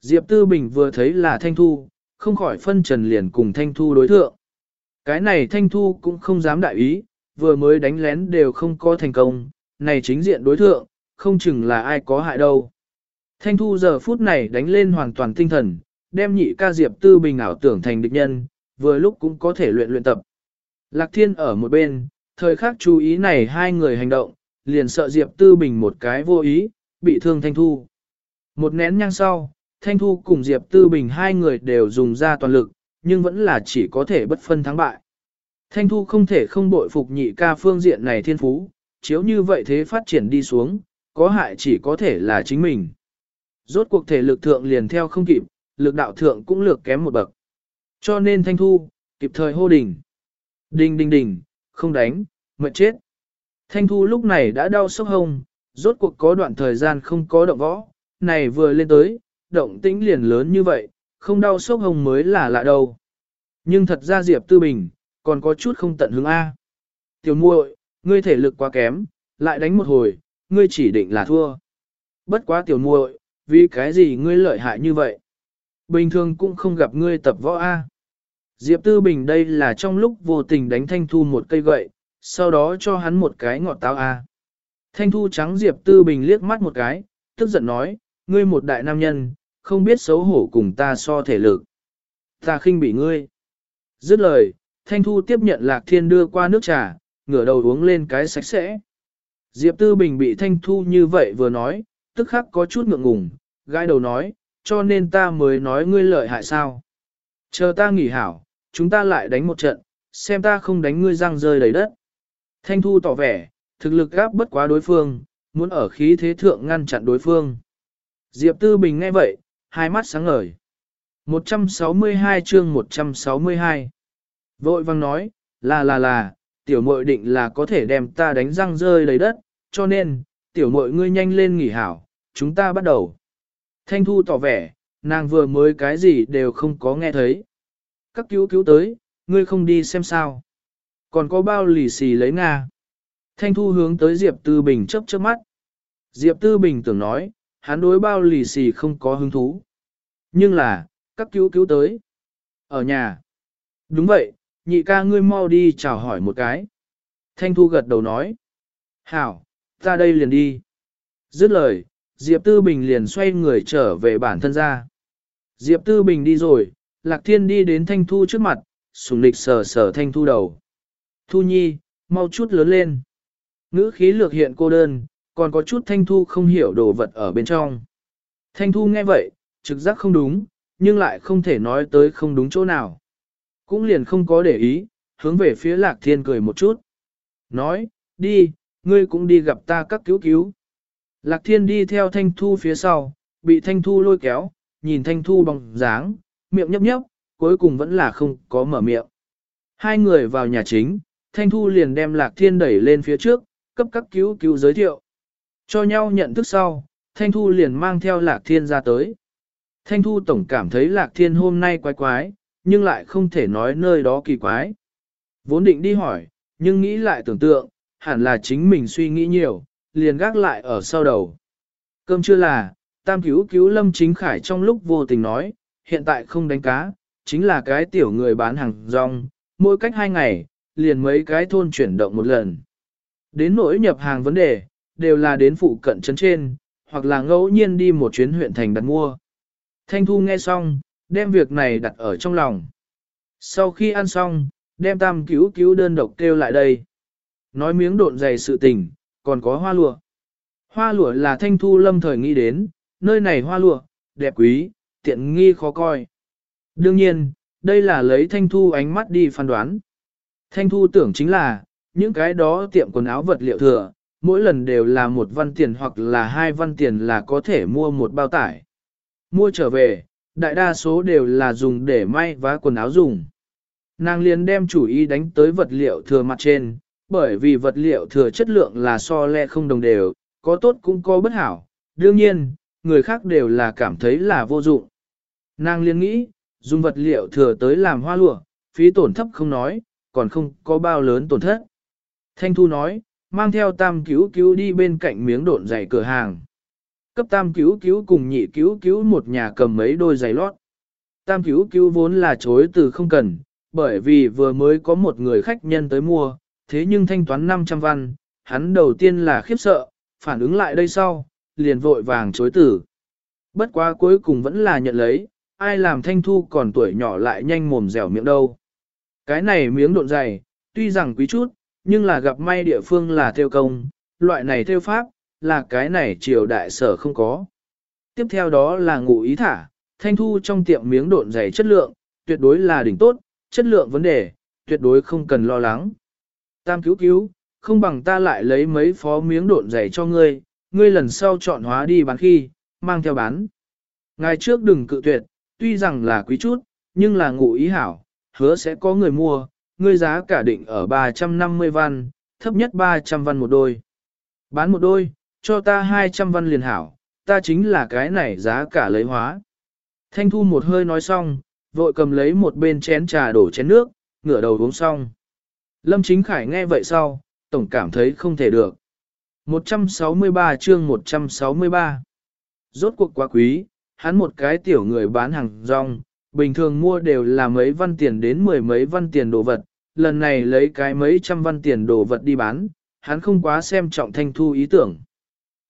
Diệp Tư Bình vừa thấy là Thanh Thu, không khỏi phân trần liền cùng Thanh Thu đối thượng. Cái này Thanh Thu cũng không dám đại ý, vừa mới đánh lén đều không có thành công, này chính diện đối thượng, không chừng là ai có hại đâu. Thanh Thu giờ phút này đánh lên hoàn toàn tinh thần, đem nhị ca Diệp Tư Bình ảo tưởng thành địch nhân, vừa lúc cũng có thể luyện luyện tập. Lạc Thiên ở một bên, thời khắc chú ý này hai người hành động, liền sợ Diệp Tư Bình một cái vô ý, bị thương Thanh Thu. Một nén nhang sau, Thanh Thu cùng Diệp Tư Bình hai người đều dùng ra toàn lực, nhưng vẫn là chỉ có thể bất phân thắng bại. Thanh Thu không thể không bội phục nhị ca phương diện này thiên phú, chiếu như vậy thế phát triển đi xuống, có hại chỉ có thể là chính mình. Rốt cuộc thể lực thượng liền theo không kịp, lực đạo thượng cũng lược kém một bậc. Cho nên Thanh Thu, kịp thời hô đình. Đình đình đình, không đánh, mệt chết. Thanh Thu lúc này đã đau sốc hông, rốt cuộc có đoạn thời gian không có động võ, này vừa lên tới, động tĩnh liền lớn như vậy, không đau sốc hồng mới là lạ đâu. Nhưng thật ra Diệp Tư Bình, còn có chút không tận hứng A. Tiểu muội, ngươi thể lực quá kém, lại đánh một hồi, ngươi chỉ định là thua. Bất quá tiểu muội, vì cái gì ngươi lợi hại như vậy? Bình thường cũng không gặp ngươi tập võ A. Diệp Tư Bình đây là trong lúc vô tình đánh Thanh Thu một cây gậy, sau đó cho hắn một cái ngọt táo A. Thanh Thu trắng Diệp Tư Bình liếc mắt một cái, tức giận nói, ngươi một đại nam nhân, không biết xấu hổ cùng ta so thể lực. Ta khinh bị ngươi. Dứt lời, Thanh Thu tiếp nhận Lạc Thiên đưa qua nước trà, ngửa đầu uống lên cái sạch sẽ. Diệp Tư Bình bị Thanh Thu như vậy vừa nói, tức khắc có chút ngượng ngùng, gai đầu nói, cho nên ta mới nói ngươi lợi hại sao. Chờ ta nghỉ hảo, chúng ta lại đánh một trận, xem ta không đánh ngươi răng rơi đầy đất. Thanh Thu tỏ vẻ, thực lực gáp bất quá đối phương, muốn ở khí thế thượng ngăn chặn đối phương. Diệp Tư Bình nghe vậy, hai mắt sáng ngời. 162 chương 162 Vội vang nói, là là là, tiểu muội định là có thể đem ta đánh răng rơi đầy đất, cho nên, tiểu muội ngươi nhanh lên nghỉ hảo, chúng ta bắt đầu. Thanh Thu tỏ vẻ, nàng vừa mới cái gì đều không có nghe thấy. Các cứu cứu tới, ngươi không đi xem sao. Còn có bao lì xì lấy Nga. Thanh Thu hướng tới Diệp Tư Bình chớp chớp mắt. Diệp Tư Bình tưởng nói, hắn đối bao lì xì không có hứng thú. Nhưng là, các cứu cứu tới. Ở nhà. Đúng vậy, nhị ca ngươi mau đi chào hỏi một cái. Thanh Thu gật đầu nói. Hảo, ta đây liền đi. Dứt lời, Diệp Tư Bình liền xoay người trở về bản thân ra. Diệp Tư Bình đi rồi, Lạc Thiên đi đến Thanh Thu trước mặt, sùng lịch sờ sờ Thanh Thu đầu. Thu Nhi, mau chút lớn lên. Ngữ khí lược hiện cô đơn, còn có chút Thanh Thu không hiểu đồ vật ở bên trong. Thanh Thu nghe vậy, trực giác không đúng, nhưng lại không thể nói tới không đúng chỗ nào. Cũng liền không có để ý, hướng về phía Lạc Thiên cười một chút. Nói, đi, ngươi cũng đi gặp ta các cứu cứu. Lạc Thiên đi theo Thanh Thu phía sau, bị Thanh Thu lôi kéo, nhìn Thanh Thu bằng dáng, miệng nhấp nhấp, cuối cùng vẫn là không có mở miệng. Hai người vào nhà chính, Thanh Thu liền đem Lạc Thiên đẩy lên phía trước, cấp các cứu cứu giới thiệu. Cho nhau nhận thức sau, Thanh Thu liền mang theo Lạc Thiên ra tới. Thanh Thu tổng cảm thấy Lạc Thiên hôm nay quái quái, nhưng lại không thể nói nơi đó kỳ quái. Vốn định đi hỏi, nhưng nghĩ lại tưởng tượng, hẳn là chính mình suy nghĩ nhiều, liền gác lại ở sau đầu. Cơm chưa là, tam cứu cứu lâm chính khải trong lúc vô tình nói, hiện tại không đánh cá, chính là cái tiểu người bán hàng rong, mỗi cách hai ngày, liền mấy cái thôn chuyển động một lần. Đến nỗi nhập hàng vấn đề, đều là đến phụ cận trấn trên, hoặc là ngẫu nhiên đi một chuyến huyện thành đặt mua. Thanh Thu nghe xong, đem việc này đặt ở trong lòng. Sau khi ăn xong, đem tam cứu cứu đơn độc kêu lại đây. Nói miếng độn dày sự tình, còn có hoa lụa. Hoa lụa là thanh thu lâm thời nghĩ đến, nơi này hoa lụa, đẹp quý, tiện nghi khó coi. Đương nhiên, đây là lấy thanh thu ánh mắt đi phán đoán. Thanh thu tưởng chính là, những cái đó tiệm quần áo vật liệu thừa, mỗi lần đều là một văn tiền hoặc là hai văn tiền là có thể mua một bao tải. Mua trở về, đại đa số đều là dùng để may vá quần áo dùng. Nàng liền đem chủ ý đánh tới vật liệu thừa mặt trên, bởi vì vật liệu thừa chất lượng là so lẹ không đồng đều, có tốt cũng có bất hảo. Đương nhiên, người khác đều là cảm thấy là vô dụng. Nàng liền nghĩ, dùng vật liệu thừa tới làm hoa lụa, phí tổn thấp không nói, còn không có bao lớn tổn thất. Thanh Thu nói, mang theo tam cứu cứu đi bên cạnh miếng độn giày cửa hàng. Cấp tam cứu cứu cùng nhị cứu cứu một nhà cầm mấy đôi giày lót. Tam cứu cứu vốn là chối từ không cần, bởi vì vừa mới có một người khách nhân tới mua, thế nhưng thanh toán 500 văn, hắn đầu tiên là khiếp sợ, phản ứng lại đây sau, liền vội vàng chối từ. Bất quá cuối cùng vẫn là nhận lấy, ai làm thanh thu còn tuổi nhỏ lại nhanh mồm dẻo miệng đâu. Cái này miếng độn dày, tuy rằng quý chút, nhưng là gặp may địa phương là theo công, loại này theo pháp, là cái này triều đại sở không có. Tiếp theo đó là ngụ ý thả, thanh thu trong tiệm miếng độn dày chất lượng, tuyệt đối là đỉnh tốt, chất lượng vấn đề, tuyệt đối không cần lo lắng. Tam cứu cứu, không bằng ta lại lấy mấy phó miếng độn dày cho ngươi, ngươi lần sau chọn hóa đi bán khi, mang theo bán. Ngày trước đừng cự tuyệt, tuy rằng là quý chút, nhưng là ngụ ý hảo, hứa sẽ có người mua, ngươi giá cả định ở 350 văn, thấp nhất 300 văn một đôi. Bán một đôi, cho ta 200 văn liền hảo, ta chính là cái này giá cả lấy hóa. Thanh thu một hơi nói xong, vội cầm lấy một bên chén trà đổ chén nước, ngửa đầu uống xong. Lâm Chính Khải nghe vậy sau, tổng cảm thấy không thể được. 163 chương 163 Rốt cuộc quá quý, hắn một cái tiểu người bán hàng rong, bình thường mua đều là mấy văn tiền đến mười mấy văn tiền đồ vật, lần này lấy cái mấy trăm văn tiền đồ vật đi bán, hắn không quá xem trọng Thanh Thu ý tưởng.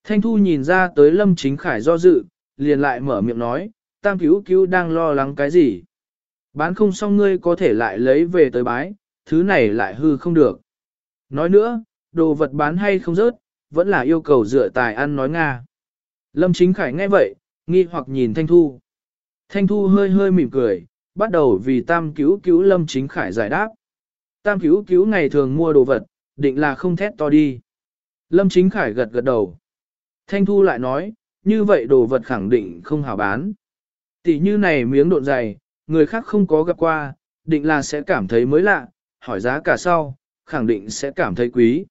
Thanh Thu nhìn ra tới Lâm Chính Khải do dự, liền lại mở miệng nói, tam cứu cứu đang lo lắng cái gì. Bán không xong ngươi có thể lại lấy về tới bái, thứ này lại hư không được. Nói nữa, đồ vật bán hay không rớt, vẫn là yêu cầu dựa tài ăn nói Nga. Lâm Chính Khải nghe vậy, nghi hoặc nhìn Thanh Thu. Thanh Thu hơi hơi mỉm cười, bắt đầu vì tam cứu cứu Lâm Chính Khải giải đáp. Tam cứu cứu ngày thường mua đồ vật, định là không thét to đi. Lâm Chính Khải gật gật đầu. Thanh Thu lại nói, như vậy đồ vật khẳng định không hảo bán. Tỷ như này miếng độn dày, người khác không có gặp qua, định là sẽ cảm thấy mới lạ, hỏi giá cả sau, khẳng định sẽ cảm thấy quý.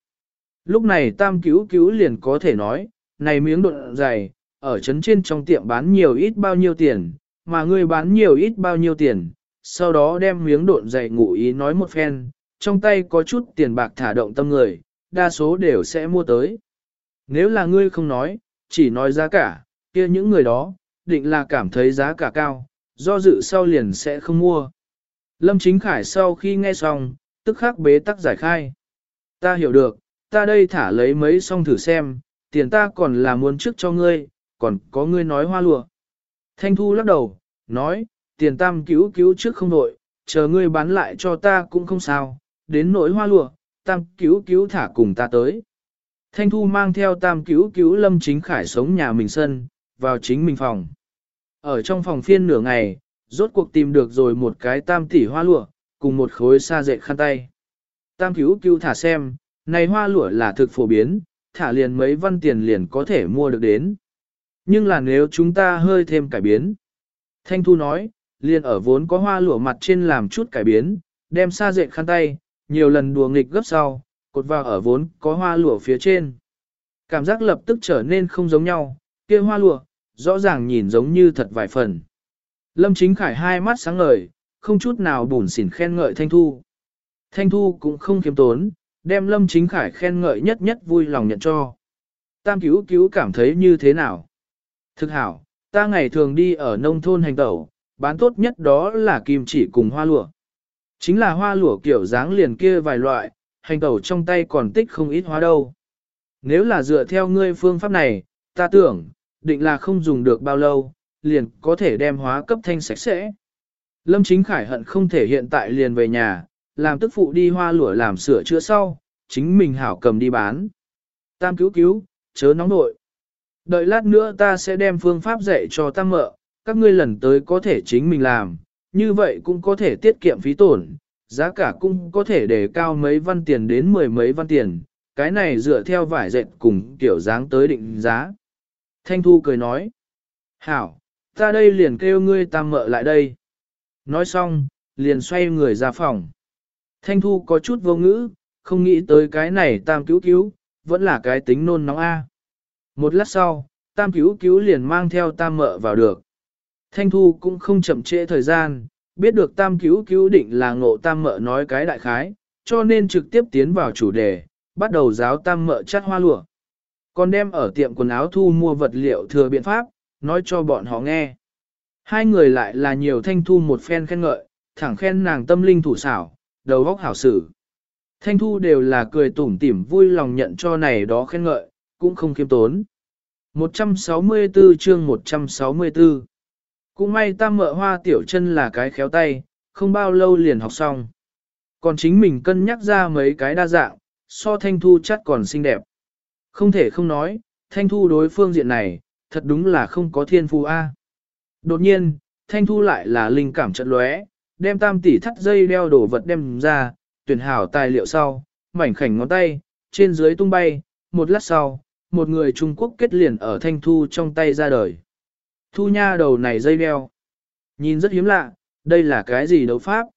Lúc này tam cứu cứu liền có thể nói, này miếng độn dày, ở trấn trên trong tiệm bán nhiều ít bao nhiêu tiền, mà ngươi bán nhiều ít bao nhiêu tiền, sau đó đem miếng độn dày ngụ ý nói một phen, trong tay có chút tiền bạc thả động tâm người, đa số đều sẽ mua tới. Nếu là ngươi không nói, chỉ nói giá cả, kia những người đó, định là cảm thấy giá cả cao, do dự sau liền sẽ không mua. Lâm Chính Khải sau khi nghe xong, tức khắc bế tắc giải khai. Ta hiểu được, ta đây thả lấy mấy xong thử xem, tiền ta còn là muốn trước cho ngươi, còn có ngươi nói hoa lụa. Thanh Thu lắc đầu, nói, tiền tam cứu cứu trước không nội, chờ ngươi bán lại cho ta cũng không sao, đến nỗi hoa lụa, tam cứu cứu thả cùng ta tới. Thanh Thu mang theo tam cứu cứu lâm chính khải sống nhà mình sân, vào chính mình phòng. Ở trong phòng phiên nửa ngày, rốt cuộc tìm được rồi một cái tam tỷ hoa lụa, cùng một khối sa dệt khăn tay. Tam cứu cứu thả xem, này hoa lụa là thực phổ biến, thả liền mấy văn tiền liền có thể mua được đến. Nhưng là nếu chúng ta hơi thêm cải biến. Thanh Thu nói, liền ở vốn có hoa lụa mặt trên làm chút cải biến, đem sa dệt khăn tay, nhiều lần đùa nghịch gấp sau, cột vào ở vốn có hoa lụa phía trên. Cảm giác lập tức trở nên không giống nhau, kia hoa lụa, rõ ràng nhìn giống như thật vài phần. Lâm Chính Khải hai mắt sáng ngời, không chút nào bùn xỉn khen ngợi Thanh Thu. Thanh Thu cũng không kiếm tốn, đem Lâm Chính Khải khen ngợi nhất nhất vui lòng nhận cho. Tam cứu cứu cảm thấy như thế nào? Thực hảo, ta ngày thường đi ở nông thôn hành tẩu, bán tốt nhất đó là kim chỉ cùng hoa lụa. Chính là hoa lụa kiểu dáng liền kia vài loại, hành tẩu trong tay còn tích không ít hóa đâu. Nếu là dựa theo ngươi phương pháp này, ta tưởng, định là không dùng được bao lâu, liền có thể đem hóa cấp thanh sạch sẽ. Lâm Chính Khải hận không thể hiện tại liền về nhà, làm tức phụ đi hoa lụa làm sửa chữa sau, chính mình hảo cầm đi bán. Tam cứu cứu, chớ nóng nội. Đợi lát nữa ta sẽ đem phương pháp dạy cho tam mợ, các ngươi lần tới có thể chính mình làm, như vậy cũng có thể tiết kiệm phí tổn, giá cả cũng có thể để cao mấy văn tiền đến mười mấy văn tiền, cái này dựa theo vải dệt cùng kiểu dáng tới định giá. Thanh Thu cười nói, hảo, ta đây liền kêu ngươi tam mợ lại đây. Nói xong, liền xoay người ra phòng. Thanh Thu có chút vô ngữ, không nghĩ tới cái này tam cứu cứu, vẫn là cái tính nôn nóng A. Một lát sau, tam cứu cứu liền mang theo tam mợ vào được. Thanh Thu cũng không chậm trễ thời gian, biết được tam cứu cứu định là ngộ tam mợ nói cái đại khái, cho nên trực tiếp tiến vào chủ đề, bắt đầu giáo tam mợ chắt hoa lụa. Còn đem ở tiệm quần áo thu mua vật liệu thừa biện pháp, nói cho bọn họ nghe. Hai người lại là nhiều thanh thu một phen khen ngợi, thẳng khen nàng tâm linh thủ xảo, đầu óc hảo sử. Thanh thu đều là cười tủm tỉm vui lòng nhận cho này đó khen ngợi, cũng không kiêm tốn. 164 chương 164 Cũng may tam mợ hoa tiểu chân là cái khéo tay, không bao lâu liền học xong. Còn chính mình cân nhắc ra mấy cái đa dạng, so thanh thu chắc còn xinh đẹp. Không thể không nói, thanh thu đối phương diện này, thật đúng là không có thiên phú A. Đột nhiên, thanh thu lại là linh cảm trận lóe, đem tam tỷ thắt dây đeo đổ vật đem ra, tuyển hảo tài liệu sau, mảnh khảnh ngón tay, trên dưới tung bay, một lát sau, một người Trung Quốc kết liền ở thanh thu trong tay ra đời. Thu nha đầu này dây đeo. Nhìn rất hiếm lạ, đây là cái gì đấu pháp?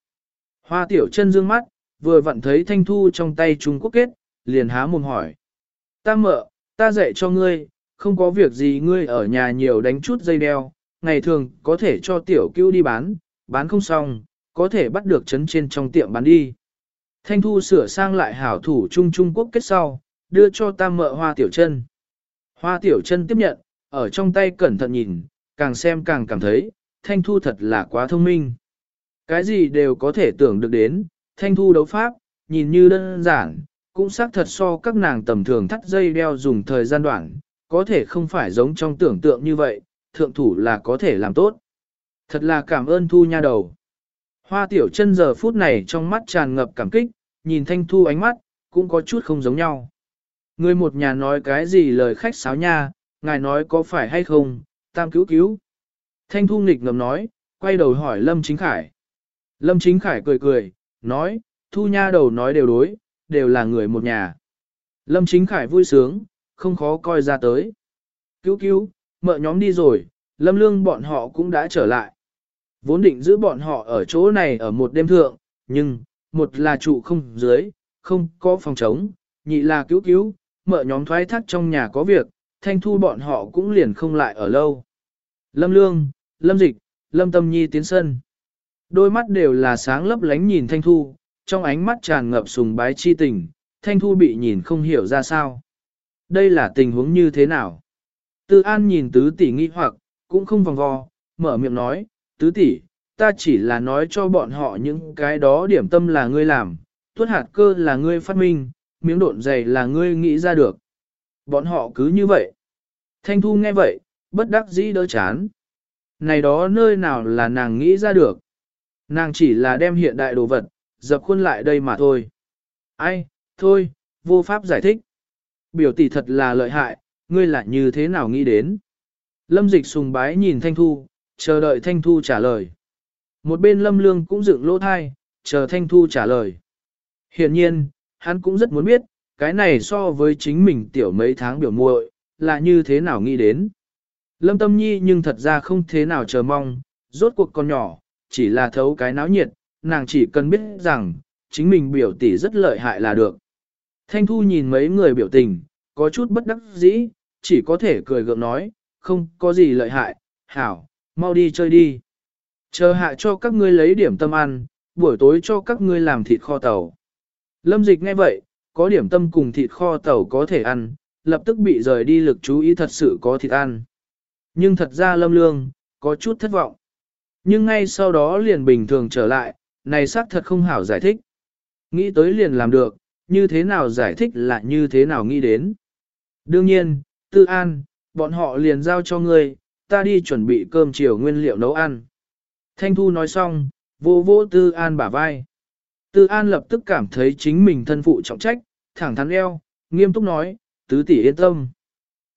Hoa tiểu chân dương mắt, vừa vặn thấy thanh thu trong tay Trung Quốc kết, liền há mồm hỏi. Ta mợ, ta dạy cho ngươi, không có việc gì ngươi ở nhà nhiều đánh chút dây đeo, ngày thường có thể cho tiểu cứu đi bán, bán không xong, có thể bắt được chấn trên trong tiệm bán đi. Thanh thu sửa sang lại hảo thủ Trung Trung Quốc kết sau, đưa cho tam mợ hoa tiểu chân. Hoa tiểu chân tiếp nhận, ở trong tay cẩn thận nhìn, càng xem càng cảm thấy, thanh thu thật là quá thông minh. Cái gì đều có thể tưởng được đến, thanh thu đấu pháp, nhìn như đơn giản, cũng xác thật so các nàng tầm thường thắt dây đeo dùng thời gian đoạn, có thể không phải giống trong tưởng tượng như vậy, thượng thủ là có thể làm tốt. Thật là cảm ơn thu nha đầu. Hoa tiểu chân giờ phút này trong mắt tràn ngập cảm kích, nhìn thanh thu ánh mắt, cũng có chút không giống nhau. Người một nhà nói cái gì lời khách sáo nha, ngài nói có phải hay không, tam cứu cứu. Thanh thu nghịch ngầm nói, quay đầu hỏi Lâm Chính Khải. Lâm Chính Khải cười cười, nói, thu nha đầu nói đều đối, đều là người một nhà. Lâm Chính Khải vui sướng, không khó coi ra tới. Cứu cứu, mợ nhóm đi rồi, Lâm Lương bọn họ cũng đã trở lại. Vốn định giữ bọn họ ở chỗ này ở một đêm thượng, nhưng, một là trụ không dưới, không có phòng trống, nhị là cứu cứu, mợ nhóm thoái thác trong nhà có việc, thanh thu bọn họ cũng liền không lại ở lâu. Lâm Lương, Lâm Dịch, Lâm Tâm Nhi tiến sân. Đôi mắt đều là sáng lấp lánh nhìn thanh thu, trong ánh mắt tràn ngập sùng bái chi tình, thanh thu bị nhìn không hiểu ra sao. Đây là tình huống như thế nào? Tư An nhìn tứ tỷ nghi hoặc, cũng không vòng vo, mở miệng nói, tứ tỷ, ta chỉ là nói cho bọn họ những cái đó điểm tâm là ngươi làm, tuốt hạt cơ là ngươi phát minh, miếng độn dày là ngươi nghĩ ra được. Bọn họ cứ như vậy. Thanh Thu nghe vậy, bất đắc dĩ đỡ chán. Này đó nơi nào là nàng nghĩ ra được. Nàng chỉ là đem hiện đại đồ vật, dập khuôn lại đây mà thôi. Ai, thôi, vô pháp giải thích. Biểu tỷ thật là lợi hại, ngươi lại như thế nào nghĩ đến. Lâm dịch sùng bái nhìn Thanh Thu, chờ đợi Thanh Thu trả lời. Một bên Lâm Lương cũng dựng lỗ thai, chờ Thanh Thu trả lời. Hiện nhiên, hắn cũng rất muốn biết, cái này so với chính mình tiểu mấy tháng biểu muội là như thế nào nghĩ đến. Lâm Tâm Nhi nhưng thật ra không thế nào chờ mong, rốt cuộc con nhỏ, chỉ là thấu cái náo nhiệt, nàng chỉ cần biết rằng, chính mình biểu tỷ rất lợi hại là được. Thanh Thu nhìn mấy người biểu tình, có chút bất đắc dĩ, chỉ có thể cười gượng nói, không có gì lợi hại, hảo, mau đi chơi đi. Chờ hạ cho các ngươi lấy điểm tâm ăn, buổi tối cho các ngươi làm thịt kho tàu. Lâm dịch nghe vậy, có điểm tâm cùng thịt kho tàu có thể ăn, lập tức bị rời đi lực chú ý thật sự có thịt ăn. Nhưng thật ra lâm lương, có chút thất vọng. Nhưng ngay sau đó liền bình thường trở lại, này xác thật không hảo giải thích. Nghĩ tới liền làm được, như thế nào giải thích là như thế nào nghĩ đến. Đương nhiên, tư an, bọn họ liền giao cho ngươi, ta đi chuẩn bị cơm chiều nguyên liệu nấu ăn. Thanh Thu nói xong, vô vô tư an bả vai. Tư an lập tức cảm thấy chính mình thân phụ trọng trách, thẳng thắn eo, nghiêm túc nói, tứ tỷ yên tâm.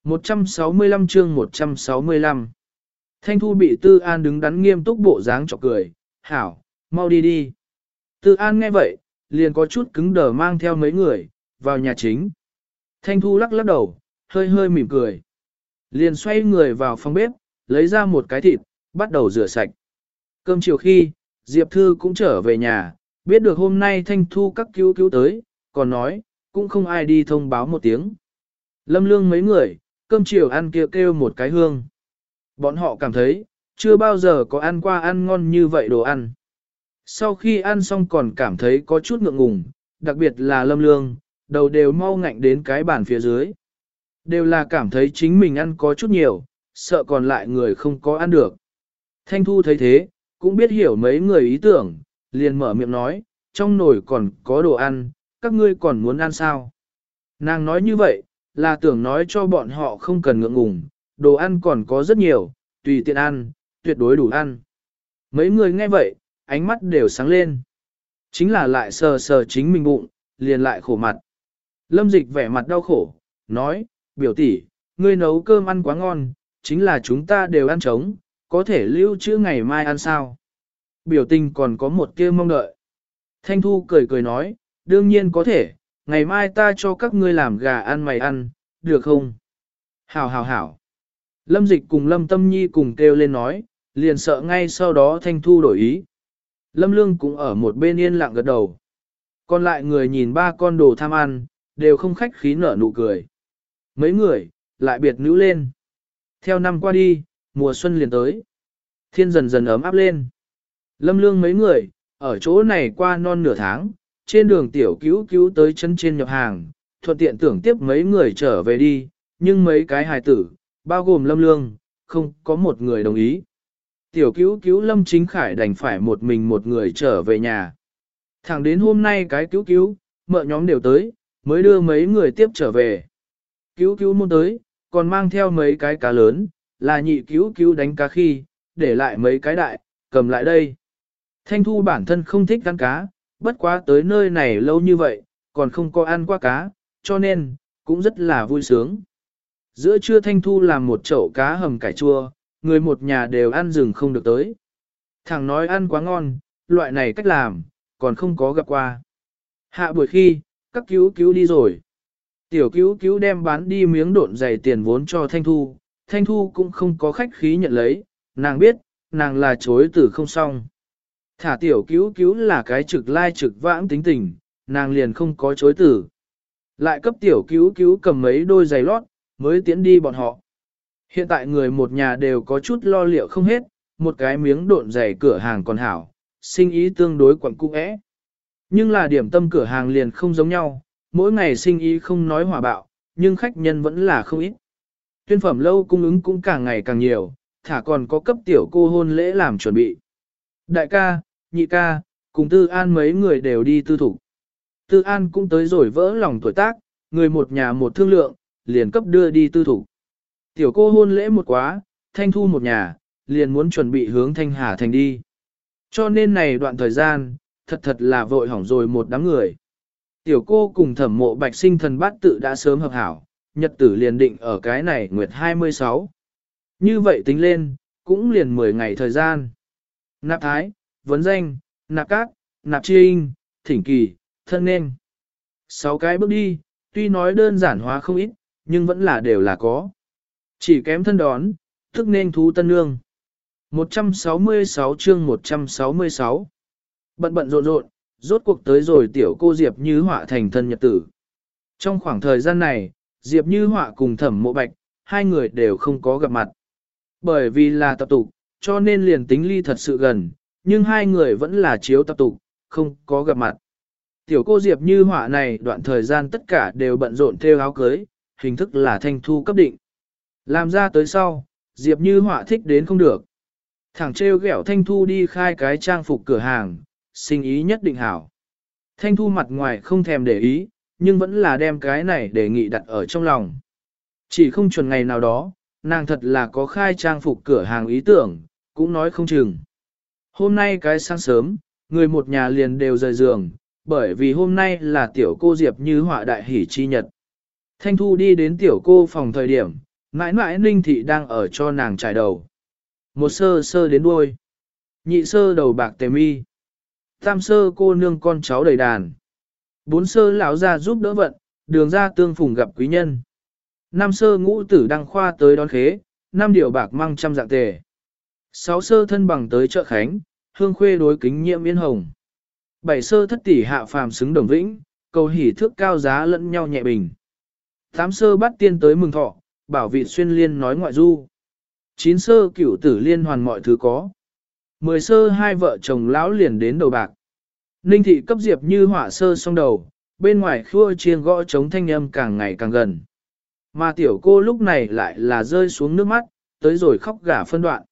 165 chương 165 Thanh Thu bị Tư An đứng đắn nghiêm túc bộ dáng chọc cười, hảo, mau đi đi. Tư An nghe vậy, liền có chút cứng đờ mang theo mấy người, vào nhà chính. Thanh Thu lắc lắc đầu, hơi hơi mỉm cười. Liền xoay người vào phòng bếp, lấy ra một cái thịt, bắt đầu rửa sạch. Cơm chiều khi, Diệp Thư cũng trở về nhà, biết được hôm nay Thanh Thu các cứu cứu tới, còn nói, cũng không ai đi thông báo một tiếng. Lâm lương mấy người, cơm chiều ăn kia kêu, kêu một cái hương. Bọn họ cảm thấy, chưa bao giờ có ăn qua ăn ngon như vậy đồ ăn. Sau khi ăn xong còn cảm thấy có chút ngượng ngùng, đặc biệt là lâm lương, đầu đều mau ngạnh đến cái bàn phía dưới. Đều là cảm thấy chính mình ăn có chút nhiều, sợ còn lại người không có ăn được. Thanh Thu thấy thế, cũng biết hiểu mấy người ý tưởng, liền mở miệng nói, trong nồi còn có đồ ăn, các ngươi còn muốn ăn sao? Nàng nói như vậy, là tưởng nói cho bọn họ không cần ngượng ngùng, đồ ăn còn có rất nhiều, tùy tiện ăn, tuyệt đối đủ ăn. Mấy người nghe vậy, ánh mắt đều sáng lên. Chính là lại sờ sờ chính mình bụng, liền lại khổ mặt. Lâm dịch vẻ mặt đau khổ, nói, biểu tỷ, ngươi nấu cơm ăn quá ngon, chính là chúng ta đều ăn trống, có thể lưu trữ ngày mai ăn sao. Biểu tình còn có một kia mong đợi. Thanh Thu cười cười nói, đương nhiên có thể, ngày mai ta cho các ngươi làm gà ăn mày ăn, được không? Hảo hảo hảo. Lâm Dịch cùng Lâm Tâm Nhi cùng kêu lên nói, liền sợ ngay sau đó Thanh Thu đổi ý. Lâm Lương cũng ở một bên yên lặng gật đầu. Còn lại người nhìn ba con đồ tham ăn, đều không khách khí nở nụ cười. Mấy người, lại biệt nữ lên. Theo năm qua đi, mùa xuân liền tới. Thiên dần dần ấm áp lên. Lâm Lương mấy người, ở chỗ này qua non nửa tháng, trên đường tiểu cứu cứu tới chân trên nhập hàng, thuận tiện tưởng tiếp mấy người trở về đi, nhưng mấy cái hài tử, bao gồm lâm lương, không có một người đồng ý. Tiểu cứu cứu lâm chính khải đành phải một mình một người trở về nhà. Thẳng đến hôm nay cái cứu cứu, mợ nhóm đều tới, mới đưa mấy người tiếp trở về. Cứu cứu muốn tới, còn mang theo mấy cái cá lớn, là nhị cứu cứu đánh cá khi, để lại mấy cái đại, cầm lại đây. Thanh Thu bản thân không thích ăn cá, bất quá tới nơi này lâu như vậy, còn không có ăn qua cá, cho nên, cũng rất là vui sướng. Giữa trưa Thanh Thu làm một chậu cá hầm cải chua, người một nhà đều ăn rừng không được tới. Thằng nói ăn quá ngon, loại này cách làm, còn không có gặp qua. Hạ buổi khi, các cứu cứu đi rồi. Tiểu cứu cứu đem bán đi miếng độn dày tiền vốn cho Thanh Thu, Thanh Thu cũng không có khách khí nhận lấy, nàng biết, nàng là chối từ không xong. Thả tiểu cứu cứu là cái trực lai trực vãng tính tình, nàng liền không có chối tử. Lại cấp tiểu cứu cứu cầm mấy đôi giày lót, mới tiến đi bọn họ. Hiện tại người một nhà đều có chút lo liệu không hết, một cái miếng độn giày cửa hàng còn hảo, sinh ý tương đối quẩn cung ẽ. Nhưng là điểm tâm cửa hàng liền không giống nhau, mỗi ngày sinh ý không nói hòa bạo, nhưng khách nhân vẫn là không ít. Tuyên phẩm lâu cung ứng cũng càng ngày càng nhiều, thả còn có cấp tiểu cô hôn lễ làm chuẩn bị. Đại ca, nhị ca, cùng Tư An mấy người đều đi tư thủ. Tư An cũng tới rồi vỡ lòng tuổi tác, người một nhà một thương lượng, liền cấp đưa đi tư thủ. Tiểu cô hôn lễ một quá, thanh thu một nhà, liền muốn chuẩn bị hướng thanh hà thành đi. Cho nên này đoạn thời gian, thật thật là vội hỏng rồi một đám người. Tiểu cô cùng thẩm mộ bạch sinh thần bát tự đã sớm hợp hảo, nhật tử liền định ở cái này nguyệt 26. Như vậy tính lên, cũng liền 10 ngày thời gian. Nạp thái, vấn danh, nạp cát, nạp trinh, thỉnh kỳ, thân nên. Sáu cái bước đi, tuy nói đơn giản hóa không ít, nhưng vẫn là đều là có. Chỉ kém thân đón, thức nên thú tân nương. 166 chương 166 Bận bận rộn rộn, rốt cuộc tới rồi tiểu cô Diệp Như Họa thành thân nhật tử. Trong khoảng thời gian này, Diệp Như Họa cùng thẩm mộ bạch, hai người đều không có gặp mặt. Bởi vì là tập tục, cho nên liền tính ly thật sự gần, nhưng hai người vẫn là chiếu tập tục, không có gặp mặt. Tiểu cô Diệp Như Họa này đoạn thời gian tất cả đều bận rộn theo áo cưới, hình thức là thanh thu cấp định. Làm ra tới sau, Diệp Như Họa thích đến không được. Thẳng trêu ghẹo thanh thu đi khai cái trang phục cửa hàng, sinh ý nhất định hảo. Thanh thu mặt ngoài không thèm để ý, nhưng vẫn là đem cái này đề nghị đặt ở trong lòng. Chỉ không chuẩn ngày nào đó, nàng thật là có khai trang phục cửa hàng ý tưởng, cũng nói không chừng. Hôm nay cái sáng sớm, người một nhà liền đều rời giường, bởi vì hôm nay là tiểu cô Diệp như họa đại hỷ chi nhật. Thanh Thu đi đến tiểu cô phòng thời điểm, mãi mãi ninh thị đang ở cho nàng trải đầu. Một sơ sơ đến đuôi. Nhị sơ đầu bạc tề mi. Tam sơ cô nương con cháu đầy đàn. Bốn sơ lão ra giúp đỡ vận, đường ra tương phùng gặp quý nhân. Năm sơ ngũ tử đăng khoa tới đón khế, năm điều bạc mang trăm dạng tề. Sáu sơ thân bằng tới chợ khánh, hương khuê đối kính nhiệm yên hồng. Bảy sơ thất tỷ hạ phàm xứng đồng vĩnh, cầu hỉ thước cao giá lẫn nhau nhẹ bình. Tám sơ bắt tiên tới mừng thọ, bảo vị xuyên liên nói ngoại du. Chín sơ cửu tử liên hoàn mọi thứ có. Mười sơ hai vợ chồng lão liền đến đầu bạc. Ninh thị cấp diệp như hỏa sơ song đầu, bên ngoài khua chiên gõ chống thanh âm càng ngày càng gần. Mà tiểu cô lúc này lại là rơi xuống nước mắt, tới rồi khóc gả phân đoạn.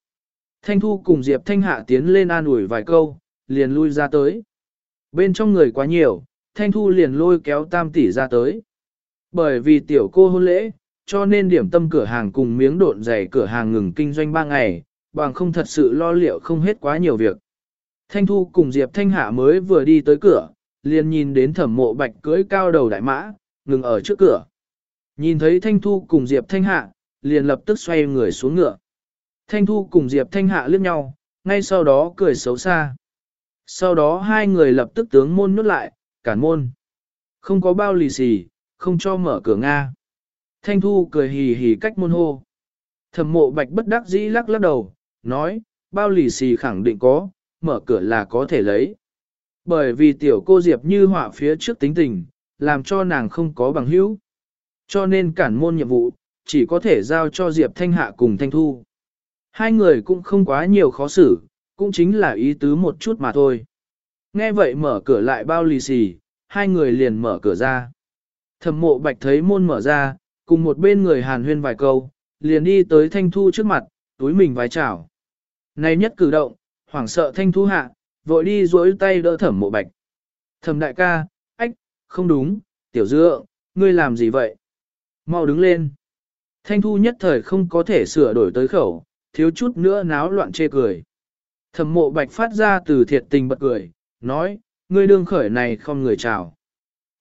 Thanh thu cùng diệp thanh hạ tiến lên an ủi vài câu, liền lui ra tới. Bên trong người quá nhiều, thanh thu liền lôi kéo tam tỷ ra tới. Bởi vì tiểu cô hôn lễ, cho nên điểm tâm cửa hàng cùng miếng độn giày cửa hàng ngừng kinh doanh 3 ngày, bằng không thật sự lo liệu không hết quá nhiều việc. Thanh Thu cùng Diệp Thanh Hạ mới vừa đi tới cửa, liền nhìn đến thẩm mộ bạch cưỡi cao đầu đại mã, ngừng ở trước cửa. Nhìn thấy Thanh Thu cùng Diệp Thanh Hạ, liền lập tức xoay người xuống ngựa. Thanh Thu cùng Diệp Thanh Hạ liếc nhau, ngay sau đó cười xấu xa. Sau đó hai người lập tức tướng môn nút lại, cản môn. Không có bao lì xì, không cho mở cửa Nga. Thanh Thu cười hì hì cách môn hô. Thẩm mộ bạch bất đắc dĩ lắc lắc đầu, nói, bao lì xì khẳng định có, mở cửa là có thể lấy. Bởi vì tiểu cô Diệp như họa phía trước tính tình, làm cho nàng không có bằng hữu. Cho nên cản môn nhiệm vụ, chỉ có thể giao cho Diệp Thanh Hạ cùng Thanh Thu. Hai người cũng không quá nhiều khó xử, cũng chính là ý tứ một chút mà thôi. Nghe vậy mở cửa lại bao lì xì, hai người liền mở cửa ra. Thẩm mộ bạch thấy môn mở ra, cùng một bên người hàn huyên vài câu, liền đi tới Thanh Thu trước mặt, túi mình vái chào. Này nhất cử động, hoảng sợ Thanh Thu hạ, vội đi duỗi tay đỡ thẩm mộ bạch. Thẩm đại ca, ách, không đúng, tiểu dựa, ngươi làm gì vậy? Mau đứng lên. Thanh Thu nhất thời không có thể sửa đổi tới khẩu, thiếu chút nữa náo loạn chê cười. Thẩm mộ bạch phát ra từ thiệt tình bật cười, nói, ngươi đương khởi này không người chào.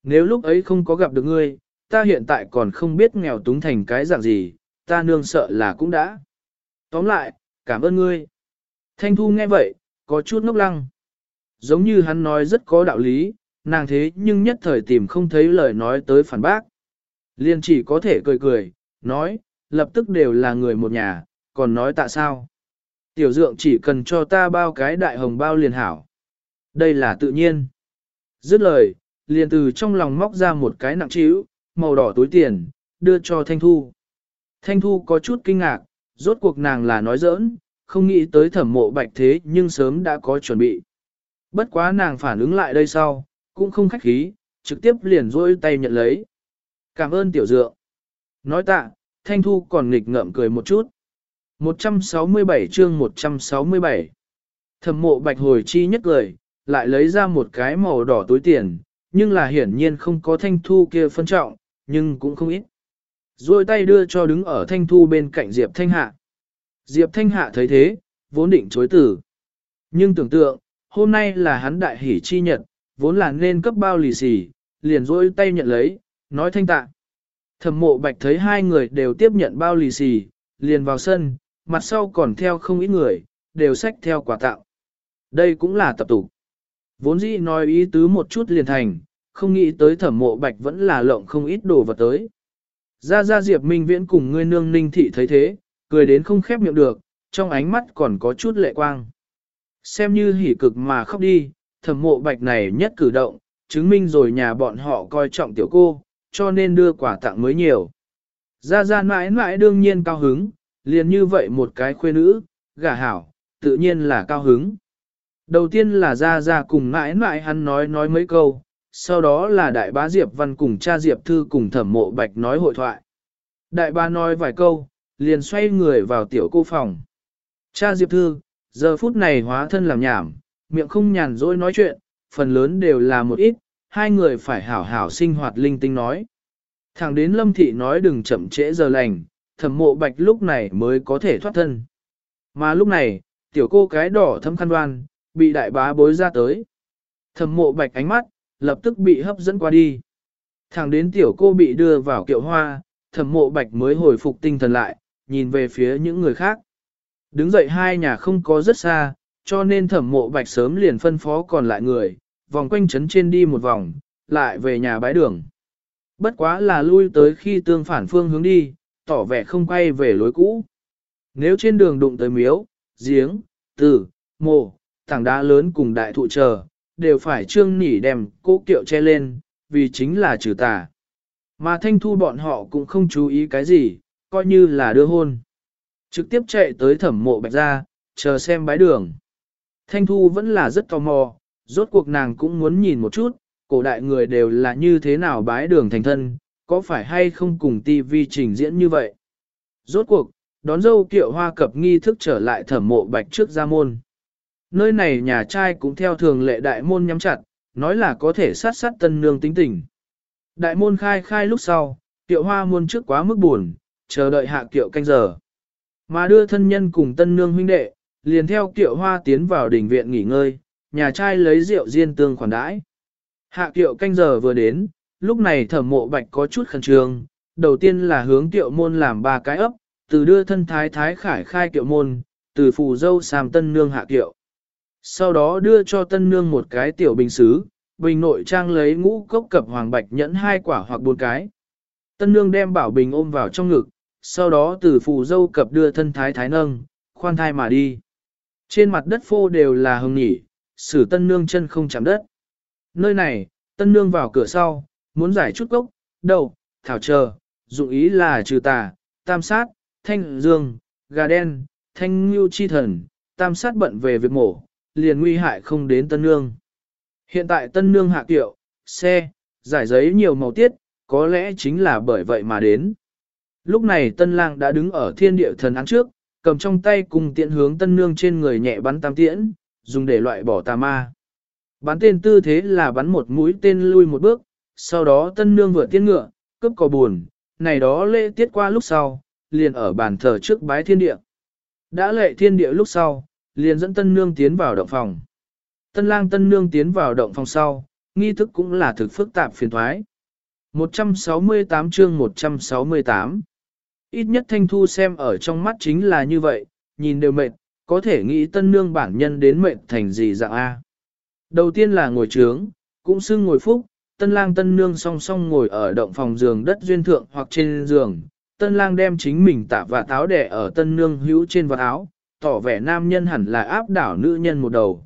Nếu lúc ấy không có gặp được ngươi, ta hiện tại còn không biết nghèo túng thành cái dạng gì, ta nương sợ là cũng đã. Tóm lại, cảm ơn ngươi. Thanh Thu nghe vậy, có chút ngốc lăng. Giống như hắn nói rất có đạo lý, nàng thế nhưng nhất thời tìm không thấy lời nói tới phản bác. Liên chỉ có thể cười cười, nói, lập tức đều là người một nhà, còn nói tại sao. Tiểu dượng chỉ cần cho ta bao cái đại hồng bao liền hảo. Đây là tự nhiên. Dứt lời, liền từ trong lòng móc ra một cái nặng trĩu, màu đỏ túi tiền, đưa cho Thanh Thu. Thanh Thu có chút kinh ngạc, rốt cuộc nàng là nói giỡn, không nghĩ tới thẩm mộ bạch thế nhưng sớm đã có chuẩn bị. Bất quá nàng phản ứng lại đây sau, cũng không khách khí, trực tiếp liền rôi tay nhận lấy. Cảm ơn tiểu dượng. Nói tạ, Thanh Thu còn nghịch ngợm cười một chút. 167 chương 167 Thẩm mộ bạch hồi chi nhất lời, lại lấy ra một cái màu đỏ túi tiền, nhưng là hiển nhiên không có Thanh Thu kia phân trọng, nhưng cũng không ít. Rồi tay đưa cho đứng ở Thanh Thu bên cạnh Diệp Thanh Hạ. Diệp Thanh Hạ thấy thế, vốn định chối tử. Nhưng tưởng tượng, hôm nay là hắn đại hỷ chi nhật, vốn là nên cấp bao lì xì, liền rôi tay nhận lấy, nói thanh tạ. Thẩm mộ bạch thấy hai người đều tiếp nhận bao lì xì, liền vào sân, mặt sau còn theo không ít người, đều xách theo quà tặng. Đây cũng là tập tục. Vốn dĩ nói ý tứ một chút liền thành, không nghĩ tới thẩm mộ bạch vẫn là lộng không ít đồ vật tới. Ra ra Diệp Minh Viễn cùng ngươi nương ninh thị thấy thế, cười đến không khép miệng được, trong ánh mắt còn có chút lệ quang. Xem như hỉ cực mà khóc đi, thẩm mộ bạch này nhất cử động, chứng minh rồi nhà bọn họ coi trọng tiểu cô, cho nên đưa quà tặng mới nhiều. Ra ra mãi mãi đương nhiên cao hứng, liền như vậy một cái khuê nữ, gả hảo, tự nhiên là cao hứng. Đầu tiên là ra ra cùng mãi mãi hắn nói nói mấy câu, sau đó là đại bá Diệp Văn cùng cha Diệp Thư cùng thẩm mộ bạch nói hội thoại. Đại bá nói vài câu, liền xoay người vào tiểu cô phòng. Cha Diệp Thư, giờ phút này hóa thân làm nhảm, miệng không nhàn dỗi nói chuyện, phần lớn đều là một ít, hai người phải hảo hảo sinh hoạt linh tinh nói. Thẳng đến Lâm Thị nói đừng chậm trễ giờ lành, thẩm mộ bạch lúc này mới có thể thoát thân. Mà lúc này, tiểu cô cái đỏ thâm khăn đoan, bị đại bá bối ra tới. Thẩm mộ bạch ánh mắt, lập tức bị hấp dẫn qua đi. Thẳng đến tiểu cô bị đưa vào kiệu hoa, thẩm mộ bạch mới hồi phục tinh thần lại, nhìn về phía những người khác. Đứng dậy hai nhà không có rất xa, cho nên thẩm mộ bạch sớm liền phân phó còn lại người, vòng quanh trấn trên đi một vòng, lại về nhà bái đường. Bất quá là lui tới khi tương phản phương hướng đi, tỏ vẻ không quay về lối cũ. Nếu trên đường đụng tới miếu, giếng, tử, mộ, tảng đá lớn cùng đại thụ chờ, đều phải trương nỉ đem cố kiệu che lên, vì chính là trừ tà. Mà thanh thu bọn họ cũng không chú ý cái gì, coi như là đưa hôn. Trực tiếp chạy tới thẩm mộ bạch ra, chờ xem bái đường. Thanh thu vẫn là rất tò mò, rốt cuộc nàng cũng muốn nhìn một chút, cổ đại người đều là như thế nào bái đường thành thân, có phải hay không cùng TV trình diễn như vậy. Rốt cuộc, đón dâu kiệu hoa cập nghi thức trở lại thẩm mộ bạch trước gia môn. Nơi này nhà trai cũng theo thường lệ đại môn nhắm chặt, nói là có thể sát sát tân nương tính tình. Đại môn khai khai lúc sau, kiệu hoa muôn trước quá mức buồn, chờ đợi hạ kiệu canh giờ. Mà đưa thân nhân cùng tân nương huynh đệ, liền theo kiệu hoa tiến vào đỉnh viện nghỉ ngơi, nhà trai lấy rượu riêng tương khoản đãi. Hạ kiệu canh giờ vừa đến, lúc này thẩm mộ bạch có chút khẩn trương, đầu tiên là hướng tiệu môn làm ba cái ấp, từ đưa thân thái thái khải khai tiệu môn, từ phù dâu xàm tân nương hạ tiệu. Sau đó đưa cho tân nương một cái tiểu bình xứ, bình nội trang lấy ngũ cốc cập hoàng bạch nhẫn hai quả hoặc bốn cái. Tân nương đem bảo bình ôm vào trong ngực, sau đó từ phù dâu cập đưa thân thái thái nâng, khoan thai mà đi. Trên mặt đất phô đều là hồng nhỉ, xử tân nương chân không chạm đất. Nơi này, tân nương vào cửa sau, muốn giải chút gốc, đầu, thảo chờ, dụng ý là trừ tà, tam sát, thanh dương, gà đen, thanh ngưu chi thần, tam sát bận về việc mổ, liền nguy hại không đến tân nương. Hiện tại tân nương hạ kiệu, xe, giải giấy nhiều màu tiết, có lẽ chính là bởi vậy mà đến. Lúc này tân lang đã đứng ở thiên địa thần án trước, cầm trong tay cùng tiện hướng tân nương trên người nhẹ bắn tam tiễn, dùng để loại bỏ tà ma. Bắn tên tư thế là bắn một mũi tên lui một bước, sau đó tân nương vừa tiên ngựa, cướp cò buồn, này đó lễ tiết qua lúc sau, liền ở bàn thờ trước bái thiên địa. Đã lệ thiên địa lúc sau, liền dẫn tân nương tiến vào động phòng. Tân lang tân nương tiến vào động phòng sau, nghi thức cũng là thực phức tạp phiền thoái. 168 chương 168 Ít nhất thanh thu xem ở trong mắt chính là như vậy, nhìn đều mệt, có thể nghĩ tân nương bản nhân đến mệt thành gì dạng A. Đầu tiên là ngồi trướng, cũng xưng ngồi phúc, tân lang tân nương song song ngồi ở động phòng giường đất duyên thượng hoặc trên giường. Tân lang đem chính mình tạ và táo đẻ ở tân nương hữu trên vật áo, tỏ vẻ nam nhân hẳn là áp đảo nữ nhân một đầu.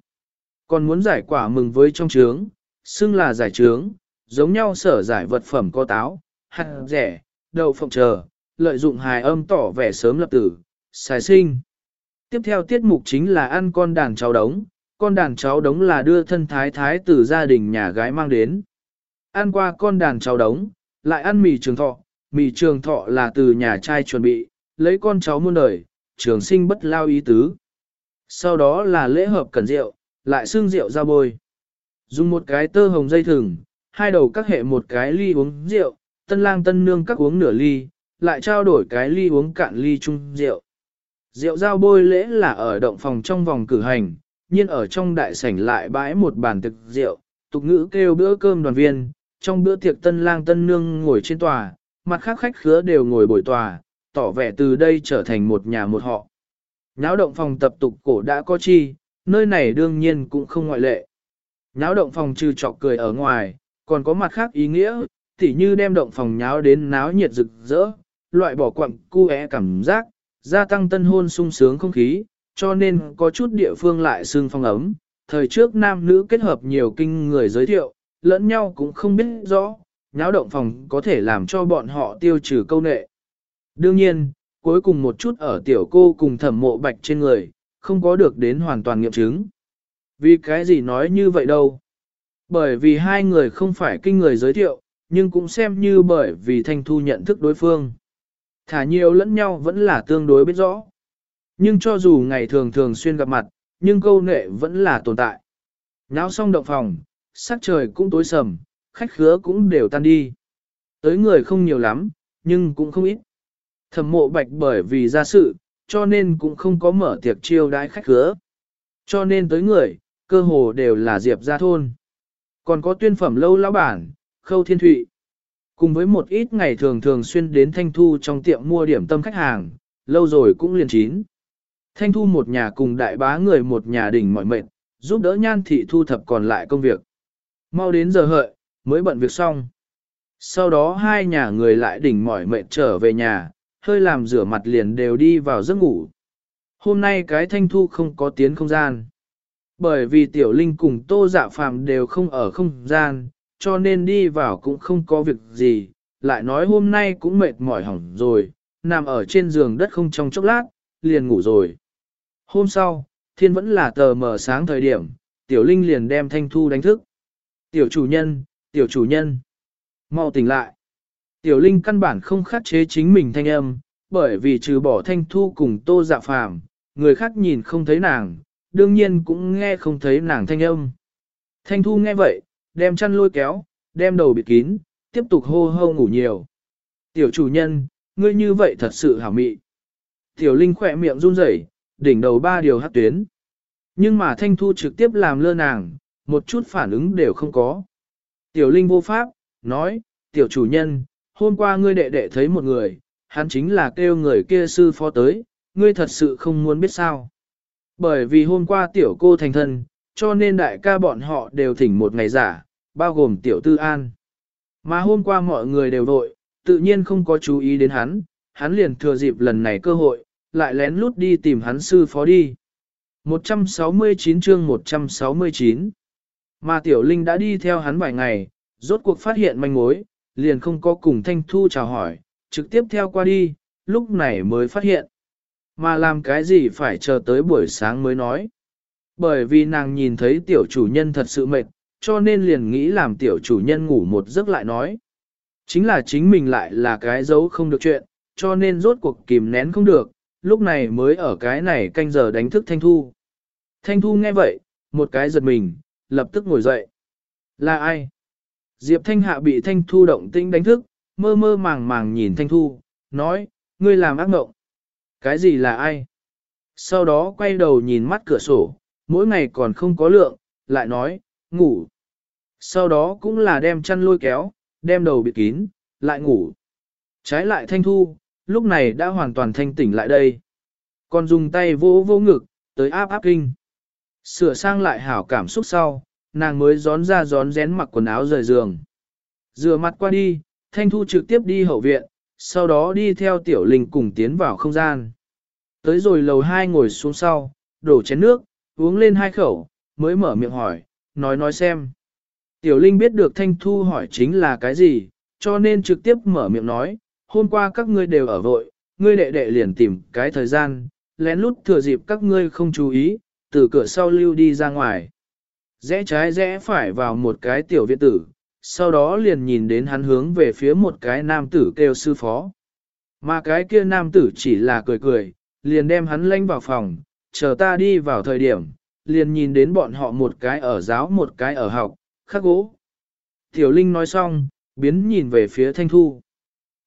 Còn muốn giải quả mừng với trong trướng, xưng là giải trướng, giống nhau sở giải vật phẩm có táo, hạt rẻ, đậu phộng chờ, lợi dụng hài âm tỏ vẻ sớm lập tử, xài sinh. Tiếp theo tiết mục chính là ăn con đàn cháu đống, con đàn cháu đống là đưa thân thái thái từ gia đình nhà gái mang đến. Ăn qua con đàn cháu đống, lại ăn mì trường thọ, mì trường thọ là từ nhà trai chuẩn bị, lấy con cháu muôn đời, trường sinh bất lao ý tứ. Sau đó là lễ hợp cần rượu, lại xương rượu ra bôi. Dùng một cái tơ hồng dây thừng, hai đầu các hệ một cái ly uống rượu, tân lang tân nương các uống nửa ly, lại trao đổi cái ly uống cạn ly chung rượu. Rượu giao bôi lễ là ở động phòng trong vòng cử hành, nhiên ở trong đại sảnh lại bãi một bàn thực rượu, tục ngữ kêu bữa cơm đoàn viên, trong bữa tiệc tân lang tân nương ngồi trên tòa, mặt khác khách khứa đều ngồi bồi tòa, tỏ vẻ từ đây trở thành một nhà một họ. Náo động phòng tập tục cổ đã có chi, nơi này đương nhiên cũng không ngoại lệ. Náo động phòng trừ trọc cười ở ngoài, còn có mặt khác ý nghĩa, tỉ như đem động phòng nháo đến náo nhiệt rực rỡ, loại bỏ quặng cu é cảm giác, gia tăng tân hôn sung sướng không khí, cho nên có chút địa phương lại xương phong ấm. Thời trước nam nữ kết hợp nhiều kinh người giới thiệu, lẫn nhau cũng không biết rõ, nháo động phòng có thể làm cho bọn họ tiêu trừ câu nệ. Đương nhiên, cuối cùng một chút ở tiểu cô cùng thẩm mộ bạch trên người, không có được đến hoàn toàn nghiệm chứng. Vì cái gì nói như vậy đâu? Bởi vì hai người không phải kinh người giới thiệu, nhưng cũng xem như bởi vì thanh thu nhận thức đối phương. Thả nhiều lẫn nhau vẫn là tương đối biết rõ. Nhưng cho dù ngày thường thường xuyên gặp mặt, nhưng câu nệ vẫn là tồn tại. Náo xong động phòng, sắc trời cũng tối sầm, khách khứa cũng đều tan đi. Tới người không nhiều lắm, nhưng cũng không ít. Thẩm mộ bạch bởi vì ra sự, cho nên cũng không có mở tiệc chiêu đãi khách khứa. Cho nên tới người, cơ hồ đều là diệp gia thôn. Còn có tuyên phẩm lâu lão bản, khâu thiên thụy. Cùng với một ít ngày thường thường xuyên đến Thanh Thu trong tiệm mua điểm tâm khách hàng, lâu rồi cũng liền chín. Thanh Thu một nhà cùng đại bá người một nhà đỉnh mọi mệnh, giúp đỡ nhan thị thu thập còn lại công việc. Mau đến giờ hợi, mới bận việc xong. Sau đó hai nhà người lại đỉnh mỏi mệt trở về nhà, hơi làm rửa mặt liền đều đi vào giấc ngủ. Hôm nay cái thanh thu không có tiến không gian. Bởi vì tiểu linh cùng tô dạ phàm đều không ở không gian, cho nên đi vào cũng không có việc gì, lại nói hôm nay cũng mệt mỏi hỏng rồi, nằm ở trên giường đất không trong chốc lát, liền ngủ rồi. Hôm sau, thiên vẫn là tờ mờ sáng thời điểm, tiểu linh liền đem thanh thu đánh thức. Tiểu chủ nhân, tiểu chủ nhân, mau tỉnh lại. Tiểu linh căn bản không khắc chế chính mình thanh âm, bởi vì trừ bỏ thanh thu cùng tô dạ phàm, người khác nhìn không thấy nàng, đương nhiên cũng nghe không thấy nàng thanh âm. Thanh thu nghe vậy, đem chăn lôi kéo, đem đầu bịt kín, tiếp tục hô hô ngủ nhiều. Tiểu chủ nhân, ngươi như vậy thật sự hảo mị. Tiểu Linh khỏe miệng run rẩy, đỉnh đầu ba điều hát tuyến. Nhưng mà Thanh Thu trực tiếp làm lơ nàng, một chút phản ứng đều không có. Tiểu Linh vô pháp, nói, tiểu chủ nhân, hôm qua ngươi đệ đệ thấy một người, hắn chính là kêu người kia sư phó tới, ngươi thật sự không muốn biết sao. Bởi vì hôm qua tiểu cô thành thân, cho nên đại ca bọn họ đều thỉnh một ngày giả, bao gồm tiểu tư an. Mà hôm qua mọi người đều vội, tự nhiên không có chú ý đến hắn, hắn liền thừa dịp lần này cơ hội, lại lén lút đi tìm hắn sư phó đi. 169 chương 169 mà Tiểu Linh đã đi theo hắn vài ngày, rốt cuộc phát hiện manh mối, liền không có cùng Thanh Thu chào hỏi, trực tiếp theo qua đi, lúc này mới phát hiện. Mà làm cái gì phải chờ tới buổi sáng mới nói. Bởi vì nàng nhìn thấy tiểu chủ nhân thật sự mệt, cho nên liền nghĩ làm tiểu chủ nhân ngủ một giấc lại nói. Chính là chính mình lại là cái dấu không được chuyện, cho nên rốt cuộc kìm nén không được, lúc này mới ở cái này canh giờ đánh thức Thanh Thu. Thanh Thu nghe vậy, một cái giật mình, lập tức ngồi dậy. Là ai? Diệp Thanh Hạ bị Thanh Thu động tĩnh đánh thức, mơ mơ màng màng nhìn Thanh Thu, nói, ngươi làm ác mộng. Cái gì là ai? Sau đó quay đầu nhìn mắt cửa sổ, mỗi ngày còn không có lượng, lại nói, ngủ. Sau đó cũng là đem chăn lôi kéo, đem đầu bịt kín, lại ngủ. Trái lại Thanh Thu, lúc này đã hoàn toàn thanh tỉnh lại đây. Còn dùng tay vô vô ngực, tới áp áp kinh. Sửa sang lại hảo cảm xúc sau, nàng mới gión ra gión rén mặc quần áo rời giường. Rửa mặt qua đi, Thanh Thu trực tiếp đi hậu viện, sau đó đi theo Tiểu Linh cùng tiến vào không gian. Tới rồi lầu hai ngồi xuống sau, đổ chén nước, uống lên hai khẩu, mới mở miệng hỏi, nói nói xem. Tiểu Linh biết được Thanh Thu hỏi chính là cái gì, cho nên trực tiếp mở miệng nói, hôm qua các ngươi đều ở vội, ngươi đệ đệ liền tìm cái thời gian, lén lút thừa dịp các ngươi không chú ý, từ cửa sau lưu đi ra ngoài. Rẽ trái rẽ phải vào một cái tiểu viện tử, sau đó liền nhìn đến hắn hướng về phía một cái nam tử kêu sư phó. Mà cái kia nam tử chỉ là cười cười, liền đem hắn lanh vào phòng, chờ ta đi vào thời điểm, liền nhìn đến bọn họ một cái ở giáo một cái ở học, khắc gỗ. Tiểu Linh nói xong, biến nhìn về phía Thanh Thu.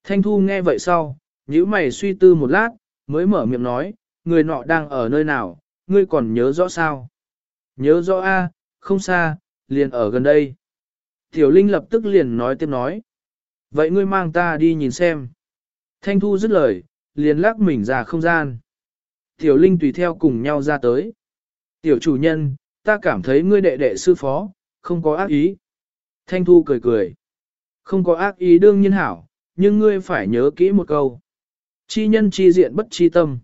Thanh Thu nghe vậy sau, nhíu mày suy tư một lát, mới mở miệng nói, người nọ đang ở nơi nào, ngươi còn nhớ rõ sao? Nhớ rõ a, không xa, liền ở gần đây. Tiểu Linh lập tức liền nói tiếp nói. Vậy ngươi mang ta đi nhìn xem. Thanh Thu dứt lời, liền lắc mình ra không gian. Tiểu Linh tùy theo cùng nhau ra tới. Tiểu chủ nhân, ta cảm thấy ngươi đệ đệ sư phó, không có ác ý. Thanh Thu cười cười. Không có ác ý đương nhiên hảo, nhưng ngươi phải nhớ kỹ một câu. Chi nhân chi diện bất chi tâm.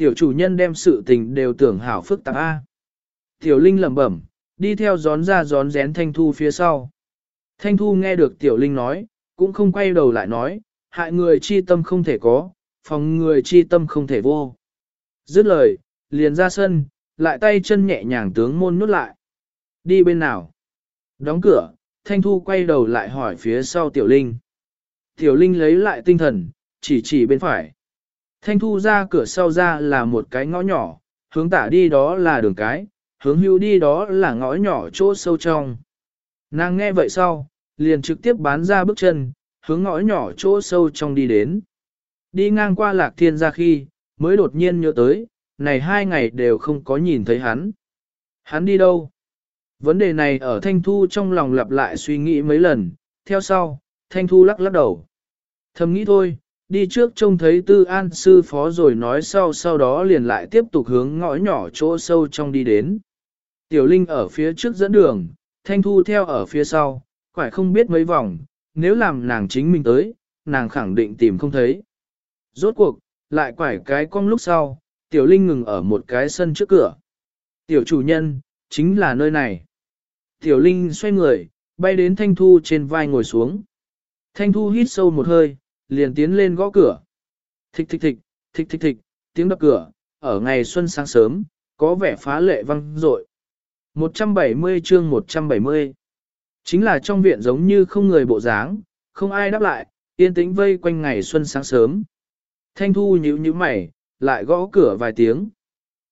Tiểu chủ nhân đem sự tình đều tưởng hảo phức tạp A. Tiểu Linh lẩm bẩm, đi theo gión ra gión rén Thanh Thu phía sau. Thanh Thu nghe được Tiểu Linh nói, cũng không quay đầu lại nói, hại người chi tâm không thể có, phòng người chi tâm không thể vô. Dứt lời, liền ra sân, lại tay chân nhẹ nhàng tướng môn nút lại. Đi bên nào? Đóng cửa, Thanh Thu quay đầu lại hỏi phía sau Tiểu Linh. Tiểu Linh lấy lại tinh thần, chỉ chỉ bên phải. Thanh Thu ra cửa sau ra là một cái ngõ nhỏ, hướng tả đi đó là đường cái, hướng hưu đi đó là ngõ nhỏ chỗ sâu trong. Nàng nghe vậy sau, liền trực tiếp bán ra bước chân, hướng ngõ nhỏ chỗ sâu trong đi đến. Đi ngang qua lạc thiên ra khi, mới đột nhiên nhớ tới, này hai ngày đều không có nhìn thấy hắn. Hắn đi đâu? Vấn đề này ở Thanh Thu trong lòng lặp lại suy nghĩ mấy lần, theo sau, Thanh Thu lắc lắc đầu. Thầm nghĩ thôi, đi trước trông thấy tư an sư phó rồi nói sau sau đó liền lại tiếp tục hướng ngõ nhỏ chỗ sâu trong đi đến. Tiểu Linh ở phía trước dẫn đường, Thanh Thu theo ở phía sau, quải không biết mấy vòng, nếu làm nàng chính mình tới, nàng khẳng định tìm không thấy. Rốt cuộc, lại quải cái cong lúc sau, Tiểu Linh ngừng ở một cái sân trước cửa. Tiểu chủ nhân, chính là nơi này. Tiểu Linh xoay người, bay đến Thanh Thu trên vai ngồi xuống. Thanh Thu hít sâu một hơi, liền tiến lên gõ cửa. Thịch thịch thịch, thịch thịch thịch, tiếng đập cửa, ở ngày xuân sáng sớm, có vẻ phá lệ văng rội. 170 chương 170 Chính là trong viện giống như không người bộ dáng, không ai đáp lại, yên tĩnh vây quanh ngày xuân sáng sớm. Thanh Thu nhíu nhíu mày, lại gõ cửa vài tiếng.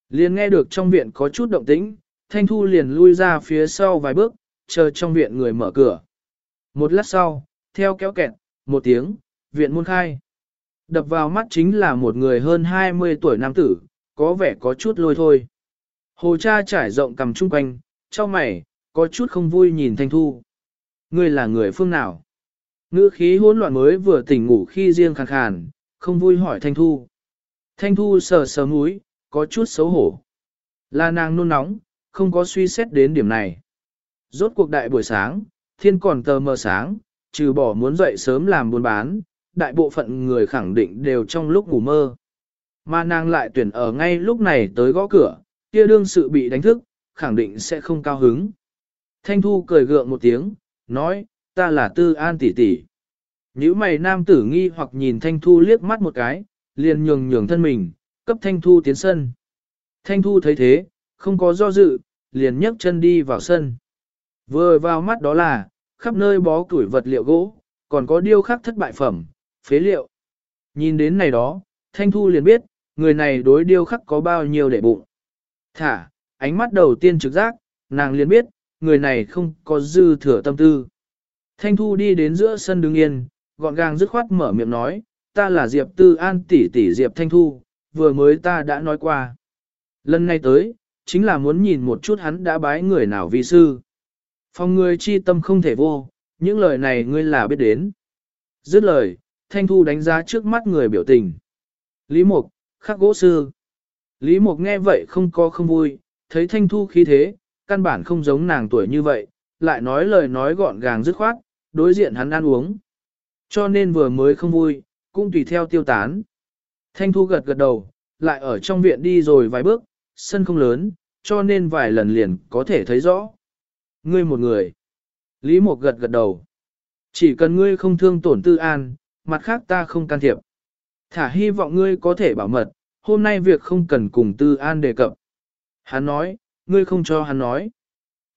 Liền nghe được trong viện có chút động tĩnh, Thanh Thu liền lui ra phía sau vài bước, chờ trong viện người mở cửa. Một lát sau, theo kéo kẹt, một tiếng, viện môn khai. Đập vào mắt chính là một người hơn 20 tuổi nam tử, có vẻ có chút lôi thôi. Hồ cha trải rộng cầm chung quanh, cho mày, có chút không vui nhìn Thanh Thu. Ngươi là người phương nào? Ngữ khí hỗn loạn mới vừa tỉnh ngủ khi riêng khàn khàn, không vui hỏi Thanh Thu. Thanh Thu sờ sờ mũi, có chút xấu hổ. Là nàng nôn nóng, không có suy xét đến điểm này. Rốt cuộc đại buổi sáng, thiên còn tờ mờ sáng, trừ bỏ muốn dậy sớm làm buôn bán, đại bộ phận người khẳng định đều trong lúc ngủ mơ. Mà nàng lại tuyển ở ngay lúc này tới gõ cửa, kia đương sự bị đánh thức, khẳng định sẽ không cao hứng. Thanh Thu cười gượng một tiếng, nói, ta là Tư An tỷ tỷ. Nếu mày nam tử nghi hoặc nhìn Thanh Thu liếc mắt một cái, liền nhường nhường thân mình, cấp Thanh Thu tiến sân. Thanh Thu thấy thế, không có do dự, liền nhấc chân đi vào sân. Vừa vào mắt đó là, khắp nơi bó củi vật liệu gỗ, còn có điêu khắc thất bại phẩm, phế liệu. Nhìn đến này đó, Thanh Thu liền biết, người này đối điêu khắc có bao nhiêu để bụng. Thả, ánh mắt đầu tiên trực giác, nàng liền biết, người này không có dư thừa tâm tư. Thanh Thu đi đến giữa sân đứng yên, gọn gàng dứt khoát mở miệng nói, ta là Diệp Tư An tỷ tỷ Diệp Thanh Thu, vừa mới ta đã nói qua. Lần này tới, chính là muốn nhìn một chút hắn đã bái người nào vi sư. Phòng người chi tâm không thể vô, những lời này ngươi là biết đến. Dứt lời, Thanh Thu đánh giá trước mắt người biểu tình. Lý Mục, khắc gỗ sư. Lý Mục nghe vậy không có không vui, thấy Thanh Thu khí thế, căn bản không giống nàng tuổi như vậy, lại nói lời nói gọn gàng dứt khoát, đối diện hắn ăn uống. Cho nên vừa mới không vui, cũng tùy theo tiêu tán. Thanh Thu gật gật đầu, lại ở trong viện đi rồi vài bước, sân không lớn, cho nên vài lần liền có thể thấy rõ. Ngươi một người. Lý Mục gật gật đầu. Chỉ cần ngươi không thương tổn tư an, mặt khác ta không can thiệp. Thả hy vọng ngươi có thể bảo mật, hôm nay việc không cần cùng tư an đề cập. Hắn nói, ngươi không cho hắn nói.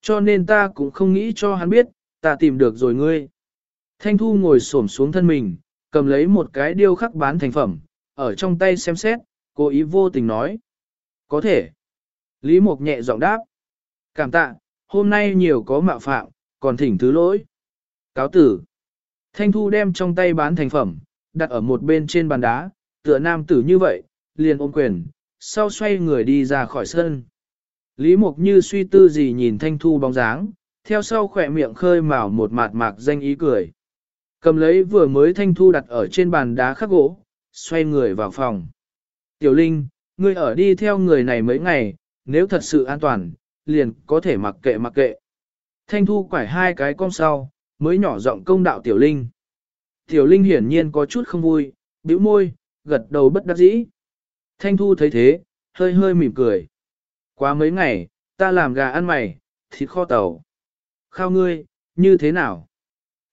Cho nên ta cũng không nghĩ cho hắn biết, ta tìm được rồi ngươi. Thanh Thu ngồi xổm xuống thân mình, cầm lấy một cái điêu khắc bán thành phẩm, ở trong tay xem xét, cố ý vô tình nói. Có thể. Lý Mục nhẹ giọng đáp. Cảm tạ, hôm nay nhiều có mạo phạm, còn thỉnh thứ lỗi. Cáo tử. Thanh Thu đem trong tay bán thành phẩm, đặt ở một bên trên bàn đá, tựa nam tử như vậy, liền ôm quyền, sau xoay người đi ra khỏi sân. Lý Mục như suy tư gì nhìn Thanh Thu bóng dáng, theo sau khỏe miệng khơi mào một mạt mạc danh ý cười. Cầm lấy vừa mới Thanh Thu đặt ở trên bàn đá khắc gỗ, xoay người vào phòng. Tiểu Linh, ngươi ở đi theo người này mấy ngày, nếu thật sự an toàn, liền có thể mặc kệ mặc kệ. Thanh Thu quải hai cái con sau, mới nhỏ giọng công đạo Tiểu Linh. Tiểu Linh hiển nhiên có chút không vui, bĩu môi, gật đầu bất đắc dĩ. Thanh Thu thấy thế, hơi hơi mỉm cười. Quá mấy ngày, ta làm gà ăn mày, thịt kho tàu. Khao ngươi, như thế nào?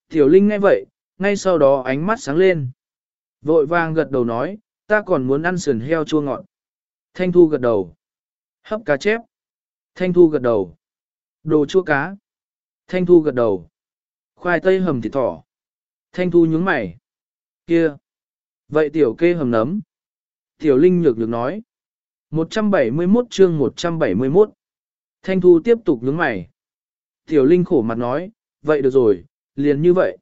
Tiểu Linh nghe vậy, ngay sau đó ánh mắt sáng lên. Vội vàng gật đầu nói, ta còn muốn ăn sườn heo chua ngọt. Thanh Thu gật đầu. Hấp cá chép. Thanh Thu gật đầu. Đồ chua cá. Thanh Thu gật đầu. Khoai tây hầm thịt thỏ. Thanh Thu nhướng mày. Kia. Vậy tiểu kê hầm nấm. Tiểu Linh nhược được nói. 171 chương 171. Thanh Thu tiếp tục nhướng mày. Tiểu Linh khổ mặt nói, vậy được rồi, liền như vậy.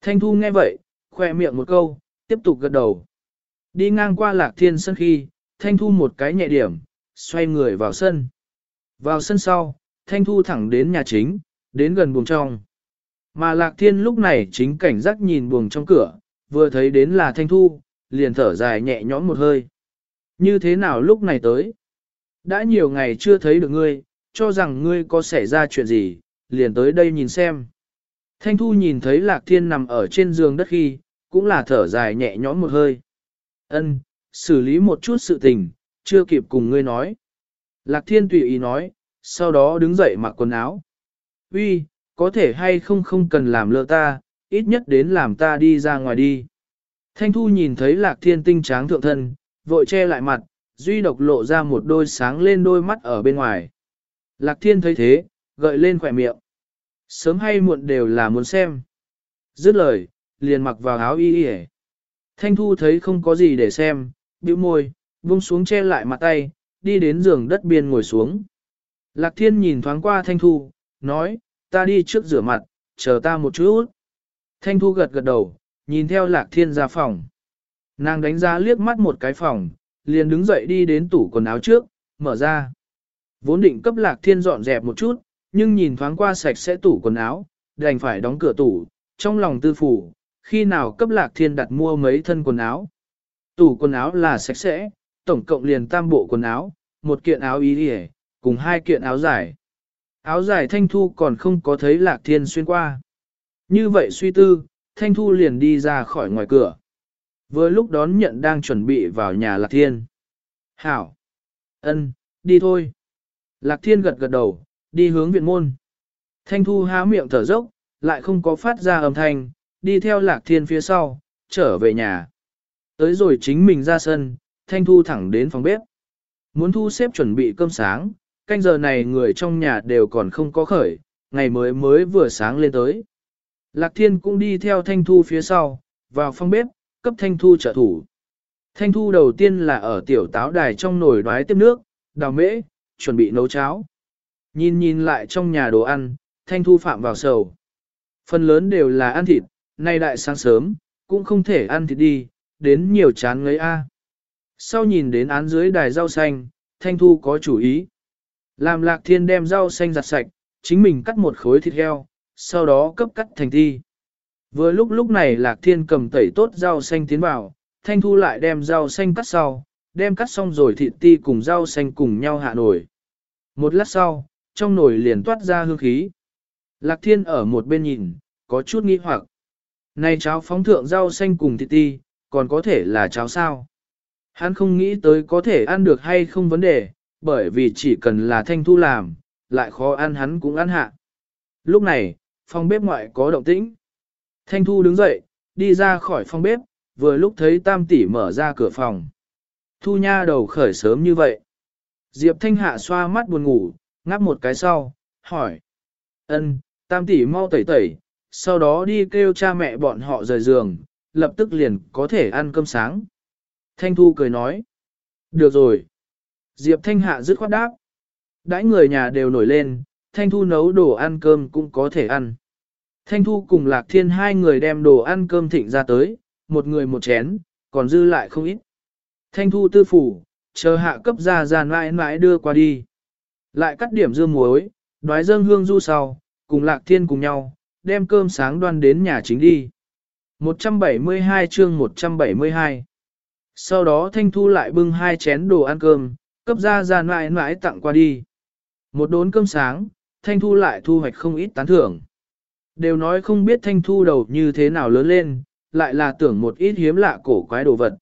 Thanh Thu nghe vậy, khoe miệng một câu, tiếp tục gật đầu. Đi ngang qua lạc thiên sân khi, Thanh Thu một cái nhẹ điểm, xoay người vào sân. Vào sân sau, Thanh Thu thẳng đến nhà chính, đến gần buồng trong. Mà Lạc Thiên lúc này chính cảnh giác nhìn buồng trong cửa, vừa thấy đến là Thanh Thu, liền thở dài nhẹ nhõm một hơi. Như thế nào lúc này tới? Đã nhiều ngày chưa thấy được ngươi, cho rằng ngươi có xảy ra chuyện gì, liền tới đây nhìn xem. Thanh Thu nhìn thấy Lạc Thiên nằm ở trên giường đất khi, cũng là thở dài nhẹ nhõm một hơi. Ân, xử lý một chút sự tình, chưa kịp cùng ngươi nói. Lạc Thiên tùy ý nói, sau đó đứng dậy mặc quần áo. Uy, có thể hay không không cần làm lỡ ta, ít nhất đến làm ta đi ra ngoài đi. Thanh Thu nhìn thấy Lạc Thiên tinh tráng thượng thân, vội che lại mặt, duy độc lộ ra một đôi sáng lên đôi mắt ở bên ngoài. Lạc Thiên thấy thế, gợi lên khỏe miệng. Sớm hay muộn đều là muốn xem. Dứt lời, liền mặc vào áo y y Thanh Thu thấy không có gì để xem, bĩu môi, buông xuống che lại mặt tay, đi đến giường đất biên ngồi xuống. Lạc Thiên nhìn thoáng qua Thanh Thu, nói, ta đi trước rửa mặt, chờ ta một chút. Thanh Thu gật gật đầu, nhìn theo Lạc Thiên ra phòng. Nàng đánh giá liếc mắt một cái phòng, liền đứng dậy đi đến tủ quần áo trước, mở ra. Vốn định cấp Lạc Thiên dọn dẹp một chút, nhưng nhìn thoáng qua sạch sẽ tủ quần áo, đành phải đóng cửa tủ, trong lòng tư phủ, khi nào cấp Lạc Thiên đặt mua mấy thân quần áo. Tủ quần áo là sạch sẽ, tổng cộng liền tam bộ quần áo, một kiện áo y cùng hai kiện áo dài. Áo dài Thanh Thu còn không có thấy Lạc Thiên xuyên qua. Như vậy suy tư, Thanh Thu liền đi ra khỏi ngoài cửa. Vừa lúc đón nhận đang chuẩn bị vào nhà Lạc Thiên. Hảo! ân, đi thôi. Lạc Thiên gật gật đầu, đi hướng viện môn. Thanh Thu há miệng thở dốc, lại không có phát ra âm thanh, đi theo Lạc Thiên phía sau, trở về nhà. Tới rồi chính mình ra sân, Thanh Thu thẳng đến phòng bếp. Muốn thu xếp chuẩn bị cơm sáng, canh giờ này người trong nhà đều còn không có khởi, ngày mới mới vừa sáng lên tới. Lạc Thiên cũng đi theo Thanh Thu phía sau, vào phòng bếp, cấp Thanh Thu trợ thủ. Thanh Thu đầu tiên là ở tiểu táo đài trong nồi đoái tiếp nước, đào mễ, chuẩn bị nấu cháo. Nhìn nhìn lại trong nhà đồ ăn, Thanh Thu phạm vào sầu. Phần lớn đều là ăn thịt, nay đại sáng sớm, cũng không thể ăn thịt đi, đến nhiều chán ngấy a. Sau nhìn đến án dưới đài rau xanh, Thanh Thu có chủ ý. Làm lạc thiên đem rau xanh giặt sạch, chính mình cắt một khối thịt heo, sau đó cấp cắt thành thi. Vừa lúc lúc này lạc thiên cầm tẩy tốt rau xanh tiến vào, Thanh Thu lại đem rau xanh cắt sau, đem cắt xong rồi thịt ti cùng rau xanh cùng nhau hạ nổi. Một lát sau, trong nồi liền toát ra hương khí. Lạc thiên ở một bên nhìn, có chút nghi hoặc. Này cháo phóng thượng rau xanh cùng thịt ti, còn có thể là cháo sao? Hắn không nghĩ tới có thể ăn được hay không vấn đề, bởi vì chỉ cần là thanh thu làm, lại khó ăn hắn cũng ăn hạ. Lúc này, phòng bếp ngoại có động tĩnh. Thanh thu đứng dậy, đi ra khỏi phòng bếp, vừa lúc thấy tam tỷ mở ra cửa phòng. Thu nha đầu khởi sớm như vậy. Diệp thanh hạ xoa mắt buồn ngủ, ngáp một cái sau, hỏi. ân tam tỷ mau tẩy tẩy, sau đó đi kêu cha mẹ bọn họ rời giường, lập tức liền có thể ăn cơm sáng. Thanh Thu cười nói. Được rồi. Diệp Thanh Hạ dứt khoát đáp. Đãi người nhà đều nổi lên, Thanh Thu nấu đồ ăn cơm cũng có thể ăn. Thanh Thu cùng Lạc Thiên hai người đem đồ ăn cơm thịnh ra tới, một người một chén, còn dư lại không ít. Thanh Thu tư phủ, chờ hạ cấp ra ra mãi mãi đưa qua đi. Lại cắt điểm dưa muối, đoái dâng hương du sau, cùng Lạc Thiên cùng nhau, đem cơm sáng đoan đến nhà chính đi. 172 chương 172 Sau đó Thanh Thu lại bưng hai chén đồ ăn cơm, cấp ra ra mãi mãi tặng qua đi. Một đốn cơm sáng, Thanh Thu lại thu hoạch không ít tán thưởng. Đều nói không biết Thanh Thu đầu như thế nào lớn lên, lại là tưởng một ít hiếm lạ cổ quái đồ vật.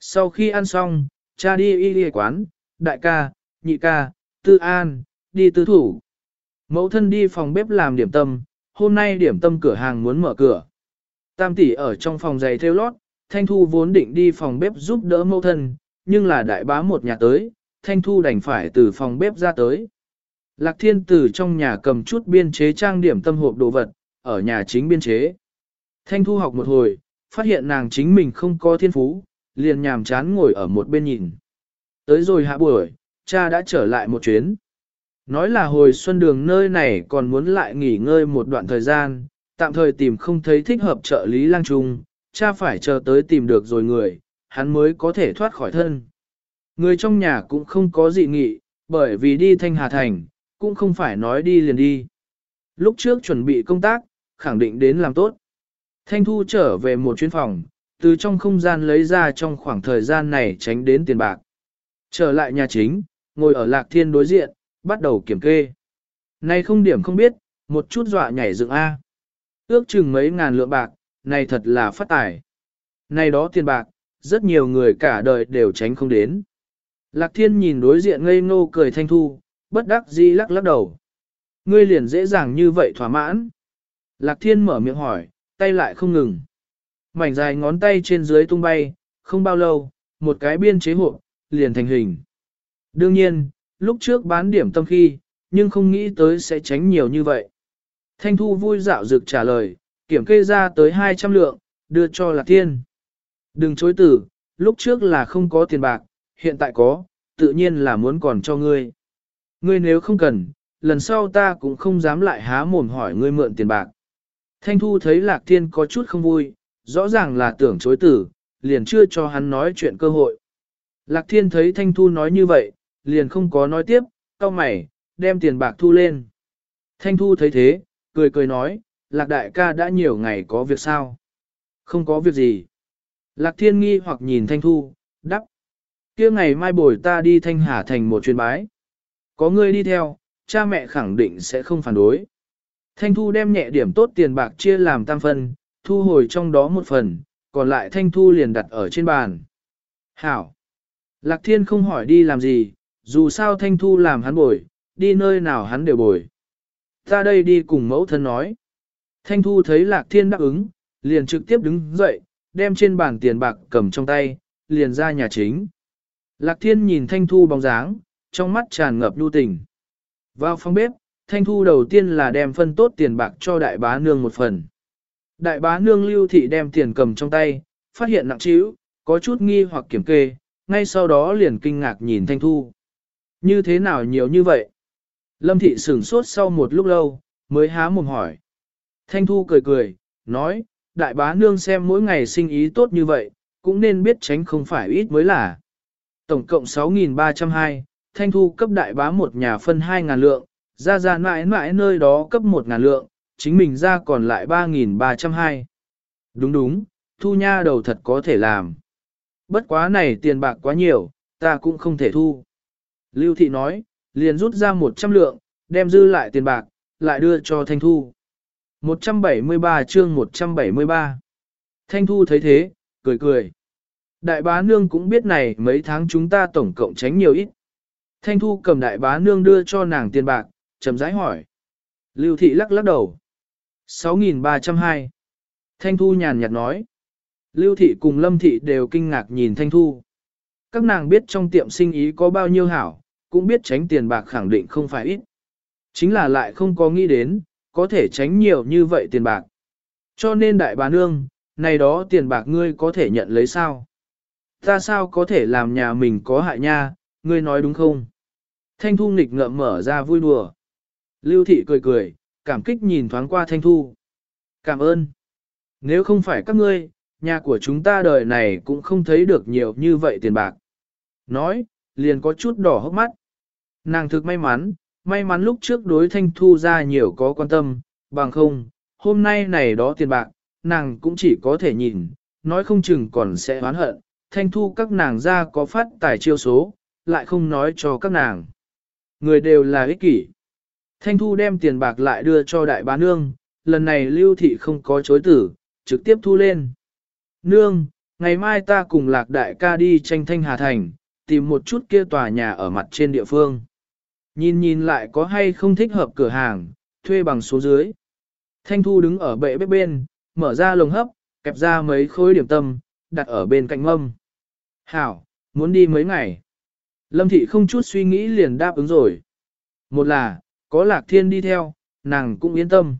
Sau khi ăn xong, cha đi y y quán, đại ca, nhị ca, tư an, đi tư thủ. Mẫu thân đi phòng bếp làm điểm tâm, hôm nay điểm tâm cửa hàng muốn mở cửa. Tam tỷ ở trong phòng giày theo lót, Thanh Thu vốn định đi phòng bếp giúp đỡ mẫu thân, nhưng là đại bá một nhà tới, Thanh Thu đành phải từ phòng bếp ra tới. Lạc Thiên từ trong nhà cầm chút biên chế trang điểm tâm hộp đồ vật, ở nhà chính biên chế. Thanh Thu học một hồi, phát hiện nàng chính mình không có thiên phú, liền nhàm chán ngồi ở một bên nhìn. Tới rồi hạ buổi, cha đã trở lại một chuyến. Nói là hồi xuân đường nơi này còn muốn lại nghỉ ngơi một đoạn thời gian, tạm thời tìm không thấy thích hợp trợ lý lang trung, cha phải chờ tới tìm được rồi người, hắn mới có thể thoát khỏi thân. Người trong nhà cũng không có dị nghị, bởi vì đi Thanh Hà Thành, cũng không phải nói đi liền đi. Lúc trước chuẩn bị công tác, khẳng định đến làm tốt. Thanh Thu trở về một chuyến phòng, từ trong không gian lấy ra trong khoảng thời gian này tránh đến tiền bạc. Trở lại nhà chính, ngồi ở lạc thiên đối diện, bắt đầu kiểm kê. Này không điểm không biết, một chút dọa nhảy dựng A. Ước chừng mấy ngàn lượng bạc, này thật là phát tài. Này đó tiền bạc, rất nhiều người cả đời đều tránh không đến. Lạc thiên nhìn đối diện ngây ngô cười thanh thu, bất đắc dĩ lắc lắc đầu. Ngươi liền dễ dàng như vậy thỏa mãn. Lạc thiên mở miệng hỏi, tay lại không ngừng. Mảnh dài ngón tay trên dưới tung bay, không bao lâu, một cái biên chế hộp, liền thành hình. Đương nhiên, lúc trước bán điểm tâm khi, nhưng không nghĩ tới sẽ tránh nhiều như vậy. Thanh Thu vui dạo dực trả lời, kiểm kê ra tới 200 lượng, đưa cho Lạc Thiên. Đừng chối từ, lúc trước là không có tiền bạc, hiện tại có, tự nhiên là muốn còn cho ngươi. Ngươi nếu không cần, lần sau ta cũng không dám lại há mồm hỏi ngươi mượn tiền bạc. Thanh Thu thấy Lạc Thiên có chút không vui, rõ ràng là tưởng chối tử, liền chưa cho hắn nói chuyện cơ hội. Lạc Thiên thấy Thanh Thu nói như vậy, liền không có nói tiếp, cau mày, đem tiền bạc thu lên. Thanh Thu thấy thế, cười cười nói, Lạc Đại ca đã nhiều ngày có việc sao? Không có việc gì. Lạc Thiên nghi hoặc nhìn Thanh Thu, đắp kia ngày mai bồi ta đi Thanh Hà thành một chuyến bái. Có người đi theo, cha mẹ khẳng định sẽ không phản đối. Thanh Thu đem nhẹ điểm tốt tiền bạc chia làm tam phần, thu hồi trong đó một phần, còn lại Thanh Thu liền đặt ở trên bàn. Hảo! Lạc Thiên không hỏi đi làm gì, dù sao Thanh Thu làm hắn bồi, đi nơi nào hắn đều bồi. Ta đây đi cùng mẫu thân nói. Thanh Thu thấy Lạc Thiên đáp ứng, liền trực tiếp đứng dậy, đem trên bàn tiền bạc cầm trong tay, liền ra nhà chính. Lạc Thiên nhìn Thanh Thu bóng dáng, trong mắt tràn ngập nhu tình. Vào phòng bếp, Thanh Thu đầu tiên là đem phân tốt tiền bạc cho đại bá nương một phần. Đại bá nương lưu thị đem tiền cầm trong tay, phát hiện nặng trĩu, có chút nghi hoặc kiểm kê, ngay sau đó liền kinh ngạc nhìn Thanh Thu. Như thế nào nhiều như vậy? Lâm thị sửng sốt sau một lúc lâu, mới há mồm hỏi. Thanh Thu cười cười, nói, đại bá nương xem mỗi ngày sinh ý tốt như vậy, cũng nên biết tránh không phải ít mới là. Tổng cộng 6.302, Thanh Thu cấp đại bá một nhà phân 2.000 lượng, ra ra mãi mãi nơi đó cấp 1.000 lượng, chính mình ra còn lại 3.302. Đúng đúng, Thu nha đầu thật có thể làm. Bất quá này tiền bạc quá nhiều, ta cũng không thể thu. Lưu Thị nói, liền rút ra 100 lượng, đem dư lại tiền bạc, lại đưa cho Thanh Thu. 173 chương 173 Thanh Thu thấy thế, cười cười. Đại bá nương cũng biết này mấy tháng chúng ta tổng cộng tránh nhiều ít. Thanh Thu cầm đại bá nương đưa cho nàng tiền bạc, chậm rãi hỏi. Lưu Thị lắc lắc đầu. 6.302 Thanh Thu nhàn nhạt nói. Lưu Thị cùng Lâm Thị đều kinh ngạc nhìn Thanh Thu. Các nàng biết trong tiệm sinh ý có bao nhiêu hảo, cũng biết tránh tiền bạc khẳng định không phải ít. Chính là lại không có nghĩ đến, có thể tránh nhiều như vậy tiền bạc. Cho nên đại bá nương, này đó tiền bạc ngươi có thể nhận lấy sao? Ta sao có thể làm nhà mình có hại nha, ngươi nói đúng không? Thanh Thu nghịch ngợm mở ra vui đùa. Lưu Thị cười cười, cảm kích nhìn thoáng qua Thanh Thu. Cảm ơn. Nếu không phải các ngươi, nhà của chúng ta đời này cũng không thấy được nhiều như vậy tiền bạc. Nói, liền có chút đỏ hốc mắt. Nàng thực may mắn, may mắn lúc trước đối thanh thu ra nhiều có quan tâm, bằng không, hôm nay này đó tiền bạc, nàng cũng chỉ có thể nhìn, nói không chừng còn sẽ oán hận, thanh thu các nàng ra có phát tài chiêu số, lại không nói cho các nàng. Người đều là ích kỷ. Thanh thu đem tiền bạc lại đưa cho đại bá nương, lần này lưu thị không có chối tử, trực tiếp thu lên. Nương, ngày mai ta cùng lạc đại ca đi tranh thanh hà thành, tìm một chút kia tòa nhà ở mặt trên địa phương. Nhìn nhìn lại có hay không thích hợp cửa hàng, thuê bằng số dưới. Thanh Thu đứng ở bệ bếp bên, mở ra lồng hấp, kẹp ra mấy khối điểm tâm, đặt ở bên cạnh mâm. Hảo, muốn đi mấy ngày. Lâm Thị không chút suy nghĩ liền đáp ứng rồi. Một là, có Lạc Thiên đi theo, nàng cũng yên tâm.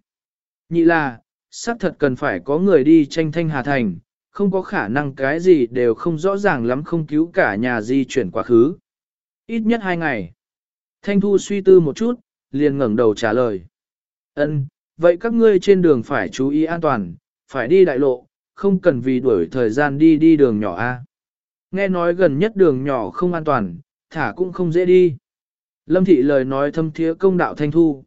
Nhị là, xác thật cần phải có người đi tranh thanh Hà Thành, không có khả năng cái gì đều không rõ ràng lắm không cứu cả nhà di chuyển quá khứ. Ít nhất hai ngày. Thanh Thu suy tư một chút, liền ngẩng đầu trả lời. Ân, vậy các ngươi trên đường phải chú ý an toàn, phải đi đại lộ, không cần vì đuổi thời gian đi đi đường nhỏ a. Nghe nói gần nhất đường nhỏ không an toàn, thả cũng không dễ đi. Lâm thị lời nói thâm thiế công đạo Thanh Thu.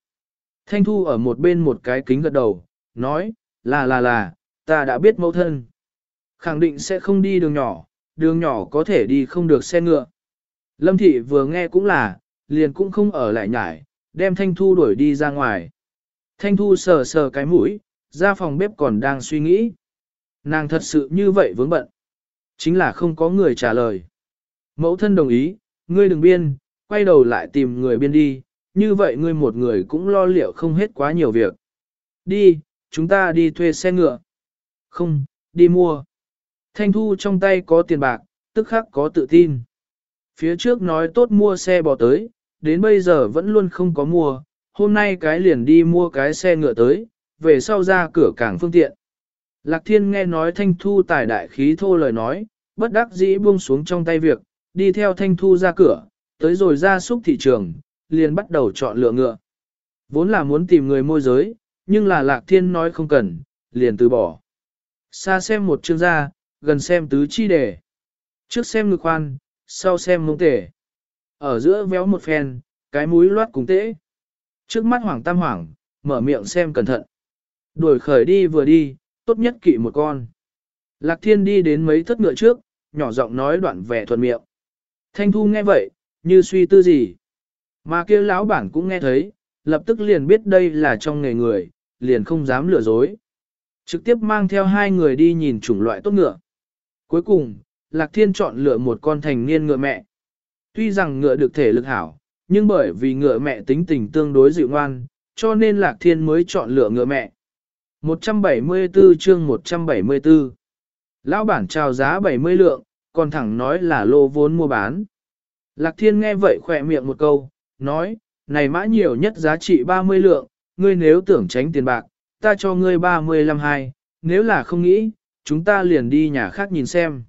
Thanh Thu ở một bên một cái kính gật đầu, nói, là là là, ta đã biết mẫu thân. Khẳng định sẽ không đi đường nhỏ, đường nhỏ có thể đi không được xe ngựa. Lâm thị vừa nghe cũng là, liền cũng không ở lại nhải, đem Thanh Thu đuổi đi ra ngoài. Thanh Thu sờ sờ cái mũi, ra phòng bếp còn đang suy nghĩ. Nàng thật sự như vậy vướng bận. Chính là không có người trả lời. Mẫu thân đồng ý, ngươi đừng biên, quay đầu lại tìm người biên đi, như vậy ngươi một người cũng lo liệu không hết quá nhiều việc. Đi, chúng ta đi thuê xe ngựa. Không, đi mua. Thanh Thu trong tay có tiền bạc, tức khắc có tự tin. Phía trước nói tốt mua xe bò tới, đến bây giờ vẫn luôn không có mua, hôm nay cái liền đi mua cái xe ngựa tới, về sau ra cửa cảng phương tiện. Lạc Thiên nghe nói Thanh Thu tài đại khí thô lời nói, bất đắc dĩ buông xuống trong tay việc, đi theo Thanh Thu ra cửa, tới rồi ra xúc thị trường, liền bắt đầu chọn lựa ngựa. Vốn là muốn tìm người môi giới, nhưng là Lạc Thiên nói không cần, liền từ bỏ. Xa xem một chương ra, gần xem tứ chi đề. Trước xem ngực khoan, sau xem mông tể. Ở giữa véo một phen, cái mũi loát cùng tễ. Trước mắt hoảng tam hoảng, mở miệng xem cẩn thận. Đuổi khởi đi vừa đi, tốt nhất kỵ một con. Lạc thiên đi đến mấy thất ngựa trước, nhỏ giọng nói đoạn vẻ thuận miệng. Thanh thu nghe vậy, như suy tư gì. Mà kia lão bản cũng nghe thấy, lập tức liền biết đây là trong nghề người, liền không dám lừa dối. Trực tiếp mang theo hai người đi nhìn chủng loại tốt ngựa. Cuối cùng, Lạc Thiên chọn lựa một con thành niên ngựa mẹ. Tuy rằng ngựa được thể lực hảo, nhưng bởi vì ngựa mẹ tính tình tương đối dịu ngoan, cho nên Lạc Thiên mới chọn lựa ngựa mẹ. 174 chương 174 Lão bản chào giá 70 lượng, còn thẳng nói là lô vốn mua bán. Lạc Thiên nghe vậy khỏe miệng một câu, nói, này mã nhiều nhất giá trị 30 lượng, ngươi nếu tưởng tránh tiền bạc, ta cho ngươi 35 hai, nếu là không nghĩ, chúng ta liền đi nhà khác nhìn xem.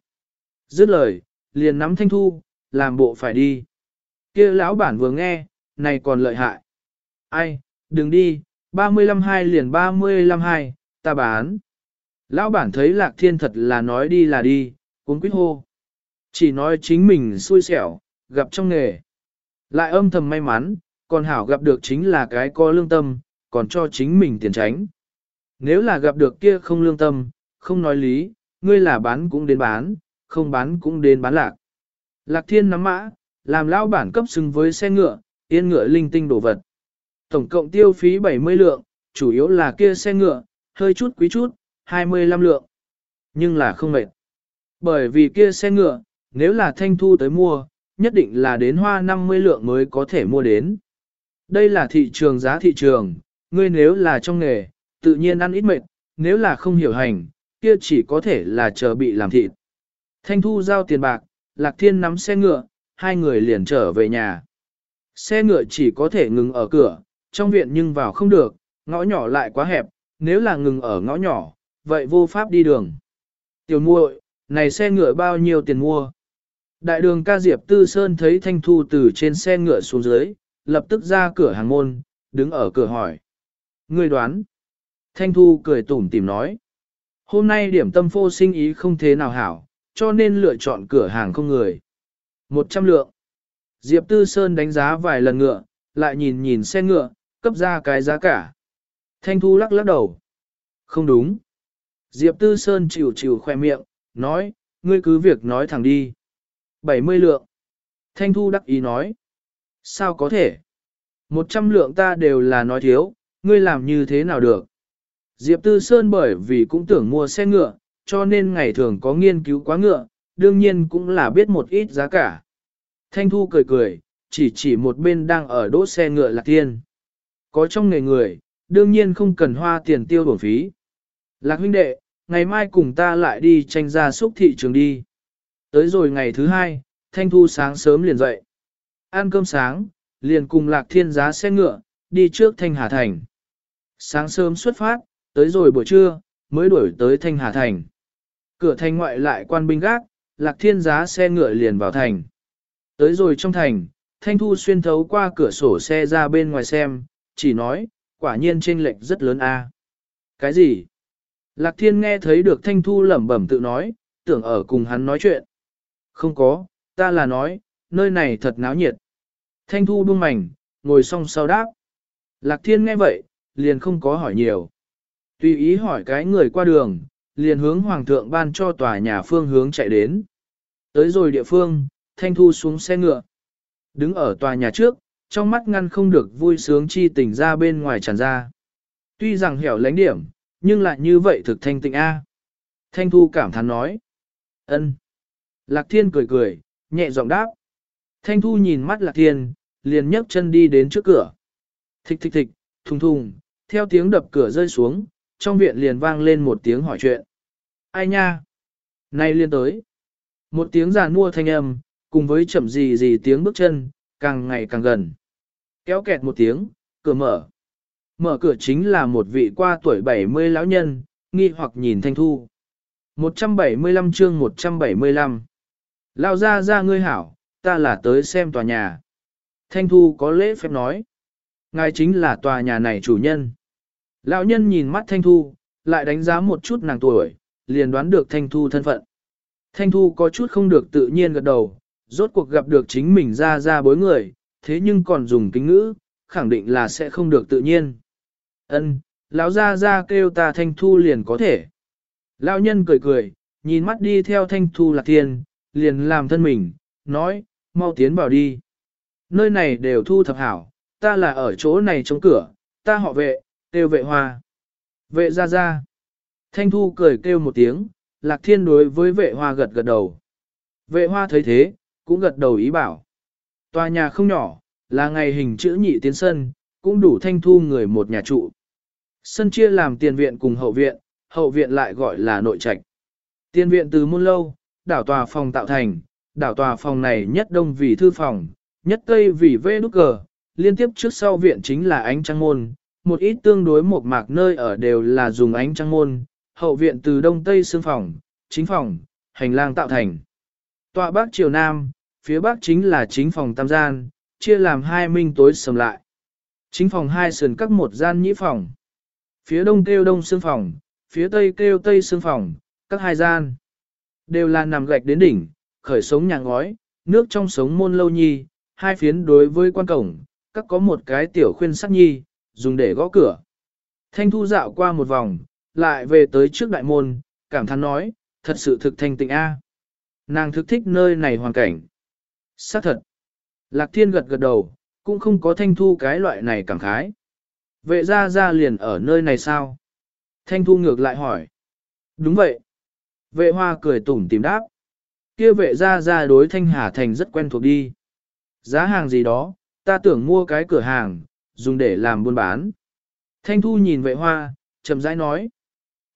Dứt lời, liền nắm thanh thu, làm bộ phải đi. kia lão bản vừa nghe, này còn lợi hại. Ai, đừng đi, 35 hai liền 35 hai, ta bán. Lão bản thấy lạc thiên thật là nói đi là đi, cuốn quýt hô. Chỉ nói chính mình xui xẻo, gặp trong nghề. Lại âm thầm may mắn, còn hảo gặp được chính là cái có lương tâm, còn cho chính mình tiền tránh. Nếu là gặp được kia không lương tâm, không nói lý, ngươi là bán cũng đến bán, không bán cũng đến bán lạc. Lạc thiên nắm mã, làm lão bản cấp xứng với xe ngựa, yên ngựa linh tinh đồ vật. Tổng cộng tiêu phí 70 lượng, chủ yếu là kia xe ngựa, hơi chút quý chút, 25 lượng. Nhưng là không mệt. Bởi vì kia xe ngựa, nếu là thanh thu tới mua, nhất định là đến hoa 50 lượng mới có thể mua đến. Đây là thị trường giá thị trường, ngươi nếu là trong nghề, tự nhiên ăn ít mệt, nếu là không hiểu hành, kia chỉ có thể là chờ bị làm thịt. Thanh Thu giao tiền bạc, Lạc Thiên nắm xe ngựa, hai người liền trở về nhà. Xe ngựa chỉ có thể ngừng ở cửa, trong viện nhưng vào không được, ngõ nhỏ lại quá hẹp, nếu là ngừng ở ngõ nhỏ, vậy vô pháp đi đường. Tiểu muội, này xe ngựa bao nhiêu tiền mua? Đại đường ca Diệp Tư Sơn thấy Thanh Thu từ trên xe ngựa xuống dưới, lập tức ra cửa hàng môn, đứng ở cửa hỏi. Người đoán. Thanh Thu cười tủm tìm nói. Hôm nay điểm tâm phô sinh ý không thế nào hảo, cho nên lựa chọn cửa hàng không người. Một trăm lượng. Diệp Tư Sơn đánh giá vài lần ngựa, lại nhìn nhìn xe ngựa, cấp ra cái giá cả. Thanh Thu lắc lắc đầu. Không đúng. Diệp Tư Sơn chịu chịu khoe miệng, nói, ngươi cứ việc nói thẳng đi. 70 lượng. Thanh Thu đắc ý nói. Sao có thể? 100 lượng ta đều là nói thiếu, ngươi làm như thế nào được? Diệp Tư Sơn bởi vì cũng tưởng mua xe ngựa, cho nên ngày thường có nghiên cứu quá ngựa, đương nhiên cũng là biết một ít giá cả. Thanh Thu cười cười, chỉ chỉ một bên đang ở đỗ xe ngựa Lạc Thiên. Có trong nghề người, đương nhiên không cần hoa tiền tiêu bổ phí. Lạc huynh đệ, ngày mai cùng ta lại đi tranh ra xúc thị trường đi. Tới rồi ngày thứ hai, Thanh Thu sáng sớm liền dậy. Ăn cơm sáng, liền cùng Lạc Thiên giá xe ngựa, đi trước Thanh Hà Thành. Sáng sớm xuất phát, tới rồi buổi trưa, mới đuổi tới Thanh Hà Thành. Cửa thành ngoại lại quan binh gác, Lạc Thiên giá xe ngựa liền vào thành. Tới rồi trong thành, Thanh Thu xuyên thấu qua cửa sổ xe ra bên ngoài xem, chỉ nói, quả nhiên chênh lệch rất lớn a. Cái gì? Lạc Thiên nghe thấy được Thanh Thu lẩm bẩm tự nói, tưởng ở cùng hắn nói chuyện. Không có, ta là nói, nơi này thật náo nhiệt. Thanh Thu buông mảnh, ngồi song sau đáp. Lạc Thiên nghe vậy, liền không có hỏi nhiều. Tùy ý hỏi cái người qua đường, liền hướng hoàng thượng ban cho tòa nhà phương hướng chạy đến. Tới rồi địa phương, Thanh Thu xuống xe ngựa. Đứng ở tòa nhà trước, trong mắt ngăn không được vui sướng chi tình ra bên ngoài tràn ra. Tuy rằng hẻo lánh điểm, nhưng lại như vậy thực thanh tịnh A. Thanh Thu cảm thán nói. ân. Lạc Thiên cười cười, nhẹ giọng đáp. Thanh Thu nhìn mắt Lạc Thiên, liền nhấc chân đi đến trước cửa. Thịch thịch thịch, thùng thùng, theo tiếng đập cửa rơi xuống, trong viện liền vang lên một tiếng hỏi chuyện. Ai nha? Nay liên tới. Một tiếng giàn mua thanh âm, cùng với chậm gì gì tiếng bước chân, càng ngày càng gần. Kéo kẹt một tiếng, cửa mở. Mở cửa chính là một vị qua tuổi 70 lão nhân, nghi hoặc nhìn Thanh Thu. 175 chương 175 Lao ra ra ngươi hảo, ta là tới xem tòa nhà. Thanh Thu có lễ phép nói. Ngài chính là tòa nhà này chủ nhân. Lão nhân nhìn mắt Thanh Thu, lại đánh giá một chút nàng tuổi, liền đoán được Thanh Thu thân phận. Thanh Thu có chút không được tự nhiên gật đầu, rốt cuộc gặp được chính mình ra ra bối người, thế nhưng còn dùng kính ngữ, khẳng định là sẽ không được tự nhiên. Ân, lão ra ra kêu ta Thanh Thu liền có thể. Lão nhân cười cười, nhìn mắt đi theo Thanh Thu lạc thiên, liền làm thân mình, nói, mau tiến vào đi. Nơi này đều thu thập hảo, ta là ở chỗ này chống cửa, ta họ vệ, kêu vệ hoa. Vệ ra ra. Thanh Thu cười kêu một tiếng, Lạc Thiên đối với vệ hoa gật gật đầu. Vệ hoa thấy thế, cũng gật đầu ý bảo. Tòa nhà không nhỏ, là ngày hình chữ nhị tiến sân, cũng đủ thanh thu người một nhà trụ. Sân chia làm tiền viện cùng hậu viện, hậu viện lại gọi là nội trạch. Tiền viện từ muôn lâu, đảo tòa phòng tạo thành, đảo tòa phòng này nhất đông vì thư phòng, nhất tây vì vê nút cờ, liên tiếp trước sau viện chính là ánh trăng môn, một ít tương đối một mạc nơi ở đều là dùng ánh trăng môn, hậu viện từ đông tây xương phòng, chính phòng, hành lang tạo thành. Tọa bắc triều nam, phía bắc chính là chính phòng tam gian, chia làm hai minh tối sầm lại. Chính phòng hai sườn các một gian nhĩ phòng. Phía đông kêu đông xương phòng, phía tây kêu tây xương phòng, các hai gian. Đều là nằm gạch đến đỉnh, khởi sống nhà ngói, nước trong sống môn lâu nhi, hai phiến đối với quan cổng, các có một cái tiểu khuyên sắc nhi, dùng để gõ cửa. Thanh thu dạo qua một vòng, lại về tới trước đại môn, cảm thán nói, thật sự thực thanh tịnh A. Nàng thực thích nơi này hoàn cảnh. Xác thật. Lạc thiên gật gật đầu, cũng không có thanh thu cái loại này cảm khái. Vệ ra ra liền ở nơi này sao? Thanh thu ngược lại hỏi. Đúng vậy. Vệ hoa cười tủm tìm đáp. Kia vệ ra ra đối thanh hà thành rất quen thuộc đi. Giá hàng gì đó, ta tưởng mua cái cửa hàng, dùng để làm buôn bán. Thanh thu nhìn vệ hoa, chậm rãi nói.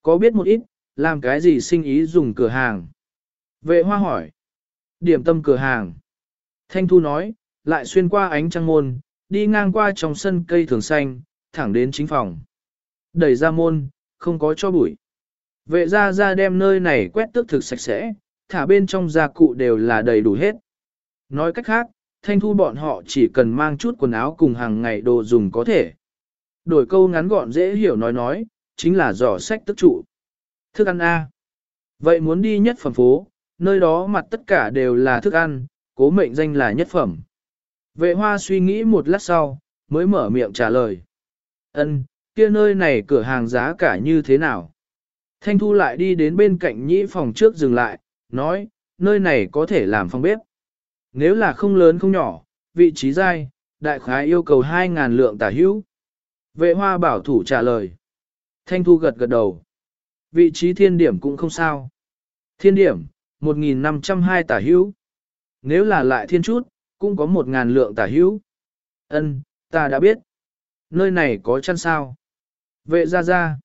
Có biết một ít, làm cái gì sinh ý dùng cửa hàng? Vệ hoa hỏi. Điểm tâm cửa hàng. Thanh thu nói, lại xuyên qua ánh trăng môn, đi ngang qua trong sân cây thường xanh, thẳng đến chính phòng. Đẩy ra môn, không có cho bụi. Vệ ra ra đem nơi này quét tước thực sạch sẽ, thả bên trong gia cụ đều là đầy đủ hết. Nói cách khác, thanh thu bọn họ chỉ cần mang chút quần áo cùng hàng ngày đồ dùng có thể. Đổi câu ngắn gọn dễ hiểu nói nói, chính là giỏ sách tức trụ. Thức ăn A. Vậy muốn đi nhất phẩm phố, nơi đó mặt tất cả đều là thức ăn, cố mệnh danh là nhất phẩm. Vệ hoa suy nghĩ một lát sau, mới mở miệng trả lời. Ân, kia nơi này cửa hàng giá cả như thế nào? Thanh Thu lại đi đến bên cạnh nhĩ phòng trước dừng lại, nói, nơi này có thể làm phòng bếp. Nếu là không lớn không nhỏ, vị trí dai, đại khái yêu cầu 2.000 lượng tả hữu. Vệ hoa bảo thủ trả lời. Thanh Thu gật gật đầu. Vị trí thiên điểm cũng không sao. Thiên điểm, 1.502 tả hữu. Nếu là lại thiên chút, cũng có 1.000 lượng tả hữu. Ân, ta đã biết. Nơi này có chăn sao. Vệ ra ra.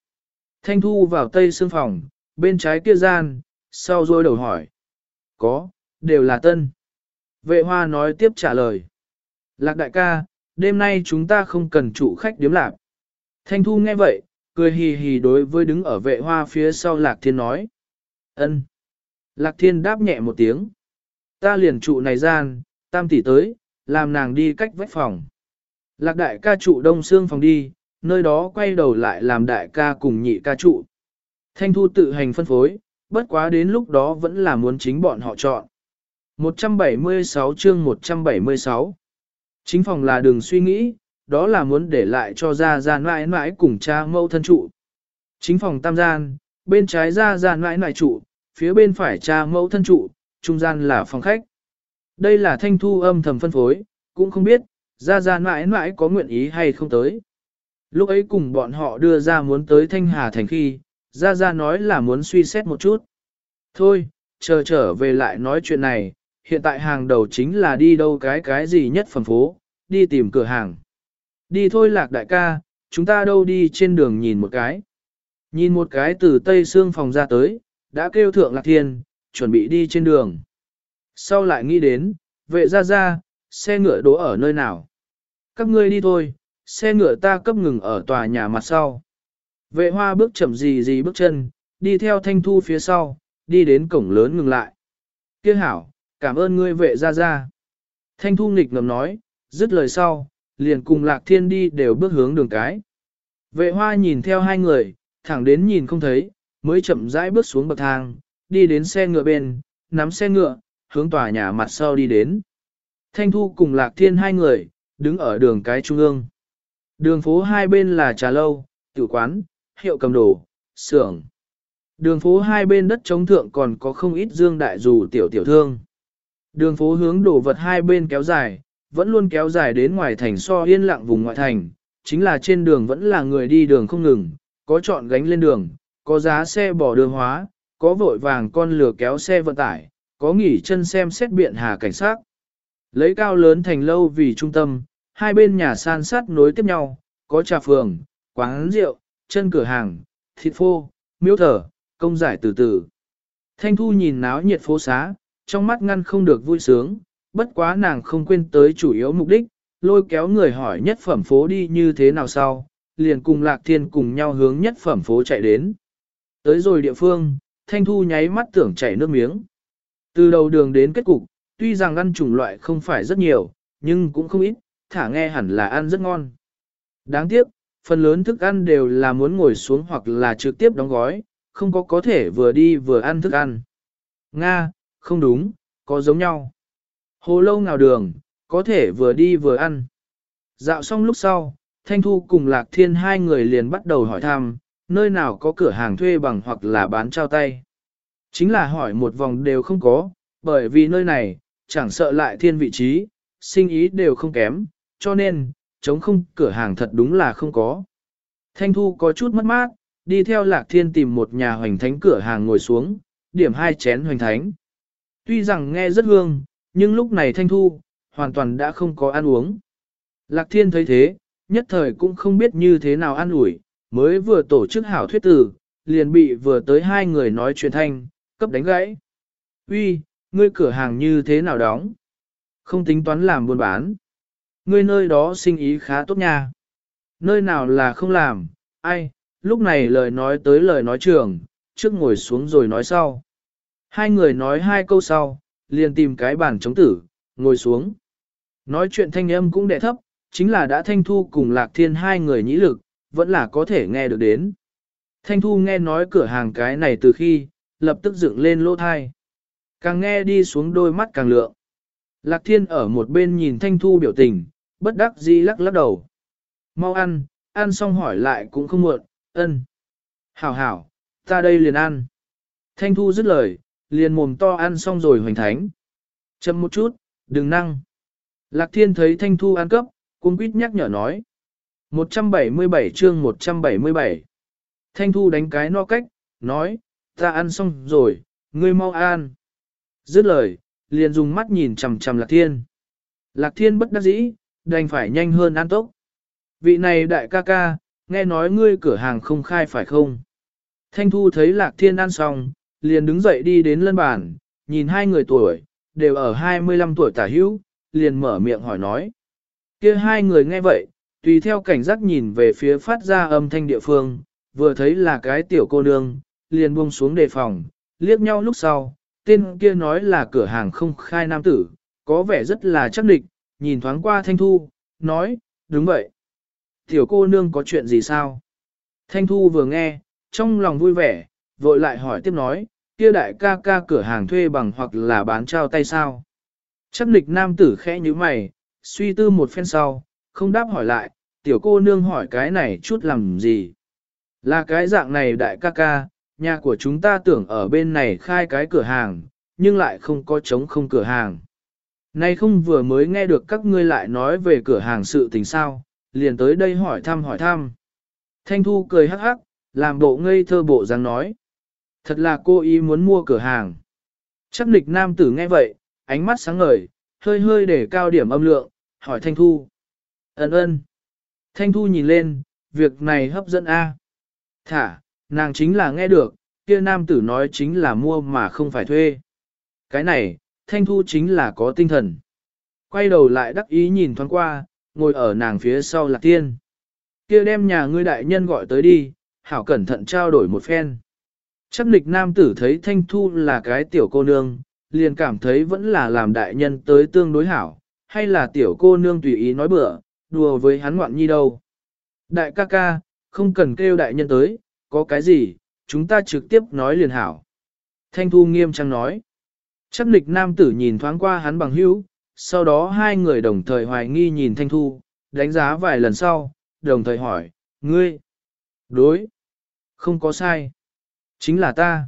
Thanh Thu vào tây xương phòng, bên trái kia gian, sau rồi đầu hỏi. Có, đều là tân. Vệ hoa nói tiếp trả lời. Lạc đại ca, đêm nay chúng ta không cần trụ khách điếm lạc. Thanh Thu nghe vậy, cười hì hì đối với đứng ở vệ hoa phía sau Lạc Thiên nói. ân. Lạc Thiên đáp nhẹ một tiếng. Ta liền trụ này gian, tam tỷ tới, làm nàng đi cách vách phòng. Lạc đại ca trụ đông xương phòng đi, nơi đó quay đầu lại làm đại ca cùng nhị ca trụ. Thanh Thu tự hành phân phối, bất quá đến lúc đó vẫn là muốn chính bọn họ chọn. 176 chương 176 Chính phòng là đường suy nghĩ, đó là muốn để lại cho ra ra mãi mãi cùng cha mâu thân trụ. Chính phòng tam gian, bên trái ra ra nãi nãi trụ, phía bên phải cha mẫu thân trụ, trung gian là phòng khách. Đây là thanh thu âm thầm phân phối, cũng không biết, ra ra mãi mãi có nguyện ý hay không tới. Lúc ấy cùng bọn họ đưa ra muốn tới Thanh Hà Thành khi, ra ra nói là muốn suy xét một chút. Thôi, chờ trở về lại nói chuyện này, hiện tại hàng đầu chính là đi đâu cái cái gì nhất phần phố, đi tìm cửa hàng. Đi thôi lạc đại ca, chúng ta đâu đi trên đường nhìn một cái. Nhìn một cái từ tây xương phòng ra tới, đã kêu thượng lạc thiên, chuẩn bị đi trên đường. Sau lại nghĩ đến, vệ ra ra, xe ngựa đỗ ở nơi nào. Các ngươi đi thôi, xe ngựa ta cấp ngừng ở tòa nhà mặt sau. Vệ hoa bước chậm gì gì bước chân, đi theo thanh thu phía sau, đi đến cổng lớn ngừng lại. Kia hảo, cảm ơn ngươi vệ ra ra. Thanh thu nghịch ngầm nói, dứt lời sau, liền cùng lạc thiên đi đều bước hướng đường cái. Vệ hoa nhìn theo hai người, thẳng đến nhìn không thấy, mới chậm rãi bước xuống bậc thang, đi đến xe ngựa bên, nắm xe ngựa, hướng tòa nhà mặt sau đi đến. Thanh thu cùng lạc thiên hai người, đứng ở đường cái trung ương. Đường phố hai bên là trà lâu, tử quán, hiệu cầm đồ, xưởng. Đường phố hai bên đất chống thượng còn có không ít dương đại dù tiểu tiểu thương. Đường phố hướng đổ vật hai bên kéo dài, vẫn luôn kéo dài đến ngoài thành so yên lặng vùng ngoại thành, chính là trên đường vẫn là người đi đường không ngừng, có chọn gánh lên đường, có giá xe bỏ đường hóa, có vội vàng con lừa kéo xe vận tải, có nghỉ chân xem xét biện hà cảnh sát. Lấy cao lớn thành lâu vì trung tâm, hai bên nhà san sát nối tiếp nhau, có trà phường, quán rượu, chân cửa hàng, thịt phô, miếu thờ, công giải từ từ. Thanh Thu nhìn náo nhiệt phố xá, trong mắt ngăn không được vui sướng, bất quá nàng không quên tới chủ yếu mục đích, lôi kéo người hỏi nhất phẩm phố đi như thế nào sau, liền cùng Lạc Thiên cùng nhau hướng nhất phẩm phố chạy đến. Tới rồi địa phương, Thanh Thu nháy mắt tưởng chảy nước miếng. Từ đầu đường đến kết cục, tuy rằng ăn chủng loại không phải rất nhiều, nhưng cũng không ít, thả nghe hẳn là ăn rất ngon. Đáng tiếc, phần lớn thức ăn đều là muốn ngồi xuống hoặc là trực tiếp đóng gói, không có có thể vừa đi vừa ăn thức ăn. Nga, không đúng, có giống nhau. Hồ lâu ngào đường, có thể vừa đi vừa ăn. Dạo xong lúc sau, Thanh Thu cùng Lạc Thiên hai người liền bắt đầu hỏi thăm, nơi nào có cửa hàng thuê bằng hoặc là bán trao tay. Chính là hỏi một vòng đều không có, bởi vì nơi này, chẳng sợ lại thiên vị trí, sinh ý đều không kém, cho nên, chống không cửa hàng thật đúng là không có. Thanh Thu có chút mất mát, đi theo Lạc Thiên tìm một nhà hoành thánh cửa hàng ngồi xuống, điểm hai chén hoành thánh. Tuy rằng nghe rất hương, nhưng lúc này Thanh Thu, hoàn toàn đã không có ăn uống. Lạc Thiên thấy thế, nhất thời cũng không biết như thế nào ăn ủi, mới vừa tổ chức hảo thuyết tử, liền bị vừa tới hai người nói chuyện thanh, cấp đánh gãy. Uy, ngươi cửa hàng như thế nào đóng? Không tính toán làm buôn bán. Ngươi nơi đó sinh ý khá tốt nha. Nơi nào là không làm, ai, lúc này lời nói tới lời nói trường, trước ngồi xuống rồi nói sau. Hai người nói hai câu sau, liền tìm cái bàn chống tử, ngồi xuống. Nói chuyện thanh âm cũng đệ thấp, chính là đã thanh thu cùng lạc thiên hai người nhĩ lực, vẫn là có thể nghe được đến. Thanh thu nghe nói cửa hàng cái này từ khi, lập tức dựng lên lỗ thai. Càng nghe đi xuống đôi mắt càng lượng. Lạc thiên ở một bên nhìn thanh thu biểu tình, bất đắc dĩ lắc lắc đầu. Mau ăn, ăn xong hỏi lại cũng không muộn, ân. Hảo hảo, ta đây liền ăn. Thanh thu dứt lời, liền mồm to ăn xong rồi hoành thánh. Chậm một chút, đừng năng. Lạc thiên thấy thanh thu ăn cấp, cung quýt nhắc nhở nói. 177 chương 177. Thanh thu đánh cái no cách, nói, ta ăn xong rồi, ngươi mau ăn. Dứt lời, liền dùng mắt nhìn chằm chằm lạc thiên. Lạc thiên bất đắc dĩ, đành phải nhanh hơn ăn tốc. Vị này đại ca ca, nghe nói ngươi cửa hàng không khai phải không? Thanh Thu thấy Lạc Thiên ăn xong, liền đứng dậy đi đến lân bàn, nhìn hai người tuổi, đều ở 25 tuổi tả hữu, liền mở miệng hỏi nói. kia hai người nghe vậy, tùy theo cảnh giác nhìn về phía phát ra âm thanh địa phương, vừa thấy là cái tiểu cô nương, liền buông xuống đề phòng, liếc nhau lúc sau, tên kia nói là cửa hàng không khai nam tử, có vẻ rất là chắc địch, nhìn thoáng qua Thanh Thu, nói, đúng vậy. Tiểu cô nương có chuyện gì sao? Thanh Thu vừa nghe, trong lòng vui vẻ, vội lại hỏi tiếp nói, kia đại ca ca cửa hàng thuê bằng hoặc là bán trao tay sao? Chắc địch nam tử khẽ như mày, suy tư một phen sau, không đáp hỏi lại, tiểu cô nương hỏi cái này chút làm gì? Là cái dạng này đại ca ca, nhà của chúng ta tưởng ở bên này khai cái cửa hàng, nhưng lại không có trống không cửa hàng. Nay không vừa mới nghe được các ngươi lại nói về cửa hàng sự tình sao, liền tới đây hỏi thăm hỏi thăm. Thanh Thu cười hắc hắc, làm bộ ngây thơ bộ dáng nói. Thật là cô ý muốn mua cửa hàng. Chắc nịch nam tử nghe vậy, ánh mắt sáng ngời, hơi hơi để cao điểm âm lượng, hỏi Thanh Thu. Ấn ơn. Thanh Thu nhìn lên, việc này hấp dẫn A. Thả, nàng chính là nghe được, kia nam tử nói chính là mua mà không phải thuê. Cái này, Thanh Thu chính là có tinh thần. Quay đầu lại đắc ý nhìn thoáng qua, ngồi ở nàng phía sau là tiên. Kia đem nhà ngươi đại nhân gọi tới đi, hảo cẩn thận trao đổi một phen. Chắc nịch nam tử thấy Thanh Thu là cái tiểu cô nương, liền cảm thấy vẫn là làm đại nhân tới tương đối hảo, hay là tiểu cô nương tùy ý nói bừa, đùa với hắn ngoạn nhi đâu. Đại ca ca, không cần kêu đại nhân tới, có cái gì, chúng ta trực tiếp nói liền hảo. Thanh Thu nghiêm trang nói. Chắc nịch nam tử nhìn thoáng qua hắn bằng hữu, sau đó hai người đồng thời hoài nghi nhìn Thanh Thu, đánh giá vài lần sau, đồng thời hỏi, ngươi, đối, không có sai, chính là ta.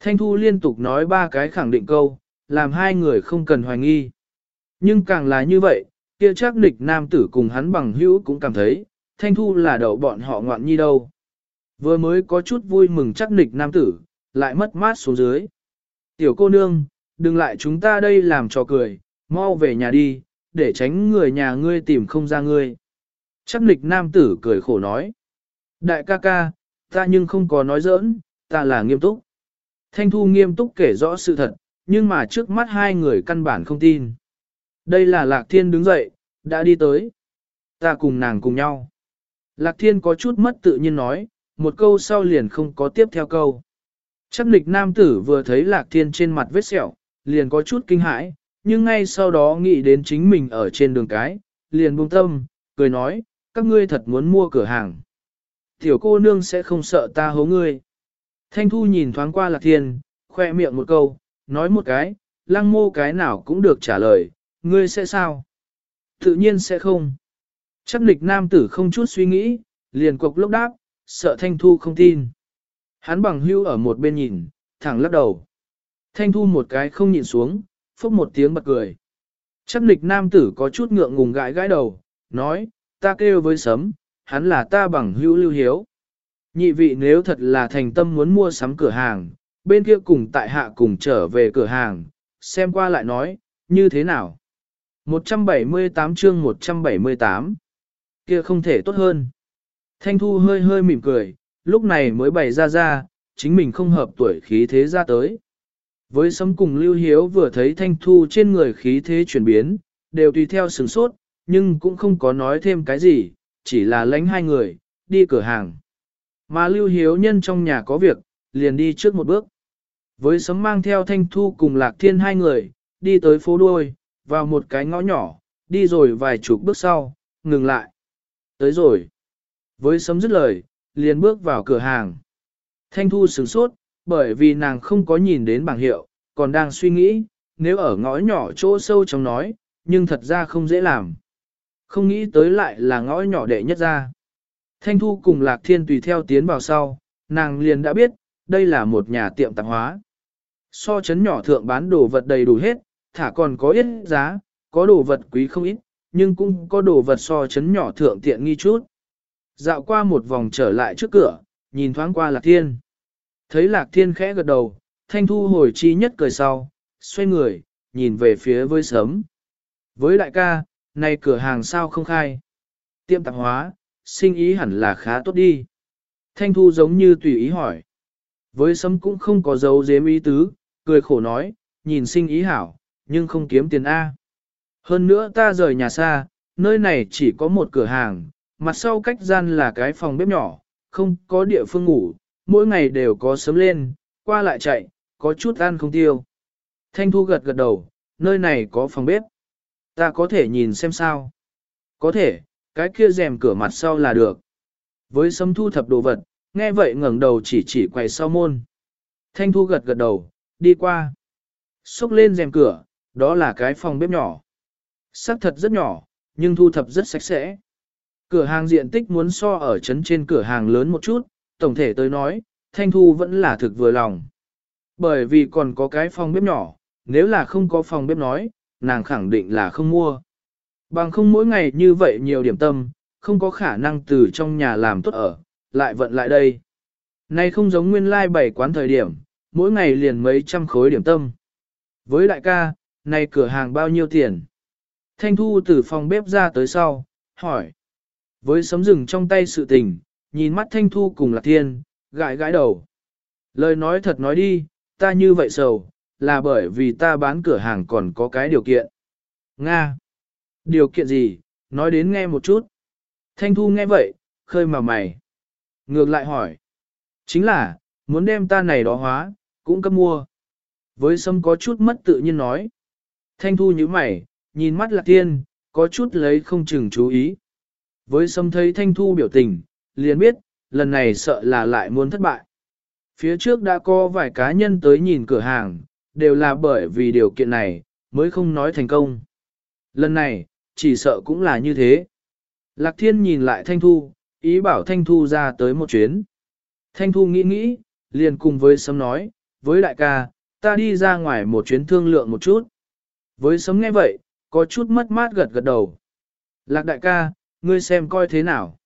Thanh Thu liên tục nói ba cái khẳng định câu, làm hai người không cần hoài nghi. Nhưng càng là như vậy, kia chắc nịch nam tử cùng hắn bằng hữu cũng cảm thấy, Thanh Thu là đậu bọn họ ngoạn nhi đâu. Vừa mới có chút vui mừng chắc nịch nam tử, lại mất mát xuống dưới. Tiểu cô nương, đừng lại chúng ta đây làm trò cười, mau về nhà đi, để tránh người nhà ngươi tìm không ra ngươi. Chắc nịch nam tử cười khổ nói. Đại ca ca, ta nhưng không có nói giỡn, ta là nghiêm túc. Thanh Thu nghiêm túc kể rõ sự thật, nhưng mà trước mắt hai người căn bản không tin. Đây là Lạc Thiên đứng dậy, đã đi tới. Ta cùng nàng cùng nhau. Lạc Thiên có chút mất tự nhiên nói, một câu sau liền không có tiếp theo câu. Chắc nịch nam tử vừa thấy Lạc Thiên trên mặt vết sẹo, liền có chút kinh hãi, nhưng ngay sau đó nghĩ đến chính mình ở trên đường cái, liền buông tâm, cười nói, các ngươi thật muốn mua cửa hàng. Tiểu cô nương sẽ không sợ ta hố ngươi. Thanh Thu nhìn thoáng qua Lạc Thiên, khoe miệng một câu, nói một cái, lăng mô cái nào cũng được trả lời, ngươi sẽ sao? Tự nhiên sẽ không. Chắc nịch nam tử không chút suy nghĩ, liền cục lốc đáp, sợ Thanh Thu không tin. Hắn bằng hưu ở một bên nhìn, thẳng lắc đầu. Thanh Thu một cái không nhìn xuống, phốc một tiếng bật cười. Chắc nịch nam tử có chút ngượng ngùng gãi gãi đầu, nói, ta kêu với sấm, hắn là ta bằng hữu lưu hiếu. Nhị vị nếu thật là thành tâm muốn mua sắm cửa hàng, bên kia cùng tại hạ cùng trở về cửa hàng, xem qua lại nói, như thế nào? 178 chương 178 Kia không thể tốt hơn. Thanh Thu hơi hơi mỉm cười, lúc này mới bày ra ra, chính mình không hợp tuổi khí thế ra tới. Với sấm cùng Lưu Hiếu vừa thấy Thanh Thu trên người khí thế chuyển biến, đều tùy theo sừng sốt, nhưng cũng không có nói thêm cái gì, chỉ là lánh hai người, đi cửa hàng. Mà Lưu Hiếu nhân trong nhà có việc, liền đi trước một bước. Với sấm mang theo Thanh Thu cùng Lạc Thiên hai người, đi tới phố đuôi, vào một cái ngõ nhỏ, đi rồi vài chục bước sau, ngừng lại. Tới rồi. Với sấm dứt lời, liền bước vào cửa hàng. Thanh Thu sửng sốt, bởi vì nàng không có nhìn đến bảng hiệu, còn đang suy nghĩ, nếu ở ngõ nhỏ chỗ sâu trong nói, nhưng thật ra không dễ làm. Không nghĩ tới lại là ngõ nhỏ đệ nhất ra. Thanh Thu cùng Lạc Thiên tùy theo tiến vào sau, nàng liền đã biết, đây là một nhà tiệm tạp hóa. So chấn nhỏ thượng bán đồ vật đầy đủ hết, thả còn có ít giá, có đồ vật quý không ít, nhưng cũng có đồ vật so chấn nhỏ thượng tiện nghi chút. Dạo qua một vòng trở lại trước cửa, nhìn thoáng qua Lạc Thiên. Thấy Lạc Thiên khẽ gật đầu, Thanh Thu hồi chi nhất cười sau, xoay người, nhìn về phía với sớm. Với đại ca, nay cửa hàng sao không khai? Tiệm tạp hóa, sinh ý hẳn là khá tốt đi. Thanh Thu giống như tùy ý hỏi. Với sấm cũng không có dấu dếm ý tứ, cười khổ nói, nhìn sinh ý hảo, nhưng không kiếm tiền A. Hơn nữa ta rời nhà xa, nơi này chỉ có một cửa hàng, mặt sau cách gian là cái phòng bếp nhỏ, không có địa phương ngủ, mỗi ngày đều có sớm lên, qua lại chạy, có chút ăn không tiêu. Thanh Thu gật gật đầu, nơi này có phòng bếp. Ta có thể nhìn xem sao. Có thể, cái kia rèm cửa mặt sau là được. Với sấm thu thập đồ vật, nghe vậy ngẩng đầu chỉ chỉ quay sau môn. Thanh Thu gật gật đầu, đi qua. Xúc lên rèm cửa, đó là cái phòng bếp nhỏ. Sắc thật rất nhỏ, nhưng thu thập rất sạch sẽ. Cửa hàng diện tích muốn so ở trấn trên cửa hàng lớn một chút, tổng thể tới nói, Thanh Thu vẫn là thực vừa lòng. Bởi vì còn có cái phòng bếp nhỏ, nếu là không có phòng bếp nói, nàng khẳng định là không mua. Bằng không mỗi ngày như vậy nhiều điểm tâm, không có khả năng từ trong nhà làm tốt ở, lại vận lại đây. Này không giống nguyên lai like bảy quán thời điểm, mỗi ngày liền mấy trăm khối điểm tâm. Với đại ca, này cửa hàng bao nhiêu tiền? Thanh Thu từ phòng bếp ra tới sau, hỏi. Với sấm rừng trong tay sự tình, nhìn mắt Thanh Thu cùng Lạc Thiên, gãi gãi đầu. Lời nói thật nói đi, ta như vậy sầu, là bởi vì ta bán cửa hàng còn có cái điều kiện. Nga! Điều kiện gì? Nói đến nghe một chút. Thanh Thu nghe vậy, khơi mà mày. Ngược lại hỏi. Chính là, muốn đem ta này đó hóa, cũng cấp mua. Với sâm có chút mất tự nhiên nói. Thanh Thu như mày, nhìn mắt lạc tiên, có chút lấy không chừng chú ý. Với sâm thấy Thanh Thu biểu tình, liền biết, lần này sợ là lại muốn thất bại. Phía trước đã có vài cá nhân tới nhìn cửa hàng, đều là bởi vì điều kiện này, mới không nói thành công. Lần này, chỉ sợ cũng là như thế. Lạc Thiên nhìn lại Thanh Thu, ý bảo Thanh Thu ra tới một chuyến. Thanh Thu nghĩ nghĩ, liền cùng với Sấm nói, với đại ca, ta đi ra ngoài một chuyến thương lượng một chút. Với Sấm nghe vậy, có chút mất mát gật gật đầu. Lạc đại ca, ngươi xem coi thế nào.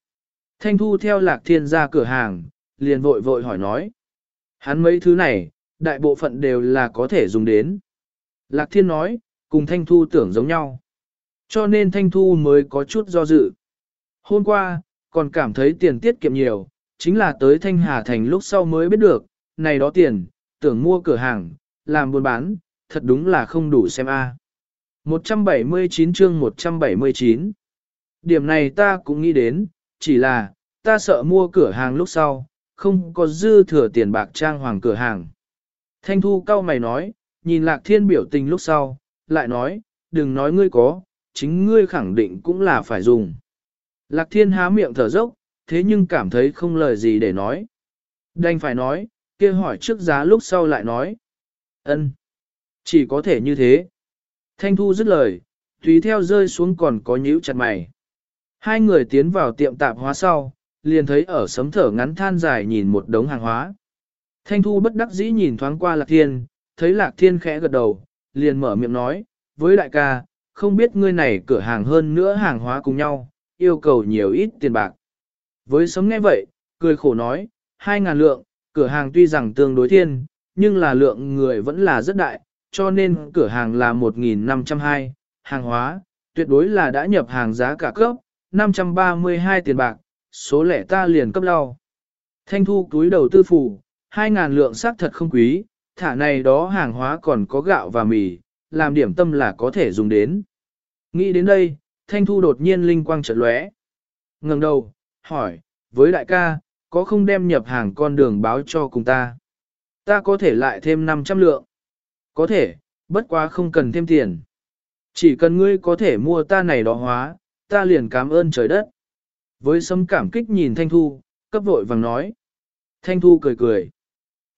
Thanh Thu theo Lạc Thiên ra cửa hàng, liền vội vội hỏi nói. Hắn mấy thứ này, đại bộ phận đều là có thể dùng đến. Lạc Thiên nói, cùng Thanh Thu tưởng giống nhau. Cho nên Thanh Thu mới có chút do dự. Hôm qua, còn cảm thấy tiền tiết kiệm nhiều, chính là tới Thanh Hà Thành lúc sau mới biết được, này đó tiền, tưởng mua cửa hàng, làm buôn bán, thật đúng là không đủ xem a. 179 chương 179 Điểm này ta cũng nghĩ đến, chỉ là, ta sợ mua cửa hàng lúc sau, không có dư thừa tiền bạc trang hoàng cửa hàng. Thanh Thu cao mày nói, nhìn Lạc Thiên biểu tình lúc sau, lại nói, đừng nói ngươi có, chính ngươi khẳng định cũng là phải dùng. Lạc Thiên há miệng thở dốc, thế nhưng cảm thấy không lời gì để nói. Đành phải nói, kia hỏi trước giá lúc sau lại nói. ân, Chỉ có thể như thế. Thanh Thu dứt lời, tùy theo rơi xuống còn có nhíu chặt mày. Hai người tiến vào tiệm tạp hóa sau, liền thấy ở sấm thở ngắn than dài nhìn một đống hàng hóa. Thanh Thu bất đắc dĩ nhìn thoáng qua Lạc Thiên, thấy Lạc Thiên khẽ gật đầu, liền mở miệng nói, với đại ca, không biết ngươi này cửa hàng hơn nữa hàng hóa cùng nhau, yêu cầu nhiều ít tiền bạc. Với sấm nghe vậy, cười khổ nói, hai ngàn lượng, cửa hàng tuy rằng tương đối thiên, nhưng là lượng người vẫn là rất đại, cho nên cửa hàng là 1.502, hàng hóa, tuyệt đối là đã nhập hàng giá cả cấp, 532 tiền bạc, số lẻ ta liền cấp lao. Thanh thu túi đầu tư phủ, 2.000 lượng xác thật không quý, thả này đó hàng hóa còn có gạo và mì, làm điểm tâm là có thể dùng đến. Nghĩ đến đây, Thanh Thu đột nhiên linh quang chợt lóe. ngẩng đầu, hỏi, với đại ca, có không đem nhập hàng con đường báo cho cùng ta? Ta có thể lại thêm 500 lượng. Có thể, bất quá không cần thêm tiền. Chỉ cần ngươi có thể mua ta này đó hóa, ta liền cảm ơn trời đất. Với sấm cảm kích nhìn Thanh Thu, cấp vội vàng nói. Thanh Thu cười cười.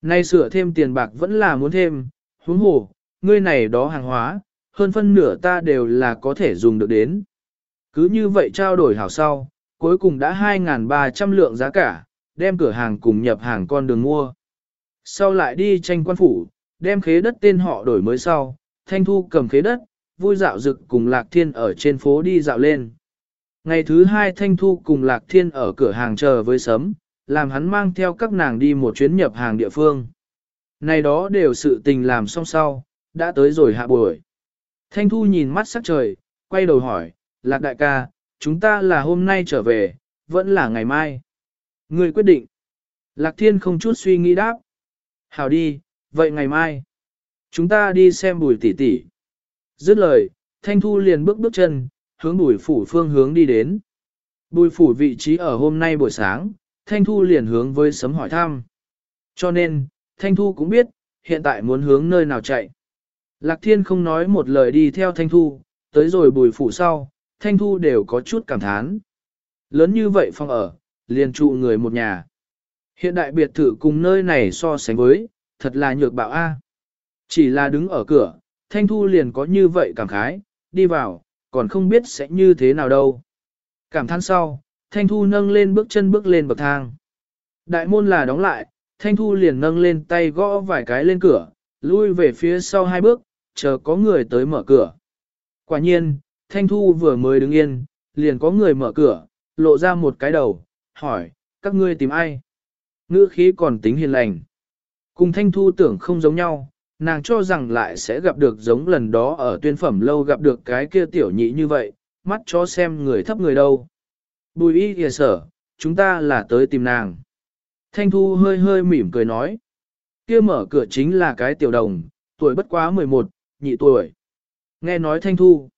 Nay sửa thêm tiền bạc vẫn là muốn thêm, huống hồ, ngươi này đó hàng hóa, hơn phân nửa ta đều là có thể dùng được đến. Cứ như vậy trao đổi hảo sau, cuối cùng đã 2.300 lượng giá cả, đem cửa hàng cùng nhập hàng con đường mua. Sau lại đi tranh quan phủ, đem khế đất tên họ đổi mới sau, Thanh Thu cầm khế đất, vui dạo dực cùng Lạc Thiên ở trên phố đi dạo lên. Ngày thứ hai Thanh Thu cùng Lạc Thiên ở cửa hàng chờ với sấm, làm hắn mang theo các nàng đi một chuyến nhập hàng địa phương. Này đó đều sự tình làm xong sau, đã tới rồi hạ buổi. Thanh Thu nhìn mắt sắc trời, quay đầu hỏi, Lạc đại ca, chúng ta là hôm nay trở về, vẫn là ngày mai. Người quyết định. Lạc Thiên không chút suy nghĩ đáp. Hảo đi, vậy ngày mai. Chúng ta đi xem bùi tỷ tỷ. Dứt lời, Thanh Thu liền bước bước chân, hướng bùi phủ phương hướng đi đến. Bùi phủ vị trí ở hôm nay buổi sáng, Thanh Thu liền hướng với sấm hỏi thăm. Cho nên, Thanh Thu cũng biết, hiện tại muốn hướng nơi nào chạy. Lạc Thiên không nói một lời đi theo Thanh Thu, tới rồi bùi phủ sau, Thanh Thu đều có chút cảm thán. Lớn như vậy phòng ở, liền trụ người một nhà. Hiện đại biệt thự cùng nơi này so sánh với, thật là nhược bạo A. Chỉ là đứng ở cửa, Thanh Thu liền có như vậy cảm khái, đi vào, còn không biết sẽ như thế nào đâu. Cảm thán sau, Thanh Thu nâng lên bước chân bước lên bậc thang. Đại môn là đóng lại, Thanh Thu liền nâng lên tay gõ vài cái lên cửa, lui về phía sau hai bước, chờ có người tới mở cửa. Quả nhiên, Thanh Thu vừa mới đứng yên, liền có người mở cửa, lộ ra một cái đầu, hỏi, các ngươi tìm ai? Ngữ khí còn tính hiền lành. Cùng Thanh Thu tưởng không giống nhau, nàng cho rằng lại sẽ gặp được giống lần đó ở tuyên phẩm lâu gặp được cái kia tiểu nhị như vậy, mắt cho xem người thấp người đâu. Bùi y kìa sở, chúng ta là tới tìm nàng. Thanh Thu hơi hơi mỉm cười nói. Kia mở cửa chính là cái tiểu đồng, tuổi bất quá 11, nhị tuổi. Nghe nói Thanh Thu.